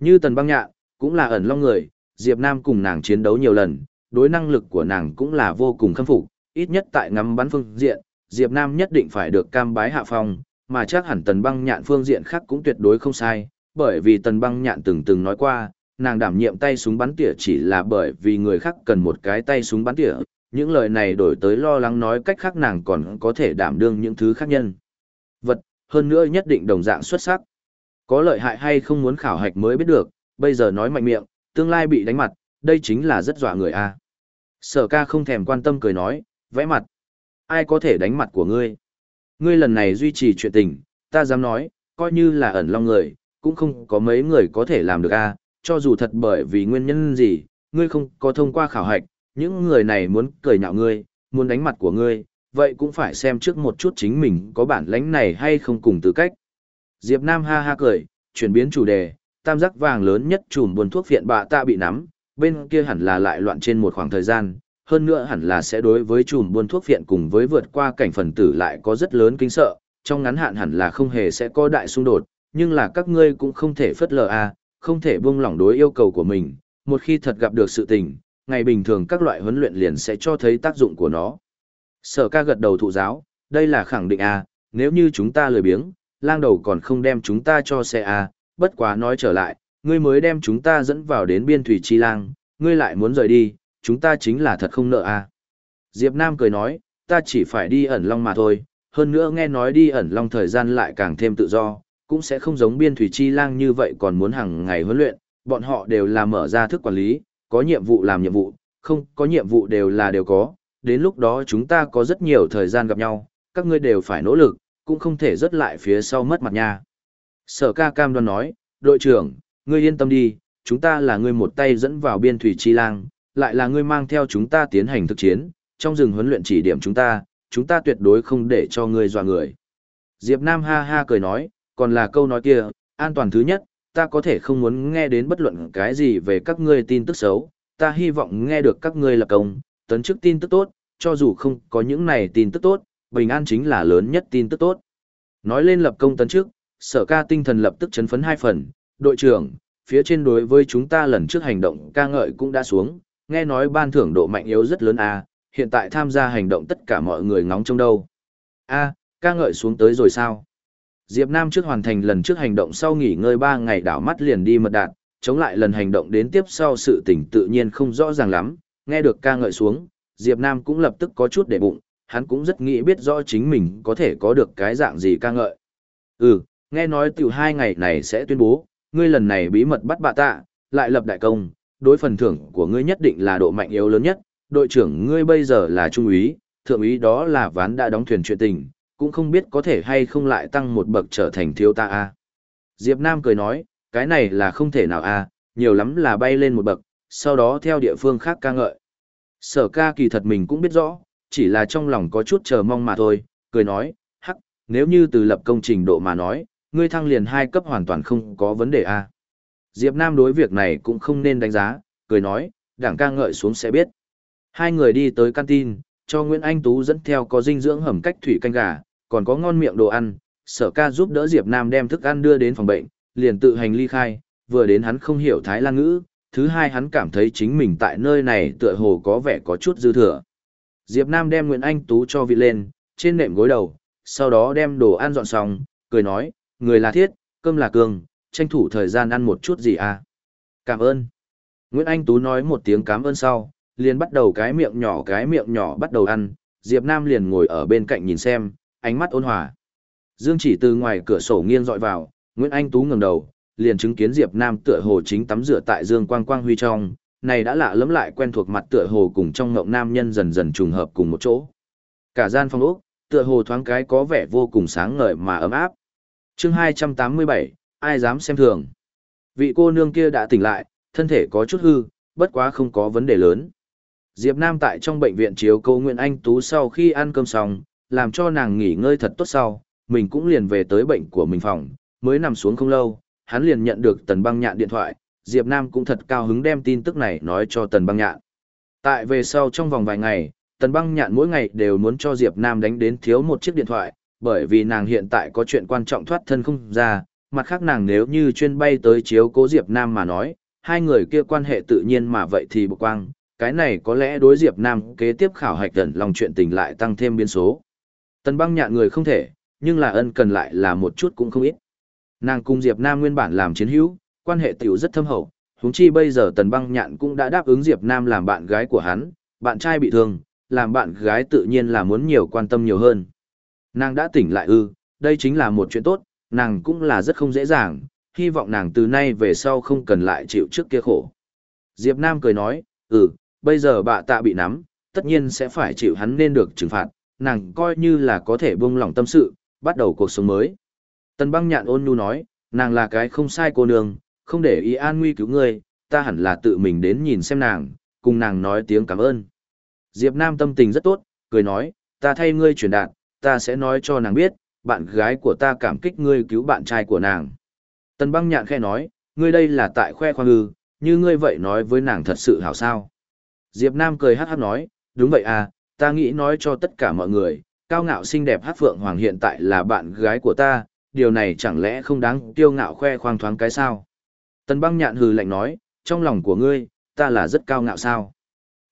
Speaker 1: Như tần băng nhạn, cũng là ẩn long người, Diệp Nam cùng nàng chiến đấu nhiều lần, đối năng lực của nàng cũng là vô cùng khâm phục, ít nhất tại ngắm bắn phương diện, Diệp Nam nhất định phải được cam bái hạ phong, mà chắc hẳn tần băng nhạn phương diện khác cũng tuyệt đối không sai, bởi vì tần băng nhạn từng từng nói qua, nàng đảm nhiệm tay súng bắn tỉa chỉ là bởi vì người khác cần một cái tay súng bắn tỉa, những lời này đổi tới lo lắng nói cách khác nàng còn có thể đảm đương những thứ khác nhân. Vật, hơn nữa nhất định đồng dạng xuất sắc. Có lợi hại hay không muốn khảo hạch mới biết được, bây giờ nói mạnh miệng, tương lai bị đánh mặt, đây chính là rất dọa người a. Sở ca không thèm quan tâm cười nói, vẽ mặt. Ai có thể đánh mặt của ngươi? Ngươi lần này duy trì chuyện tình, ta dám nói, coi như là ẩn long người, cũng không có mấy người có thể làm được a. cho dù thật bởi vì nguyên nhân gì, ngươi không có thông qua khảo hạch, những người này muốn cười nhạo ngươi, muốn đánh mặt của ngươi, vậy cũng phải xem trước một chút chính mình có bản lãnh này hay không cùng tư cách. Diệp Nam ha ha cười, chuyển biến chủ đề, tam giác vàng lớn nhất chùm buồn thuốc phiện bạ ta bị nắm, bên kia hẳn là lại loạn trên một khoảng thời gian, hơn nữa hẳn là sẽ đối với chùm buôn thuốc viện cùng với vượt qua cảnh phần tử lại có rất lớn kinh sợ, trong ngắn hạn hẳn là không hề sẽ có đại xung đột, nhưng là các ngươi cũng không thể phất lờ a, à, không thể buông lỏng đối yêu cầu của mình, một khi thật gặp được sự tình, ngày bình thường các loại huấn luyện liền sẽ cho thấy tác dụng của nó. Sở ca gật đầu thụ giáo, đây là khẳng định a, à, nếu như chúng ta lười biếng, lang đầu còn không đem chúng ta cho xe a, à, bất quá nói trở lại, ngươi mới đem chúng ta dẫn vào đến biên thủy chi lang, ngươi lại muốn rời đi, chúng ta chính là thật không nợ. À. Diệp Nam cười nói, ta chỉ phải đi ẩn long mà thôi, hơn nữa nghe nói đi ẩn long thời gian lại càng thêm tự do, cũng sẽ không giống biên thủy chi lang như vậy còn muốn hàng ngày huấn luyện, bọn họ đều là mở ra thức quản lý, có nhiệm vụ làm nhiệm vụ, không có nhiệm vụ đều là đều có, đến lúc đó chúng ta có rất nhiều thời gian gặp nhau, các ngươi đều phải nỗ lực, cũng không thể rớt lại phía sau mất mặt nha. Sở ca cam đoan nói, đội trưởng, ngươi yên tâm đi, chúng ta là ngươi một tay dẫn vào biên thủy chi lang, lại là ngươi mang theo chúng ta tiến hành thực chiến, trong rừng huấn luyện chỉ điểm chúng ta, chúng ta tuyệt đối không để cho ngươi dọa người. Diệp Nam ha ha cười nói, còn là câu nói kia, an toàn thứ nhất, ta có thể không muốn nghe đến bất luận cái gì về các ngươi tin tức xấu, ta hy vọng nghe được các ngươi là công, tấn chức tin tức tốt, cho dù không có những này tin tức tốt, bình an chính là lớn nhất tin tức tốt. Nói lên lập công tấn chức, sở ca tinh thần lập tức chấn phấn hai phần, đội trưởng, phía trên đối với chúng ta lần trước hành động ca ngợi cũng đã xuống, nghe nói ban thưởng độ mạnh yếu rất lớn à, hiện tại tham gia hành động tất cả mọi người ngóng trông đâu. a ca ngợi xuống tới rồi sao? Diệp Nam trước hoàn thành lần trước hành động sau nghỉ ngơi 3 ngày đảo mắt liền đi mật đạt, chống lại lần hành động đến tiếp sau sự tình tự nhiên không rõ ràng lắm, nghe được ca ngợi xuống, Diệp Nam cũng lập tức có chút để bụng, hắn cũng rất nghĩ biết rõ chính mình có thể có được cái dạng gì ca ngợi. Ừ, nghe nói tiểu hai ngày này sẽ tuyên bố, ngươi lần này bí mật bắt bạ tạ, lại lập đại công, đối phần thưởng của ngươi nhất định là độ mạnh yếu lớn nhất, đội trưởng ngươi bây giờ là trung úy, thượng úy đó là ván đã đóng thuyền chuyện tình, cũng không biết có thể hay không lại tăng một bậc trở thành thiếu ta a. Diệp Nam cười nói, cái này là không thể nào a, nhiều lắm là bay lên một bậc, sau đó theo địa phương khác ca ngợi. Sở ca kỳ thật mình cũng biết rõ, chỉ là trong lòng có chút chờ mong mà thôi, cười nói, hắc, nếu như từ lập công trình độ mà nói, ngươi thăng liền hai cấp hoàn toàn không có vấn đề a. Diệp Nam đối việc này cũng không nên đánh giá, cười nói, đảng ca ngợi xuống sẽ biết. Hai người đi tới canteen, cho Nguyễn Anh Tú dẫn theo có dinh dưỡng hầm cách thủy canh gà, còn có ngon miệng đồ ăn, sở ca giúp đỡ Diệp Nam đem thức ăn đưa đến phòng bệnh, liền tự hành ly khai, vừa đến hắn không hiểu Thái Lan ngữ, thứ hai hắn cảm thấy chính mình tại nơi này tựa hồ có vẻ có chút dư thừa. Diệp Nam đem Nguyễn Anh Tú cho vị lên, trên nệm gối đầu, sau đó đem đồ ăn dọn xong, cười nói, người là thiết, cơm là cường, tranh thủ thời gian ăn một chút gì à. Cảm ơn. Nguyễn Anh Tú nói một tiếng cảm ơn sau, liền bắt đầu cái miệng nhỏ cái miệng nhỏ bắt đầu ăn, Diệp Nam liền ngồi ở bên cạnh nhìn xem, ánh mắt ôn hòa. Dương chỉ từ ngoài cửa sổ nghiêng dọi vào, Nguyễn Anh Tú ngẩng đầu, liền chứng kiến Diệp Nam tựa hồ chính tắm rửa tại Dương Quang Quang Huy trong, này đã lạ lẫm lại quen thuộc mặt tựa hồ cùng trong ngộng nam nhân dần dần trùng hợp cùng một chỗ. Cả gian phòng ốc, tựa hồ thoáng cái có vẻ vô cùng sáng ngời mà ấm áp. Chương 287, ai dám xem thường. Vị cô nương kia đã tỉnh lại, thân thể có chút hư, bất quá không có vấn đề lớn. Diệp Nam tại trong bệnh viện chiếu cô Nguyễn Anh Tú sau khi ăn cơm xong, làm cho nàng nghỉ ngơi thật tốt sau, mình cũng liền về tới bệnh của mình phòng, mới nằm xuống không lâu, hắn liền nhận được Tần Băng Nhạn điện thoại, Diệp Nam cũng thật cao hứng đem tin tức này nói cho Tần Băng Nhạn. Tại về sau trong vòng vài ngày, Tần Băng Nhạn mỗi ngày đều muốn cho Diệp Nam đánh đến thiếu một chiếc điện thoại, bởi vì nàng hiện tại có chuyện quan trọng thoát thân không ra, mặt khác nàng nếu như chuyên bay tới chiếu cố Diệp Nam mà nói, hai người kia quan hệ tự nhiên mà vậy thì bộc quang, cái này có lẽ đối Diệp Nam kế tiếp khảo hạch tần lòng chuyện tình lại tăng thêm biến số. Tần băng nhạn người không thể, nhưng là ân cần lại là một chút cũng không ít. Nàng cùng Diệp Nam nguyên bản làm chiến hữu, quan hệ tiểu rất thâm hậu, huống chi bây giờ tần băng nhạn cũng đã đáp ứng Diệp Nam làm bạn gái của hắn, bạn trai bị thương, làm bạn gái tự nhiên là muốn nhiều quan tâm nhiều hơn. Nàng đã tỉnh lại ư, đây chính là một chuyện tốt, nàng cũng là rất không dễ dàng, hy vọng nàng từ nay về sau không cần lại chịu trước kia khổ. Diệp Nam cười nói, ừ, bây giờ bà tạ bị nắm, tất nhiên sẽ phải chịu hắn nên được trừng phạt, nàng coi như là có thể buông lỏng tâm sự, bắt đầu cuộc sống mới. Tần băng nhạn ôn nhu nói, nàng là cái không sai cô nương, không để ý an nguy cứu ngươi, ta hẳn là tự mình đến nhìn xem nàng, cùng nàng nói tiếng cảm ơn. Diệp Nam tâm tình rất tốt, cười nói, ta thay ngươi truyền đạt, ta sẽ nói cho nàng biết, bạn gái của ta cảm kích ngươi cứu bạn trai của nàng. Tần băng nhạn khẽ nói, ngươi đây là tại khoe khoang ư, như ngươi vậy nói với nàng thật sự hảo sao. Diệp Nam cười hát hát nói, đúng vậy à, ta nghĩ nói cho tất cả mọi người, cao ngạo xinh đẹp hát phượng hoàng hiện tại là bạn gái của ta, điều này chẳng lẽ không đáng tiêu ngạo khoe khoang thoáng cái sao. Tần băng nhạn hừ lạnh nói, trong lòng của ngươi, ta là rất cao ngạo sao.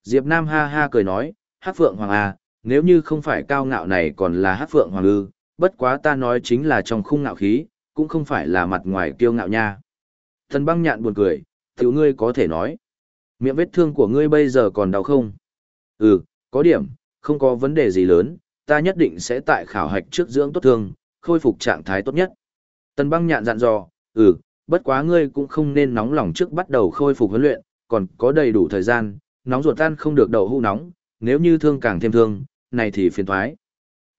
Speaker 1: Diệp Nam ha ha cười nói, hát phượng hoàng à, nếu như không phải cao ngạo này còn là hát phượng hoàng ư, bất quá ta nói chính là trong khung ngạo khí, cũng không phải là mặt ngoài kiêu ngạo nha. Thần băng nhạn buồn cười, tiểu ngươi có thể nói. Miệng vết thương của ngươi bây giờ còn đau không? Ừ, có điểm, không có vấn đề gì lớn, ta nhất định sẽ tại khảo hạch trước dưỡng tốt thương, khôi phục trạng thái tốt nhất. Tần băng nhạn dặn dò, ừ, bất quá ngươi cũng không nên nóng lòng trước bắt đầu khôi phục huấn luyện, còn có đầy đủ thời gian, nóng ruột tan không được đầu hũ nóng, nếu như thương càng thêm thương, này thì phiền thoái.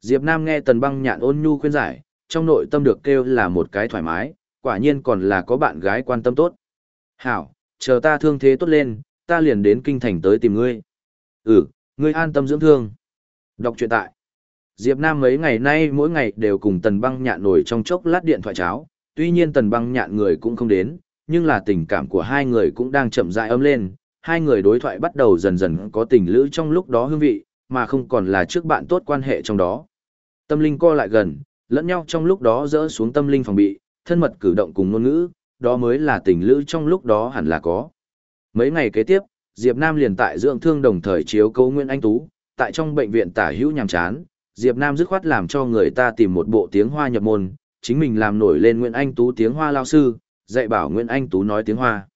Speaker 1: Diệp Nam nghe tần băng nhạn ôn nhu khuyên giải, trong nội tâm được kêu là một cái thoải mái, quả nhiên còn là có bạn gái quan tâm tốt. Hảo, chờ ta thương thế tốt lên, ta liền đến kinh thành tới tìm ngươi. Ừ, ngươi an tâm dưỡng thương. Đọc truyện tại. Diệp Nam mấy ngày nay mỗi ngày đều cùng tần băng nhạn nổi trong chốc lát điện thoại cháo, tuy nhiên tần băng nhạn người cũng không đến, nhưng là tình cảm của hai người cũng đang chậm rãi ấm lên, hai người đối thoại bắt đầu dần dần có tình lữ trong lúc đó hương vị, mà không còn là trước bạn tốt quan hệ trong đó. Tâm linh co lại gần, lẫn nhau trong lúc đó dỡ xuống tâm linh phòng bị, thân mật cử động cùng ngôn ngữ, đó mới là tình lữ trong lúc đó hẳn là có. Mấy ngày kế tiếp, Diệp Nam liền tại dưỡng thương đồng thời chiếu cố Nguyên Anh Tú, tại trong bệnh viện tả hữu nhàm chán, Diệp Nam dứt khoát làm cho người ta tìm một bộ tiếng Hoa nhập môn, chính mình làm nổi lên Nguyên Anh Tú tiếng Hoa lao sư, dạy bảo Nguyên Anh Tú nói tiếng Hoa.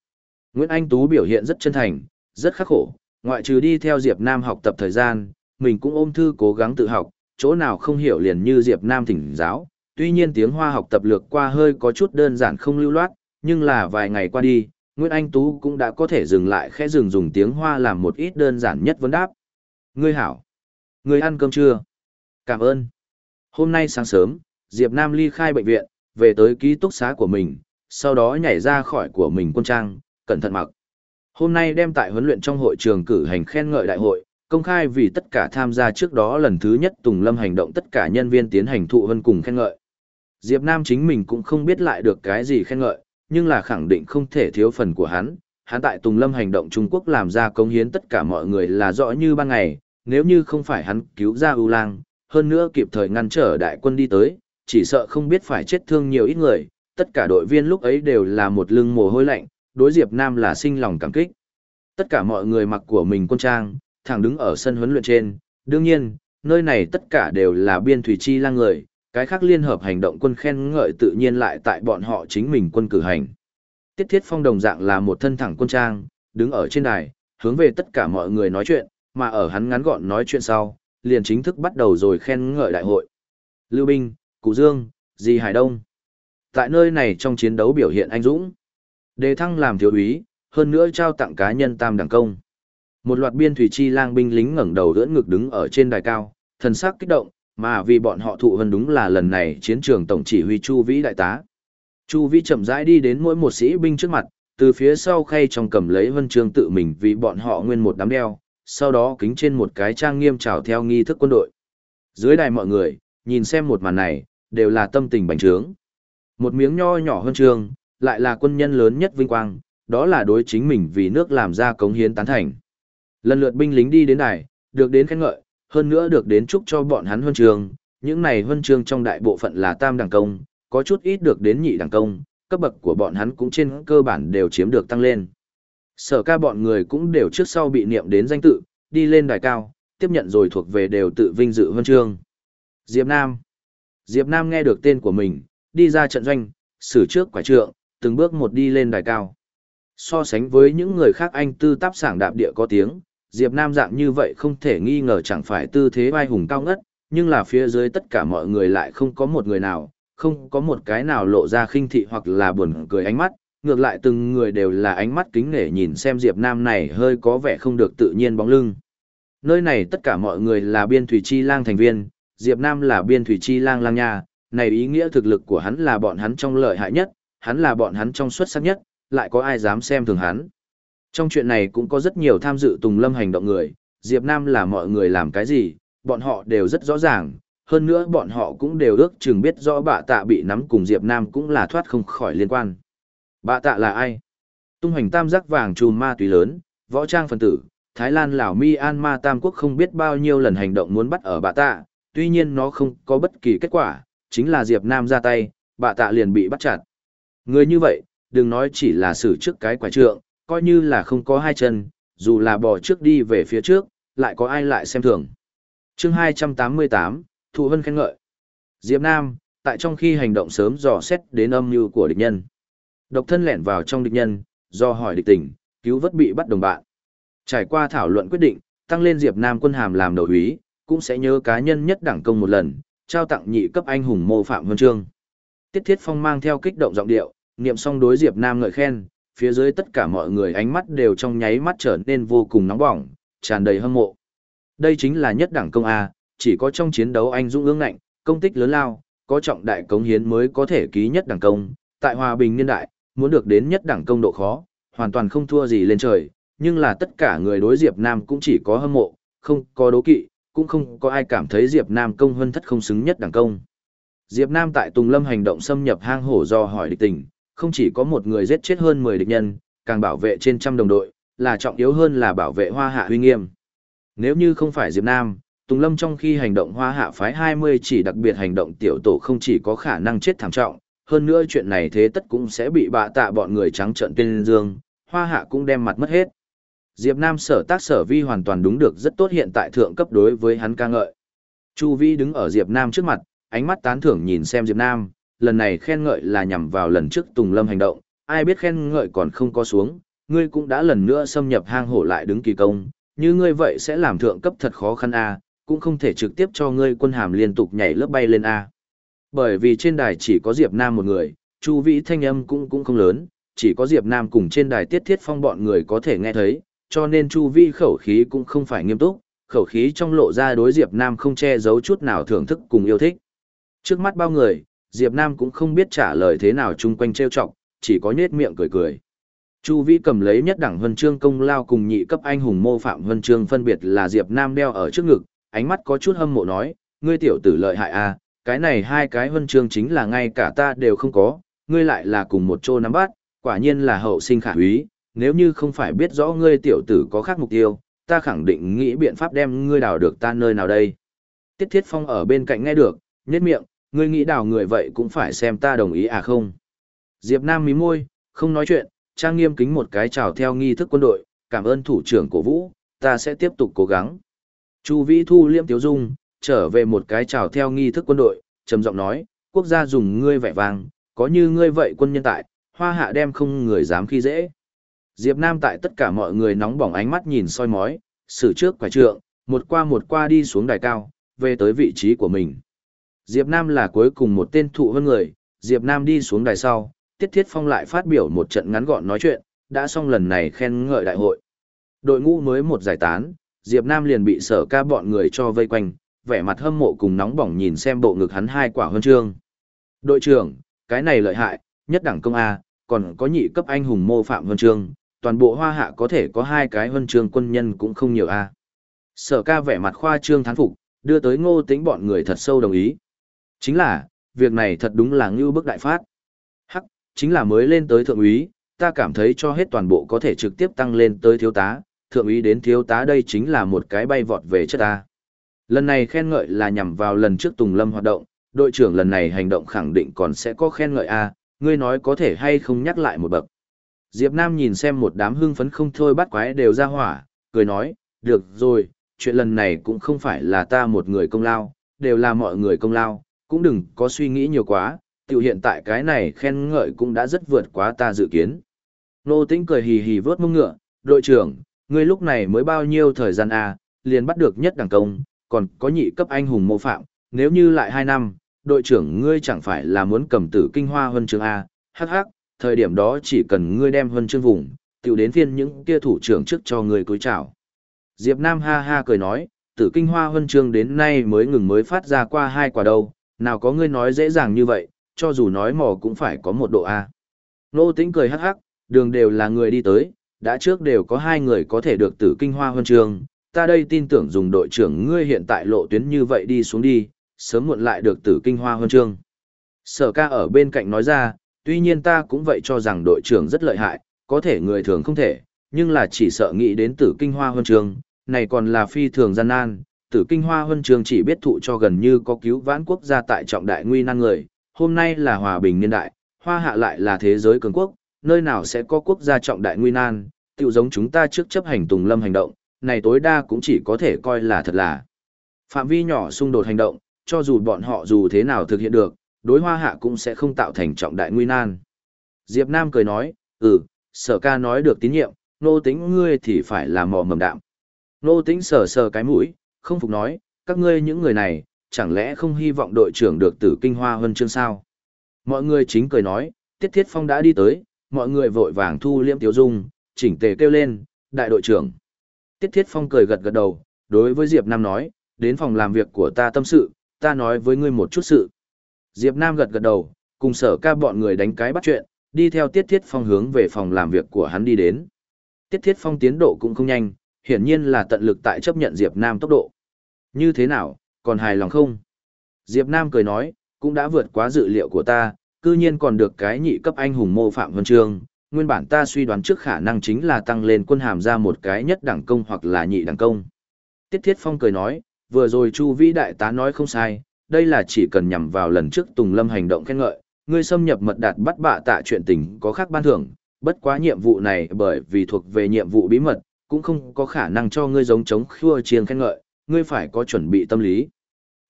Speaker 1: Nguyễn Anh Tú biểu hiện rất chân thành, rất khắc khổ, ngoại trừ đi theo Diệp Nam học tập thời gian, mình cũng ôm thư cố gắng tự học, chỗ nào không hiểu liền như Diệp Nam thỉnh giáo, tuy nhiên tiếng Hoa học tập lược qua hơi có chút đơn giản không lưu loát, nhưng là vài ngày qua đi, Nguyễn Anh Tú cũng đã có thể dừng lại khẽ dừng dùng tiếng Hoa làm một ít đơn giản nhất vấn đáp. Ngươi hảo. Ngươi ăn cơm chưa? Cảm ơn. Hôm nay sáng sớm, Diệp Nam ly khai bệnh viện, về tới ký túc xá của mình, sau đó nhảy ra khỏi của mình quân trang, cẩn thận mặc. Hôm nay đem tại huấn luyện trong hội trường cử hành khen ngợi đại hội, công khai vì tất cả tham gia trước đó lần thứ nhất Tùng Lâm hành động tất cả nhân viên tiến hành thụ vân cùng khen ngợi. Diệp Nam chính mình cũng không biết lại được cái gì khen ngợi, nhưng là khẳng định không thể thiếu phần của hắn. Hắn tại Tùng Lâm hành động Trung Quốc làm ra công hiến tất cả mọi người là rõ như ban ngày, nếu như không phải hắn cứu ra ưu lang, hơn nữa kịp thời ngăn trở đại quân đi tới, chỉ sợ không biết phải chết thương nhiều ít người, tất cả đội viên lúc ấy đều là một lưng mồ hôi lạnh, đối Diệp Nam là sinh lòng cảm kích. Tất cả mọi người mặc của mình quân trang, thẳng đứng ở sân huấn luyện trên, đương nhiên, nơi này tất cả đều là biên thủy chi lang người, cái khác liên hợp hành động quân khen ngợi tự nhiên lại tại bọn họ chính mình quân cử hành. Tiết Thiết Phong đồng dạng là một thân thẳng quân trang, đứng ở trên đài, hướng về tất cả mọi người nói chuyện, mà ở hắn ngắn gọn nói chuyện sau, liền chính thức bắt đầu rồi khen ngợi đại hội. Lưu Binh, Cụ Dương, Di Hải Đông. Tại nơi này trong chiến đấu biểu hiện anh dũng. Đề thăng làm thiếu úy, hơn nữa trao tặng cá nhân tam đẳng công. Một loạt biên thủy chi lang binh lính ngẩng đầu đỡ ngực đứng ở trên đài cao, thần sắc kích động, mà vì bọn họ thụ hơn đúng là lần này chiến trường tổng chỉ huy Chu Vĩ đại tá. Chu Vĩ chậm rãi đi đến mỗi một sĩ binh trước mặt, từ phía sau khay trong cầm lấy vân chương tự mình vì bọn họ nguyên một đám đeo, sau đó kính trên một cái trang nghiêm chào theo nghi thức quân đội. Dưới đài mọi người, nhìn xem một màn này, đều là tâm tình bành trướng. Một miếng nho nhỏ hơn trường, lại là quân nhân lớn nhất vinh quang, đó là đối chính mình vì nước làm ra cống hiến tán thành. Lần lượt binh lính đi đến đài, được đến khen ngợi, hơn nữa được đến chúc cho bọn hắn huân trường, những này huân trường trong đại bộ phận là tam đẳng công, có chút ít được đến nhị đẳng công, cấp bậc của bọn hắn cũng trên cơ bản đều chiếm được tăng lên. Sở ca bọn người cũng đều trước sau bị niệm đến danh tự, đi lên đài cao, tiếp nhận rồi thuộc về đều tự vinh dự huân chương. Diệp Nam Diệp Nam nghe được tên của mình, đi ra trận doanh, xử trước quả trượng, từng bước một đi lên đài cao. So sánh với những người khác anh tư táp sảng đạp địa có tiếng, Diệp Nam dạng như vậy không thể nghi ngờ chẳng phải tư thế vai hùng cao ngất, nhưng là phía dưới tất cả mọi người lại không có một người nào, không có một cái nào lộ ra khinh thị hoặc là buồn cười ánh mắt, ngược lại từng người đều là ánh mắt kính nể nhìn xem Diệp Nam này hơi có vẻ không được tự nhiên bóng lưng. Nơi này tất cả mọi người là biên thủy chi lang thành viên, Diệp Nam là biên thủy chi lang lang nha, này ý nghĩa thực lực của hắn là bọn hắn trong lợi hại nhất, hắn là bọn hắn trong xuất sắc nhất, lại có ai dám xem thường hắn. Trong chuyện này cũng có rất nhiều tham dự Tùng Lâm hành động người, Diệp Nam là mọi người làm cái gì, bọn họ đều rất rõ ràng, hơn nữa bọn họ cũng đều ước chừng biết rõ bạ tạ bị nắm cùng Diệp Nam cũng là thoát không khỏi liên quan. Bạ tạ là ai? Tung hành tam giác vàng trùm ma túy lớn, võ trang phần tử, Thái Lan Lào Myanmar Tam Quốc không biết bao nhiêu lần hành động muốn bắt ở bạ tạ, tuy nhiên nó không có bất kỳ kết quả, chính là Diệp Nam ra tay, bạ tạ liền bị bắt chặt. Người như vậy, đừng nói chỉ là xử trước cái quả trượng, coi như là không có hai chân, dù là bò trước đi về phía trước, lại có ai lại xem thường. Chương 288, Thụ Vân khen ngợi. Diệp Nam, tại trong khi hành động sớm dò xét đến âm mưu của địch nhân. Độc thân lẻn vào trong địch nhân, do hỏi địch tình, cứu vớt bị bắt đồng bạn. Trải qua thảo luận quyết định, tăng lên Diệp Nam quân hàm làm đầu úy, cũng sẽ nhớ cá nhân nhất đẳng công một lần, trao tặng nhị cấp anh hùng mô phạm huân chương. Tiết Thiết Phong mang theo kích động giọng điệu, niệm xong đối Diệp Nam ngợi khen, phía dưới tất cả mọi người ánh mắt đều trong nháy mắt trở nên vô cùng nóng bỏng, tràn đầy hâm mộ. Đây chính là nhất đẳng công A, chỉ có trong chiến đấu anh dũng ương ngạnh, công tích lớn lao, có trọng đại cống hiến mới có thể ký nhất đẳng công. Tại hòa bình niên đại, muốn được đến nhất đẳng công độ khó, hoàn toàn không thua gì lên trời, nhưng là tất cả người đối Diệp Nam cũng chỉ có hâm mộ, không có đố kỵ, cũng không có ai cảm thấy Diệp Nam công hơn thất không xứng nhất đẳng công. Diệp Nam tại Tùng Lâm hành động xâm nhập hang hổ do hỏi địch tình, không chỉ có một người giết chết hơn 10 địch nhân, càng bảo vệ trên trăm đồng đội, là trọng yếu hơn là bảo vệ hoa hạ huy nghiêm. Nếu như không phải Diệp Nam, Tùng Lâm trong khi hành động hoa hạ phái 20 chỉ đặc biệt hành động tiểu tổ không chỉ có khả năng chết thảm trọng, hơn nữa chuyện này thế tất cũng sẽ bị bạ tạ bọn người trắng trợn tuyên dương, hoa hạ cũng đem mặt mất hết. Diệp Nam sở tác sở vi hoàn toàn đúng được rất tốt hiện tại thượng cấp đối với hắn ca ngợi. Chu Vi đứng ở Diệp Nam trước mặt, ánh mắt tán thưởng nhìn xem Diệp Nam, lần này khen ngợi là nhằm vào lần trước Tùng Lâm hành động, ai biết khen ngợi còn không có xuống, ngươi cũng đã lần nữa xâm nhập hang hổ lại đứng kỳ công, như ngươi vậy sẽ làm thượng cấp thật khó khăn a, cũng không thể trực tiếp cho ngươi quân hàm liên tục nhảy lớp bay lên a. Bởi vì trên đài chỉ có Diệp Nam một người, chu vĩ thanh âm cũng cũng không lớn, chỉ có Diệp Nam cùng trên đài tiết thiết phong bọn người có thể nghe thấy, cho nên chu vĩ khẩu khí cũng không phải nghiêm túc, khẩu khí trong lộ ra đối Diệp Nam không che giấu chút nào thưởng thức cùng yêu thích. Trước mắt bao người, Diệp Nam cũng không biết trả lời thế nào chung quanh trêu chọc, chỉ có nhếch miệng cười cười. Chu Vĩ cầm lấy nhất đẳng huân chương công lao cùng nhị cấp anh hùng mô phạm huân chương phân biệt là Diệp Nam đeo ở trước ngực, ánh mắt có chút hâm mộ nói, ngươi tiểu tử lợi hại a, à, cái này hai cái huân chương chính là ngay cả ta đều không có, ngươi lại là cùng một chỗ nắm bắt, quả nhiên là hậu sinh khả úy, nếu như không phải biết rõ ngươi tiểu tử có khác mục tiêu, ta khẳng định nghĩ biện pháp đem ngươi đào được ta nơi nào đây. Tiết Thiết Phong ở bên cạnh nghe được, nhếch miệng, ngươi nghĩ đào người vậy cũng phải xem ta đồng ý à không. Diệp Nam mí môi, không nói chuyện, trang nghiêm kính một cái chào theo nghi thức quân đội, cảm ơn thủ trưởng cổ vũ, ta sẽ tiếp tục cố gắng. Chu Vĩ thu liêm tiếu dung, trở về một cái chào theo nghi thức quân đội, trầm giọng nói, quốc gia dùng ngươi vẻ vang, có như ngươi vậy quân nhân tại, hoa hạ đem không người dám khi dễ. Diệp Nam tại tất cả mọi người nóng bỏng ánh mắt nhìn soi mói, xử trước quả trượng, một qua một qua đi xuống đài cao, về tới vị trí của mình. Diệp Nam là cuối cùng một tên thụ hơn người, Diệp Nam đi xuống đài sau, Tiết Thiết Phong lại phát biểu một trận ngắn gọn nói chuyện, đã xong lần này khen ngợi đại hội. Đội ngũ mới một giải tán, Diệp Nam liền bị sở ca bọn người cho vây quanh, vẻ mặt hâm mộ cùng nóng bỏng nhìn xem bộ ngực hắn hai quả huân chương. Đội trưởng, cái này lợi hại, nhất đẳng công A, còn có nhị cấp anh hùng mô phạm huân chương, toàn bộ hoa hạ có thể có hai cái huân chương quân nhân cũng không nhiều A. Sở ca vẻ mặt khoa trương thán phục, đưa tới ngô tính bọn người thật sâu đồng ý. Chính là, việc này thật đúng là ngưu bức đại phát. Hắc, chính là mới lên tới thượng úy, ta cảm thấy cho hết toàn bộ có thể trực tiếp tăng lên tới thiếu tá, thượng úy đến thiếu tá đây chính là một cái bay vọt về chất ta. Lần này khen ngợi là nhằm vào lần trước Tùng Lâm hoạt động, đội trưởng lần này hành động khẳng định còn sẽ có khen ngợi a, ngươi nói có thể hay không nhắc lại một bậc. Diệp Nam nhìn xem một đám hưng phấn không thôi bắt quái đều ra hỏa, cười nói, được rồi, chuyện lần này cũng không phải là ta một người công lao, đều là mọi người công lao, cũng đừng có suy nghĩ nhiều quá, tiểu hiện tại cái này khen ngợi cũng đã rất vượt quá ta dự kiến. Nô tĩnh cười hì hì vớt mông ngựa, đội trưởng, ngươi lúc này mới bao nhiêu thời gian à, liền bắt được nhất đẳng công, còn có nhị cấp anh hùng mô phạm, nếu như lại hai năm, đội trưởng ngươi chẳng phải là muốn cầm tử kinh hoa huân chương A, hắc hắc, thời điểm đó chỉ cần ngươi đem huân chương vùng, tiểu đến phiên những kia thủ trưởng trước cho ngươi cúi chào. Diệp Nam ha ha cười nói, tử kinh hoa huân chương đến nay mới ngừng mới phát ra qua hai quả đâu, nào có ngươi nói dễ dàng như vậy, cho dù nói mò cũng phải có một độ A. Nô tĩnh cười hắc hắc, đường đều là người đi tới, đã trước đều có hai người có thể được tử kinh hoa huân chương, ta đây tin tưởng dùng đội trưởng ngươi hiện tại lộ tuyến như vậy đi xuống đi, sớm muộn lại được tử kinh hoa huân chương. Sở ca ở bên cạnh nói ra, tuy nhiên ta cũng vậy cho rằng đội trưởng rất lợi hại, có thể người thường không thể, nhưng là chỉ sợ nghĩ đến tử kinh hoa huân chương, này còn là phi thường gian nan, tử kinh hoa huân Trường chỉ biết thụ cho gần như có cứu vãn quốc gia tại trọng đại nguy nan người, hôm nay là hòa bình niên đại, hoa hạ lại là thế giới cường quốc, nơi nào sẽ có quốc gia trọng đại nguy nan, tự giống chúng ta trước chấp hành tùng lâm hành động, này tối đa cũng chỉ có thể coi là thật là phạm vi nhỏ xung đột hành động, cho dù bọn họ dù thế nào thực hiện được, đối hoa hạ cũng sẽ không tạo thành trọng đại nguy nan. Diệp Nam cười nói, ừ, sở ca nói được tín nhiệm, nô tính ngươi thì phải là mò mầm đạm. Nô tính sờ sờ cái mũi, không phục nói, các ngươi những người này, chẳng lẽ không hy vọng đội trưởng được tử kinh hoa hơn chương sao? Mọi người chính cười nói, Tiết Thiết Phong đã đi tới, mọi người vội vàng thu liêm tiếu dung, chỉnh tề kêu lên, đại đội trưởng. Tiết Thiết Phong cười gật gật đầu, đối với Diệp Nam nói, đến phòng làm việc của ta tâm sự, ta nói với ngươi một chút sự. Diệp Nam gật gật đầu, cùng sở ca bọn người đánh cái bắt chuyện, đi theo Tiết Thiết Phong hướng về phòng làm việc của hắn đi đến. Tiết Thiết Phong tiến độ cũng không nhanh, hiển nhiên là tận lực tại chấp nhận Diệp Nam tốc độ. Như thế nào, còn hài lòng không? Diệp Nam cười nói, cũng đã vượt quá dự liệu của ta, cư nhiên còn được cái nhị cấp anh hùng mô phạm huân chương. Nguyên bản ta suy đoán trước khả năng chính là tăng lên quân hàm ra một cái nhất đẳng công hoặc là nhị đẳng công. Tiết Thiết Phong cười nói, vừa rồi Chu Vĩ Đại tá nói không sai, đây là chỉ cần nhằm vào lần trước Tùng Lâm hành động khen ngợi, ngươi xâm nhập mật đạt bắt bạ tạ chuyện tình có khác ban thưởng, bất quá nhiệm vụ này bởi vì thuộc về nhiệm vụ bí mật, cũng không có khả năng cho ngươi giống chống khua chiêng khen ngợi, ngươi phải có chuẩn bị tâm lý.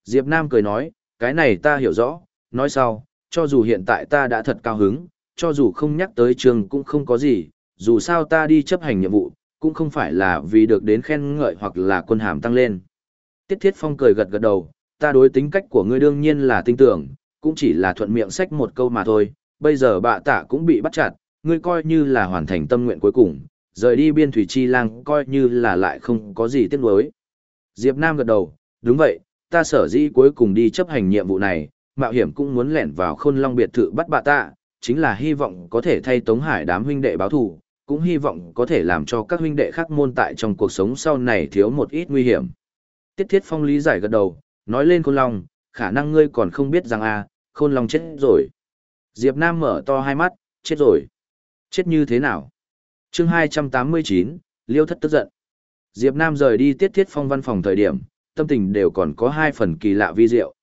Speaker 1: Diệp Nam cười nói, cái này ta hiểu rõ, nói sau, cho dù hiện tại ta đã thật cao hứng, cho dù không nhắc tới trường cũng không có gì, dù sao ta đi chấp hành nhiệm vụ, cũng không phải là vì được đến khen ngợi hoặc là quân hàm tăng lên. Tiết Thiết Phong cười gật gật đầu, ta đối tính cách của ngươi đương nhiên là tin tưởng, cũng chỉ là thuận miệng sách một câu mà thôi, bây giờ bạ tạ cũng bị bắt chặt, ngươi coi như là hoàn thành tâm nguyện cuối cùng, rời đi biên thủy chi lang coi như là lại không có gì tiếc nuối. Diệp Nam gật đầu, đúng vậy, ta sở dĩ cuối cùng đi chấp hành nhiệm vụ này, mạo hiểm cũng muốn lẻn vào khôn long biệt thự bắt bà ta, chính là hy vọng có thể thay Tống Hải đám huynh đệ báo thù, cũng hy vọng có thể làm cho các huynh đệ khác môn tại trong cuộc sống sau này thiếu một ít nguy hiểm. Tiết Thiết Phong lý giải gật đầu, nói lên Khôn Long, khả năng ngươi còn không biết rằng a, à, Khôn Long chết rồi. Diệp Nam mở to hai mắt, chết rồi. Chết như thế nào? Chương 289, Liêu Thất tức giận. Diệp Nam rời đi Tiết Thiết Phong văn phòng thời điểm, tâm tình đều còn có hai phần kỳ lạ vi diệu.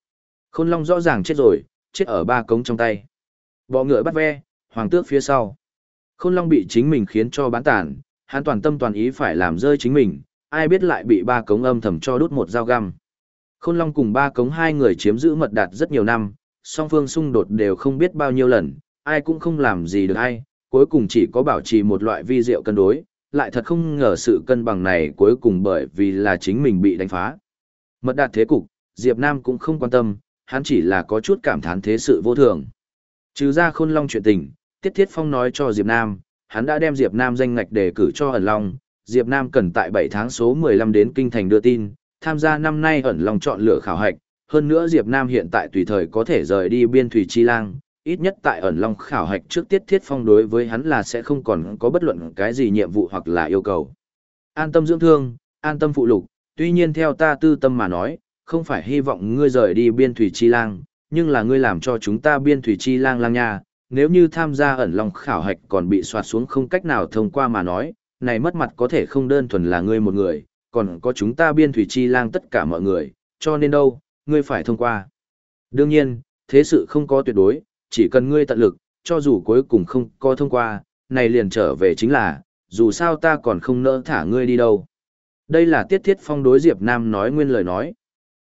Speaker 1: Khôn Long rõ ràng chết rồi, chết ở ba cống trong tay. Bọ ngựa bắt ve, hoàng tước phía sau. Khôn Long bị chính mình khiến cho bán tàn, hắn toàn tâm toàn ý phải làm rơi chính mình, ai biết lại bị ba cống âm thầm cho đút một dao găm. Khôn Long cùng ba cống hai người chiếm giữ mật đạt rất nhiều năm, song phương xung đột đều không biết bao nhiêu lần, ai cũng không làm gì được ai, cuối cùng chỉ có bảo trì một loại vi diệu cân đối, lại thật không ngờ sự cân bằng này cuối cùng bởi vì là chính mình bị đánh phá. Mật đạt thế cục, Diệp Nam cũng không quan tâm, hắn chỉ là có chút cảm thán thế sự vô thường. Trừ ra Khôn Long chuyện tình, Tiết Thiết Phong nói cho Diệp Nam, hắn đã đem Diệp Nam danh ngạch đề cử cho ẩn Long, Diệp Nam cần tại 7 tháng số 15 đến Kinh Thành đưa tin, tham gia năm nay ẩn Long chọn lựa khảo hạch. Hơn nữa Diệp Nam hiện tại tùy thời có thể rời đi biên thủy chi lang, ít nhất tại ẩn long khảo hạch trước tiết thiết phong đối với hắn là sẽ không còn có bất luận cái gì nhiệm vụ hoặc là yêu cầu. An tâm dưỡng thương, an tâm phụ lục, tuy nhiên theo ta tư tâm mà nói, không phải hy vọng ngươi rời đi biên thủy chi lang, nhưng là ngươi làm cho chúng ta biên thủy chi lang lang nha, nếu như tham gia ẩn long khảo hạch còn bị soạt xuống không cách nào thông qua mà nói, này mất mặt có thể không đơn thuần là ngươi một người, còn có chúng ta biên thủy chi lang tất cả mọi người, cho nên đâu, ngươi phải thông qua. Đương nhiên, thế sự không có tuyệt đối, chỉ cần ngươi tận lực, cho dù cuối cùng không có thông qua, này liền trở về chính là, dù sao ta còn không nỡ thả ngươi đi đâu. Đây là Tiết Thiết Phong đối Diệp Nam nói nguyên lời nói.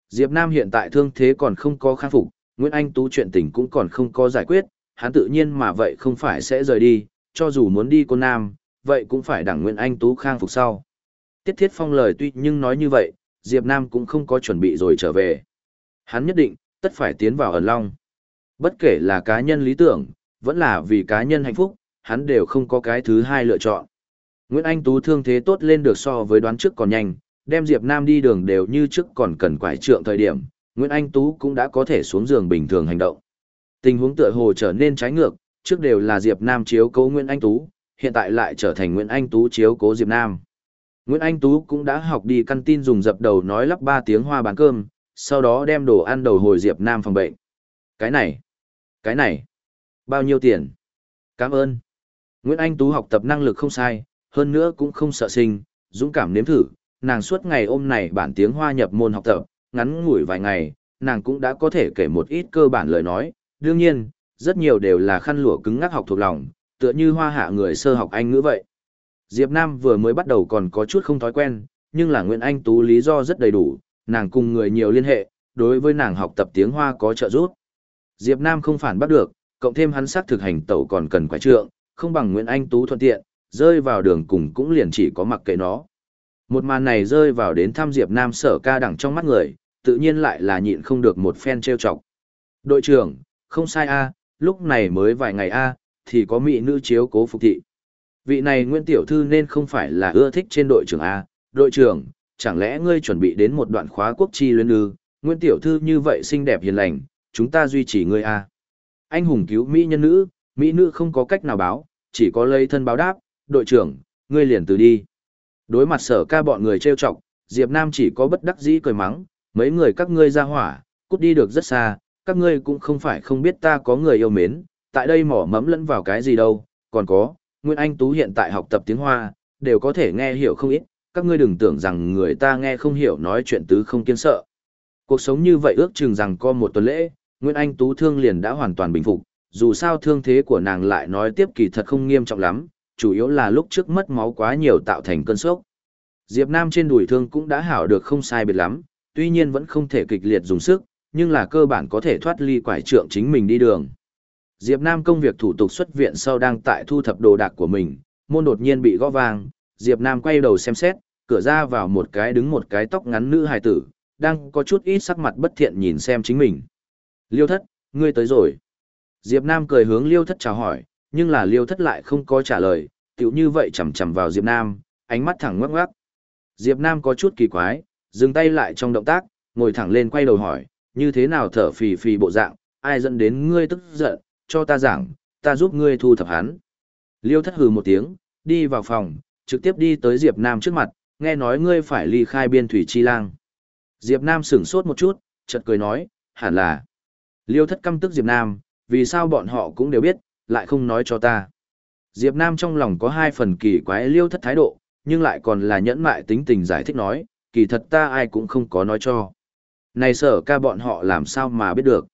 Speaker 1: Diệp Nam hiện tại thương thế còn không có khắc phục, Nguyễn Anh Tú chuyện tình cũng còn không có giải quyết, hắn tự nhiên mà vậy không phải sẽ rời đi, cho dù muốn đi cô Nam, vậy cũng phải đẳng Nguyễn Anh Tú khang phục sau. Tiết Thiết Phong lời tuy nhưng nói như vậy, Diệp Nam cũng không có chuẩn bị rồi trở về. Hắn nhất định, tất phải tiến vào ẩn long. Bất kể là cá nhân lý tưởng, vẫn là vì cá nhân hạnh phúc, hắn đều không có cái thứ hai lựa chọn. Nguyễn Anh Tú thương thế tốt lên được so với đoán trước còn nhanh, đem Diệp Nam đi đường đều như trước còn cần quải trượng thời điểm, Nguyễn Anh Tú cũng đã có thể xuống giường bình thường hành động. Tình huống tựa hồ trở nên trái ngược, trước đều là Diệp Nam chiếu cố Nguyễn Anh Tú, hiện tại lại trở thành Nguyễn Anh Tú chiếu cố Diệp Nam. Nguyễn Anh Tú cũng đã học đi căn tin dùng dập đầu nói lắp ba tiếng hoa bán cơm, sau đó đem đồ ăn đầu hồi Diệp Nam phòng bệnh. Cái này, cái này, bao nhiêu tiền? Cảm ơn. Nguyễn Anh Tú học tập năng lực không sai, hơn nữa cũng không sợ sinh, dũng cảm nếm thử, nàng suốt ngày ôm này bản tiếng hoa nhập môn học tập, ngắn ngủi vài ngày, nàng cũng đã có thể kể một ít cơ bản lời nói, đương nhiên, rất nhiều đều là khăn lụa cứng ngắc học thuộc lòng, tựa như hoa hạ người sơ học Anh ngữ vậy. Diệp Nam vừa mới bắt đầu còn có chút không thói quen, nhưng là Nguyễn Anh Tú lý do rất đầy đủ, nàng cùng người nhiều liên hệ, đối với nàng học tập tiếng Hoa có trợ giúp. Diệp Nam không phản bắt được, cộng thêm hắn sát thực hành tẩu còn cần quái trượng, không bằng Nguyễn Anh Tú thuận tiện, rơi vào đường cùng cũng liền chỉ có mặc kệ nó. Một màn này rơi vào đến thăm Diệp Nam sở ca đẳng trong mắt người, tự nhiên lại là nhịn không được một phen treo chọc. Đội trưởng, không sai a, lúc này mới vài ngày a, thì có mỹ nữ chiếu cố phục thị. Vị này Nguyễn Tiểu Thư nên không phải là ưa thích trên đội trưởng a, đội trưởng, chẳng lẽ ngươi chuẩn bị đến một đoạn khóa quốc chi luyến ư, Nguyễn Tiểu Thư như vậy xinh đẹp hiền lành, chúng ta duy trì ngươi a. Anh hùng cứu mỹ nhân nữ, mỹ nữ không có cách nào báo, chỉ có lấy thân báo đáp, đội trưởng, ngươi liền từ đi. Đối mặt sở ca bọn người trêu chọc, Diệp Nam chỉ có bất đắc dĩ cười mắng, mấy người các ngươi ra hỏa, cút đi được rất xa, các ngươi cũng không phải không biết ta có người yêu mến, tại đây mỏ mẫm lẫn vào cái gì đâu, còn có, Nguyên Anh Tú hiện tại học tập tiếng Hoa, đều có thể nghe hiểu không ít, các ngươi đừng tưởng rằng người ta nghe không hiểu nói chuyện tứ không kiên sợ. Cuộc sống như vậy ước chừng rằng có một tuần lễ, Nguyễn Anh Tú thương liền đã hoàn toàn bình phục, dù sao thương thế của nàng lại nói tiếp kỳ thật không nghiêm trọng lắm, chủ yếu là lúc trước mất máu quá nhiều tạo thành cơn sốc. Diệp Nam trên đùi thương cũng đã hảo được không sai biệt lắm, tuy nhiên vẫn không thể kịch liệt dùng sức, nhưng là cơ bản có thể thoát ly quải trượng chính mình đi đường. Diệp Nam công việc thủ tục xuất viện sau đang tại thu thập đồ đạc của mình, môn đột nhiên bị gõ vang, Diệp Nam quay đầu xem xét, cửa ra vào một cái đứng một cái tóc ngắn nữ hài tử, đang có chút ít sắc mặt bất thiện nhìn xem chính mình. Liêu thất, ngươi tới rồi. Diệp Nam cười hướng Liêu thất chào hỏi, nhưng là Liêu thất lại không có trả lời, tiểu như vậy chầm chầm vào Diệp Nam, ánh mắt thẳng ngoắc ngoắc. Diệp Nam có chút kỳ quái, dừng tay lại trong động tác, ngồi thẳng lên quay đầu hỏi, như thế nào thở phì phì bộ dạng, ai dẫn đến ngươi tức giận, cho ta giảng, ta giúp ngươi thu thập hắn. Liêu thất hừ một tiếng, đi vào phòng, trực tiếp đi tới Diệp Nam trước mặt, nghe nói ngươi phải ly khai biên thủy chi lang. Diệp Nam sững sốt một chút, chợt cười nói, hẳn là. Liêu thất căm tức Diệp Nam, vì sao bọn họ cũng đều biết, lại không nói cho ta. Diệp Nam trong lòng có hai phần kỳ quái liêu thất thái độ, nhưng lại còn là nhẫn mại tính tình giải thích nói, kỳ thật ta ai cũng không có nói cho. Này sở ca bọn họ làm sao mà biết được.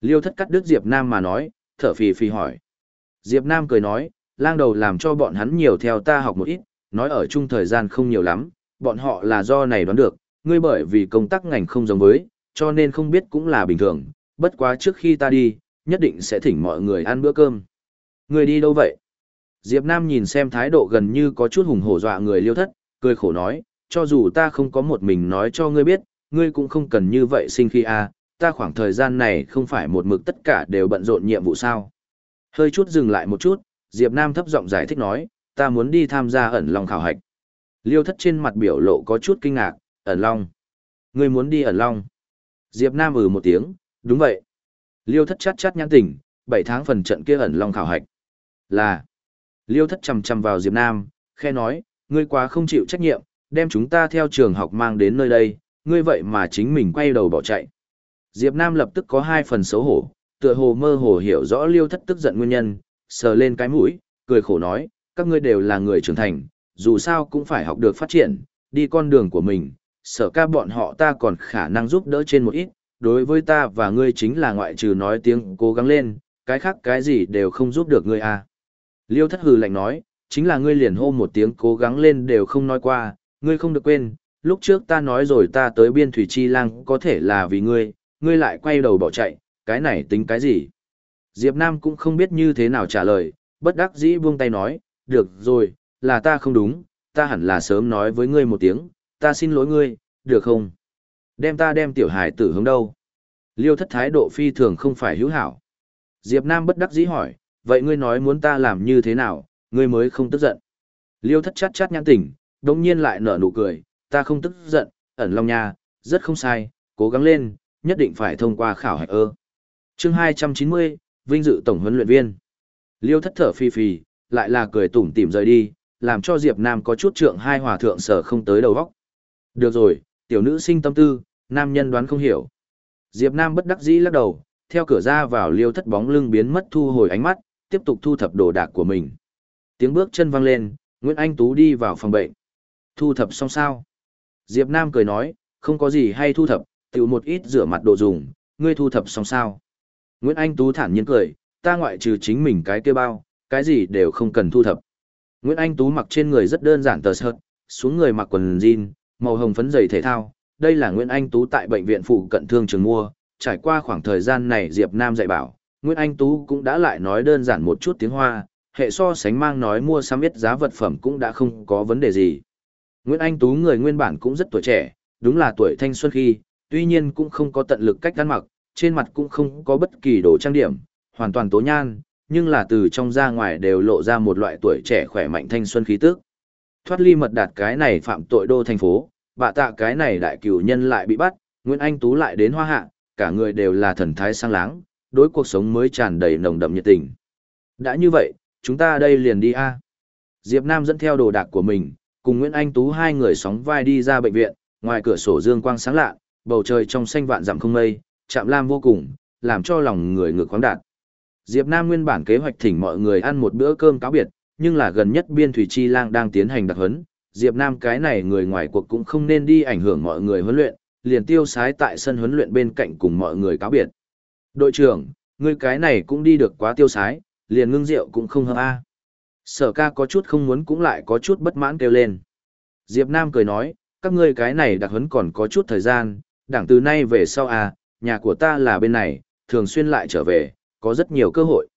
Speaker 1: Liêu thất cắt đứt Diệp Nam mà nói, thở phì phì hỏi. Diệp Nam cười nói, lang đầu làm cho bọn hắn nhiều theo ta học một ít, nói ở chung thời gian không nhiều lắm, bọn họ là do này đoán được, ngươi bởi vì công tác ngành không giống với, cho nên không biết cũng là bình thường, bất quá trước khi ta đi, nhất định sẽ thỉnh mọi người ăn bữa cơm. Ngươi đi đâu vậy? Diệp Nam nhìn xem thái độ gần như có chút hùng hổ dọa người liêu thất, cười khổ nói, cho dù ta không có một mình nói cho ngươi biết, ngươi cũng không cần như vậy sinh khi a, à, ta khoảng thời gian này không phải một mực tất cả đều bận rộn nhiệm vụ sao. Hơi chút dừng lại một chút, Diệp Nam thấp giọng giải thích nói, ta muốn đi tham gia ẩn long khảo hạch. Liêu thất trên mặt biểu lộ có chút kinh ngạc, ẩn long. Ngươi muốn đi ẩn long. Diệp Nam ừ một tiếng, đúng vậy. Liêu thất chát chát nhãn tỉnh, bảy tháng phần trận kia ẩn long khảo hạch. Là. Liêu thất chầm chầm vào Diệp Nam, khe nói, ngươi quá không chịu trách nhiệm, đem chúng ta theo trường học mang đến nơi đây, ngươi vậy mà chính mình quay đầu bỏ chạy. Diệp Nam lập tức có hai phần xấu hổ, tựa hồ mơ hồ hiểu rõ liêu thất tức giận nguyên nhân, sờ lên cái mũi, cười khổ nói, các ngươi đều là người trưởng thành, dù sao cũng phải học được phát triển, đi con đường của mình, sở ca bọn họ ta còn khả năng giúp đỡ trên một ít, đối với ta và ngươi chính là ngoại trừ nói tiếng cố gắng lên, cái khác cái gì đều không giúp được ngươi à. Liêu thất hừ lạnh nói, chính là ngươi liền hô một tiếng cố gắng lên đều không nói qua, ngươi không được quên, lúc trước ta nói rồi ta tới biên thủy chi lang có thể là vì ngươi, ngươi lại quay đầu bỏ chạy, cái này tính cái gì? Diệp Nam cũng không biết như thế nào trả lời, bất đắc dĩ buông tay nói, được rồi, là ta không đúng, ta hẳn là sớm nói với ngươi một tiếng, ta xin lỗi ngươi, được không? Đem ta đem tiểu hải tử hướng đâu? Liêu thất thái độ phi thường không phải hữu hảo. Diệp Nam bất đắc dĩ hỏi, vậy ngươi nói muốn ta làm như thế nào, ngươi mới không tức giận. Liêu thất chát chát nhãn tỉnh, đồng nhiên lại nở nụ cười, ta không tức giận, ẩn long nha, rất không sai, cố gắng lên, nhất định phải thông qua khảo hạch ơ. Chương 290, vinh dự tổng huấn luyện viên. Liêu thất thở phi phì, lại là cười tủm tỉm rời đi, làm cho Diệp Nam có chút trượng hai hòa thượng sở không tới đầu óc. Được rồi, tiểu nữ sinh tâm tư, nam nhân đoán không hiểu. Diệp Nam bất đắc dĩ lắc đầu, theo cửa ra vào liêu thất bóng lưng biến mất thu hồi ánh mắt, tiếp tục thu thập đồ đạc của mình. Tiếng bước chân vang lên, Nguyễn Anh Tú đi vào phòng bệnh. Thu thập xong sao? Diệp Nam cười nói, không có gì hay thu thập, tiểu một ít rửa mặt đồ dùng, ngươi thu thập xong sao? Nguyễn Anh Tú thản nhiên cười, ta ngoại trừ chính mình cái kia bao, cái gì đều không cần thu thập. Nguyễn Anh Tú mặc trên người rất đơn giản tờ sợt, xuống người mặc quần jean, màu hồng phấn giày thể thao. Đây là Nguyễn Anh Tú tại bệnh viện phụ cận thương trường mua, trải qua khoảng thời gian này Diệp Nam dạy bảo, Nguyễn Anh Tú cũng đã lại nói đơn giản một chút tiếng Hoa, hệ so sánh mang nói mua sắm biết giá vật phẩm cũng đã không có vấn đề gì. Nguyễn Anh Tú người nguyên bản cũng rất tuổi trẻ, đúng là tuổi thanh xuân khi, tuy nhiên cũng không có tận lực cách ăn mặc, trên mặt cũng không có bất kỳ đồ trang điểm, hoàn toàn tố nhan, nhưng là từ trong ra ngoài đều lộ ra một loại tuổi trẻ khỏe mạnh thanh xuân khí tức. Thoát ly mật đạt cái này phạm tội đô thành phố, bạ tạ cái này đại cửu nhân lại bị bắt, Nguyễn Anh Tú lại đến hoa hạ, cả người đều là thần thái sang láng, đối cuộc sống mới tràn đầy nồng đậm nhiệt tình. Đã như vậy, chúng ta đây liền đi a. Diệp Nam dẫn theo đồ đạc của mình, cùng Nguyễn Anh Tú hai người sóng vai đi ra bệnh viện, ngoài cửa sổ dương quang sáng lạ, bầu trời trong xanh vạn dặm không mây, chạm lam vô cùng, làm cho lòng người ngược khoáng đạt. Diệp Nam nguyên bản kế hoạch thỉnh mọi người ăn một bữa cơm cáo biệt, nhưng là gần nhất biên thủy chi lang đang tiến hành đặc huấn, Diệp Nam cái này người ngoài cuộc cũng không nên đi ảnh hưởng mọi người huấn luyện, liền tiêu sái tại sân huấn luyện bên cạnh cùng mọi người cáo biệt. Đội trưởng, ngươi cái này cũng đi được quá tiêu sái, liền ngưng rượu cũng không hợp a. Sở ca có chút không muốn cũng lại có chút bất mãn kêu lên. Diệp Nam cười nói, các ngươi cái này đặc huấn còn có chút thời gian, đảng từ nay về sau à, nhà của ta là bên này, thường xuyên lại trở về, có rất nhiều cơ hội.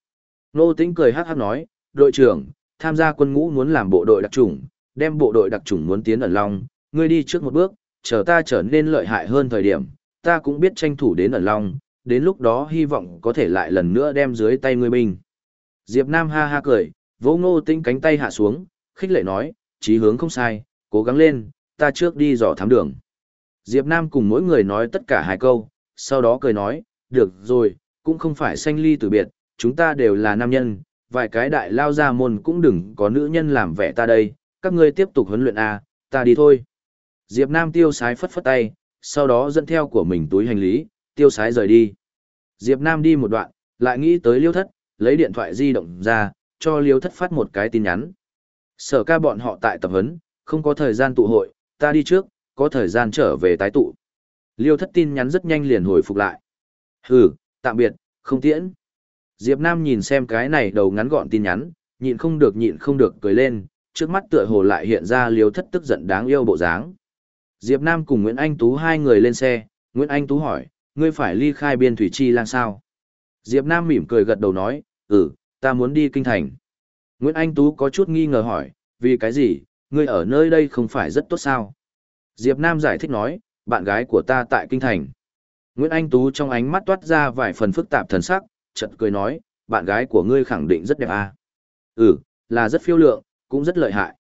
Speaker 1: Nô Tĩnh cười hát hát nói, đội trưởng, tham gia quân ngũ muốn làm bộ đội đặc trùng đem bộ đội đặc chủng muốn tiến ẩn long, ngươi đi trước một bước, chờ ta trở nên lợi hại hơn thời điểm, ta cũng biết tranh thủ đến ẩn long, đến lúc đó hy vọng có thể lại lần nữa đem dưới tay ngươi binh. Diệp Nam ha ha cười, vỗ ngô tinh cánh tay hạ xuống, khích lệ nói, chí hướng không sai, cố gắng lên, ta trước đi dò thám đường. Diệp Nam cùng mỗi người nói tất cả hai câu, sau đó cười nói, được rồi, cũng không phải sanh ly từ biệt, chúng ta đều là nam nhân, vài cái đại lao ra môn cũng đừng có nữ nhân làm vẻ ta đây, các ngươi tiếp tục huấn luyện à, ta đi thôi. Diệp Nam tiêu sái phất phất tay, sau đó dẫn theo của mình túi hành lý, tiêu sái rời đi. Diệp Nam đi một đoạn, lại nghĩ tới liêu thất, lấy điện thoại di động ra, cho liêu thất phát một cái tin nhắn. Sở ca bọn họ tại tập huấn, không có thời gian tụ hội, ta đi trước, có thời gian trở về tái tụ. Liêu thất tin nhắn rất nhanh liền hồi phục lại. Hừ, tạm biệt, không tiễn. Diệp Nam nhìn xem cái này đầu ngắn gọn tin nhắn, nhịn không được nhịn không được cười lên, trước mắt tựa hồ lại hiện ra liêu thất tức giận đáng yêu bộ dáng. Diệp Nam cùng Nguyễn Anh Tú hai người lên xe, Nguyễn Anh Tú hỏi, ngươi phải ly khai biên thủy chi lang sao? Diệp Nam mỉm cười gật đầu nói, ừ, ta muốn đi kinh thành. Nguyễn Anh Tú có chút nghi ngờ hỏi, vì cái gì, ngươi ở nơi đây không phải rất tốt sao? Diệp Nam giải thích nói, bạn gái của ta tại kinh thành. Nguyễn Anh Tú trong ánh mắt toát ra vài phần phức tạp thần sắc, chợt cười nói, bạn gái của ngươi khẳng định rất đẹp à. Ừ, là rất phiêu lượng, cũng rất lợi hại.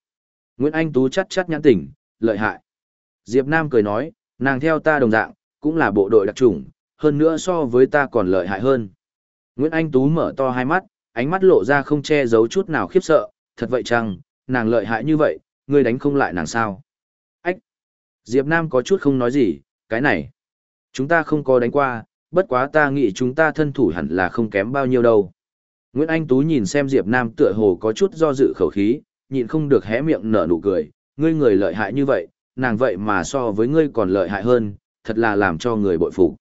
Speaker 1: Nguyễn Anh Tú chắt chắt nhãn tỉnh, lợi hại. Diệp Nam cười nói, nàng theo ta đồng dạng, cũng là bộ đội đặc trùng, hơn nữa so với ta còn lợi hại hơn. Nguyễn Anh Tú mở to hai mắt, ánh mắt lộ ra không che giấu chút nào khiếp sợ, thật vậy chăng, nàng lợi hại như vậy, ngươi đánh không lại nàng sao? Ách! Diệp Nam có chút không nói gì, cái này. Chúng ta không có đánh qua, bất quá ta nghĩ chúng ta thân thủ hẳn là không kém bao nhiêu đâu. Nguyễn Anh Tú nhìn xem Diệp Nam tựa hồ có chút do dự khẩu khí, nhịn không được hé miệng nở nụ cười, ngươi người lợi hại như vậy, nàng vậy mà so với ngươi còn lợi hại hơn, thật là làm cho người bội phục.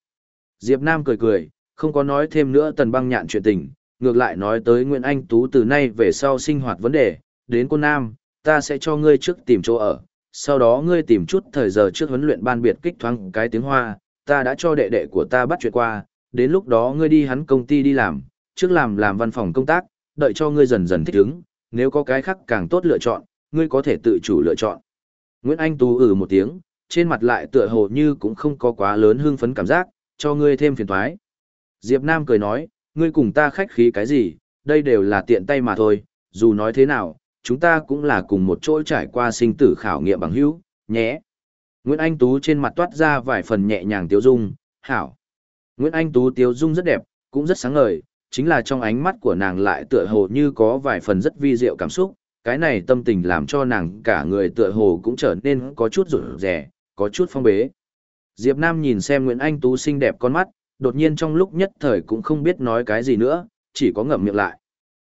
Speaker 1: Diệp Nam cười cười, không có nói thêm nữa tần băng nhạn chuyện tình, ngược lại nói tới Nguyễn Anh Tú từ nay về sau sinh hoạt vấn đề, đến cô Nam, ta sẽ cho ngươi trước tìm chỗ ở, sau đó ngươi tìm chút thời giờ trước huấn luyện ban biệt kích thoáng cái tiếng hoa, ta đã cho đệ đệ của ta bắt chuyện qua, đến lúc đó ngươi đi hắn công ty đi làm, trước làm làm văn phòng công tác, đợi cho ngươi dần dần thích ứng, nếu có cái khác càng tốt lựa chọn, ngươi có thể tự chủ lựa chọn. Nguyễn Anh Tú ừ một tiếng, trên mặt lại tựa hồ như cũng không có quá lớn hưng phấn cảm giác, cho ngươi thêm phiền toái. Diệp Nam cười nói, ngươi cùng ta khách khí cái gì, đây đều là tiện tay mà thôi, dù nói thế nào, chúng ta cũng là cùng một chỗ trải qua sinh tử khảo nghiệm bằng hữu, nhé. Nguyễn Anh Tú trên mặt toát ra vài phần nhẹ nhàng tiêu dung, hảo. Nguyễn Anh Tú tiêu dung rất đẹp, cũng rất sáng ngời, chính là trong ánh mắt của nàng lại tựa hồ như có vài phần rất vi diệu cảm xúc, cái này tâm tình làm cho nàng cả người tựa hồ cũng trở nên có chút rụt rẻ, có chút phong bế. Diệp Nam nhìn xem Nguyễn Anh Tú xinh đẹp con mắt, đột nhiên trong lúc nhất thời cũng không biết nói cái gì nữa, chỉ có ngậm miệng lại.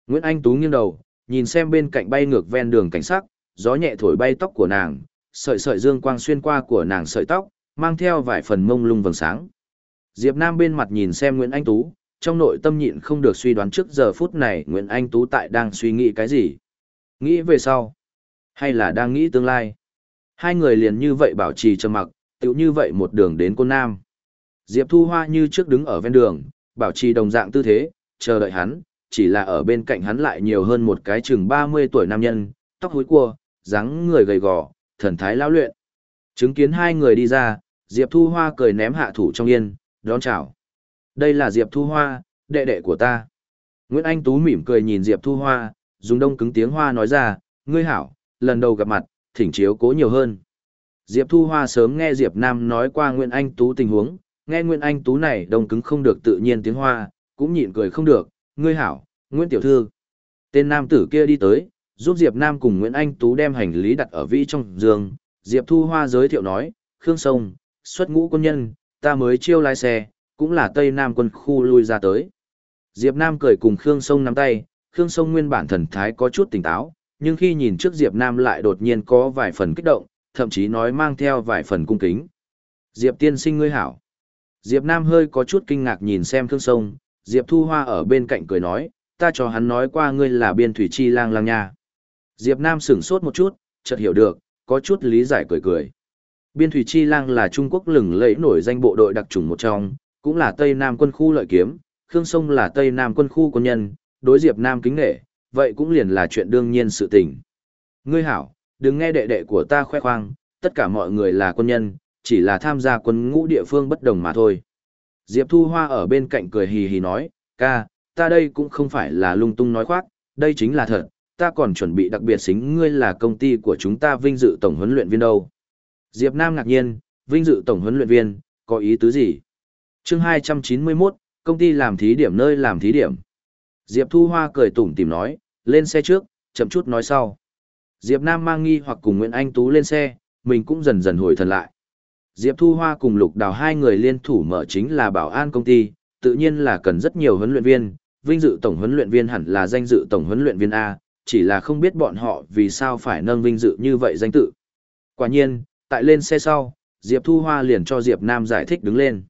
Speaker 1: Nguyễn Anh Tú nghiêng đầu, nhìn xem bên cạnh bay ngược ven đường cảnh sắc, gió nhẹ thổi bay tóc của nàng, sợi sợi dương quang xuyên qua của nàng sợi tóc, mang theo vài phần mông lung vầng sáng. Diệp Nam bên mặt nhìn xem Nguyễn Anh Tú, trong nội tâm nhịn không được suy đoán trước giờ phút này Nguyễn Anh Tú tại đang suy nghĩ cái gì. Nghĩ về sau, hay là đang nghĩ tương lai. Hai người liền như vậy bảo trì trầm mặc, tựu như vậy một đường đến Côn Nam. Diệp Thu Hoa như trước đứng ở ven đường, bảo trì đồng dạng tư thế, chờ đợi hắn, chỉ là ở bên cạnh hắn lại nhiều hơn một cái chừng 30 tuổi nam nhân, tóc húi cua, dáng người gầy gò, thần thái lão luyện. Chứng kiến hai người đi ra, Diệp Thu Hoa cười ném hạ thủ trong yên, đón chào. Đây là Diệp Thu Hoa, đệ đệ của ta. Nguyễn Anh Tú mỉm cười nhìn Diệp Thu Hoa, dùng đông cứng tiếng Hoa nói ra, ngươi hảo, lần đầu gặp mặt, thỉnh chiếu cố nhiều hơn. Diệp Thu Hoa sớm nghe Diệp Nam nói qua Nguyễn Anh Tú tình huống, nghe Nguyễn Anh Tú này đông cứng không được tự nhiên tiếng Hoa, cũng nhịn cười không được, ngươi hảo, Nguyễn Tiểu Thư. Tên nam tử kia đi tới, giúp Diệp Nam cùng Nguyễn Anh Tú đem hành lý đặt ở vĩ trong giường, Diệp Thu Hoa giới thiệu nói, Khương Sông, xuất ngũ quân nhân, ta mới chiêu lái xe, cũng là Tây Nam quân khu lui ra tới. Diệp Nam cười cùng Khương Sông nắm tay, Khương Sông nguyên bản thần thái có chút tỉnh táo, nhưng khi nhìn trước Diệp Nam lại đột nhiên có vài phần kích động, thậm chí nói mang theo vài phần cung kính. Diệp tiên sinh ngươi hảo. Diệp Nam hơi có chút kinh ngạc nhìn xem Khương Sông, Diệp Thu Hoa ở bên cạnh cười nói, ta cho hắn nói qua ngươi là biên thủy chi lang lang nha. Diệp Nam sửng sốt một chút, chợt hiểu được, có chút lý giải cười cười. Biên thủy chi lang là Trung Quốc lừng lẫy nổi danh bộ đội đặc chủng một trong, cũng là Tây Nam quân khu lợi kiếm, Khương Sông là Tây Nam quân khu quân nhân, đối Diệp Nam kính nghệ, vậy cũng liền là chuyện đương nhiên sự tình. Ngươi hảo, đừng nghe đệ đệ của ta khoe khoang, tất cả mọi người là quân nhân, chỉ là tham gia quân ngũ địa phương bất đồng mà thôi. Diệp Thu Hoa ở bên cạnh cười hì hì nói, ca, ta đây cũng không phải là lung tung nói khoác, đây chính là thật, ta còn chuẩn bị đặc biệt xính ngươi là công ty của chúng ta vinh dự tổng huấn luyện viên đâu. Diệp Nam ngạc nhiên, vinh dự tổng huấn luyện viên, có ý tứ gì? Chương 291, công ty làm thí điểm nơi làm thí điểm. Diệp Thu Hoa cười tủm tỉm nói, lên xe trước, chậm chút nói sau. Diệp Nam mang nghi hoặc cùng Nguyễn Anh Tú lên xe, mình cũng dần dần hồi thần lại. Diệp Thu Hoa cùng Lục Đào hai người liên thủ mở chính là bảo an công ty, tự nhiên là cần rất nhiều huấn luyện viên, vinh dự tổng huấn luyện viên hẳn là danh dự tổng huấn luyện viên A, chỉ là không biết bọn họ vì sao phải nâng vinh dự như vậy danh tự. Quả nhiên, tại lên xe sau, Diệp Thu Hoa liền cho Diệp Nam giải thích đứng lên.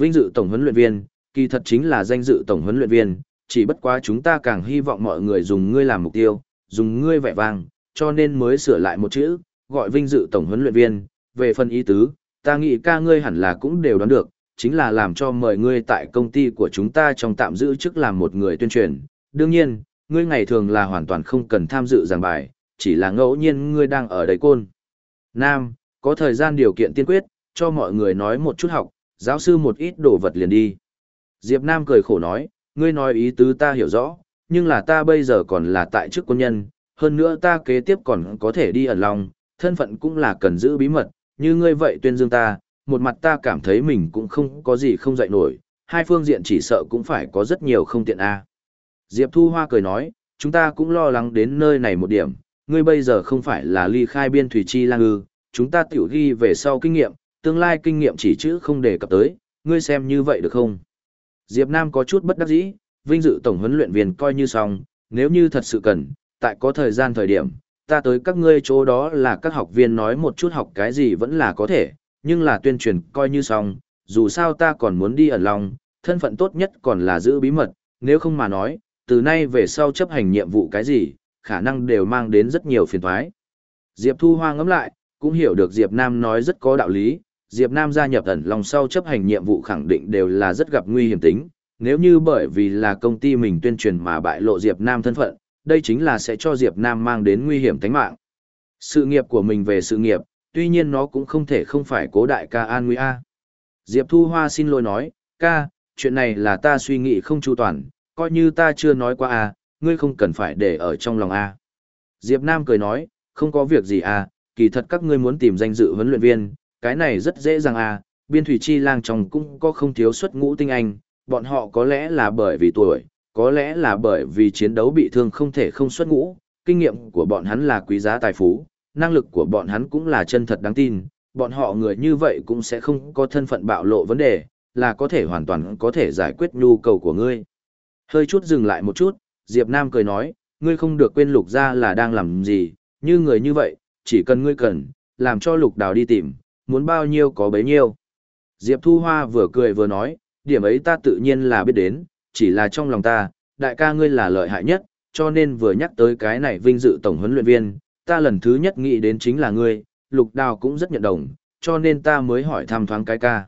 Speaker 1: Vinh dự tổng huấn luyện viên, kỳ thật chính là danh dự tổng huấn luyện viên, chỉ bất quá chúng ta càng hy vọng mọi người dùng ngươi làm mục tiêu, dùng ngươi vẻ vang, cho nên mới sửa lại một chữ, gọi vinh dự tổng huấn luyện viên, về phần ý tứ, ta nghĩ ca ngươi hẳn là cũng đều đoán được, chính là làm cho mời ngươi tại công ty của chúng ta trong tạm giữ chức làm một người tuyên truyền. Đương nhiên, ngươi ngày thường là hoàn toàn không cần tham dự giảng bài, chỉ là ngẫu nhiên ngươi đang ở đây côn. Nam, có thời gian điều kiện tiên quyết, cho mọi người nói một chút học, giáo sư một ít đồ vật liền đi. Diệp Nam cười khổ nói, ngươi nói ý tứ ta hiểu rõ, nhưng là ta bây giờ còn là tại chức quân nhân, hơn nữa ta kế tiếp còn có thể đi ẩn lòng, thân phận cũng là cần giữ bí mật, như ngươi vậy tuyên dương ta, một mặt ta cảm thấy mình cũng không có gì không dạy nổi, hai phương diện chỉ sợ cũng phải có rất nhiều không tiện a. Diệp Thu Hoa cười nói, chúng ta cũng lo lắng đến nơi này một điểm, ngươi bây giờ không phải là ly khai biên thủy chi lang ư, chúng ta tiểu ghi về sau kinh nghiệm, tương lai kinh nghiệm chỉ chữ không đề cập tới, ngươi xem như vậy được không? Diệp Nam có chút bất đắc dĩ, vinh dự tổng huấn luyện viên coi như xong, nếu như thật sự cần, tại có thời gian thời điểm, ta tới các ngươi chỗ đó là các học viên nói một chút học cái gì vẫn là có thể, nhưng là tuyên truyền coi như xong, dù sao ta còn muốn đi ẩn lòng, thân phận tốt nhất còn là giữ bí mật, nếu không mà nói, từ nay về sau chấp hành nhiệm vụ cái gì, khả năng đều mang đến rất nhiều phiền toái. Diệp Thu Hoa ngẫm lại, cũng hiểu được Diệp Nam nói rất có đạo lý, Diệp Nam gia nhập ẩn lòng sau chấp hành nhiệm vụ khẳng định đều là rất gặp nguy hiểm tính, nếu như bởi vì là công ty mình tuyên truyền mà bại lộ Diệp Nam thân phận, đây chính là sẽ cho Diệp Nam mang đến nguy hiểm tính mạng. Sự nghiệp của mình về sự nghiệp, tuy nhiên nó cũng không thể không phải cố đại ca an nguy a. Diệp Thu Hoa xin lỗi nói, ca, chuyện này là ta suy nghĩ không chu toàn, coi như ta chưa nói qua a, ngươi không cần phải để ở trong lòng a. Diệp Nam cười nói, không có việc gì a, kỳ thật các ngươi muốn tìm danh dự huấn luyện viên, cái này rất dễ dàng à biên thủy chi lang trong cũng có không thiếu xuất ngũ tinh anh, bọn họ có lẽ là bởi vì tuổi, có lẽ là bởi vì chiến đấu bị thương không thể không xuất ngũ, kinh nghiệm của bọn hắn là quý giá tài phú, năng lực của bọn hắn cũng là chân thật đáng tin, bọn họ người như vậy cũng sẽ không có thân phận bạo lộ vấn đề, là có thể hoàn toàn có thể giải quyết nhu cầu của ngươi. Hơi chút dừng lại một chút, Diệp Nam cười nói, ngươi không được quên lục gia là đang làm gì, như người như vậy, chỉ cần ngươi cần, làm cho lục đào đi tìm, muốn bao nhiêu có bấy nhiêu. Diệp Thu Hoa vừa cười vừa nói, điểm ấy ta tự nhiên là biết đến, chỉ là trong lòng ta, đại ca ngươi là lợi hại nhất, cho nên vừa nhắc tới cái này vinh dự tổng huấn luyện viên, ta lần thứ nhất nghĩ đến chính là ngươi, lục đào cũng rất nhận đồng, cho nên ta mới hỏi thăm thoáng cái ca.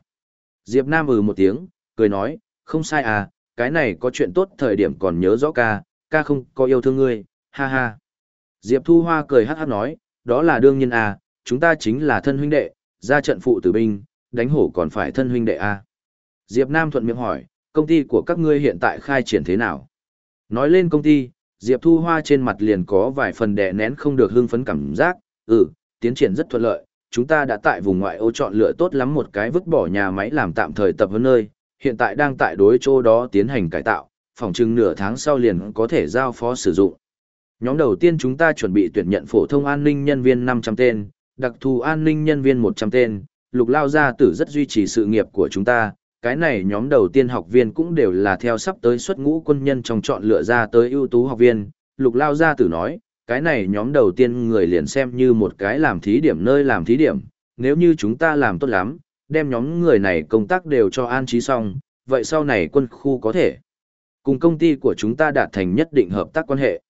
Speaker 1: Diệp Nam ừ một tiếng, cười nói, không sai à, cái này có chuyện tốt thời điểm còn nhớ rõ ca, ca không có yêu thương ngươi, ha ha. Diệp Thu Hoa cười hát hát nói, đó là đương nhiên à, chúng ta chính là thân huynh đệ, ra trận phụ tử binh, đánh hổ còn phải thân huynh đệ a Diệp Nam thuận miệng hỏi, công ty của các ngươi hiện tại khai triển thế nào? Nói lên công ty, Diệp Thu Hoa trên mặt liền có vài phần đè nén không được hưng phấn cảm giác, ừ, tiến triển rất thuận lợi, chúng ta đã tại vùng ngoại ô chọn lựa tốt lắm một cái vứt bỏ nhà máy làm tạm thời tập huấn nơi, hiện tại đang tại đối chỗ đó tiến hành cải tạo, phòng trưng nửa tháng sau liền có thể giao phó sử dụng. Nhóm đầu tiên chúng ta chuẩn bị tuyển nhận phổ thông an ninh nhân viên 500 tên, đặc thù an ninh nhân viên 100 tên, lục lao gia tử rất duy trì sự nghiệp của chúng ta, cái này nhóm đầu tiên học viên cũng đều là theo sắp tới xuất ngũ quân nhân trong chọn lựa ra tới ưu tú học viên. Lục Lao Gia Tử nói, cái này nhóm đầu tiên người liền xem như một cái làm thí điểm nơi làm thí điểm, nếu như chúng ta làm tốt lắm, đem nhóm người này công tác đều cho an trí xong, vậy sau này quân khu có thể cùng công ty của chúng ta đạt thành nhất định hợp tác quan hệ.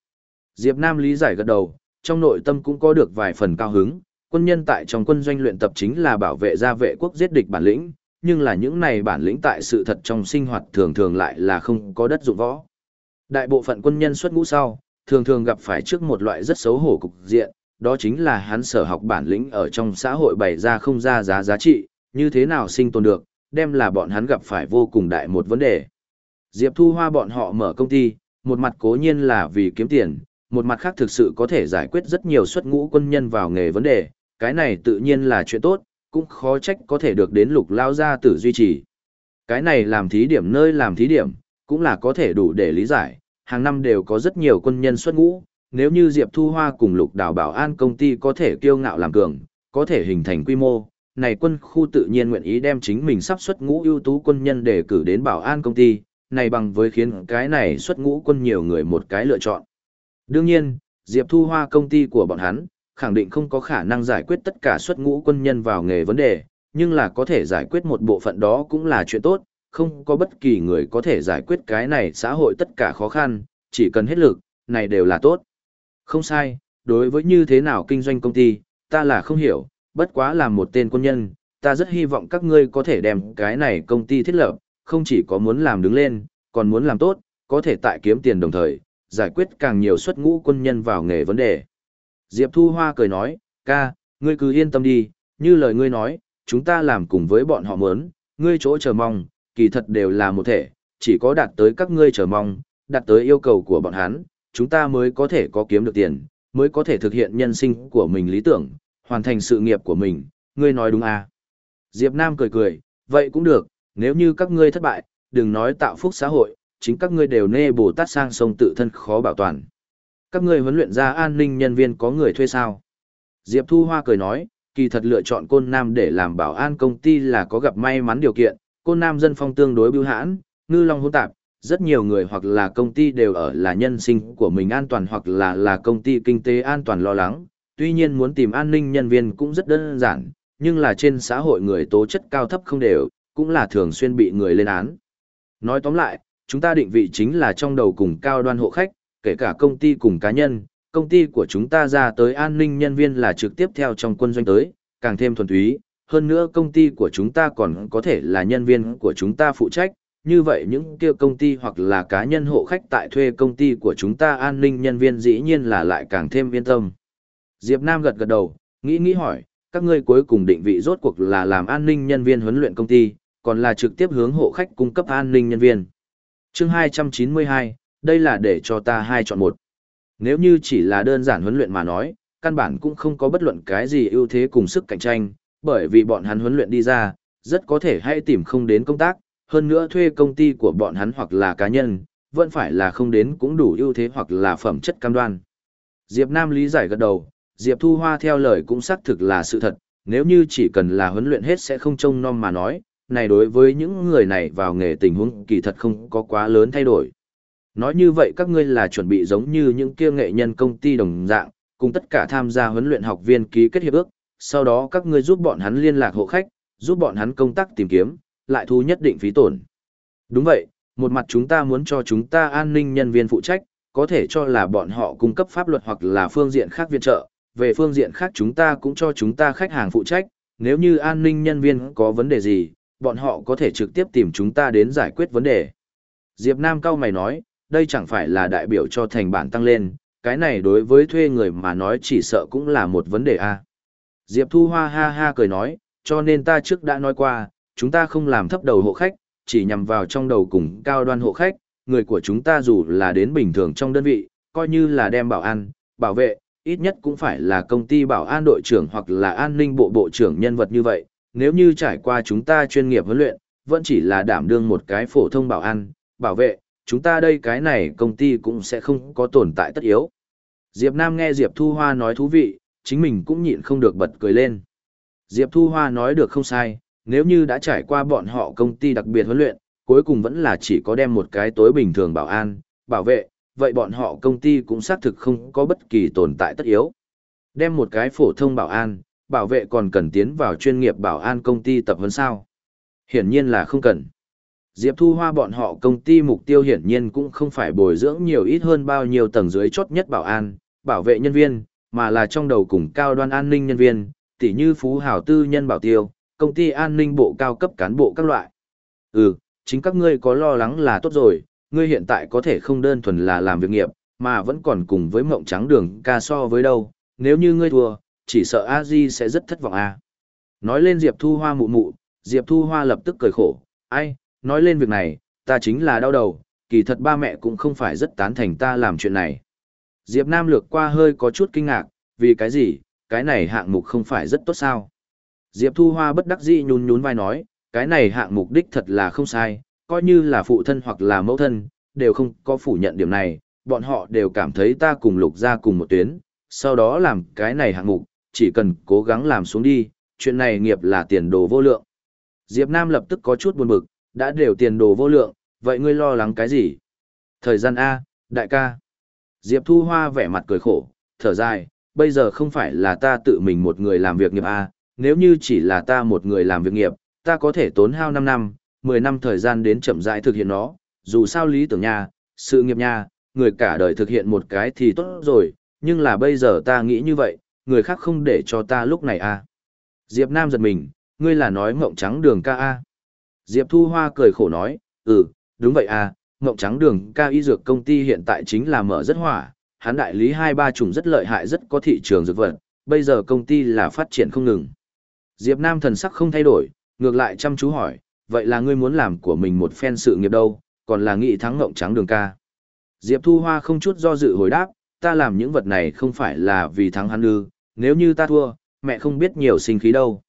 Speaker 1: Diệp Nam lý giải gật đầu, trong nội tâm cũng có được vài phần cao hứng, quân nhân tại trong quân doanh luyện tập chính là bảo vệ gia vệ quốc giết địch bản lĩnh, nhưng là những này bản lĩnh tại sự thật trong sinh hoạt thường thường lại là không có đất dụng võ. Đại bộ phận quân nhân xuất ngũ sau, thường thường gặp phải trước một loại rất xấu hổ cục diện, đó chính là hắn sở học bản lĩnh ở trong xã hội bày ra không ra giá giá trị, như thế nào sinh tồn được, đem là bọn hắn gặp phải vô cùng đại một vấn đề. Diệp Thu Hoa bọn họ mở công ty, một mặt cố nhiên là vì kiếm tiền, một mặt khác thực sự có thể giải quyết rất nhiều xuất ngũ quân nhân vào nghề vấn đề, cái này tự nhiên là chuyện tốt, cũng khó trách có thể được đến lục lao gia tử duy trì. Cái này làm thí điểm nơi làm thí điểm, cũng là có thể đủ để lý giải, hàng năm đều có rất nhiều quân nhân xuất ngũ, nếu như Diệp Thu Hoa cùng lục đảo bảo an công ty có thể kiêu ngạo làm cường, có thể hình thành quy mô, này quân khu tự nhiên nguyện ý đem chính mình sắp xuất ngũ ưu tú quân nhân để cử đến bảo an công ty, này bằng với khiến cái này xuất ngũ quân nhiều người một cái lựa chọn. Đương nhiên, Diệp Thu Hoa công ty của bọn hắn, khẳng định không có khả năng giải quyết tất cả xuất ngũ quân nhân vào nghề vấn đề, nhưng là có thể giải quyết một bộ phận đó cũng là chuyện tốt, không có bất kỳ người có thể giải quyết cái này xã hội tất cả khó khăn, chỉ cần hết lực, này đều là tốt. Không sai, đối với như thế nào kinh doanh công ty, ta là không hiểu, bất quá là một tên quân nhân, ta rất hy vọng các ngươi có thể đem cái này công ty thiết lập, không chỉ có muốn làm đứng lên, còn muốn làm tốt, có thể tại kiếm tiền đồng thời, giải quyết càng nhiều xuất ngũ quân nhân vào nghề vấn đề. Diệp Thu Hoa cười nói, ca, ngươi cứ yên tâm đi, như lời ngươi nói, chúng ta làm cùng với bọn họ muốn, ngươi chỗ chờ mong, kỳ thật đều là một thể, chỉ có đạt tới các ngươi chờ mong, đạt tới yêu cầu của bọn hắn, chúng ta mới có thể có kiếm được tiền, mới có thể thực hiện nhân sinh của mình lý tưởng, hoàn thành sự nghiệp của mình, ngươi nói đúng à. Diệp Nam cười cười, vậy cũng được, nếu như các ngươi thất bại, đừng nói tạo phúc xã hội, chính các ngươi đều nê Bồ Tát sang sông tự thân khó bảo toàn các ngươi huấn luyện ra an ninh nhân viên có người thuê sao? Diệp Thu Hoa cười nói, kỳ thật lựa chọn Côn Nam để làm bảo an công ty là có gặp may mắn điều kiện, Côn Nam dân phong tương đối bưu hãn, ngư long hỗn tạp, rất nhiều người hoặc là công ty đều ở là nhân sinh của mình an toàn hoặc là là công ty kinh tế an toàn lo lắng, tuy nhiên muốn tìm an ninh nhân viên cũng rất đơn giản, nhưng là trên xã hội người tố chất cao thấp không đều, cũng là thường xuyên bị người lên án. Nói tóm lại, chúng ta định vị chính là trong đầu cùng cao đoan hộ khách, kể cả công ty cùng cá nhân, công ty của chúng ta ra tới an ninh nhân viên là trực tiếp theo trong quân doanh tới, càng thêm thuần túy, hơn nữa công ty của chúng ta còn có thể là nhân viên của chúng ta phụ trách, như vậy những kia công ty hoặc là cá nhân hộ khách tại thuê công ty của chúng ta an ninh nhân viên dĩ nhiên là lại càng thêm yên tâm. Diệp Nam gật gật đầu, nghĩ nghĩ hỏi, các ngươi cuối cùng định vị rốt cuộc là làm an ninh nhân viên huấn luyện công ty, còn là trực tiếp hướng hộ khách cung cấp an ninh nhân viên. Chương 292, đây là để cho ta hai chọn một. Nếu như chỉ là đơn giản huấn luyện mà nói, căn bản cũng không có bất luận cái gì ưu thế cùng sức cạnh tranh, bởi vì bọn hắn huấn luyện đi ra, rất có thể hay tìm không đến công tác, hơn nữa thuê công ty của bọn hắn hoặc là cá nhân, vẫn phải là không đến cũng đủ ưu thế hoặc là phẩm chất cam đoan. Diệp Nam lý giải gật đầu, Diệp Thu Hoa theo lời cũng xác thực là sự thật, nếu như chỉ cần là huấn luyện hết sẽ không trông nom mà nói, này đối với những người này vào nghề tình huống kỳ thật không có quá lớn thay đổi. Nói như vậy các ngươi là chuẩn bị giống như những kia nghệ nhân công ty đồng dạng, cùng tất cả tham gia huấn luyện học viên ký kết hiệp ước, sau đó các ngươi giúp bọn hắn liên lạc hộ khách, giúp bọn hắn công tác tìm kiếm, lại thu nhất định phí tổn. Đúng vậy, một mặt chúng ta muốn cho chúng ta an ninh nhân viên phụ trách, có thể cho là bọn họ cung cấp pháp luật hoặc là phương diện khác viện trợ, về phương diện khác chúng ta cũng cho chúng ta khách hàng phụ trách, nếu như an ninh nhân viên có vấn đề gì, bọn họ có thể trực tiếp tìm chúng ta đến giải quyết vấn đề. Diệp Nam cao mày nói, đây chẳng phải là đại biểu cho thành bản tăng lên, cái này đối với thuê người mà nói chỉ sợ cũng là một vấn đề a. Diệp Thu Hoa ha ha cười nói, cho nên ta trước đã nói qua, chúng ta không làm thấp đầu hộ khách, chỉ nhằm vào trong đầu cùng cao đoan hộ khách, người của chúng ta dù là đến bình thường trong đơn vị, coi như là đem bảo an, bảo vệ, ít nhất cũng phải là công ty bảo an đội trưởng hoặc là an ninh bộ bộ trưởng nhân vật như vậy, nếu như trải qua chúng ta chuyên nghiệp huấn luyện, vẫn chỉ là đảm đương một cái phổ thông bảo an, bảo vệ, chúng ta đây cái này công ty cũng sẽ không có tồn tại tất yếu. Diệp Nam nghe Diệp Thu Hoa nói thú vị, chính mình cũng nhịn không được bật cười lên. Diệp Thu Hoa nói được không sai, nếu như đã trải qua bọn họ công ty đặc biệt huấn luyện, cuối cùng vẫn là chỉ có đem một cái tối bình thường bảo an, bảo vệ, vậy bọn họ công ty cũng xác thực không có bất kỳ tồn tại tất yếu. Đem một cái phổ thông bảo an, bảo vệ còn cần tiến vào chuyên nghiệp bảo an công ty tập huấn sao? Hiển nhiên là không cần. Diệp Thu Hoa bọn họ công ty mục tiêu hiển nhiên cũng không phải bồi dưỡng nhiều ít hơn bao nhiêu tầng dưới chốt nhất bảo an, bảo vệ nhân viên, mà là trong đầu cùng cao đoan an ninh nhân viên, tỉ như phú hào tư nhân bảo tiêu, công ty an ninh bộ cao cấp cán bộ các loại. Ừ, chính các ngươi có lo lắng là tốt rồi, ngươi hiện tại có thể không đơn thuần là làm việc nghiệp, mà vẫn còn cùng với mộng trắng đường ca so với đâu, nếu như ngươi thua, chỉ sợ a di sẽ rất thất vọng a nói lên diệp thu hoa mụ mụ diệp thu hoa lập tức cười khổ ai nói lên việc này ta chính là đau đầu kỳ thật ba mẹ cũng không phải rất tán thành ta làm chuyện này diệp nam lược qua hơi có chút kinh ngạc vì cái gì cái này hạng mục không phải rất tốt sao diệp thu hoa bất đắc dĩ nhún nhún vai nói cái này hạng mục đích thật là không sai coi như là phụ thân hoặc là mẫu thân đều không có phủ nhận điểm này bọn họ đều cảm thấy ta cùng lục ra cùng một tuyến sau đó làm cái này hạng mục chỉ cần cố gắng làm xuống đi, chuyện này nghiệp là tiền đồ vô lượng. Diệp Nam lập tức có chút buồn bực, đã đều tiền đồ vô lượng, vậy ngươi lo lắng cái gì? Thời gian A, đại ca. Diệp Thu Hoa vẻ mặt cười khổ, thở dài, bây giờ không phải là ta tự mình một người làm việc nghiệp A, nếu như chỉ là ta một người làm việc nghiệp, ta có thể tốn hao 5 năm, 10 năm thời gian đến chậm rãi thực hiện nó, dù sao lý tưởng nha, sự nghiệp nha, người cả đời thực hiện một cái thì tốt rồi, nhưng là bây giờ ta nghĩ như vậy, người khác không để cho ta lúc này à. Diệp Nam giật mình, ngươi là nói mộng trắng đường ca a Diệp Thu Hoa cười khổ nói, ừ, đúng vậy à, mộng trắng đường ca y dược công ty hiện tại chính là mở rất hỏa, hắn đại lý hai ba chủng rất lợi hại rất có thị trường dược vật, bây giờ công ty là phát triển không ngừng. Diệp Nam thần sắc không thay đổi, ngược lại chăm chú hỏi, vậy là ngươi muốn làm của mình một phen sự nghiệp đâu, còn là nghị thắng ngộng trắng đường ca. Diệp Thu Hoa không chút do dự hồi đáp, ta làm những vật này không phải là vì thắng hắn ư, nếu như ta thua, mẹ không biết nhiều sinh khí đâu.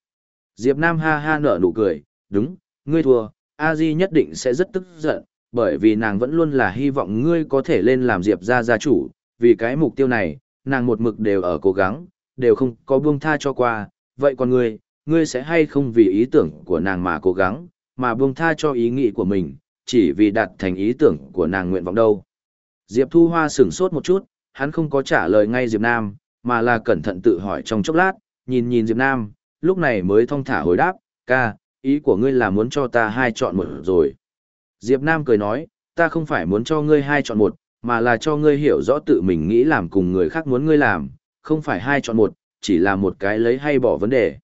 Speaker 1: Diệp Nam ha ha nở nụ cười, đúng, ngươi thua, A Di nhất định sẽ rất tức giận, bởi vì nàng vẫn luôn là hy vọng ngươi có thể lên làm Diệp gia gia chủ, vì cái mục tiêu này, nàng một mực đều ở cố gắng, đều không có buông tha cho qua, vậy còn ngươi, ngươi sẽ hay không vì ý tưởng của nàng mà cố gắng, mà buông tha cho ý nghĩ của mình, chỉ vì đạt thành ý tưởng của nàng nguyện vọng đâu. Diệp Thu Hoa sửng sốt một chút, hắn không có trả lời ngay Diệp Nam, mà là cẩn thận tự hỏi trong chốc lát, nhìn nhìn Diệp Nam, lúc này mới thong thả hồi đáp, ca, ý của ngươi là muốn cho ta hai chọn một rồi. Diệp Nam cười nói, ta không phải muốn cho ngươi hai chọn một, mà là cho ngươi hiểu rõ tự mình nghĩ làm cùng người khác muốn ngươi làm, không phải hai chọn một, chỉ là một cái lấy hay bỏ vấn đề.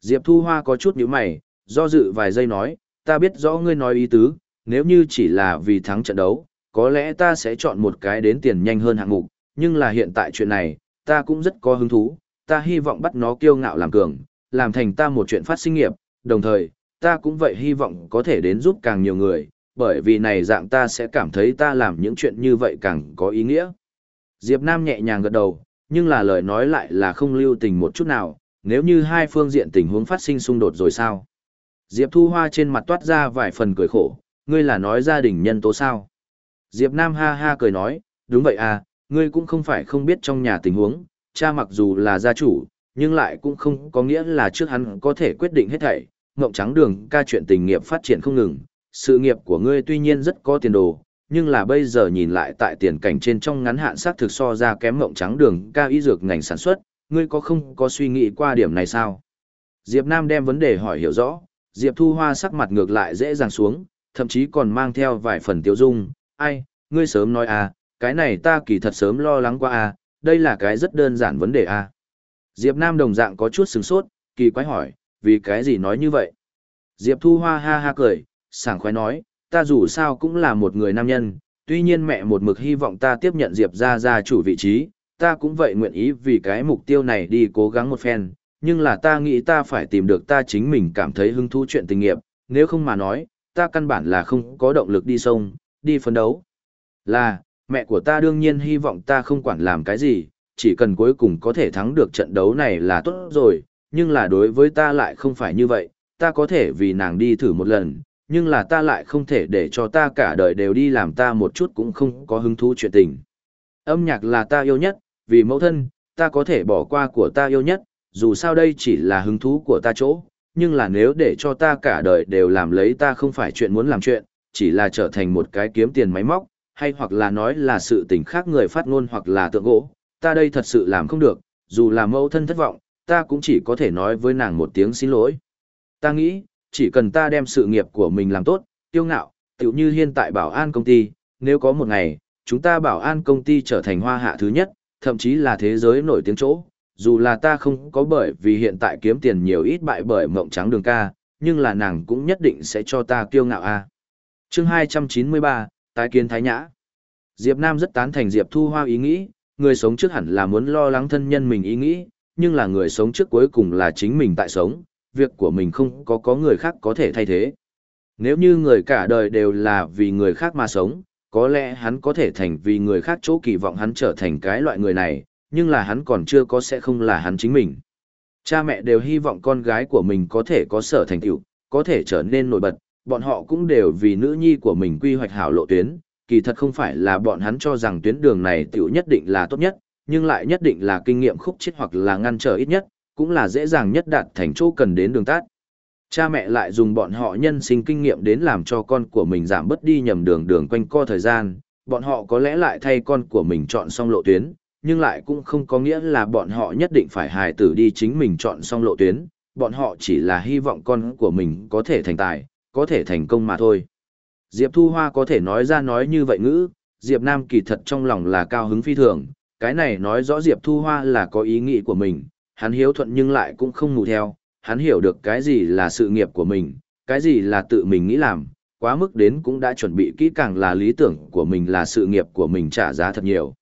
Speaker 1: Diệp Thu Hoa có chút nhíu mày, do dự vài giây nói, ta biết rõ ngươi nói ý tứ, nếu như chỉ là vì thắng trận đấu, có lẽ ta sẽ chọn một cái đến tiền nhanh hơn hạng mục, nhưng là hiện tại chuyện này, ta cũng rất có hứng thú, ta hy vọng bắt nó kiêu ngạo làm cường, làm thành ta một chuyện phát sinh nghiệp, đồng thời, ta cũng vậy hy vọng có thể đến giúp càng nhiều người, bởi vì này dạng ta sẽ cảm thấy ta làm những chuyện như vậy càng có ý nghĩa. Diệp Nam nhẹ nhàng gật đầu, nhưng là lời nói lại là không lưu tình một chút nào, nếu như hai phương diện tình huống phát sinh xung đột rồi sao? Diệp Thu Hoa trên mặt toát ra vài phần cười khổ, ngươi là nói gia đình nhân tố sao? Diệp Nam ha ha cười nói, đúng vậy à, ngươi cũng không phải không biết trong nhà tình huống, cha mặc dù là gia chủ, nhưng lại cũng không có nghĩa là trước hắn có thể quyết định hết thảy. Ngộng trắng đường ca chuyện tình nghiệp phát triển không ngừng, sự nghiệp của ngươi tuy nhiên rất có tiền đồ, nhưng là bây giờ nhìn lại tại tiền cảnh trên trong ngắn hạn xác thực so ra kém ngộng trắng đường ca y dược ngành sản xuất, ngươi có không có suy nghĩ qua điểm này sao? Diệp Nam đem vấn đề hỏi hiểu rõ, Diệp Thu Hoa sắc mặt ngược lại dễ dàng xuống, thậm chí còn mang theo vài phần tiêu dung, ai, ngươi sớm nói à, cái này ta kỳ thật sớm lo lắng qua à, đây là cái rất đơn giản vấn đề à. Diệp Nam đồng dạng có chút sừng sốt, kỳ quái hỏi, vì cái gì nói như vậy? Diệp Thu Hoa ha ha cười, sảng khoái nói, ta dù sao cũng là một người nam nhân, tuy nhiên mẹ một mực hy vọng ta tiếp nhận Diệp Gia Gia chủ vị trí, ta cũng vậy nguyện ý vì cái mục tiêu này đi cố gắng một phen, nhưng là ta nghĩ ta phải tìm được ta chính mình cảm thấy hứng thú chuyện tình nghiệp, nếu không mà nói, ta căn bản là không có động lực đi sông, đi phấn đấu. Là, mẹ của ta đương nhiên hy vọng ta không quản làm cái gì, chỉ cần cuối cùng có thể thắng được trận đấu này là tốt rồi, nhưng là đối với ta lại không phải như vậy, ta có thể vì nàng đi thử một lần, nhưng là ta lại không thể để cho ta cả đời đều đi làm ta một chút cũng không có hứng thú chuyện tình. Âm nhạc là ta yêu nhất, vì mẫu thân, ta có thể bỏ qua của ta yêu nhất, dù sao đây chỉ là hứng thú của ta chỗ, nhưng là nếu để cho ta cả đời đều làm lấy ta không phải chuyện muốn làm chuyện, chỉ là trở thành một cái kiếm tiền máy móc, hay hoặc là nói là sự tình khác người phát ngôn hoặc là tượng gỗ, ta đây thật sự làm không được, dù là mẫu thân thất vọng, ta cũng chỉ có thể nói với nàng một tiếng xin lỗi. Ta nghĩ, chỉ cần ta đem sự nghiệp của mình làm tốt, tiêu ngạo, tiểu như hiện tại bảo an công ty, nếu có một ngày, chúng ta bảo an công ty trở thành hoa hạ thứ nhất, thậm chí là thế giới nổi tiếng chỗ, dù là ta không có bởi vì hiện tại kiếm tiền nhiều ít bại bởi mộng trắng đường ca, nhưng là nàng cũng nhất định sẽ cho ta kiêu ngạo a. Chương 293, tái kiến thái nhã. Diệp Nam rất tán thành Diệp Thu Hoa ý nghĩ, người sống trước hẳn là muốn lo lắng thân nhân mình ý nghĩ, nhưng là người sống trước cuối cùng là chính mình tại sống, việc của mình không có có người khác có thể thay thế. Nếu như người cả đời đều là vì người khác mà sống, có lẽ hắn có thể thành vì người khác chỗ kỳ vọng hắn trở thành cái loại người này, nhưng là hắn còn chưa có sẽ không là hắn chính mình. Cha mẹ đều hy vọng con gái của mình có thể có sở thành tựu, có thể trở nên nổi bật, bọn họ cũng đều vì nữ nhi của mình quy hoạch hảo lộ tuyến, kỳ thật không phải là bọn hắn cho rằng tuyến đường này tiểu nhất định là tốt nhất, nhưng lại nhất định là kinh nghiệm khúc chết hoặc là ngăn trở ít nhất, cũng là dễ dàng nhất đạt thành chỗ cần đến đường tát. Cha mẹ lại dùng bọn họ nhân sinh kinh nghiệm đến làm cho con của mình giảm bớt đi nhầm đường đường quanh co thời gian, bọn họ có lẽ lại thay con của mình chọn xong lộ tuyến, nhưng lại cũng không có nghĩa là bọn họ nhất định phải hài tử đi chính mình chọn xong lộ tuyến, bọn họ chỉ là hy vọng con của mình có thể thành tài, có thể thành công mà thôi. Diệp Thu Hoa có thể nói ra nói như vậy ngữ, Diệp Nam kỳ thật trong lòng là cao hứng phi thường, cái này nói rõ Diệp Thu Hoa là có ý nghĩ của mình, hắn hiếu thuận nhưng lại cũng không mù theo, hắn hiểu được cái gì là sự nghiệp của mình, cái gì là tự mình nghĩ làm, quá mức đến cũng đã chuẩn bị kỹ càng là lý tưởng của mình là sự nghiệp của mình trả giá thật nhiều.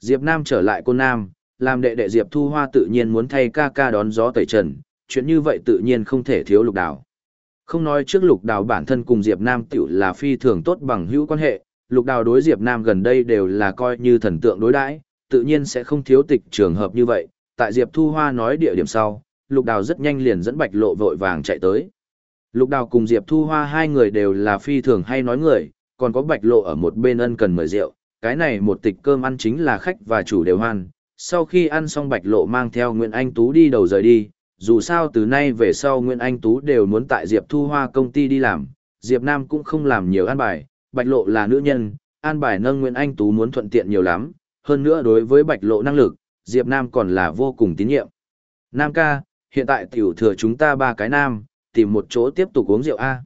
Speaker 1: Diệp Nam trở lại côn Nam, làm đệ đệ Diệp Thu Hoa tự nhiên muốn thay ca ca đón gió tẩy trần, chuyện như vậy tự nhiên không thể thiếu lục đào. Không nói trước lục đào bản thân cùng Diệp Nam tiểu là phi thường tốt bằng hữu quan hệ, lục đào đối Diệp Nam gần đây đều là coi như thần tượng đối đãi, tự nhiên sẽ không thiếu tịch trường hợp như vậy. Tại Diệp Thu Hoa nói địa điểm sau, lục đào rất nhanh liền dẫn bạch lộ vội vàng chạy tới. Lục đào cùng Diệp Thu Hoa hai người đều là phi thường hay nói người, còn có bạch lộ ở một bên ân cần mời rượu, cái này một tịch cơm ăn chính là khách và chủ đều hoan. Sau khi ăn xong bạch lộ mang theo Nguyễn Anh Tú đi đầu rời đi, dù sao từ nay về sau Nguyễn Anh Tú đều muốn tại Diệp Thu Hoa công ty đi làm, Diệp Nam cũng không làm nhiều an bài, Bạch Lộ là nữ nhân, an bài nâng Nguyễn Anh Tú muốn thuận tiện nhiều lắm, hơn nữa đối với Bạch Lộ năng lực, Diệp Nam còn là vô cùng tín nhiệm. Nam ca, hiện tại tiểu thừa chúng ta ba cái nam, tìm một chỗ tiếp tục uống rượu A.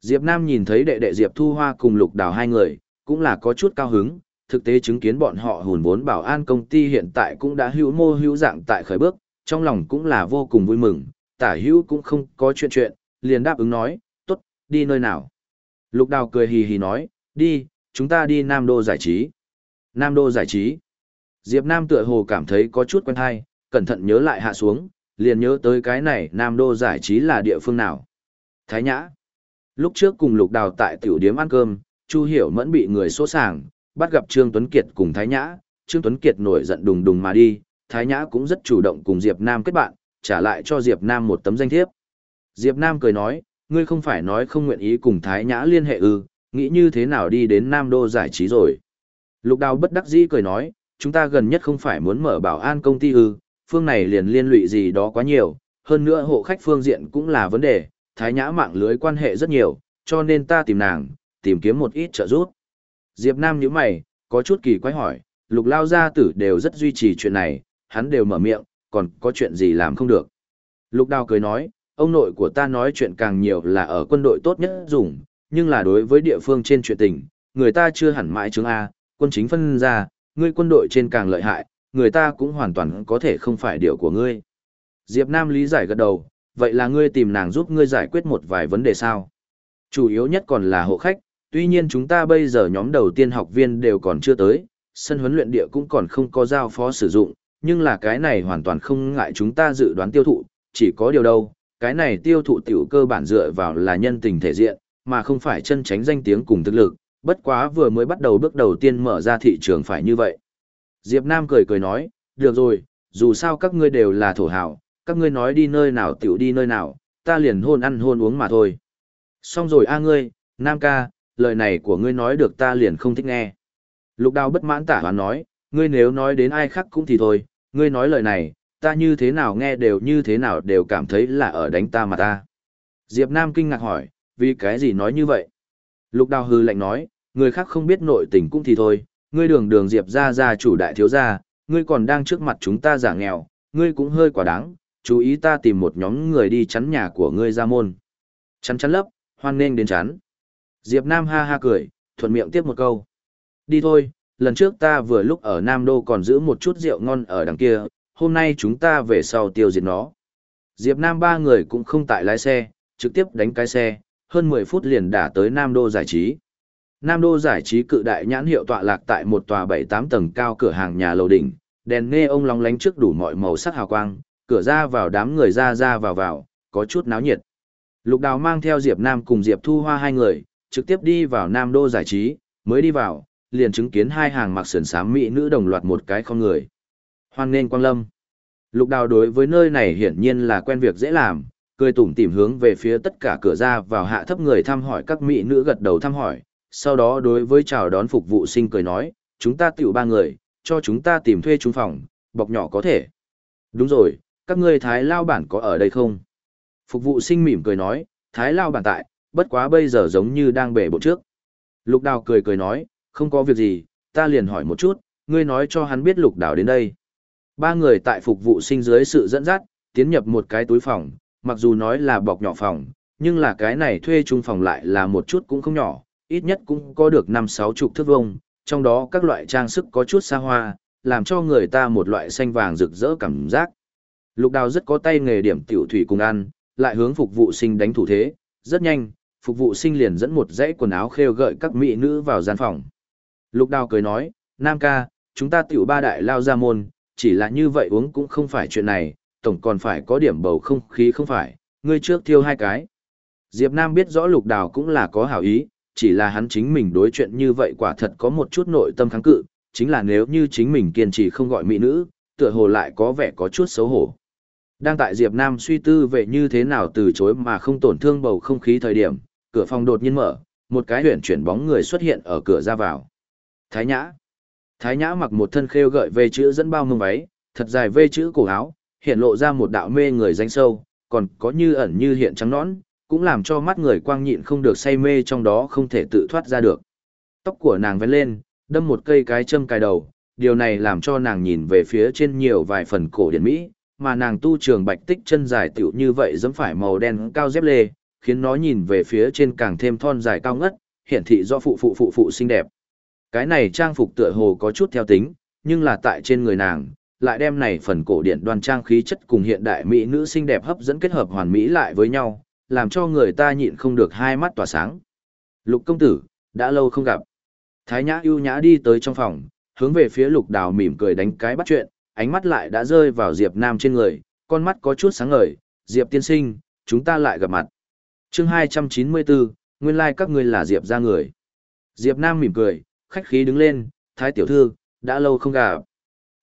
Speaker 1: Diệp Nam nhìn thấy đệ đệ Diệp Thu Hoa cùng lục đào hai người, cũng là có chút cao hứng, thực tế chứng kiến bọn họ hùn vốn bảo an công ty hiện tại cũng đã hữu mô hữu dạng tại khởi bước, trong lòng cũng là vô cùng vui mừng, tả hữu cũng không có chuyện chuyện, liền đáp ứng nói, tốt, đi nơi nào. Lục đào cười hì hì nói, đi, chúng ta đi Nam Đô giải trí. Nam Đô giải trí. Diệp Nam tựa hồ cảm thấy có chút quen hay, cẩn thận nhớ lại hạ xuống, liền nhớ tới cái này Nam Đô giải trí là địa phương nào. Thái Nhã. Lúc trước cùng Lục Đào tại tiểu điếm ăn cơm, Chu Hiểu Mẫn bị người số sàng, bắt gặp Trương Tuấn Kiệt cùng Thái Nhã, Trương Tuấn Kiệt nổi giận đùng đùng mà đi, Thái Nhã cũng rất chủ động cùng Diệp Nam kết bạn, trả lại cho Diệp Nam một tấm danh thiếp. Diệp Nam cười nói, ngươi không phải nói không nguyện ý cùng Thái Nhã liên hệ ư, nghĩ như thế nào đi đến Nam Đô giải trí rồi. Lục Đào bất đắc dĩ cười nói, chúng ta gần nhất không phải muốn mở bảo an công ty ư, phương này liền liên lụy gì đó quá nhiều, hơn nữa hộ khách phương diện cũng là vấn đề, Thái Nhã mạng lưới quan hệ rất nhiều, cho nên ta tìm nàng, tìm kiếm một ít trợ giúp. Diệp Nam nhíu mày, có chút kỳ quái hỏi, lục lao gia tử đều rất duy trì chuyện này, hắn đều mở miệng, còn có chuyện gì làm không được. Lục đào cười nói, ông nội của ta nói chuyện càng nhiều là ở quân đội tốt nhất dùng, nhưng là đối với địa phương trên chuyện tình, người ta chưa hẳn mãi chứng A, quân chính phân ra, ngươi quân đội trên càng lợi hại, người ta cũng hoàn toàn có thể không phải điều của ngươi. Diệp Nam lý giải gật đầu, vậy là ngươi tìm nàng giúp ngươi giải quyết một vài vấn đề sao? Chủ yếu nhất còn là hộ khách, tuy nhiên chúng ta bây giờ nhóm đầu tiên học viên đều còn chưa tới, sân huấn luyện địa cũng còn không có giao phó sử dụng, nhưng là cái này hoàn toàn không ngại chúng ta dự đoán tiêu thụ, chỉ có điều đâu, cái này tiêu thụ tiểu cơ bản dựa vào là nhân tình thể diện, mà không phải chân tránh danh tiếng cùng thực lực, bất quá vừa mới bắt đầu bước đầu tiên mở ra thị trường phải như vậy. Diệp Nam cười cười nói, được rồi, dù sao các ngươi đều là thổ hào, các ngươi nói đi nơi nào tiểu đi nơi nào, ta liền hôn ăn hôn uống mà thôi. Xong rồi a ngươi, Nam ca, lời này của ngươi nói được ta liền không thích nghe. Lục đào bất mãn tả hoán nói, ngươi nếu nói đến ai khác cũng thì thôi, ngươi nói lời này, ta như thế nào nghe đều như thế nào đều cảm thấy là ở đánh ta mà ta. Diệp Nam kinh ngạc hỏi, vì cái gì nói như vậy? Lục đào hư lạnh nói, người khác không biết nội tình cũng thì thôi, ngươi đường đường Diệp ra ra chủ đại thiếu gia, ngươi còn đang trước mặt chúng ta giả nghèo, ngươi cũng hơi quả đáng, chú ý ta tìm một nhóm người đi chắn nhà của ngươi ra môn. Chắn chắn lấp, hoan nghênh đến chắn. Diệp Nam ha ha cười, thuận miệng tiếp một câu. Đi thôi, lần trước ta vừa lúc ở Nam Đô còn giữ một chút rượu ngon ở đằng kia, hôm nay chúng ta về sau tiêu diệt nó. Diệp Nam ba người cũng không tại lái xe, trực tiếp đánh cái xe, hơn 10 phút liền đã tới Nam Đô giải trí. Nam Đô giải trí cự đại nhãn hiệu tọa lạc tại một tòa 7-8 tầng cao cửa hàng nhà lầu đỉnh, đèn nghe ông long lánh trước đủ mọi màu sắc hào quang, cửa ra vào đám người ra ra vào vào, có chút náo nhiệt. Lục Đào mang theo Diệp Nam cùng Diệp Thu Hoa hai người, trực tiếp đi vào Nam Đô giải trí, mới đi vào, liền chứng kiến hai hàng mặc sườn xám mỹ nữ đồng loạt một cái không người. Hoan nên Quang Lâm. Lục Đào đối với nơi này hiển nhiên là quen việc dễ làm, cười tủm tỉm hướng về phía tất cả cửa ra vào hạ thấp người thăm hỏi các mỹ nữ gật đầu thăm hỏi, sau đó đối với chào đón phục vụ sinh cười nói, chúng ta tiểu ba người, cho chúng ta tìm thuê trung phòng, bọc nhỏ có thể. Đúng rồi, các ngươi Thái Lao bản có ở đây không? Phục vụ sinh mỉm cười nói, Thái Lao bản tại, bất quá bây giờ giống như đang bể bộ trước. Lục đào cười cười nói, không có việc gì, ta liền hỏi một chút, ngươi nói cho hắn biết lục đào đến đây. Ba người tại phục vụ sinh dưới sự dẫn dắt, tiến nhập một cái túi phòng, mặc dù nói là bọc nhỏ phòng, nhưng là cái này thuê chung phòng lại là một chút cũng không nhỏ, ít nhất cũng có được năm sáu chục thước vông, trong đó các loại trang sức có chút xa hoa, làm cho người ta một loại xanh vàng rực rỡ cảm giác. Lục đào rất có tay nghề điểm tiểu thủy cùng ăn, lại hướng phục vụ sinh đánh thủ thế, rất nhanh, phục vụ sinh liền dẫn một dãy quần áo khêu gợi các mỹ nữ vào gian phòng. Lục đào cười nói, Nam ca, chúng ta tiểu ba đại lao ra môn, chỉ là như vậy uống cũng không phải chuyện này, tổng còn phải có điểm bầu không khí không phải, ngươi trước thiêu hai cái. Diệp Nam biết rõ lục đào cũng là có hảo ý, chỉ là hắn chính mình đối chuyện như vậy quả thật có một chút nội tâm kháng cự, chính là nếu như chính mình kiên trì không gọi mỹ nữ, tựa hồ lại có vẻ có chút xấu hổ. Đang tại Diệp Nam suy tư về như thế nào từ chối mà không tổn thương bầu không khí thời điểm, cửa phòng đột nhiên mở, một cái huyển chuyển bóng người xuất hiện ở cửa ra vào. Thái Nhã. Thái Nhã mặc một thân khêu gợi về chữ dẫn bao mông váy, thật dài vê chữ cổ áo, hiện lộ ra một đạo mê người danh sâu, còn có như ẩn như hiện trắng nõn, cũng làm cho mắt người quang nhịn không được say mê trong đó không thể tự thoát ra được. Tóc của nàng vén lên, đâm một cây cái châm cài đầu, điều này làm cho nàng nhìn về phía trên nhiều vài phần cổ điển Mỹ, mà nàng tu trường bạch tích chân dài tiểu như vậy dẫm phải màu đen cao dép lê, khiến nó nhìn về phía trên càng thêm thon dài cao ngất, hiển thị do phụ phụ phụ phụ xinh đẹp. Cái này trang phục tựa hồ có chút theo tính, nhưng là tại trên người nàng, lại đem này phần cổ điển đoan trang khí chất cùng hiện đại mỹ nữ xinh đẹp hấp dẫn kết hợp hoàn mỹ lại với nhau, làm cho người ta nhịn không được hai mắt tỏa sáng. Lục công tử, đã lâu không gặp. Thái Nhã ưu nhã đi tới trong phòng, hướng về phía Lục Đào mỉm cười đánh cái bắt chuyện, ánh mắt lại đã rơi vào Diệp Nam trên người, con mắt có chút sáng ngời, "Diệp tiên sinh, chúng ta lại gặp mặt." Chương 294, nguyên lai like các ngươi là Diệp gia người. Diệp Nam mỉm cười, khách khí đứng lên, "Thái tiểu thư, đã lâu không gặp."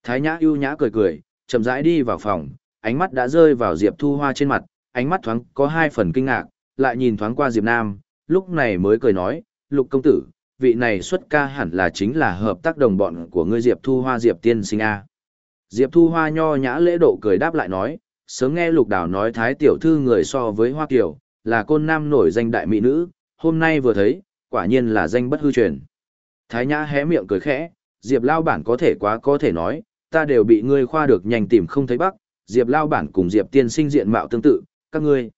Speaker 1: Thái Nhã ưu nhã cười cười, chậm rãi đi vào phòng, ánh mắt đã rơi vào Diệp Thu Hoa trên mặt, ánh mắt thoáng có hai phần kinh ngạc, lại nhìn thoáng qua Diệp Nam, lúc này mới cười nói, "Lục công tử, vị này xuất ca hẳn là chính là hợp tác đồng bọn của ngươi Diệp Thu Hoa Diệp tiên sinh a." Diệp Thu Hoa nho nhã lễ độ cười đáp lại nói, sớm nghe Lục đảo nói thái tiểu thư người so với Hoa Kiều, là côn nam nổi danh đại mỹ nữ, hôm nay vừa thấy, quả nhiên là danh bất hư truyền. Thái Nhã hé miệng cười khẽ, Diệp Lao bản có thể quá có thể nói, ta đều bị ngươi khoa được nhanh tìm không thấy bắc, Diệp Lao bản cùng Diệp tiên sinh diện mạo tương tự, các ngươi.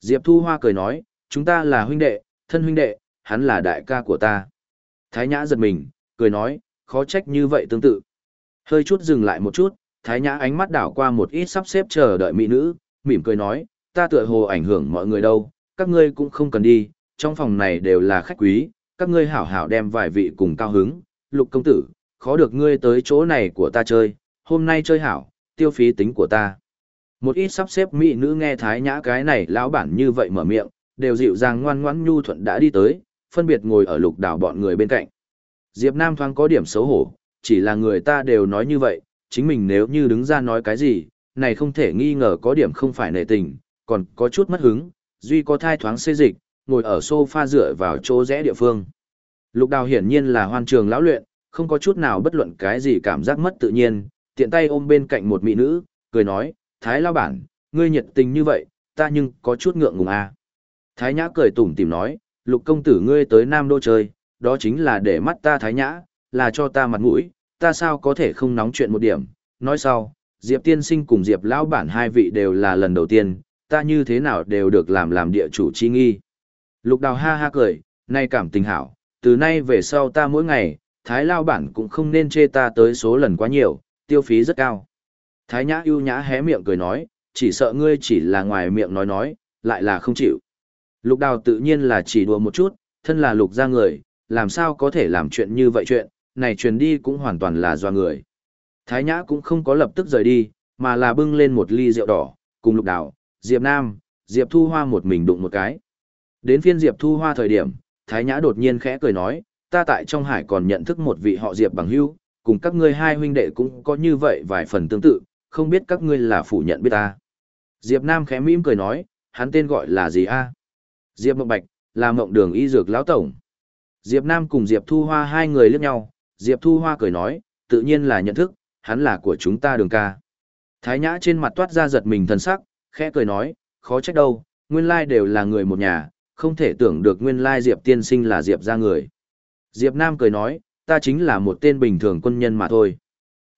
Speaker 1: Diệp Thu Hoa cười nói, chúng ta là huynh đệ, thân huynh đệ, hắn là đại ca của ta. Thái Nhã giật mình, cười nói, khó trách như vậy tương tự. Hơi chút dừng lại một chút, Thái Nhã ánh mắt đảo qua một ít sắp xếp chờ đợi mỹ nữ, mỉm cười nói, ta tựa hồ ảnh hưởng mọi người đâu, các ngươi cũng không cần đi, trong phòng này đều là khách quý, các ngươi hảo hảo đem vài vị cùng cao hứng, lục công tử, khó được ngươi tới chỗ này của ta chơi, hôm nay chơi hảo, tiêu phí tính của ta. Một ít sắp xếp mỹ nữ nghe Thái Nhã cái này lão bản như vậy mở miệng, đều dịu dàng ngoan ngoãn nhu thuận đã đi tới, phân biệt ngồi ở lục đảo bọn người bên cạnh. Diệp Nam thoáng có điểm xấu hổ, chỉ là người ta đều nói như vậy, chính mình nếu như đứng ra nói cái gì, này không thể nghi ngờ có điểm không phải nệ tình, còn có chút mất hứng, duy có thai thoáng xê dịch, ngồi ở sofa dựa vào chỗ rẽ địa phương. Lục đào hiển nhiên là hoan trường lão luyện, không có chút nào bất luận cái gì cảm giác mất tự nhiên, tiện tay ôm bên cạnh một mỹ nữ, cười nói, Thái lao bản, ngươi nhiệt tình như vậy, ta nhưng có chút ngượng ngùng à. Thái nhã cười tủm tìm nói, lục công tử ngươi tới Nam Đô chơi, đó chính là để mắt ta Thái nhã, là cho ta mặt mũi, ta sao có thể không nóng chuyện một điểm. Nói sau, Diệp tiên sinh cùng Diệp lão bản hai vị đều là lần đầu tiên, ta như thế nào đều được làm làm địa chủ chi nghi. Lục đào ha ha cười, nay cảm tình hảo, từ nay về sau ta mỗi ngày, Thái lao bản cũng không nên chê ta tới số lần quá nhiều, tiêu phí rất cao. Thái nhã ưu nhã hé miệng cười nói, chỉ sợ ngươi chỉ là ngoài miệng nói nói, lại là không chịu. Lục đào tự nhiên là chỉ đùa một chút, thân là lục ra người, làm sao có thể làm chuyện như vậy chuyện, này truyền đi cũng hoàn toàn là do người. Thái nhã cũng không có lập tức rời đi, mà là bưng lên một ly rượu đỏ, cùng lục đào, Diệp Nam, Diệp Thu Hoa một mình đụng một cái. Đến phiên Diệp Thu Hoa thời điểm, Thái nhã đột nhiên khẽ cười nói, ta tại trong hải còn nhận thức một vị họ Diệp bằng hữu, cùng các ngươi hai huynh đệ cũng có như vậy vài phần tương tự, không biết các ngươi là phủ nhận biết ta. Diệp Nam khẽ mỉm cười nói, hắn tên gọi là gì a? Diệp Mộng Bạch, là mộng đường y dược lão tổng. Diệp Nam cùng Diệp Thu Hoa hai người liếc nhau, Diệp Thu Hoa cười nói, tự nhiên là nhận thức, hắn là của chúng ta đường ca. Thái Nhã trên mặt toát ra giật mình thần sắc, khẽ cười nói, khó trách đâu, nguyên lai đều là người một nhà, không thể tưởng được nguyên lai Diệp tiên sinh là Diệp gia người. Diệp Nam cười nói, ta chính là một tên bình thường quân nhân mà thôi.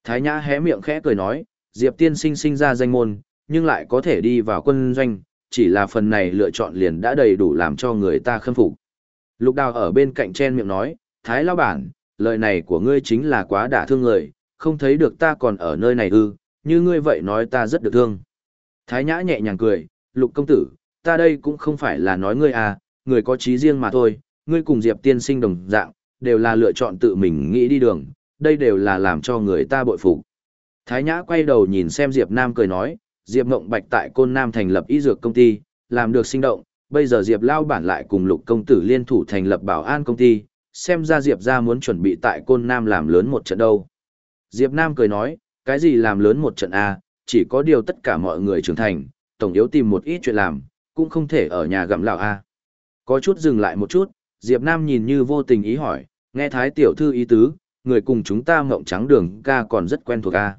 Speaker 1: Thái Nhã hé miệng khẽ cười nói, Diệp tiên sinh sinh ra danh môn, nhưng lại có thể đi vào quân doanh, chỉ là phần này lựa chọn liền đã đầy đủ làm cho người ta khâm phục. Lục đào ở bên cạnh chen miệng nói, Thái Lao Bản, lời này của ngươi chính là quá đả thương người, không thấy được ta còn ở nơi này ư, như ngươi vậy nói ta rất được thương. Thái Nhã nhẹ nhàng cười, Lục công tử, ta đây cũng không phải là nói ngươi à, người có trí riêng mà thôi, ngươi cùng Diệp tiên sinh đồng dạng, đều là lựa chọn tự mình nghĩ đi đường, đây đều là làm cho người ta bội phục. Thái Nhã quay đầu nhìn xem Diệp Nam cười nói, Diệp Ngộng Bạch tại Côn Nam thành lập y dược công ty, làm được sinh động, bây giờ Diệp Lao bản lại cùng Lục công tử liên thủ thành lập Bảo An công ty, xem ra Diệp gia muốn chuẩn bị tại Côn Nam làm lớn một trận đâu. Diệp Nam cười nói, cái gì làm lớn một trận a, chỉ có điều tất cả mọi người trưởng thành, tổng yếu tìm một ít chuyện làm, cũng không thể ở nhà gặm lão a. Có chút dừng lại một chút, Diệp Nam nhìn như vô tình ý hỏi, nghe Thái tiểu thư ý tứ, người cùng chúng ta mộng trắng đường ca còn rất quen thuộc a.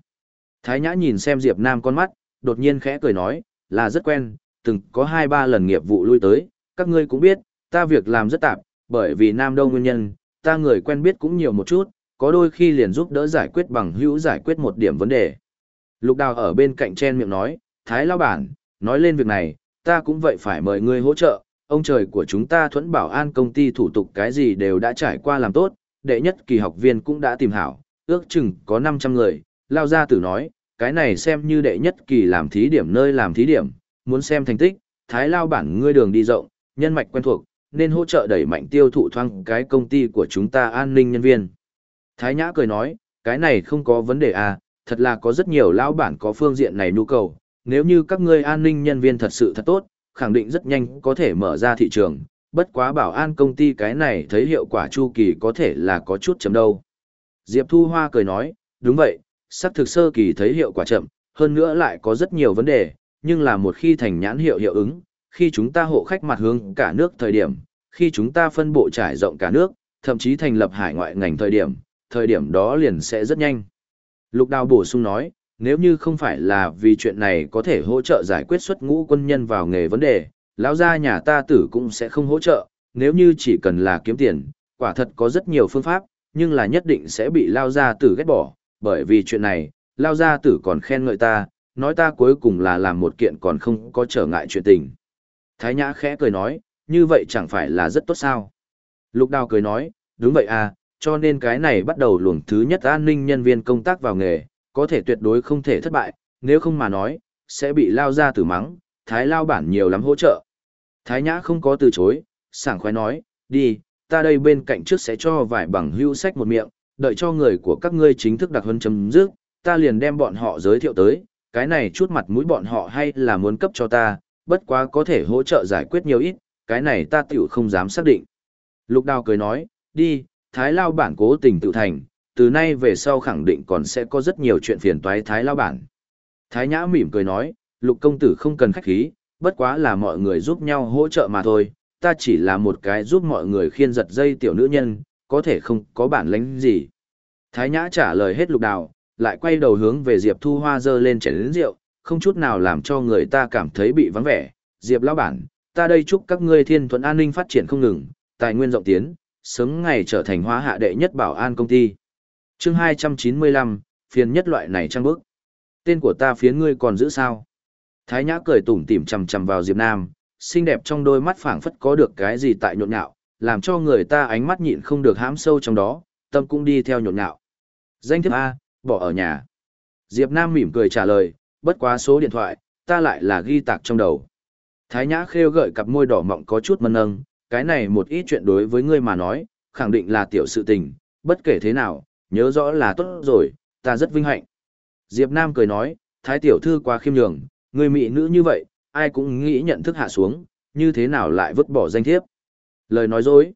Speaker 1: Thái Nhã nhìn xem Diệp Nam con mắt, đột nhiên khẽ cười nói, là rất quen, từng có hai ba lần nghiệp vụ lui tới, các ngươi cũng biết, ta việc làm rất tạp, bởi vì Nam Đông nguyên nhân, ta người quen biết cũng nhiều một chút, có đôi khi liền giúp đỡ giải quyết bằng hữu giải quyết một điểm vấn đề. Lục đào ở bên cạnh chen miệng nói, Thái lão Bản, nói lên việc này, ta cũng vậy phải mời ngươi hỗ trợ, ông trời của chúng ta thuẫn bảo an công ty thủ tục cái gì đều đã trải qua làm tốt, đệ nhất kỳ học viên cũng đã tìm hảo, ước chừng có 500 người, Lao Gia Tử nói, cái này xem như đệ nhất kỳ làm thí điểm nơi làm thí điểm, muốn xem thành tích, Thái Lao Bản ngươi đường đi rộng, nhân mạch quen thuộc, nên hỗ trợ đẩy mạnh tiêu thụ thoang cái công ty của chúng ta an ninh nhân viên. Thái Nhã cười nói, cái này không có vấn đề à, thật là có rất nhiều lao bản có phương diện này nhu cầu, nếu như các ngươi an ninh nhân viên thật sự thật tốt, khẳng định rất nhanh có thể mở ra thị trường, bất quá bảo an công ty cái này thấy hiệu quả chu kỳ có thể là có chút chấm đâu. Diệp Thu Hoa cười nói, đúng vậy, sắc thực sơ kỳ thấy hiệu quả chậm, hơn nữa lại có rất nhiều vấn đề, nhưng là một khi thành nhãn hiệu hiệu ứng, khi chúng ta hộ khách mặt hướng cả nước thời điểm, khi chúng ta phân bộ trải rộng cả nước, thậm chí thành lập hải ngoại ngành thời điểm, thời điểm đó liền sẽ rất nhanh. Lục Đào bổ sung nói, nếu như không phải là vì chuyện này có thể hỗ trợ giải quyết xuất ngũ quân nhân vào nghề vấn đề, lão gia nhà ta tử cũng sẽ không hỗ trợ, nếu như chỉ cần là kiếm tiền, quả thật có rất nhiều phương pháp, nhưng là nhất định sẽ bị lao gia tử ghét bỏ, bởi vì chuyện này, lao gia tử còn khen ngợi ta, nói ta cuối cùng là làm một kiện còn không có trở ngại chuyện tình. Thái Nhã khẽ cười nói, như vậy chẳng phải là rất tốt sao? Lục Đào cười nói, đúng vậy à, cho nên cái này bắt đầu luồng thứ nhất an ninh nhân viên công tác vào nghề, có thể tuyệt đối không thể thất bại, nếu không mà nói, sẽ bị lao ra tử mắng, Thái lao bản nhiều lắm hỗ trợ. Thái Nhã không có từ chối, sảng khoái nói, đi, ta đây bên cạnh trước sẽ cho vài bằng hưu sách một miệng, đợi cho người của các ngươi chính thức đặc hơn chấm dứt, ta liền đem bọn họ giới thiệu tới, cái này chút mặt mũi bọn họ hay là muốn cấp cho ta, bất quá có thể hỗ trợ giải quyết nhiều ít, cái này ta tiểu không dám xác định. Lục đào cười nói, đi, Thái Lao bản cố tình tự thành, từ nay về sau khẳng định còn sẽ có rất nhiều chuyện phiền toái Thái Lao bản. Thái Nhã mỉm cười nói, lục công tử không cần khách khí, bất quá là mọi người giúp nhau hỗ trợ mà thôi, ta chỉ là một cái giúp mọi người khiên giật dây tiểu nữ nhân, có thể không có bản lĩnh gì. Thái Nhã trả lời hết lục đào, lại quay đầu hướng về Diệp Thu Hoa dơ lên chén lớn rượu, không chút nào làm cho người ta cảm thấy bị vắng vẻ. Diệp lão bản, ta đây chúc các ngươi thiên thuận an ninh phát triển không ngừng, tài nguyên rộng tiến, sớm ngày trở thành hóa hạ đệ nhất bảo an công ty chương 295, phiền nhất loại này trang bức. Tên của ta phiến ngươi còn giữ sao? Thái Nhã cười tủm tỉm chằm chằm vào Diệp Nam, xinh đẹp trong đôi mắt phảng phất có được cái gì tại nhộn nhạo, làm cho người ta ánh mắt nhịn không được hãm sâu trong đó, tâm cũng đi theo nhộn nhạo. Danh thiếp A, bỏ ở nhà. Diệp Nam mỉm cười trả lời, bất quá số điện thoại, ta lại là ghi tạc trong đầu. Thái Nhã khêu gợi cặp môi đỏ mọng có chút mân âng, cái này một ít chuyện đối với ngươi mà nói, khẳng định là tiểu sự tình, bất kể thế nào, nhớ rõ là tốt rồi, ta rất vinh hạnh. Diệp Nam cười nói, Thái tiểu thư quá khiêm nhường, người mỹ nữ như vậy, ai cũng nghĩ nhận thức hạ xuống, như thế nào lại vứt bỏ danh thiếp. Lời nói dối.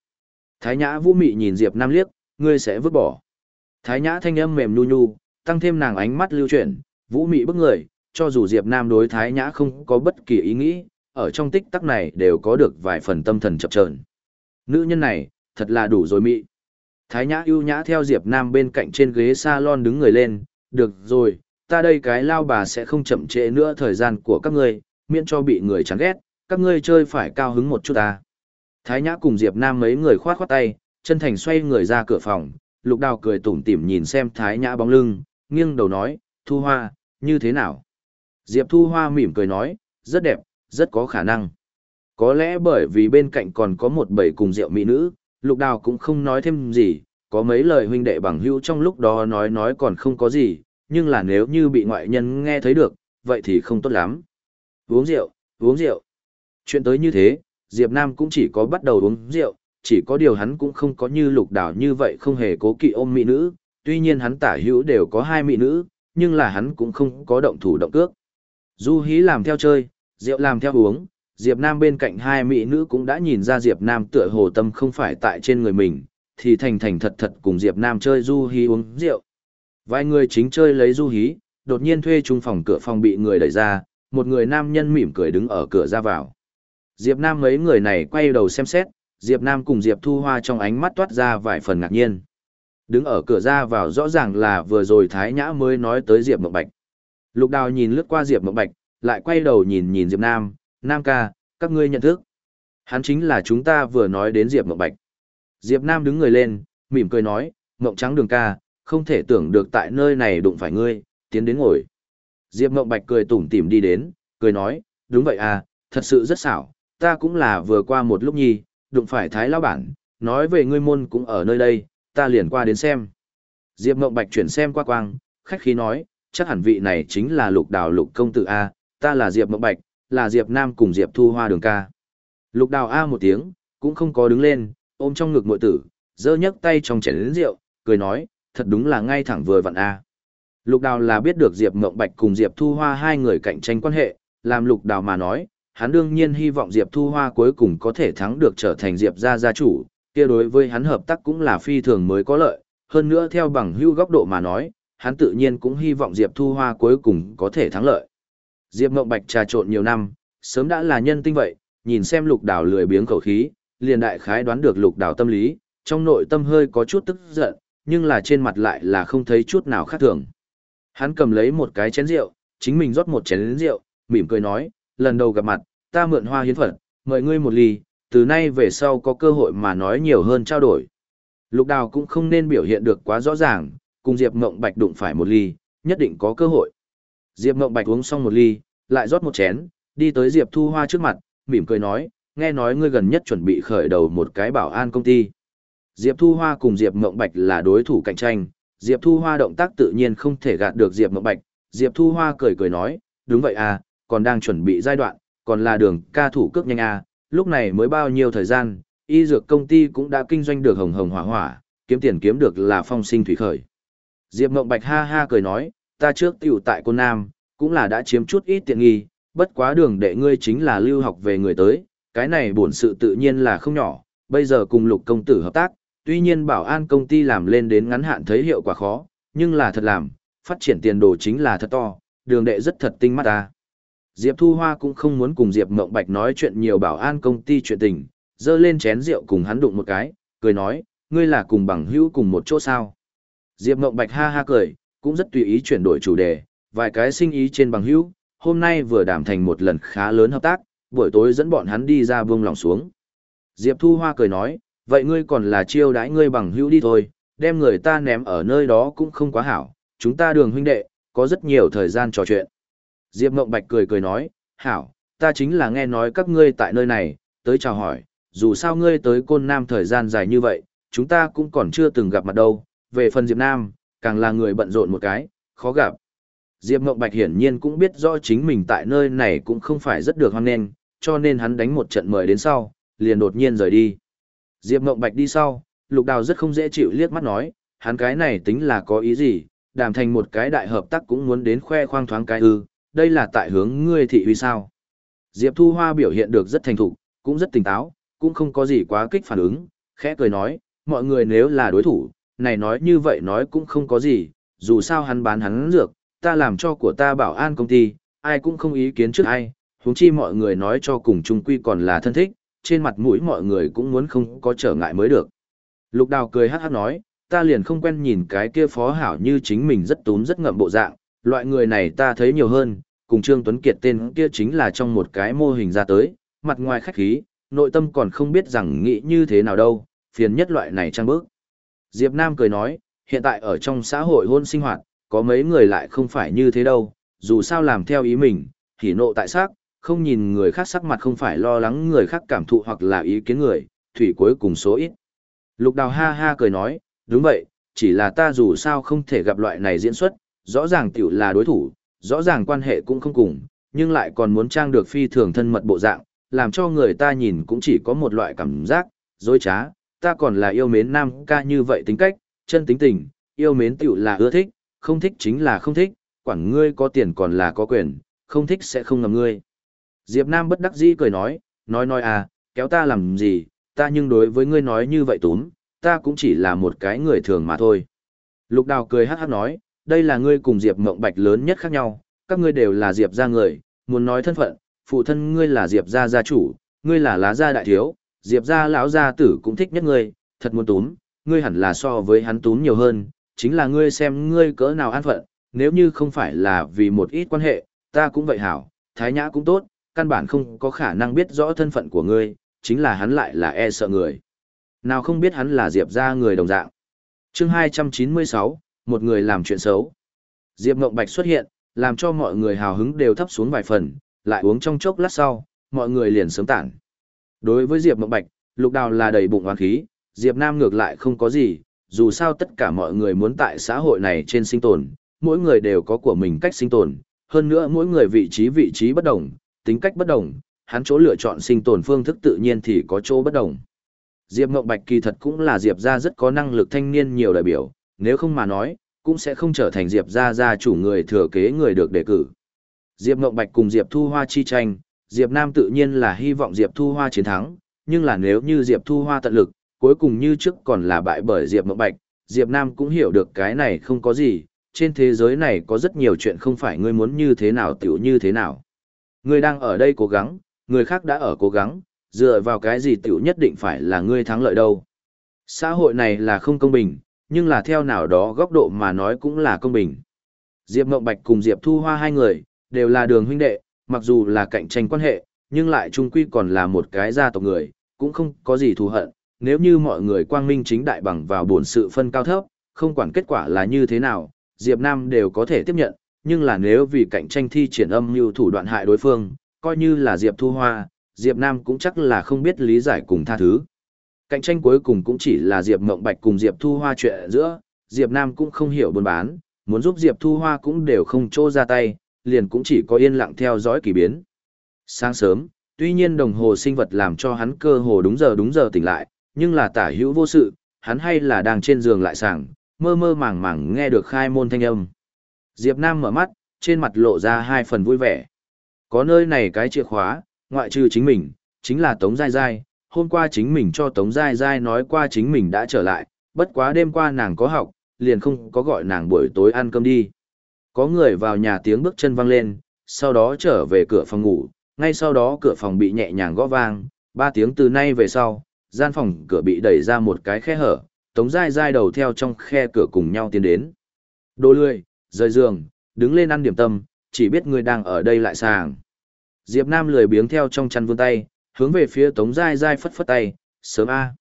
Speaker 1: Thái Nhã vũ mị nhìn Diệp Nam liếc, ngươi sẽ vứt bỏ. Thái Nhã thanh âm mềm nhu nhu, tăng thêm nàng ánh mắt lưu chuyển, vũ mị bức người, cho dù Diệp Nam đối Thái Nhã không có bất kỳ ý nghĩ, ở trong tích tắc này đều có được vài phần tâm thần chập chờn. Nữ nhân này, thật là đủ rồi mị. Thái Nhã ưu nhã theo Diệp Nam bên cạnh trên ghế salon đứng người lên, được rồi, ta đây cái lao bà sẽ không chậm trễ nữa thời gian của các ngươi, miễn cho bị người chán ghét, các ngươi chơi phải cao hứng một chút ta. Thái Nhã cùng Diệp Nam mấy người khoát khoát tay, chân thành xoay người ra cửa phòng, Lục Đào cười tủm tỉm nhìn xem Thái Nhã bóng lưng, nghiêng đầu nói, Thu Hoa, như thế nào? Diệp Thu Hoa mỉm cười nói, rất đẹp, rất có khả năng. Có lẽ bởi vì bên cạnh còn có một bầy cùng rượu mỹ nữ, Lục Đào cũng không nói thêm gì, có mấy lời huynh đệ bằng hữu trong lúc đó nói nói còn không có gì, nhưng là nếu như bị ngoại nhân nghe thấy được, vậy thì không tốt lắm. Uống rượu, uống rượu. Chuyện tới như thế, Diệp Nam cũng chỉ có bắt đầu uống rượu, chỉ có điều hắn cũng không có như lục đảo như vậy không hề cố kỵ ôm mỹ nữ, tuy nhiên hắn tả hữu đều có hai mỹ nữ, nhưng là hắn cũng không có động thủ động cước. Du hí làm theo chơi, rượu làm theo uống, Diệp Nam bên cạnh hai mỹ nữ cũng đã nhìn ra Diệp Nam tựa hồ tâm không phải tại trên người mình, thì thành thành thật thật cùng Diệp Nam chơi du hí uống rượu. Vài người chính chơi lấy du hí, đột nhiên thuê chung phòng cửa phòng bị người đẩy ra, một người nam nhân mỉm cười đứng ở cửa ra vào. Diệp Nam mấy người này quay đầu xem xét, Diệp Nam cùng Diệp Thu Hoa trong ánh mắt toát ra vài phần ngạc nhiên. Đứng ở cửa ra vào rõ ràng là vừa rồi Thái Nhã mới nói tới Diệp Mộng Bạch. Lục Đào nhìn lướt qua Diệp Mộng Bạch, lại quay đầu nhìn nhìn Diệp Nam, Nam ca, các ngươi nhận thức. Hắn chính là chúng ta vừa nói đến Diệp Mộng Bạch. Diệp Nam đứng người lên, mỉm cười nói, Mộng Trắng Đường ca, không thể tưởng được tại nơi này đụng phải ngươi, tiến đến ngồi. Diệp Mộng Bạch cười tủm tỉm đi đến, cười nói, đúng vậy à, thật sự rất xảo, ta cũng là vừa qua một lúc nhi, đụng phải Thái Lão Bản, nói về ngươi môn cũng ở nơi đây, ta liền qua đến xem. Diệp Mộng Bạch chuyển xem qua quang, khách khí nói, chắc hẳn vị này chính là lục đào lục công tử A, ta là Diệp Mộng Bạch, là Diệp Nam cùng Diệp Thu Hoa đường ca. Lục đào A một tiếng, cũng không có đứng lên, ôm trong ngực mội tử, giơ nhấc tay trong chén lĩnh rượu, cười nói, thật đúng là ngay thẳng vừa vặn A. Lục đào là biết được Diệp Mộng Bạch cùng Diệp Thu Hoa hai người cạnh tranh quan hệ, làm lục đào mà nói, hắn đương nhiên hy vọng Diệp Thu Hoa cuối cùng có thể thắng được trở thành Diệp gia gia chủ, kia đối với hắn hợp tác cũng là phi thường mới có lợi, hơn nữa theo bằng hưu góc độ mà nói, hắn tự nhiên cũng hy vọng Diệp Thu Hoa cuối cùng có thể thắng lợi. Diệp Ngộng Bạch trà trộn nhiều năm, sớm đã là nhân tinh vậy, nhìn xem lục đào lười biếng khẩu khí, liền đại khái đoán được lục đào tâm lý, trong nội tâm hơi có chút tức giận, nhưng là trên mặt lại là không thấy chút nào khác thường. Hắn cầm lấy một cái chén rượu, chính mình rót một chén rượu, mỉm cười nói, lần đầu gặp mặt, ta mượn hoa hiến phật, mời ngươi một ly, từ nay về sau có cơ hội mà nói nhiều hơn trao đổi. Lục đào cũng không nên biểu hiện được quá rõ ràng, cùng Diệp Ngộng Bạch đụng phải một ly, nhất định có cơ hội. Diệp Mộng Bạch uống xong một ly, lại rót một chén, đi tới Diệp Thu Hoa trước mặt, mỉm cười nói, nghe nói ngươi gần nhất chuẩn bị khởi đầu một cái bảo an công ty. Diệp Thu Hoa cùng Diệp Mộng Bạch là đối thủ cạnh tranh, Diệp Thu Hoa động tác tự nhiên không thể gạt được Diệp Mộng Bạch, Diệp Thu Hoa cười cười nói, đúng vậy à, còn đang chuẩn bị giai đoạn, còn là đường ca thủ cước nhanh à, lúc này mới bao nhiêu thời gian, y dược công ty cũng đã kinh doanh được hồng hồng hỏa hỏa, kiếm tiền kiếm được là phong sinh thủy khởi. Diệp Mộng Bạch ha ha cười nói, ta trước tiểu tại Côn Nam, cũng là đã chiếm chút ít tiện nghi, bất quá đường đệ ngươi chính là lưu học về người tới, cái này bổn sự tự nhiên là không nhỏ, bây giờ cùng lục công tử hợp tác, tuy nhiên bảo an công ty làm lên đến ngắn hạn thấy hiệu quả khó, nhưng là thật làm, phát triển tiền đồ chính là thật to, đường đệ rất thật tinh mắt ta. Diệp Thu Hoa cũng không muốn cùng Diệp Mộng Bạch nói chuyện nhiều bảo an công ty chuyện tình, dơ lên chén rượu cùng hắn đụng một cái, cười nói, ngươi là cùng bằng hữu cùng một chỗ sao. Diệp Mộng Bạch ha ha cười, cũng rất tùy ý chuyển đổi chủ đề, vài cái sinh ý trên bằng hữu, hôm nay vừa đảm thành một lần khá lớn hợp tác, buổi tối dẫn bọn hắn đi ra vương lòng xuống. Diệp Thu Hoa cười nói, vậy ngươi còn là chiêu đãi ngươi bằng hữu đi thôi, đem người ta ném ở nơi đó cũng không quá hảo, chúng ta đường huynh đệ, có rất nhiều thời gian trò chuyện. Diệp Ngộng Bạch cười cười nói, hảo, ta chính là nghe nói các ngươi tại nơi này, tới chào hỏi, dù sao ngươi tới Côn Nam thời gian dài như vậy, chúng ta cũng còn chưa từng gặp mặt đâu, về phần Diệp Nam, càng là người bận rộn một cái, khó gặp. Diệp Ngộng Bạch hiển nhiên cũng biết rõ chính mình tại nơi này cũng không phải rất được hoan nghênh, cho nên hắn đánh một trận mời đến sau, liền đột nhiên rời đi. Diệp Ngộng Bạch đi sau, Lục Đào rất không dễ chịu liếc mắt nói, hắn cái này tính là có ý gì, đàm thành một cái đại hợp tác cũng muốn đến khoe khoang thoáng cái ư, đây là tại hướng ngươi thị uy sao. Diệp Thu Hoa biểu hiện được rất thành thục, cũng rất tỉnh táo, cũng không có gì quá kích phản ứng, khẽ cười nói, mọi người nếu là đối thủ, này nói như vậy nói cũng không có gì, dù sao hắn bán hắn dược, ta làm cho của ta bảo an công ty, ai cũng không ý kiến trước ai, huống chi mọi người nói cho cùng chung quy còn là thân thích, trên mặt mũi mọi người cũng muốn không có trở ngại mới được. Lục đào cười hát hát nói, ta liền không quen nhìn cái kia phó hảo như chính mình rất túm rất ngậm bộ dạng, loại người này ta thấy nhiều hơn, cùng Trương Tuấn Kiệt tên kia chính là trong một cái mô hình ra tới, mặt ngoài khách khí, nội tâm còn không biết rằng nghĩ như thế nào đâu, phiền nhất loại này trang bước. Diệp Nam cười nói, hiện tại ở trong xã hội hôn sinh hoạt, có mấy người lại không phải như thế đâu, dù sao làm theo ý mình, thì nộ tại sắc, không nhìn người khác sắc mặt không phải lo lắng người khác cảm thụ hoặc là ý kiến người, thủy cuối cùng số ít. Lục đào ha ha cười nói, đúng vậy, chỉ là ta dù sao không thể gặp loại này diễn xuất, rõ ràng tiểu là đối thủ, rõ ràng quan hệ cũng không cùng, nhưng lại còn muốn trang được phi thường thân mật bộ dạng, làm cho người ta nhìn cũng chỉ có một loại cảm giác, dối trá, ta còn là yêu mến nam ca như vậy tính cách, chân tính tình, yêu mến tiểu là ưa thích, không thích chính là không thích, quản ngươi có tiền còn là có quyền, không thích sẽ không ngầm ngươi. Diệp Nam bất đắc dĩ cười nói, nói nói à, kéo ta làm gì, ta nhưng đối với ngươi nói như vậy túm, ta cũng chỉ là một cái người thường mà thôi. Lục đào cười hát hát nói, đây là ngươi cùng Diệp Mộng Bạch lớn nhất khác nhau, các ngươi đều là Diệp gia người, muốn nói thân phận, phụ thân ngươi là Diệp gia gia chủ, ngươi là lá gia đại thiếu, Diệp gia lão gia tử cũng thích nhất ngươi, thật muốn túm, ngươi hẳn là so với hắn túm nhiều hơn, chính là ngươi xem ngươi cỡ nào an phận, nếu như không phải là vì một ít quan hệ, ta cũng vậy hảo, thái nhã cũng tốt, căn bản không có khả năng biết rõ thân phận của ngươi, chính là hắn lại là e sợ người. Nào không biết hắn là Diệp gia người đồng dạng. Chương 296, một người làm chuyện xấu. Diệp Ngộng Bạch xuất hiện, làm cho mọi người hào hứng đều thấp xuống vài phần, lại uống trong chốc lát sau, mọi người liền sớm tản. Đối với Diệp Mộng Bạch, Lục Đào là đầy bụng oán khí, Diệp Nam ngược lại không có gì, dù sao tất cả mọi người muốn tại xã hội này trên sinh tồn, mỗi người đều có của mình cách sinh tồn, hơn nữa mỗi người vị trí vị trí bất đồng, tính cách bất đồng, hắn chỗ lựa chọn sinh tồn phương thức tự nhiên thì có chỗ bất đồng. Diệp Ngộng Bạch kỳ thật cũng là Diệp gia rất có năng lực thanh niên nhiều đại biểu, nếu không mà nói, cũng sẽ không trở thành Diệp gia gia chủ người thừa kế người được đề cử. Diệp Ngộng Bạch cùng Diệp Thu Hoa chi tranh, Diệp Nam tự nhiên là hy vọng Diệp Thu Hoa chiến thắng, nhưng là nếu như Diệp Thu Hoa tận lực, cuối cùng như trước còn là bại bởi Diệp Mộng Bạch, Diệp Nam cũng hiểu được cái này không có gì, trên thế giới này có rất nhiều chuyện không phải ngươi muốn như thế nào tiểu như thế nào. Ngươi đang ở đây cố gắng, người khác đã ở cố gắng, dựa vào cái gì tiểu nhất định phải là ngươi thắng lợi đâu. Xã hội này là không công bình, nhưng là theo nào đó góc độ mà nói cũng là công bình. Diệp Mộng Bạch cùng Diệp Thu Hoa hai người, đều là đường huynh đệ, mặc dù là cạnh tranh quan hệ, nhưng lại chung quy còn là một cái gia tộc người, cũng không có gì thù hận. Nếu như mọi người quang minh chính đại bằng vào buồn sự phân cao thấp, không quản kết quả là như thế nào, Diệp Nam đều có thể tiếp nhận, nhưng là nếu vì cạnh tranh thi triển âm mưu thủ đoạn hại đối phương, coi như là Diệp Thu Hoa, Diệp Nam cũng chắc là không biết lý giải cùng tha thứ. Cạnh tranh cuối cùng cũng chỉ là Diệp Mộng Bạch cùng Diệp Thu Hoa chuyện giữa, Diệp Nam cũng không hiểu buôn bán, muốn giúp Diệp Thu Hoa cũng đều không trô ra tay, liền cũng chỉ có yên lặng theo dõi kỳ biến. Sáng sớm, tuy nhiên đồng hồ sinh vật làm cho hắn cơ hồ đúng giờ đúng giờ tỉnh lại, nhưng là tả hữu vô sự, hắn hay là đang trên giường lại sảng, mơ mơ màng màng nghe được khai môn thanh âm. Diệp Nam mở mắt, trên mặt lộ ra hai phần vui vẻ. Có nơi này cái chìa khóa, ngoại trừ chính mình, chính là Tống Giai Giai. Hôm qua chính mình cho Tống Giai Giai nói qua chính mình đã trở lại, bất quá đêm qua nàng có học, liền không có gọi nàng buổi tối ăn cơm đi. Có người vào nhà tiếng bước chân vang lên, sau đó trở về cửa phòng ngủ, ngay sau đó cửa phòng bị nhẹ nhàng gõ vang, ba tiếng từ nay về sau, gian phòng cửa bị đẩy ra một cái khe hở, Tống Giai Giai đầu theo trong khe cửa cùng nhau tiến đến. Đồ lười, rời giường, đứng lên ăn điểm tâm, chỉ biết người đang ở đây lại sàng. Diệp Nam lười biếng theo trong chăn vươn tay, hướng về phía Tống Giai Giai phất phất tay, sớm a,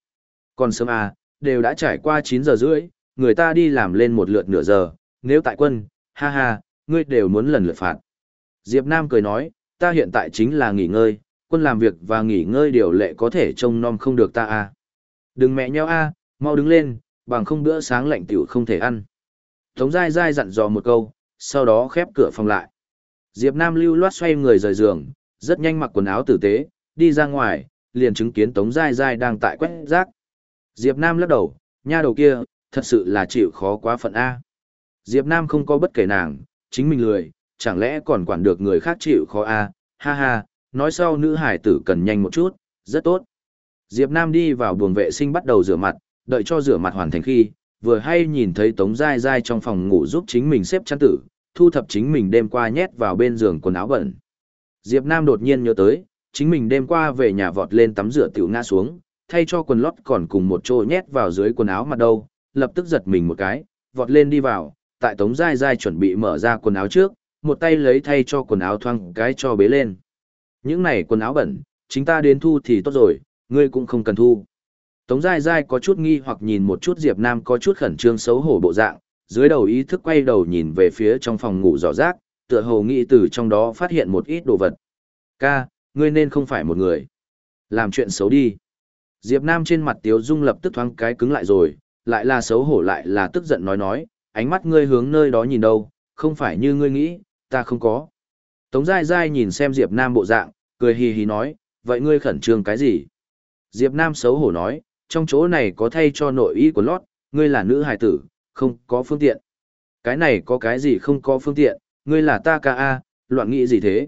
Speaker 1: Còn sớm a, đều đã trải qua 9 giờ rưỡi, người ta đi làm lên một lượt nửa giờ, nếu tại quân, ha ha, ngươi đều muốn lần lượt phạt. Diệp Nam cười nói, ta hiện tại chính là nghỉ ngơi, quân làm việc và nghỉ ngơi điều lệ có thể trông nom không được ta a. Đừng mẹ nhau a, mau đứng lên, bằng không bữa sáng lạnh tiểu không thể ăn. Tống dai dai dặn dò một câu, sau đó khép cửa phòng lại. Diệp Nam lưu loát xoay người rời giường, rất nhanh mặc quần áo tử tế, đi ra ngoài, liền chứng kiến Tống dai dai đang tại quét rác. Diệp Nam lắc đầu, nha đầu kia, thật sự là chịu khó quá phận A. Diệp Nam không có bất kể nàng, chính mình lười, chẳng lẽ còn quản được người khác chịu khó A, ha ha, nói sau nữ hải tử cần nhanh một chút, rất tốt. Diệp Nam đi vào buồng vệ sinh bắt đầu rửa mặt, đợi cho rửa mặt hoàn thành khi, vừa hay nhìn thấy Tống Giai Giai trong phòng ngủ giúp chính mình xếp chăn tử, thu thập chính mình đêm qua nhét vào bên giường quần áo bẩn. Diệp Nam đột nhiên nhớ tới, chính mình đêm qua về nhà vọt lên tắm rửa tiểu ngã xuống, thay cho quần lót còn cùng một chỗ nhét vào dưới quần áo mặt đâu, lập tức giật mình một cái, vọt lên đi vào, tại Tống Giai Giai chuẩn bị mở ra quần áo trước, một tay lấy thay cho quần áo thoang cái cho bế lên. Những này quần áo bẩn, chính ta đến thu thì tốt rồi, ngươi cũng không cần thu. Tống Giai Giai có chút nghi hoặc nhìn một chút Diệp Nam có chút khẩn trương xấu hổ bộ dạng, dưới đầu ý thức quay đầu nhìn về phía trong phòng ngủ rõ rác, tựa hồ nghĩ từ trong đó phát hiện một ít đồ vật. Ca, ngươi nên không phải một người. Làm chuyện xấu đi. Diệp Nam trên mặt Tiếu Dung lập tức thoáng cái cứng lại rồi, lại là xấu hổ lại là tức giận nói nói, ánh mắt ngươi hướng nơi đó nhìn đâu, không phải như ngươi nghĩ, ta không có. Tống Giai Giai nhìn xem Diệp Nam bộ dạng, cười hì hì nói, vậy ngươi khẩn trương cái gì? Diệp Nam xấu hổ nói, trong chỗ này có thay cho nội y của lót, ngươi là nữ hài tử, không có phương tiện. Cái này có cái gì không có phương tiện, ngươi là ta ca a, loạn nghĩ gì thế?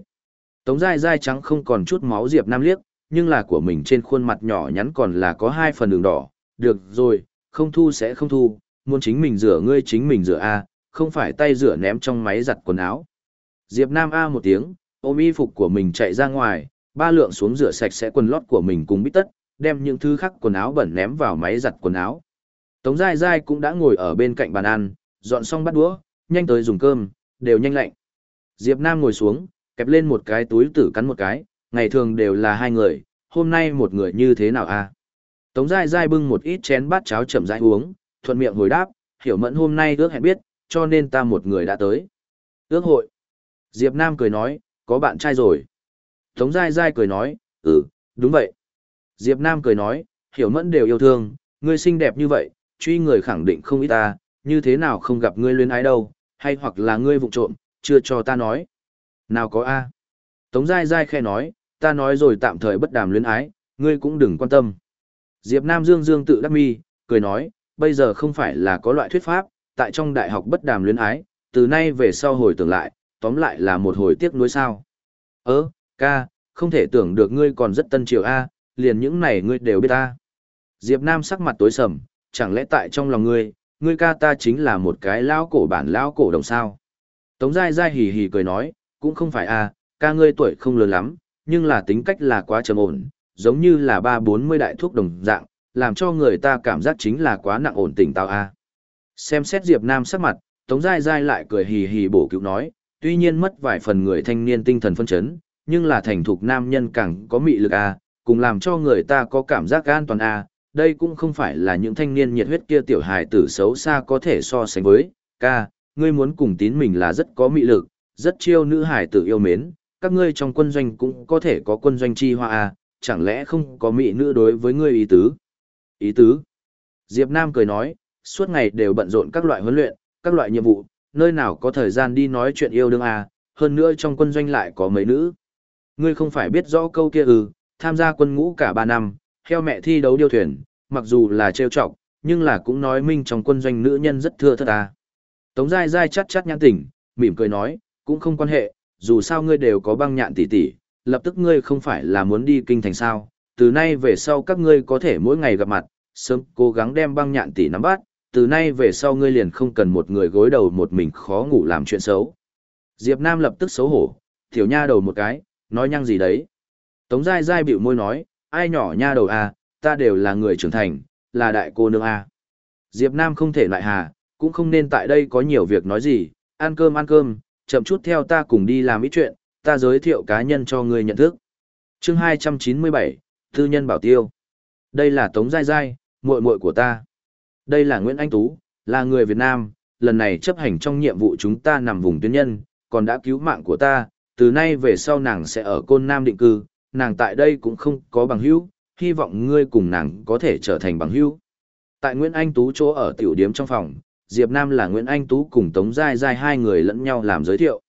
Speaker 1: Tống dai dai trắng không còn chút máu Diệp Nam liếc, nhưng là của mình trên khuôn mặt nhỏ nhắn còn là có hai phần đường đỏ. Được rồi, không thu sẽ không thu, muốn chính mình rửa ngươi chính mình rửa a, không phải tay rửa ném trong máy giặt quần áo. Diệp Nam a một tiếng, ôm y phục của mình chạy ra ngoài, ba lượng xuống rửa sạch sẽ quần lót của mình cùng bít tất, đem những thứ khác quần áo bẩn ném vào máy giặt quần áo. Tống Giai Giai cũng đã ngồi ở bên cạnh bàn ăn, dọn xong bắt đũa, nhanh tới dùng cơm, đều nhanh lạnh. Diệp Nam ngồi xuống, kẹp lên một cái túi tử cắn một cái, ngày thường đều là hai người, hôm nay một người như thế nào a? À? Tống Giai Giai bưng một ít chén bát cháo chậm rãi uống, thuận miệng hồi đáp, hiểu mẫn hôm nay ước hẹn biết, cho nên ta một người đã tới. Ước hội. Diệp Nam cười nói, có bạn trai rồi. Tống Giai Giai cười nói, ừ, đúng vậy. Diệp Nam cười nói, hiểu mẫn đều yêu thương, ngươi xinh đẹp như vậy, truy người khẳng định không ít ta, như thế nào không gặp ngươi luyến ái đâu, hay hoặc là ngươi vụng trộm, chưa cho ta nói. Nào có A. Tống Giai Giai khẽ nói, ta nói rồi tạm thời bất đàm luyến ái, ngươi cũng đừng quan tâm. Diệp Nam Dương Dương tự đắc mi, cười nói, bây giờ không phải là có loại thuyết pháp, tại trong đại học bất đàm luyến ái, từ nay về sau hồi tưởng lại, tóm lại là một hồi tiếc nuối sao. Ơ, ca, không thể tưởng được ngươi còn rất tân triều A, liền những này ngươi đều biết ta. Diệp Nam sắc mặt tối sầm, chẳng lẽ tại trong lòng ngươi, ngươi ca ta chính là một cái lão cổ bản lão cổ đồng sao. Tống Giai Giai hì hì cười nói, cũng không phải a, ca ngươi tuổi không lớn lắm, nhưng là tính cách là quá trầm ổn, giống như là ba bốn mươi đại thuốc đồng dạng, làm cho người ta cảm giác chính là quá nặng ổn tỉnh tao a. Xem xét Diệp Nam sắc mặt, Tống Giai Giai lại cười hì hì bổ cứu nói, tuy nhiên mất vài phần người thanh niên tinh thần phân chấn, nhưng là thành thục nam nhân càng có mị lực a, cùng làm cho người ta có cảm giác an toàn a. Đây cũng không phải là những thanh niên nhiệt huyết kia tiểu hài tử xấu xa có thể so sánh với, ca, ngươi muốn cùng tín mình là rất có mị lực, rất chiêu nữ hài tử yêu mến, các ngươi trong quân doanh cũng có thể có quân doanh chi hoa a, chẳng lẽ không có mỹ nữ đối với ngươi ý tứ? Ý tứ? Diệp Nam cười nói, suốt ngày đều bận rộn các loại huấn luyện, các loại nhiệm vụ, nơi nào có thời gian đi nói chuyện yêu đương à, hơn nữa trong quân doanh lại có mấy nữ. Ngươi không phải biết rõ câu kia ư, tham gia quân ngũ cả 3 năm, theo mẹ thi đấu điêu thuyền, mặc dù là trêu chọc, nhưng là cũng nói minh trong quân doanh nữ nhân rất thưa thật à. Tống dai dai chắt chắt nhãn tỉnh, mỉm cười nói, cũng không quan hệ, dù sao ngươi đều có băng nhạn tỷ tỷ, lập tức ngươi không phải là muốn đi kinh thành sao, từ nay về sau các ngươi có thể mỗi ngày gặp mặt, sớm cố gắng đem băng nhạn tỷ nắm bắt, từ nay về sau ngươi liền không cần một người gối đầu một mình khó ngủ làm chuyện xấu. Diệp Nam lập tức xấu hổ, tiểu nha đầu một cái, nói nhăng gì đấy. Tống dai dai bĩu môi nói, ai nhỏ nha đầu à, ta đều là người trưởng thành, là đại cô nương à. Diệp Nam không thể lại hà, cũng không nên tại đây có nhiều việc nói gì, ăn cơm ăn cơm, chậm chút theo ta cùng đi làm ít chuyện, ta giới thiệu cá nhân cho ngươi nhận thức. Chương 297, Tư nhân bảo tiêu. Đây là Tống Giai Giai, muội muội của ta. Đây là Nguyễn Anh Tú, là người Việt Nam, lần này chấp hành trong nhiệm vụ chúng ta nằm vùng tuyến nhân, còn đã cứu mạng của ta, từ nay về sau nàng sẽ ở Côn Nam định cư, nàng tại đây cũng không có bằng hữu, hy vọng ngươi cùng nàng có thể trở thành bằng hữu. Tại Nguyễn Anh Tú chỗ ở tiểu điếm trong phòng, Diệp Nam là Nguyễn Anh Tú cùng Tống Giai Giai hai người lẫn nhau làm giới thiệu.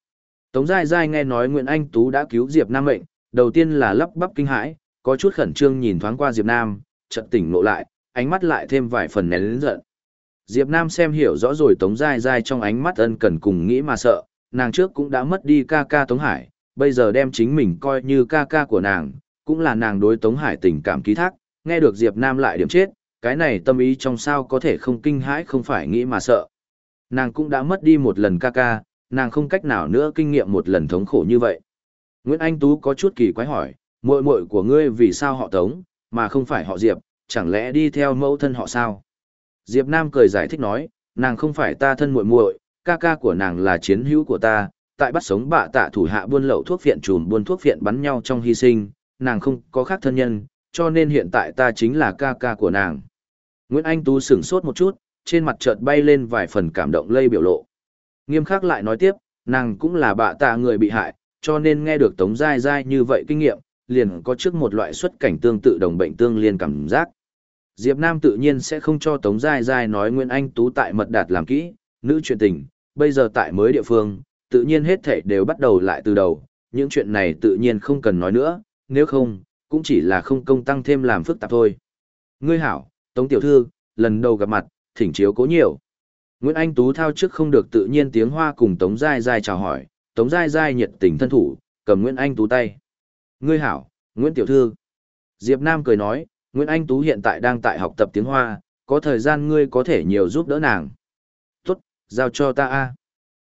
Speaker 1: Tống Giai Giai nghe nói Nguyễn Anh Tú đã cứu Diệp Nam mệnh, đầu tiên là lắp bắp kinh hãi, có chút khẩn trương nhìn thoáng qua Diệp Nam, chợt tỉnh ngộ lại, ánh mắt lại thêm vài phần nén lớn giận. Diệp Nam xem hiểu rõ rồi Tống Giai Giai trong ánh mắt ân cần cùng nghĩ mà sợ, nàng trước cũng đã mất đi ca ca Tống Hải, bây giờ đem chính mình coi như ca ca của nàng, cũng là nàng đối Tống Hải tình cảm ký thác, nghe được Diệp Nam lại điểm chết, cái này tâm ý trong sao có thể không kinh hãi không phải nghĩ mà sợ. Nàng cũng đã mất đi một lần ca ca, nàng không cách nào nữa kinh nghiệm một lần thống khổ như vậy. Nguyễn Anh Tú có chút kỳ quái hỏi, muội muội của ngươi vì sao họ Tống, mà không phải họ Diệp, chẳng lẽ đi theo mẫu thân họ sao? Diệp Nam cười giải thích nói, nàng không phải ta thân muội muội, ca ca của nàng là chiến hữu của ta, tại bắt sống bạ tạ thủ hạ buôn lậu thuốc viện trùm buôn thuốc viện bắn nhau trong hy sinh, nàng không có khác thân nhân, cho nên hiện tại ta chính là ca ca của nàng. Nguyễn Anh Tú sửng sốt một chút, trên mặt chợt bay lên vài phần cảm động lây biểu lộ. Nghiêm khắc lại nói tiếp, nàng cũng là bạ tạ người bị hại, cho nên nghe được Tống Giai Giai như vậy kinh nghiệm, liền có trước một loại xuất cảnh tương tự đồng bệnh tương liên cảm giác. Diệp Nam tự nhiên sẽ không cho Tống Giai Giai nói Nguyễn Anh Tú tại mật đạt làm kỹ, nữ chuyện tình, bây giờ tại mới địa phương, tự nhiên hết thảy đều bắt đầu lại từ đầu, những chuyện này tự nhiên không cần nói nữa, nếu không, cũng chỉ là không công tăng thêm làm phức tạp thôi. Ngươi hảo, Tống Tiểu Thư, lần đầu gặp mặt, thỉnh chiếu cố nhiều. Nguyễn Anh Tú thao trước không được tự nhiên tiếng hoa cùng Tống Giai Giai chào hỏi, Tống Giai Giai nhiệt tình thân thủ, cầm Nguyễn Anh Tú tay. Ngươi hảo, Nguyễn Tiểu Thư. Diệp Nam cười nói, Nguyễn Anh Tú hiện tại đang tại học tập tiếng Hoa, có thời gian ngươi có thể nhiều giúp đỡ nàng. Tốt, giao cho ta a.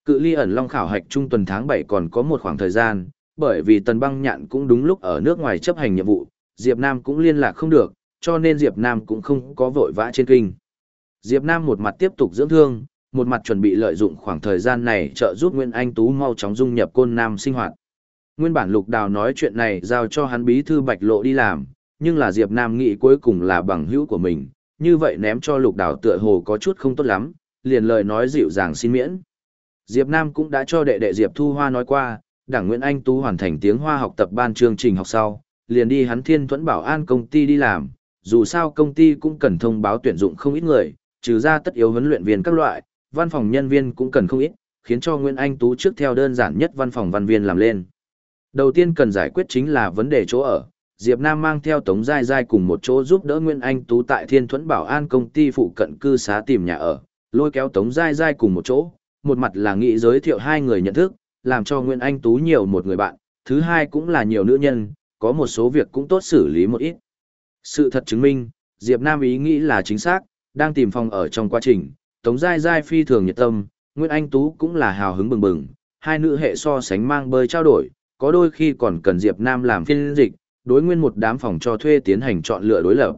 Speaker 1: Cự ly ẩn long khảo hạch trung tuần tháng 7 còn có một khoảng thời gian, bởi vì tần băng nhạn cũng đúng lúc ở nước ngoài chấp hành nhiệm vụ, Diệp Nam cũng liên lạc không được, cho nên Diệp Nam cũng không có vội vã trên kinh. Diệp Nam một mặt tiếp tục dưỡng thương, một mặt chuẩn bị lợi dụng khoảng thời gian này trợ giúp Nguyễn Anh Tú mau chóng dung nhập côn nam sinh hoạt. Nguyên bản Lục Đào nói chuyện này giao cho hắn bí thư Bạch Lộ đi làm, nhưng là Diệp Nam nghĩ cuối cùng là bằng hữu của mình, như vậy ném cho Lục Đào tựa hồ có chút không tốt lắm, liền lời nói dịu dàng xin miễn. Diệp Nam cũng đã cho đệ đệ Diệp Thu Hoa nói qua, đảng Nguyễn Anh Tú hoàn thành tiếng Hoa học tập ban chương trình học sau, liền đi hắn Thiên Thuẫn Bảo An công ty đi làm, dù sao công ty cũng cần thông báo tuyển dụng không ít người, trừ ra tất yếu huấn luyện viên các loại, văn phòng nhân viên cũng cần không ít, khiến cho Nguyễn Anh Tú trước theo đơn giản nhất văn phòng văn viên làm lên. Đầu tiên cần giải quyết chính là vấn đề chỗ ở. Diệp Nam mang theo Tống Giai Giai cùng một chỗ giúp đỡ Nguyên Anh Tú tại Thiên Thuẫn Bảo An công ty phụ cận cư xá tìm nhà ở, lôi kéo Tống Giai Giai cùng một chỗ, một mặt là nghĩ giới thiệu hai người nhận thức, làm cho Nguyễn Anh Tú nhiều một người bạn, thứ hai cũng là nhiều nữ nhân, có một số việc cũng tốt xử lý một ít. Sự thật chứng minh, Diệp Nam ý nghĩ là chính xác, đang tìm phòng ở trong quá trình, Tống Giai Giai phi thường nhiệt tâm, Nguyễn Anh Tú cũng là hào hứng bừng bừng, hai nữ hệ so sánh mang bơi trao đổi, có đôi khi còn cần Diệp Nam làm phiên dịch, đối nguyên một đám phòng cho thuê tiến hành chọn lựa đối lập.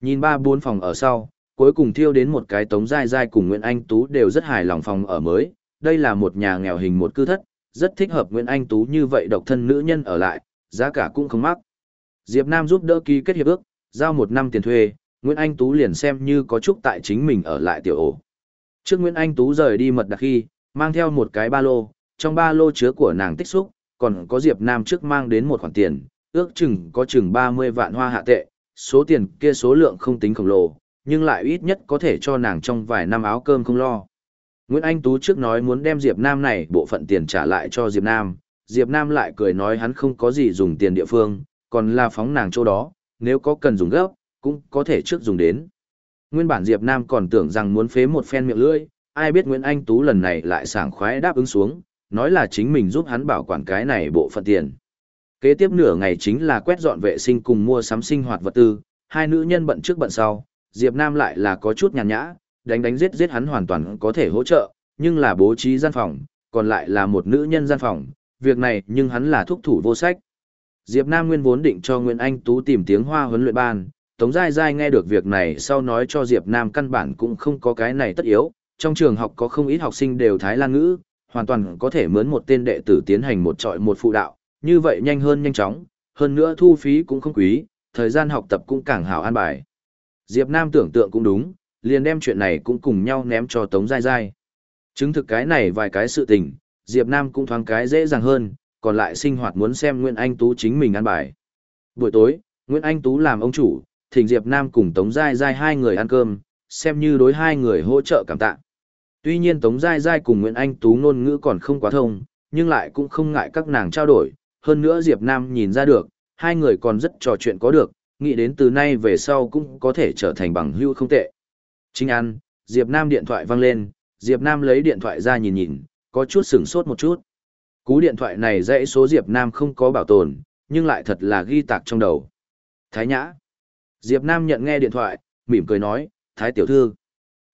Speaker 1: Nhìn ba bốn phòng ở sau, cuối cùng thiêu đến một cái Tống dai dai cùng Nguyễn Anh Tú đều rất hài lòng phòng ở mới, đây là một nhà nghèo hình một cư thất, rất thích hợp Nguyễn Anh Tú như vậy độc thân nữ nhân ở lại, giá cả cũng không mắc. Diệp Nam giúp đỡ ký kết hiệp ước, giao một năm tiền thuê, Nguyễn Anh Tú liền xem như có chút tại chính mình ở lại tiểu ổ. Trước Nguyễn Anh Tú rời đi mật đặc khi, mang theo một cái ba lô, trong ba lô chứa của nàng tích xúc, còn có Diệp Nam trước mang đến một khoản tiền, ước chừng có chừng 30 vạn hoa hạ tệ, số tiền kia số lượng không tính khổng lồ, nhưng lại ít nhất có thể cho nàng trong vài năm áo cơm không lo. Nguyễn Anh Tú trước nói muốn đem Diệp Nam này bộ phận tiền trả lại cho Diệp Nam, Diệp Nam lại cười nói hắn không có gì dùng tiền địa phương, còn là phóng nàng chỗ đó, nếu có cần dùng gấp, cũng có thể trước dùng đến. Nguyên bản Diệp Nam còn tưởng rằng muốn phế một phen miệng lưỡi, ai biết Nguyễn Anh Tú lần này lại sảng khoái đáp ứng xuống, nói là chính mình giúp hắn bảo quản cái này bộ phận tiền. Kế tiếp nửa ngày chính là quét dọn vệ sinh cùng mua sắm sinh hoạt vật tư, hai nữ nhân bận trước bận sau, Diệp Nam lại là có chút nhàn nhã, đánh đánh giết giết hắn hoàn toàn có thể hỗ trợ, nhưng là bố trí gian phòng, còn lại là một nữ nhân gian phòng, việc này nhưng hắn là thúc thủ vô sách. Diệp Nam nguyên vốn định cho Nguyễn Anh Tú tìm tiếng hoa huấn luyện ban, Tống Giai Giai nghe được việc này sau nói cho Diệp Nam căn bản cũng không có cái này tất yếu, trong trường học có không ít học sinh đều Thái Lan ngữ, hoàn toàn có thể mướn một tên đệ tử tiến hành một trọi một phụ đạo, như vậy nhanh hơn nhanh chóng, hơn nữa thu phí cũng không quý, thời gian học tập cũng càng hảo an bài. Diệp Nam tưởng tượng cũng đúng, liền đem chuyện này cũng cùng nhau ném cho Tống Giai Giai. Chứng thực cái này vài cái sự tình, Diệp Nam cũng thoáng cái dễ dàng hơn, còn lại sinh hoạt muốn xem Nguyễn Anh Tú chính mình ăn bài. Buổi tối, Nguyễn Anh Tú làm ông chủ, thỉnh Diệp Nam cùng Tống Giai Giai hai người ăn cơm, xem như đối hai người hỗ trợ cảm tạ. Tuy nhiên Tống Giai Giai cùng Nguyễn Anh Tú ngôn ngữ còn không quá thông, nhưng lại cũng không ngại các nàng trao đổi, hơn nữa Diệp Nam nhìn ra được, hai người còn rất trò chuyện có được, nghĩ đến từ nay về sau cũng có thể trở thành bằng hữu không tệ. Chính ăn, Diệp Nam điện thoại vang lên, Diệp Nam lấy điện thoại ra nhìn nhìn, có chút sửng sốt một chút. Cú điện thoại này dãy số Diệp Nam không có bảo tồn, nhưng lại thật là ghi tạc trong đầu. Thái Nhã. Diệp Nam nhận nghe điện thoại, mỉm cười nói, Thái tiểu thư.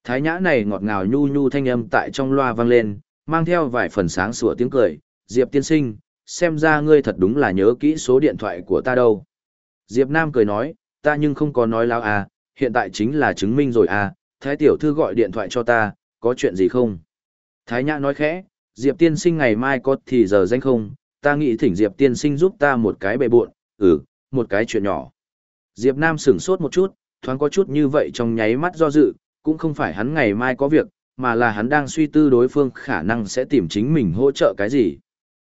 Speaker 1: Thái Nhã này ngọt ngào nhu nhu thanh âm tại trong loa vang lên, mang theo vài phần sáng sủa tiếng cười. Diệp tiên sinh, xem ra ngươi thật đúng là nhớ kỹ số điện thoại của ta đâu. Diệp Nam cười nói, ta nhưng không có nói láo à, hiện tại chính là chứng minh rồi à, Thái tiểu thư gọi điện thoại cho ta, có chuyện gì không? Thái Nhã nói khẽ, Diệp tiên sinh ngày mai có thì giờ danh không, ta nghĩ thỉnh Diệp tiên sinh giúp ta một cái bệ buộn, ừ, một cái chuyện nhỏ. Diệp Nam sửng sốt một chút, thoáng có chút như vậy trong nháy mắt do dự, cũng không phải hắn ngày mai có việc, mà là hắn đang suy tư đối phương khả năng sẽ tìm chính mình hỗ trợ cái gì.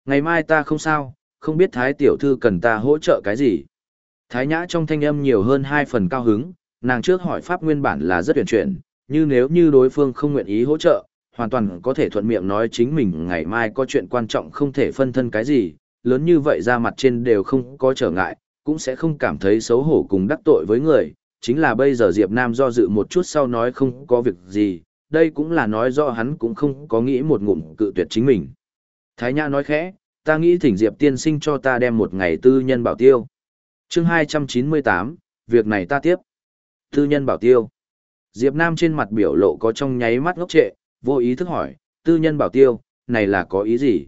Speaker 1: Ngày mai ta không sao, không biết Thái tiểu thư cần ta hỗ trợ cái gì. Thái Nhã trong thanh âm nhiều hơn hai phần cao hứng, nàng trước hỏi Pháp nguyên bản là rất tuyển chuyển, như nếu như đối phương không nguyện ý hỗ trợ, hoàn toàn có thể thuận miệng nói chính mình ngày mai có chuyện quan trọng không thể phân thân cái gì, lớn như vậy ra mặt trên đều không có trở ngại, cũng sẽ không cảm thấy xấu hổ cùng đắc tội với người, chính là bây giờ Diệp Nam do dự một chút sau nói không có việc gì, đây cũng là nói rõ hắn cũng không có nghĩ một ngụm cự tuyệt chính mình. Thái Nhã nói khẽ, ta nghĩ thỉnh Diệp tiên sinh cho ta đem một ngày tư nhân bảo tiêu. Chương 298, việc này ta tiếp. Tư nhân bảo tiêu. Diệp Nam trên mặt biểu lộ có trong nháy mắt ngốc trệ, vô ý thức hỏi, tư nhân bảo tiêu, này là có ý gì?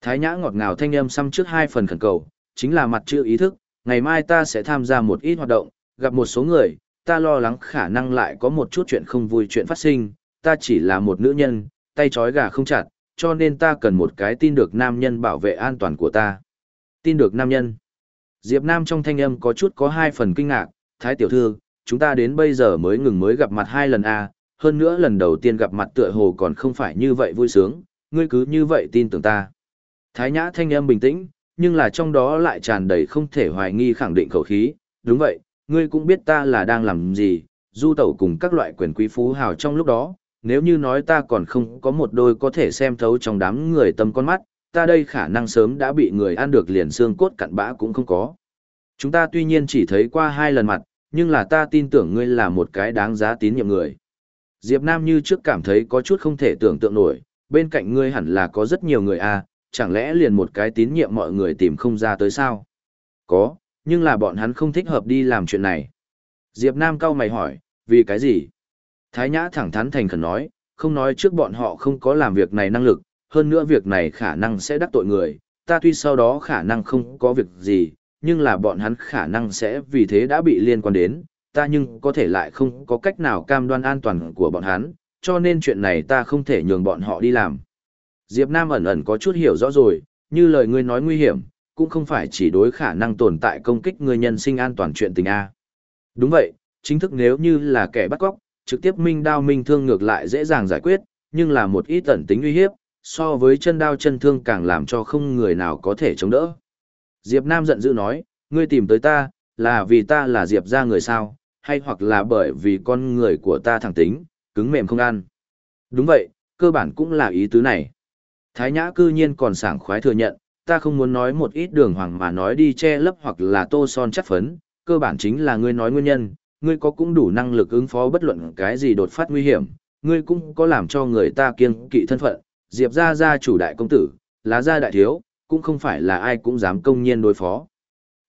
Speaker 1: Thái Nhã ngọt ngào thanh âm xăm trước hai phần khẩn cầu, chính là mặt chưa ý thức, ngày mai ta sẽ tham gia một ít hoạt động, gặp một số người, ta lo lắng khả năng lại có một chút chuyện không vui chuyện phát sinh, ta chỉ là một nữ nhân, tay trói gà không chặt, cho nên ta cần một cái tin được nam nhân bảo vệ an toàn của ta. Tin được nam nhân. Diệp Nam trong thanh âm có chút có hai phần kinh ngạc, Thái tiểu thư, chúng ta đến bây giờ mới ngừng mới gặp mặt hai lần a, à, hơn nữa lần đầu tiên gặp mặt tựa hồ còn không phải như vậy vui sướng, ngươi cứ như vậy tin tưởng ta. Thái Nhã thanh âm bình tĩnh, nhưng là trong đó lại tràn đầy không thể hoài nghi khẳng định khẩu khí, đúng vậy, ngươi cũng biết ta là đang làm gì, du tẩu cùng các loại quyền quý phú hào trong lúc đó, nếu như nói ta còn không có một đôi có thể xem thấu trong đám người tâm con mắt, ta đây khả năng sớm đã bị người ăn được liền xương cốt cặn bã cũng không có. Chúng ta tuy nhiên chỉ thấy qua hai lần mặt, nhưng là ta tin tưởng ngươi là một cái đáng giá tín nhiệm người. Diệp Nam như trước cảm thấy có chút không thể tưởng tượng nổi, bên cạnh ngươi hẳn là có rất nhiều người a, à, chẳng lẽ liền một cái tín nhiệm mọi người tìm không ra tới sao? Có, nhưng là bọn hắn không thích hợp đi làm chuyện này. Diệp Nam cao mày hỏi, vì cái gì? Thái Nhã thẳng thắn thành khẩn nói, không nói trước bọn họ không có làm việc này năng lực, hơn nữa việc này khả năng sẽ đắc tội người, ta tuy sau đó khả năng không có việc gì, nhưng là bọn hắn khả năng sẽ vì thế đã bị liên quan đến, ta nhưng có thể lại không có cách nào cam đoan an toàn của bọn hắn, cho nên chuyện này ta không thể nhường bọn họ đi làm. Diệp Nam ẩn ẩn có chút hiểu rõ rồi, như lời ngươi nói nguy hiểm, cũng không phải chỉ đối khả năng tồn tại công kích người nhân sinh an toàn chuyện tình A. Đúng vậy, chính thức nếu như là kẻ bắt cóc, trực tiếp minh đao minh thương ngược lại dễ dàng giải quyết, nhưng là một ít ẩn tính uy hiếp, so với chân đao chân thương càng làm cho không người nào có thể chống đỡ. Diệp Nam giận dữ nói, ngươi tìm tới ta, là vì ta là Diệp gia người sao, hay hoặc là bởi vì con người của ta thẳng tính, cứng mềm không ăn. Đúng vậy, cơ bản cũng là ý tứ này. Thái Nhã cư nhiên còn sảng khoái thừa nhận, ta không muốn nói một ít đường hoàng mà nói đi che lấp hoặc là tô son chất phấn, cơ bản chính là ngươi nói nguyên nhân, ngươi có cũng đủ năng lực ứng phó bất luận cái gì đột phát nguy hiểm, ngươi cũng có làm cho người ta kiêng kỵ thân phận, Diệp gia gia chủ đại công tử, lá gia đại thiếu, cũng không phải là ai cũng dám công nhiên đối phó.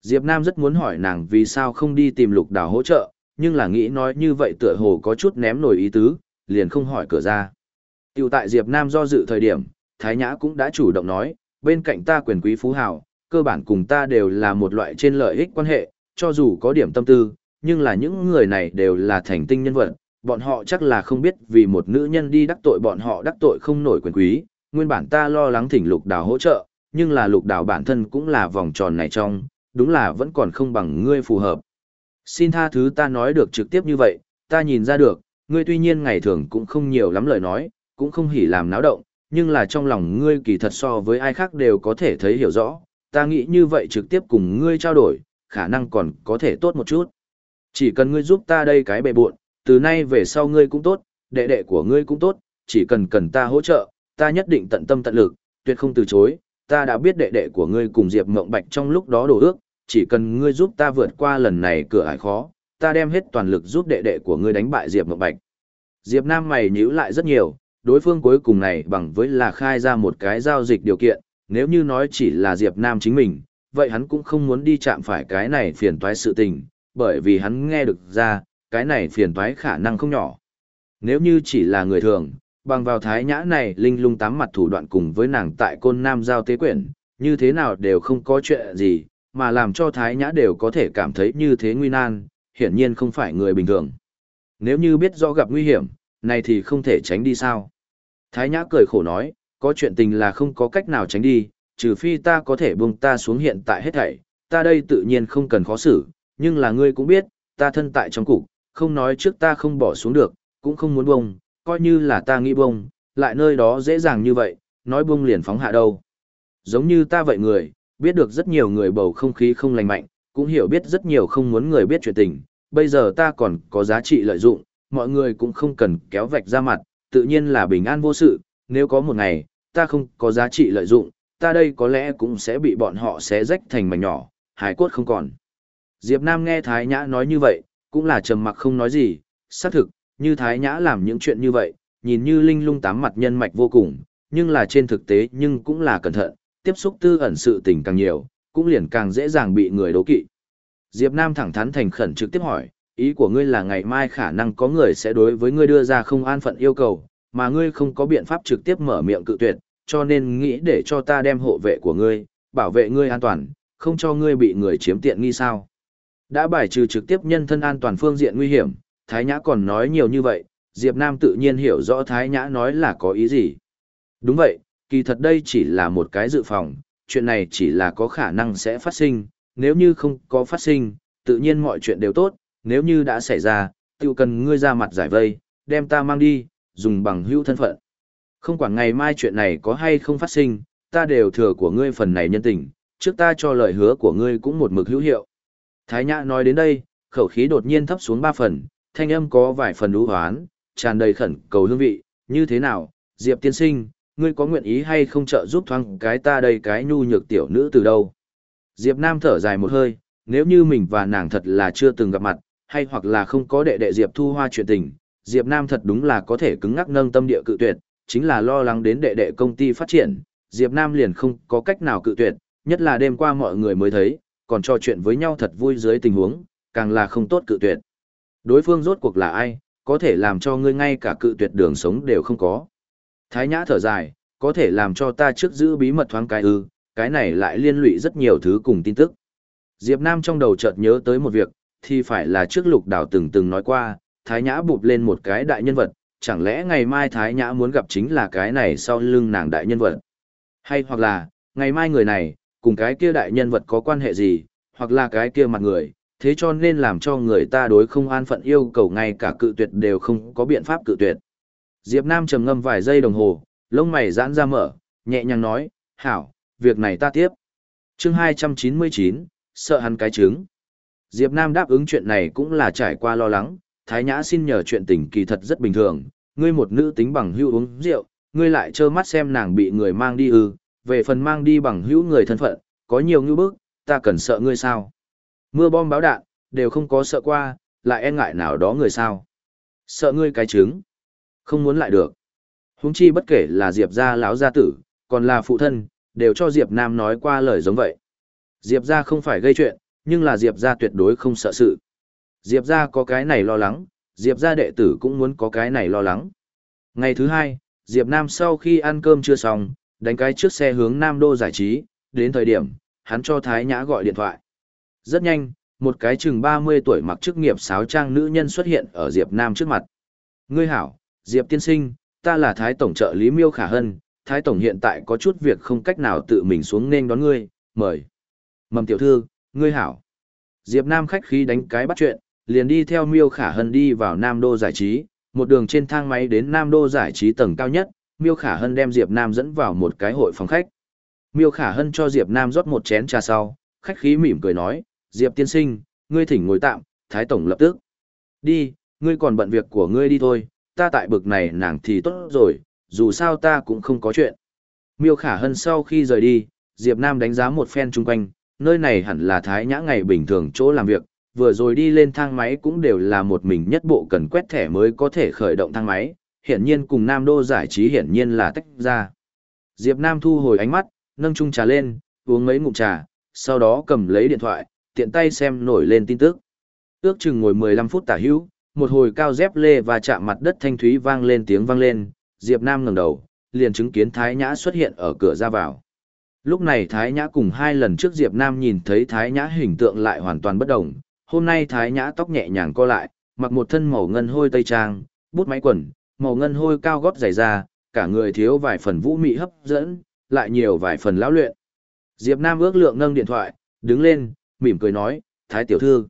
Speaker 1: Diệp Nam rất muốn hỏi nàng vì sao không đi tìm lục đào hỗ trợ, nhưng là nghĩ nói như vậy tựa hồ có chút ném nổi ý tứ, liền không hỏi cửa ra. Tiểu tại Diệp Nam do dự thời điểm, Thái Nhã cũng đã chủ động nói, bên cạnh ta quyền quý phú hào, cơ bản cùng ta đều là một loại trên lợi ích quan hệ, cho dù có điểm tâm tư, nhưng là những người này đều là thành tinh nhân vật, bọn họ chắc là không biết vì một nữ nhân đi đắc tội bọn họ đắc tội không nổi quyền quý, nguyên bản ta lo lắng thỉnh lục đào hỗ trợ, nhưng là lục đào bản thân cũng là vòng tròn này trong, đúng là vẫn còn không bằng ngươi phù hợp. Xin tha thứ ta nói được trực tiếp như vậy, ta nhìn ra được, ngươi tuy nhiên ngày thường cũng không nhiều lắm lời nói, cũng không hỉ làm náo động, nhưng là trong lòng ngươi kỳ thật so với ai khác đều có thể thấy hiểu rõ, ta nghĩ như vậy trực tiếp cùng ngươi trao đổi, khả năng còn có thể tốt một chút. Chỉ cần ngươi giúp ta đây cái bệ buộn, từ nay về sau ngươi cũng tốt, đệ đệ của ngươi cũng tốt, chỉ cần cần ta hỗ trợ, ta nhất định tận tâm tận lực, tuyệt không từ chối, ta đã biết đệ đệ của ngươi cùng Diệp Mộng Bạch trong lúc đó đổ ước, chỉ cần ngươi giúp ta vượt qua lần này cửa ải khó, ta đem hết toàn lực giúp đệ đệ của ngươi đánh bại Diệp Mộng Bạch. Diệp Nam mày nhíu lại rất nhiều, đối phương cuối cùng này bằng với là khai ra một cái giao dịch điều kiện, nếu như nói chỉ là Diệp Nam chính mình, vậy hắn cũng không muốn đi chạm phải cái này phiền toái sự tình, bởi vì hắn nghe được ra, cái này phiền toái khả năng không nhỏ. Nếu như chỉ là người thường, bằng vào thái nhã này linh lung tám mặt thủ đoạn cùng với nàng tại côn nam giao tế quyển, như thế nào đều không có chuyện gì, mà làm cho thái nhã đều có thể cảm thấy như thế nguy nan, hiển nhiên không phải người bình thường. Nếu như biết rõ gặp nguy hiểm, này thì không thể tránh đi sao. Thái nhã cười khổ nói, có chuyện tình là không có cách nào tránh đi, trừ phi ta có thể buông ta xuống hiện tại hết thảy, ta đây tự nhiên không cần khó xử, nhưng là ngươi cũng biết, ta thân tại trong cục, không nói trước ta không bỏ xuống được, cũng không muốn buông. coi như là ta nghĩ buông, lại nơi đó dễ dàng như vậy, nói buông liền phóng hạ đâu. Giống như ta vậy người, biết được rất nhiều người bầu không khí không lành mạnh, cũng hiểu biết rất nhiều không muốn người biết chuyện tình, bây giờ ta còn có giá trị lợi dụng, mọi người cũng không cần kéo vạch ra mặt, tự nhiên là bình an vô sự, nếu có một ngày, ta không có giá trị lợi dụng, ta đây có lẽ cũng sẽ bị bọn họ xé rách thành mảnh nhỏ, hải cốt không còn. Diệp Nam nghe Thái Nhã nói như vậy, cũng là trầm mặc không nói gì, xác thực, như Thái Nhã làm những chuyện như vậy, nhìn như linh lung tám mặt nhân mạch vô cùng, nhưng là trên thực tế nhưng cũng là cẩn thận, tiếp xúc tư ẩn sự tình càng nhiều, cũng liền càng dễ dàng bị người đố kỵ. Diệp Nam thẳng thắn thành khẩn trực tiếp hỏi, ý của ngươi là ngày mai khả năng có người sẽ đối với ngươi đưa ra không an phận yêu cầu, mà ngươi không có biện pháp trực tiếp mở miệng cự tuyệt, cho nên nghĩ để cho ta đem hộ vệ của ngươi, bảo vệ ngươi an toàn, không cho ngươi bị người chiếm tiện nghi sao. Đã bài trừ trực tiếp nhân thân an toàn phương diện nguy hiểm, Thái Nhã còn nói nhiều như vậy, Diệp Nam tự nhiên hiểu rõ Thái Nhã nói là có ý gì. Đúng vậy, kỳ thật đây chỉ là một cái dự phòng, chuyện này chỉ là có khả năng sẽ phát sinh, nếu như không có phát sinh, tự nhiên mọi chuyện đều tốt, nếu như đã xảy ra, tiêu cần ngươi ra mặt giải vây, đem ta mang đi, dùng bằng hữu thân phận. Không quản ngày mai chuyện này có hay không phát sinh, ta đều thừa của ngươi phần này nhân tình, trước ta cho lời hứa của ngươi cũng một mực hữu hiệu. Thái Nhã nói đến đây, khẩu khí đột nhiên thấp xuống ba phần, thanh âm có vài phần lũ hoán, tràn đầy khẩn cầu hương vị, như thế nào, Diệp tiên sinh, ngươi có nguyện ý hay không trợ giúp thoáng cái ta đây cái nhu nhược tiểu nữ từ đâu? Diệp Nam thở dài một hơi, nếu như mình và nàng thật là chưa từng gặp mặt, hay hoặc là không có đệ đệ Diệp Thu Hoa chuyện tình, Diệp Nam thật đúng là có thể cứng ngắc nâng tâm địa cự tuyệt, chính là lo lắng đến đệ đệ công ty phát triển, Diệp Nam liền không có cách nào cự tuyệt, nhất là đêm qua mọi người mới thấy, còn trò chuyện với nhau thật vui dưới tình huống, càng là không tốt cự tuyệt. Đối phương rốt cuộc là ai, có thể làm cho ngươi ngay cả cự tuyệt đường sống đều không có. Thái Nhã thở dài, có thể làm cho ta trước giữ bí mật thoáng cái ư, cái này lại liên lụy rất nhiều thứ cùng tin tức. Diệp Nam trong đầu chợt nhớ tới một việc, thì phải là trước lục đảo từng từng nói qua, Thái Nhã bụp lên một cái đại nhân vật, chẳng lẽ ngày mai Thái Nhã muốn gặp chính là cái này sau lưng nàng đại nhân vật? Hay hoặc là, ngày mai người này, cùng cái kia đại nhân vật có quan hệ gì, hoặc là cái kia mặt người, thế cho nên làm cho người ta đối không an phận yêu cầu ngay cả cự tuyệt đều không có biện pháp cự tuyệt. Diệp Nam trầm ngâm vài giây đồng hồ, lông mày giãn ra mở, nhẹ nhàng nói, hảo, việc này ta tiếp. Chương 299, sợ hắn cái trứng. Diệp Nam đáp ứng chuyện này cũng là trải qua lo lắng, Thái Nhã xin nhờ chuyện tình kỳ thật rất bình thường, ngươi một nữ tính bằng hữu uống rượu, ngươi lại trơ mắt xem nàng bị người mang đi ư, về phần mang đi bằng hữu người thân phận, có nhiều ngư bức, ta cần sợ ngươi sao. Mưa bom báo đạn, đều không có sợ qua, lại e ngại nào đó người sao. Sợ ngươi cái trứng. Không muốn lại được. Huống chi bất kể là Diệp gia lão gia tử, còn là phụ thân, đều cho Diệp Nam nói qua lời giống vậy. Diệp gia không phải gây chuyện, nhưng là Diệp gia tuyệt đối không sợ sự. Diệp gia có cái này lo lắng, Diệp gia đệ tử cũng muốn có cái này lo lắng. Ngày thứ hai, Diệp Nam sau khi ăn cơm chưa xong, đánh cái trước xe hướng Nam Đô giải trí, đến thời điểm, hắn cho Thái Nhã gọi điện thoại. Rất nhanh, một cái chừng 30 tuổi mặc chức nghiệp sáo trang nữ nhân xuất hiện ở Diệp Nam trước mặt. Ngươi hảo, Diệp tiên sinh, ta là Thái Tổng trợ lý Miêu Khả Hân, Thái Tổng hiện tại có chút việc không cách nào tự mình xuống nên đón ngươi, mời. Mầm tiểu thư, ngươi hảo. Diệp Nam khách khí đánh cái bắt chuyện, liền đi theo Miêu Khả Hân đi vào Nam Đô giải trí, một đường trên thang máy đến Nam Đô giải trí tầng cao nhất, Miêu Khả Hân đem Diệp Nam dẫn vào một cái hội phòng khách. Miêu Khả Hân cho Diệp Nam rót một chén trà sau, khách khí mỉm cười nói, Diệp tiên sinh, ngươi thỉnh ngồi tạm, Thái Tổng lập tức. Đi, ngươi còn bận việc của ngươi đi thôi, ta tại bực này nàng thì tốt rồi, dù sao ta cũng không có chuyện. Miêu Khả Hân sau khi rời đi, Diệp Nam đánh giá một phen chung quanh, nơi này hẳn là Thái Nhã ngày bình thường chỗ làm việc, vừa rồi đi lên thang máy cũng đều là một mình nhất bộ cần quét thẻ mới có thể khởi động thang máy, hiển nhiên cùng Nam Đô giải trí hiển nhiên là tách ra. Diệp Nam thu hồi ánh mắt, nâng chung trà lên, uống mấy ngụm trà, sau đó cầm lấy điện thoại, tiện tay xem nổi lên tin tức. Ước chừng ngồi 15 phút tả hữu, một hồi cao dép lê và chạm mặt đất thanh thúy vang lên tiếng vang lên, Diệp Nam ngẩng đầu, liền chứng kiến Thái Nhã xuất hiện ở cửa ra vào. Lúc này Thái Nhã cùng hai lần trước Diệp Nam nhìn thấy Thái Nhã hình tượng lại hoàn toàn bất động, hôm nay Thái Nhã tóc nhẹ nhàng co lại, mặc một thân màu ngân hôi tây trang, bút máy quần, màu ngân hôi cao gót dày da, cả người thiếu vài phần vũ mị hấp dẫn, lại nhiều vài phần lão luyện. Diệp Nam ước lượng nâng điện thoại, đứng lên, mỉm cười nói, Thái tiểu thư.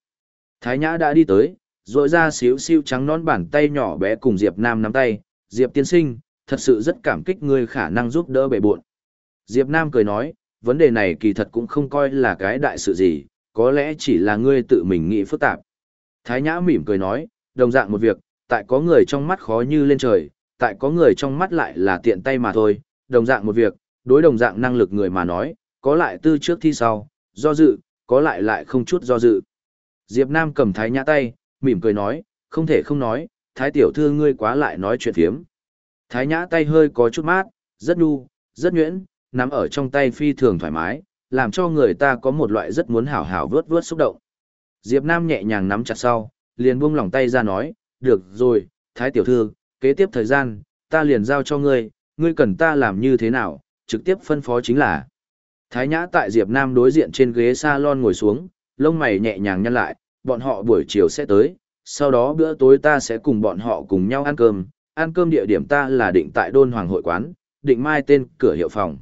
Speaker 1: Thái Nhã đã đi tới, rội ra xíu xiu trắng nón bàn tay nhỏ bé cùng Diệp Nam nắm tay, Diệp tiên sinh, thật sự rất cảm kích ngươi khả năng giúp đỡ bệ buộn. Diệp Nam cười nói, vấn đề này kỳ thật cũng không coi là cái đại sự gì, có lẽ chỉ là ngươi tự mình nghĩ phức tạp. Thái Nhã mỉm cười nói, đồng dạng một việc, tại có người trong mắt khó như lên trời, tại có người trong mắt lại là tiện tay mà thôi, đồng dạng một việc, đối đồng dạng năng lực người mà nói, có lại tư trước thi sau, do dự, có lại lại không chút do dự. Diệp Nam cầm Thái Nhã tay, mỉm cười nói, không thể không nói, Thái tiểu thư ngươi quá lại nói chuyện phiếm. Thái Nhã tay hơi có chút mát, rất nhu, rất nhuyễn, nắm ở trong tay phi thường thoải mái, làm cho người ta có một loại rất muốn hảo hảo vớt vớt xúc động. Diệp Nam nhẹ nhàng nắm chặt sau, liền buông lòng tay ra nói, được rồi, Thái tiểu thư, kế tiếp thời gian, ta liền giao cho ngươi, ngươi cần ta làm như thế nào, trực tiếp phân phó chính là. Thái Nhã tại Diệp Nam đối diện trên ghế salon ngồi xuống, lông mày nhẹ nhàng nhăn lại, bọn họ buổi chiều sẽ tới, sau đó bữa tối ta sẽ cùng bọn họ cùng nhau ăn cơm, ăn cơm địa điểm ta là định tại Đôn Hoàng hội quán, định mai tên cửa hiệu phòng.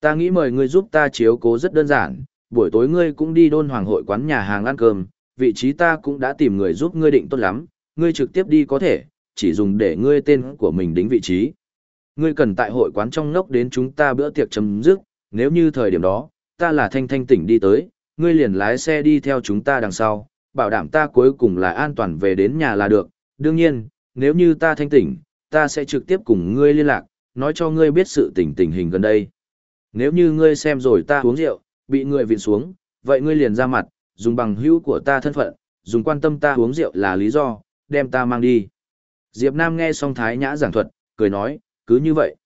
Speaker 1: Ta nghĩ mời ngươi giúp ta chiếu cố rất đơn giản, buổi tối ngươi cũng đi Đôn Hoàng hội quán nhà hàng ăn cơm, vị trí ta cũng đã tìm người giúp ngươi định tốt lắm, ngươi trực tiếp đi có thể, chỉ dùng để ngươi tên của mình đính vị trí. Ngươi cần tại hội quán trong nốc đến chúng ta bữa tiệc chấm dứt, nếu như thời điểm đó, ta là thanh thanh tỉnh đi tới, ngươi liền lái xe đi theo chúng ta đằng sau, bảo đảm ta cuối cùng là an toàn về đến nhà là được. Đương nhiên, nếu như ta thanh tỉnh, ta sẽ trực tiếp cùng ngươi liên lạc, nói cho ngươi biết sự tình tình hình gần đây. Nếu như ngươi xem rồi ta uống rượu, bị người viện xuống, vậy ngươi liền ra mặt, dùng bằng hữu của ta thân phận, dùng quan tâm ta uống rượu là lý do, đem ta mang đi. Diệp Nam nghe xong Thái Nhã giảng thuật, cười nói, cứ như vậy.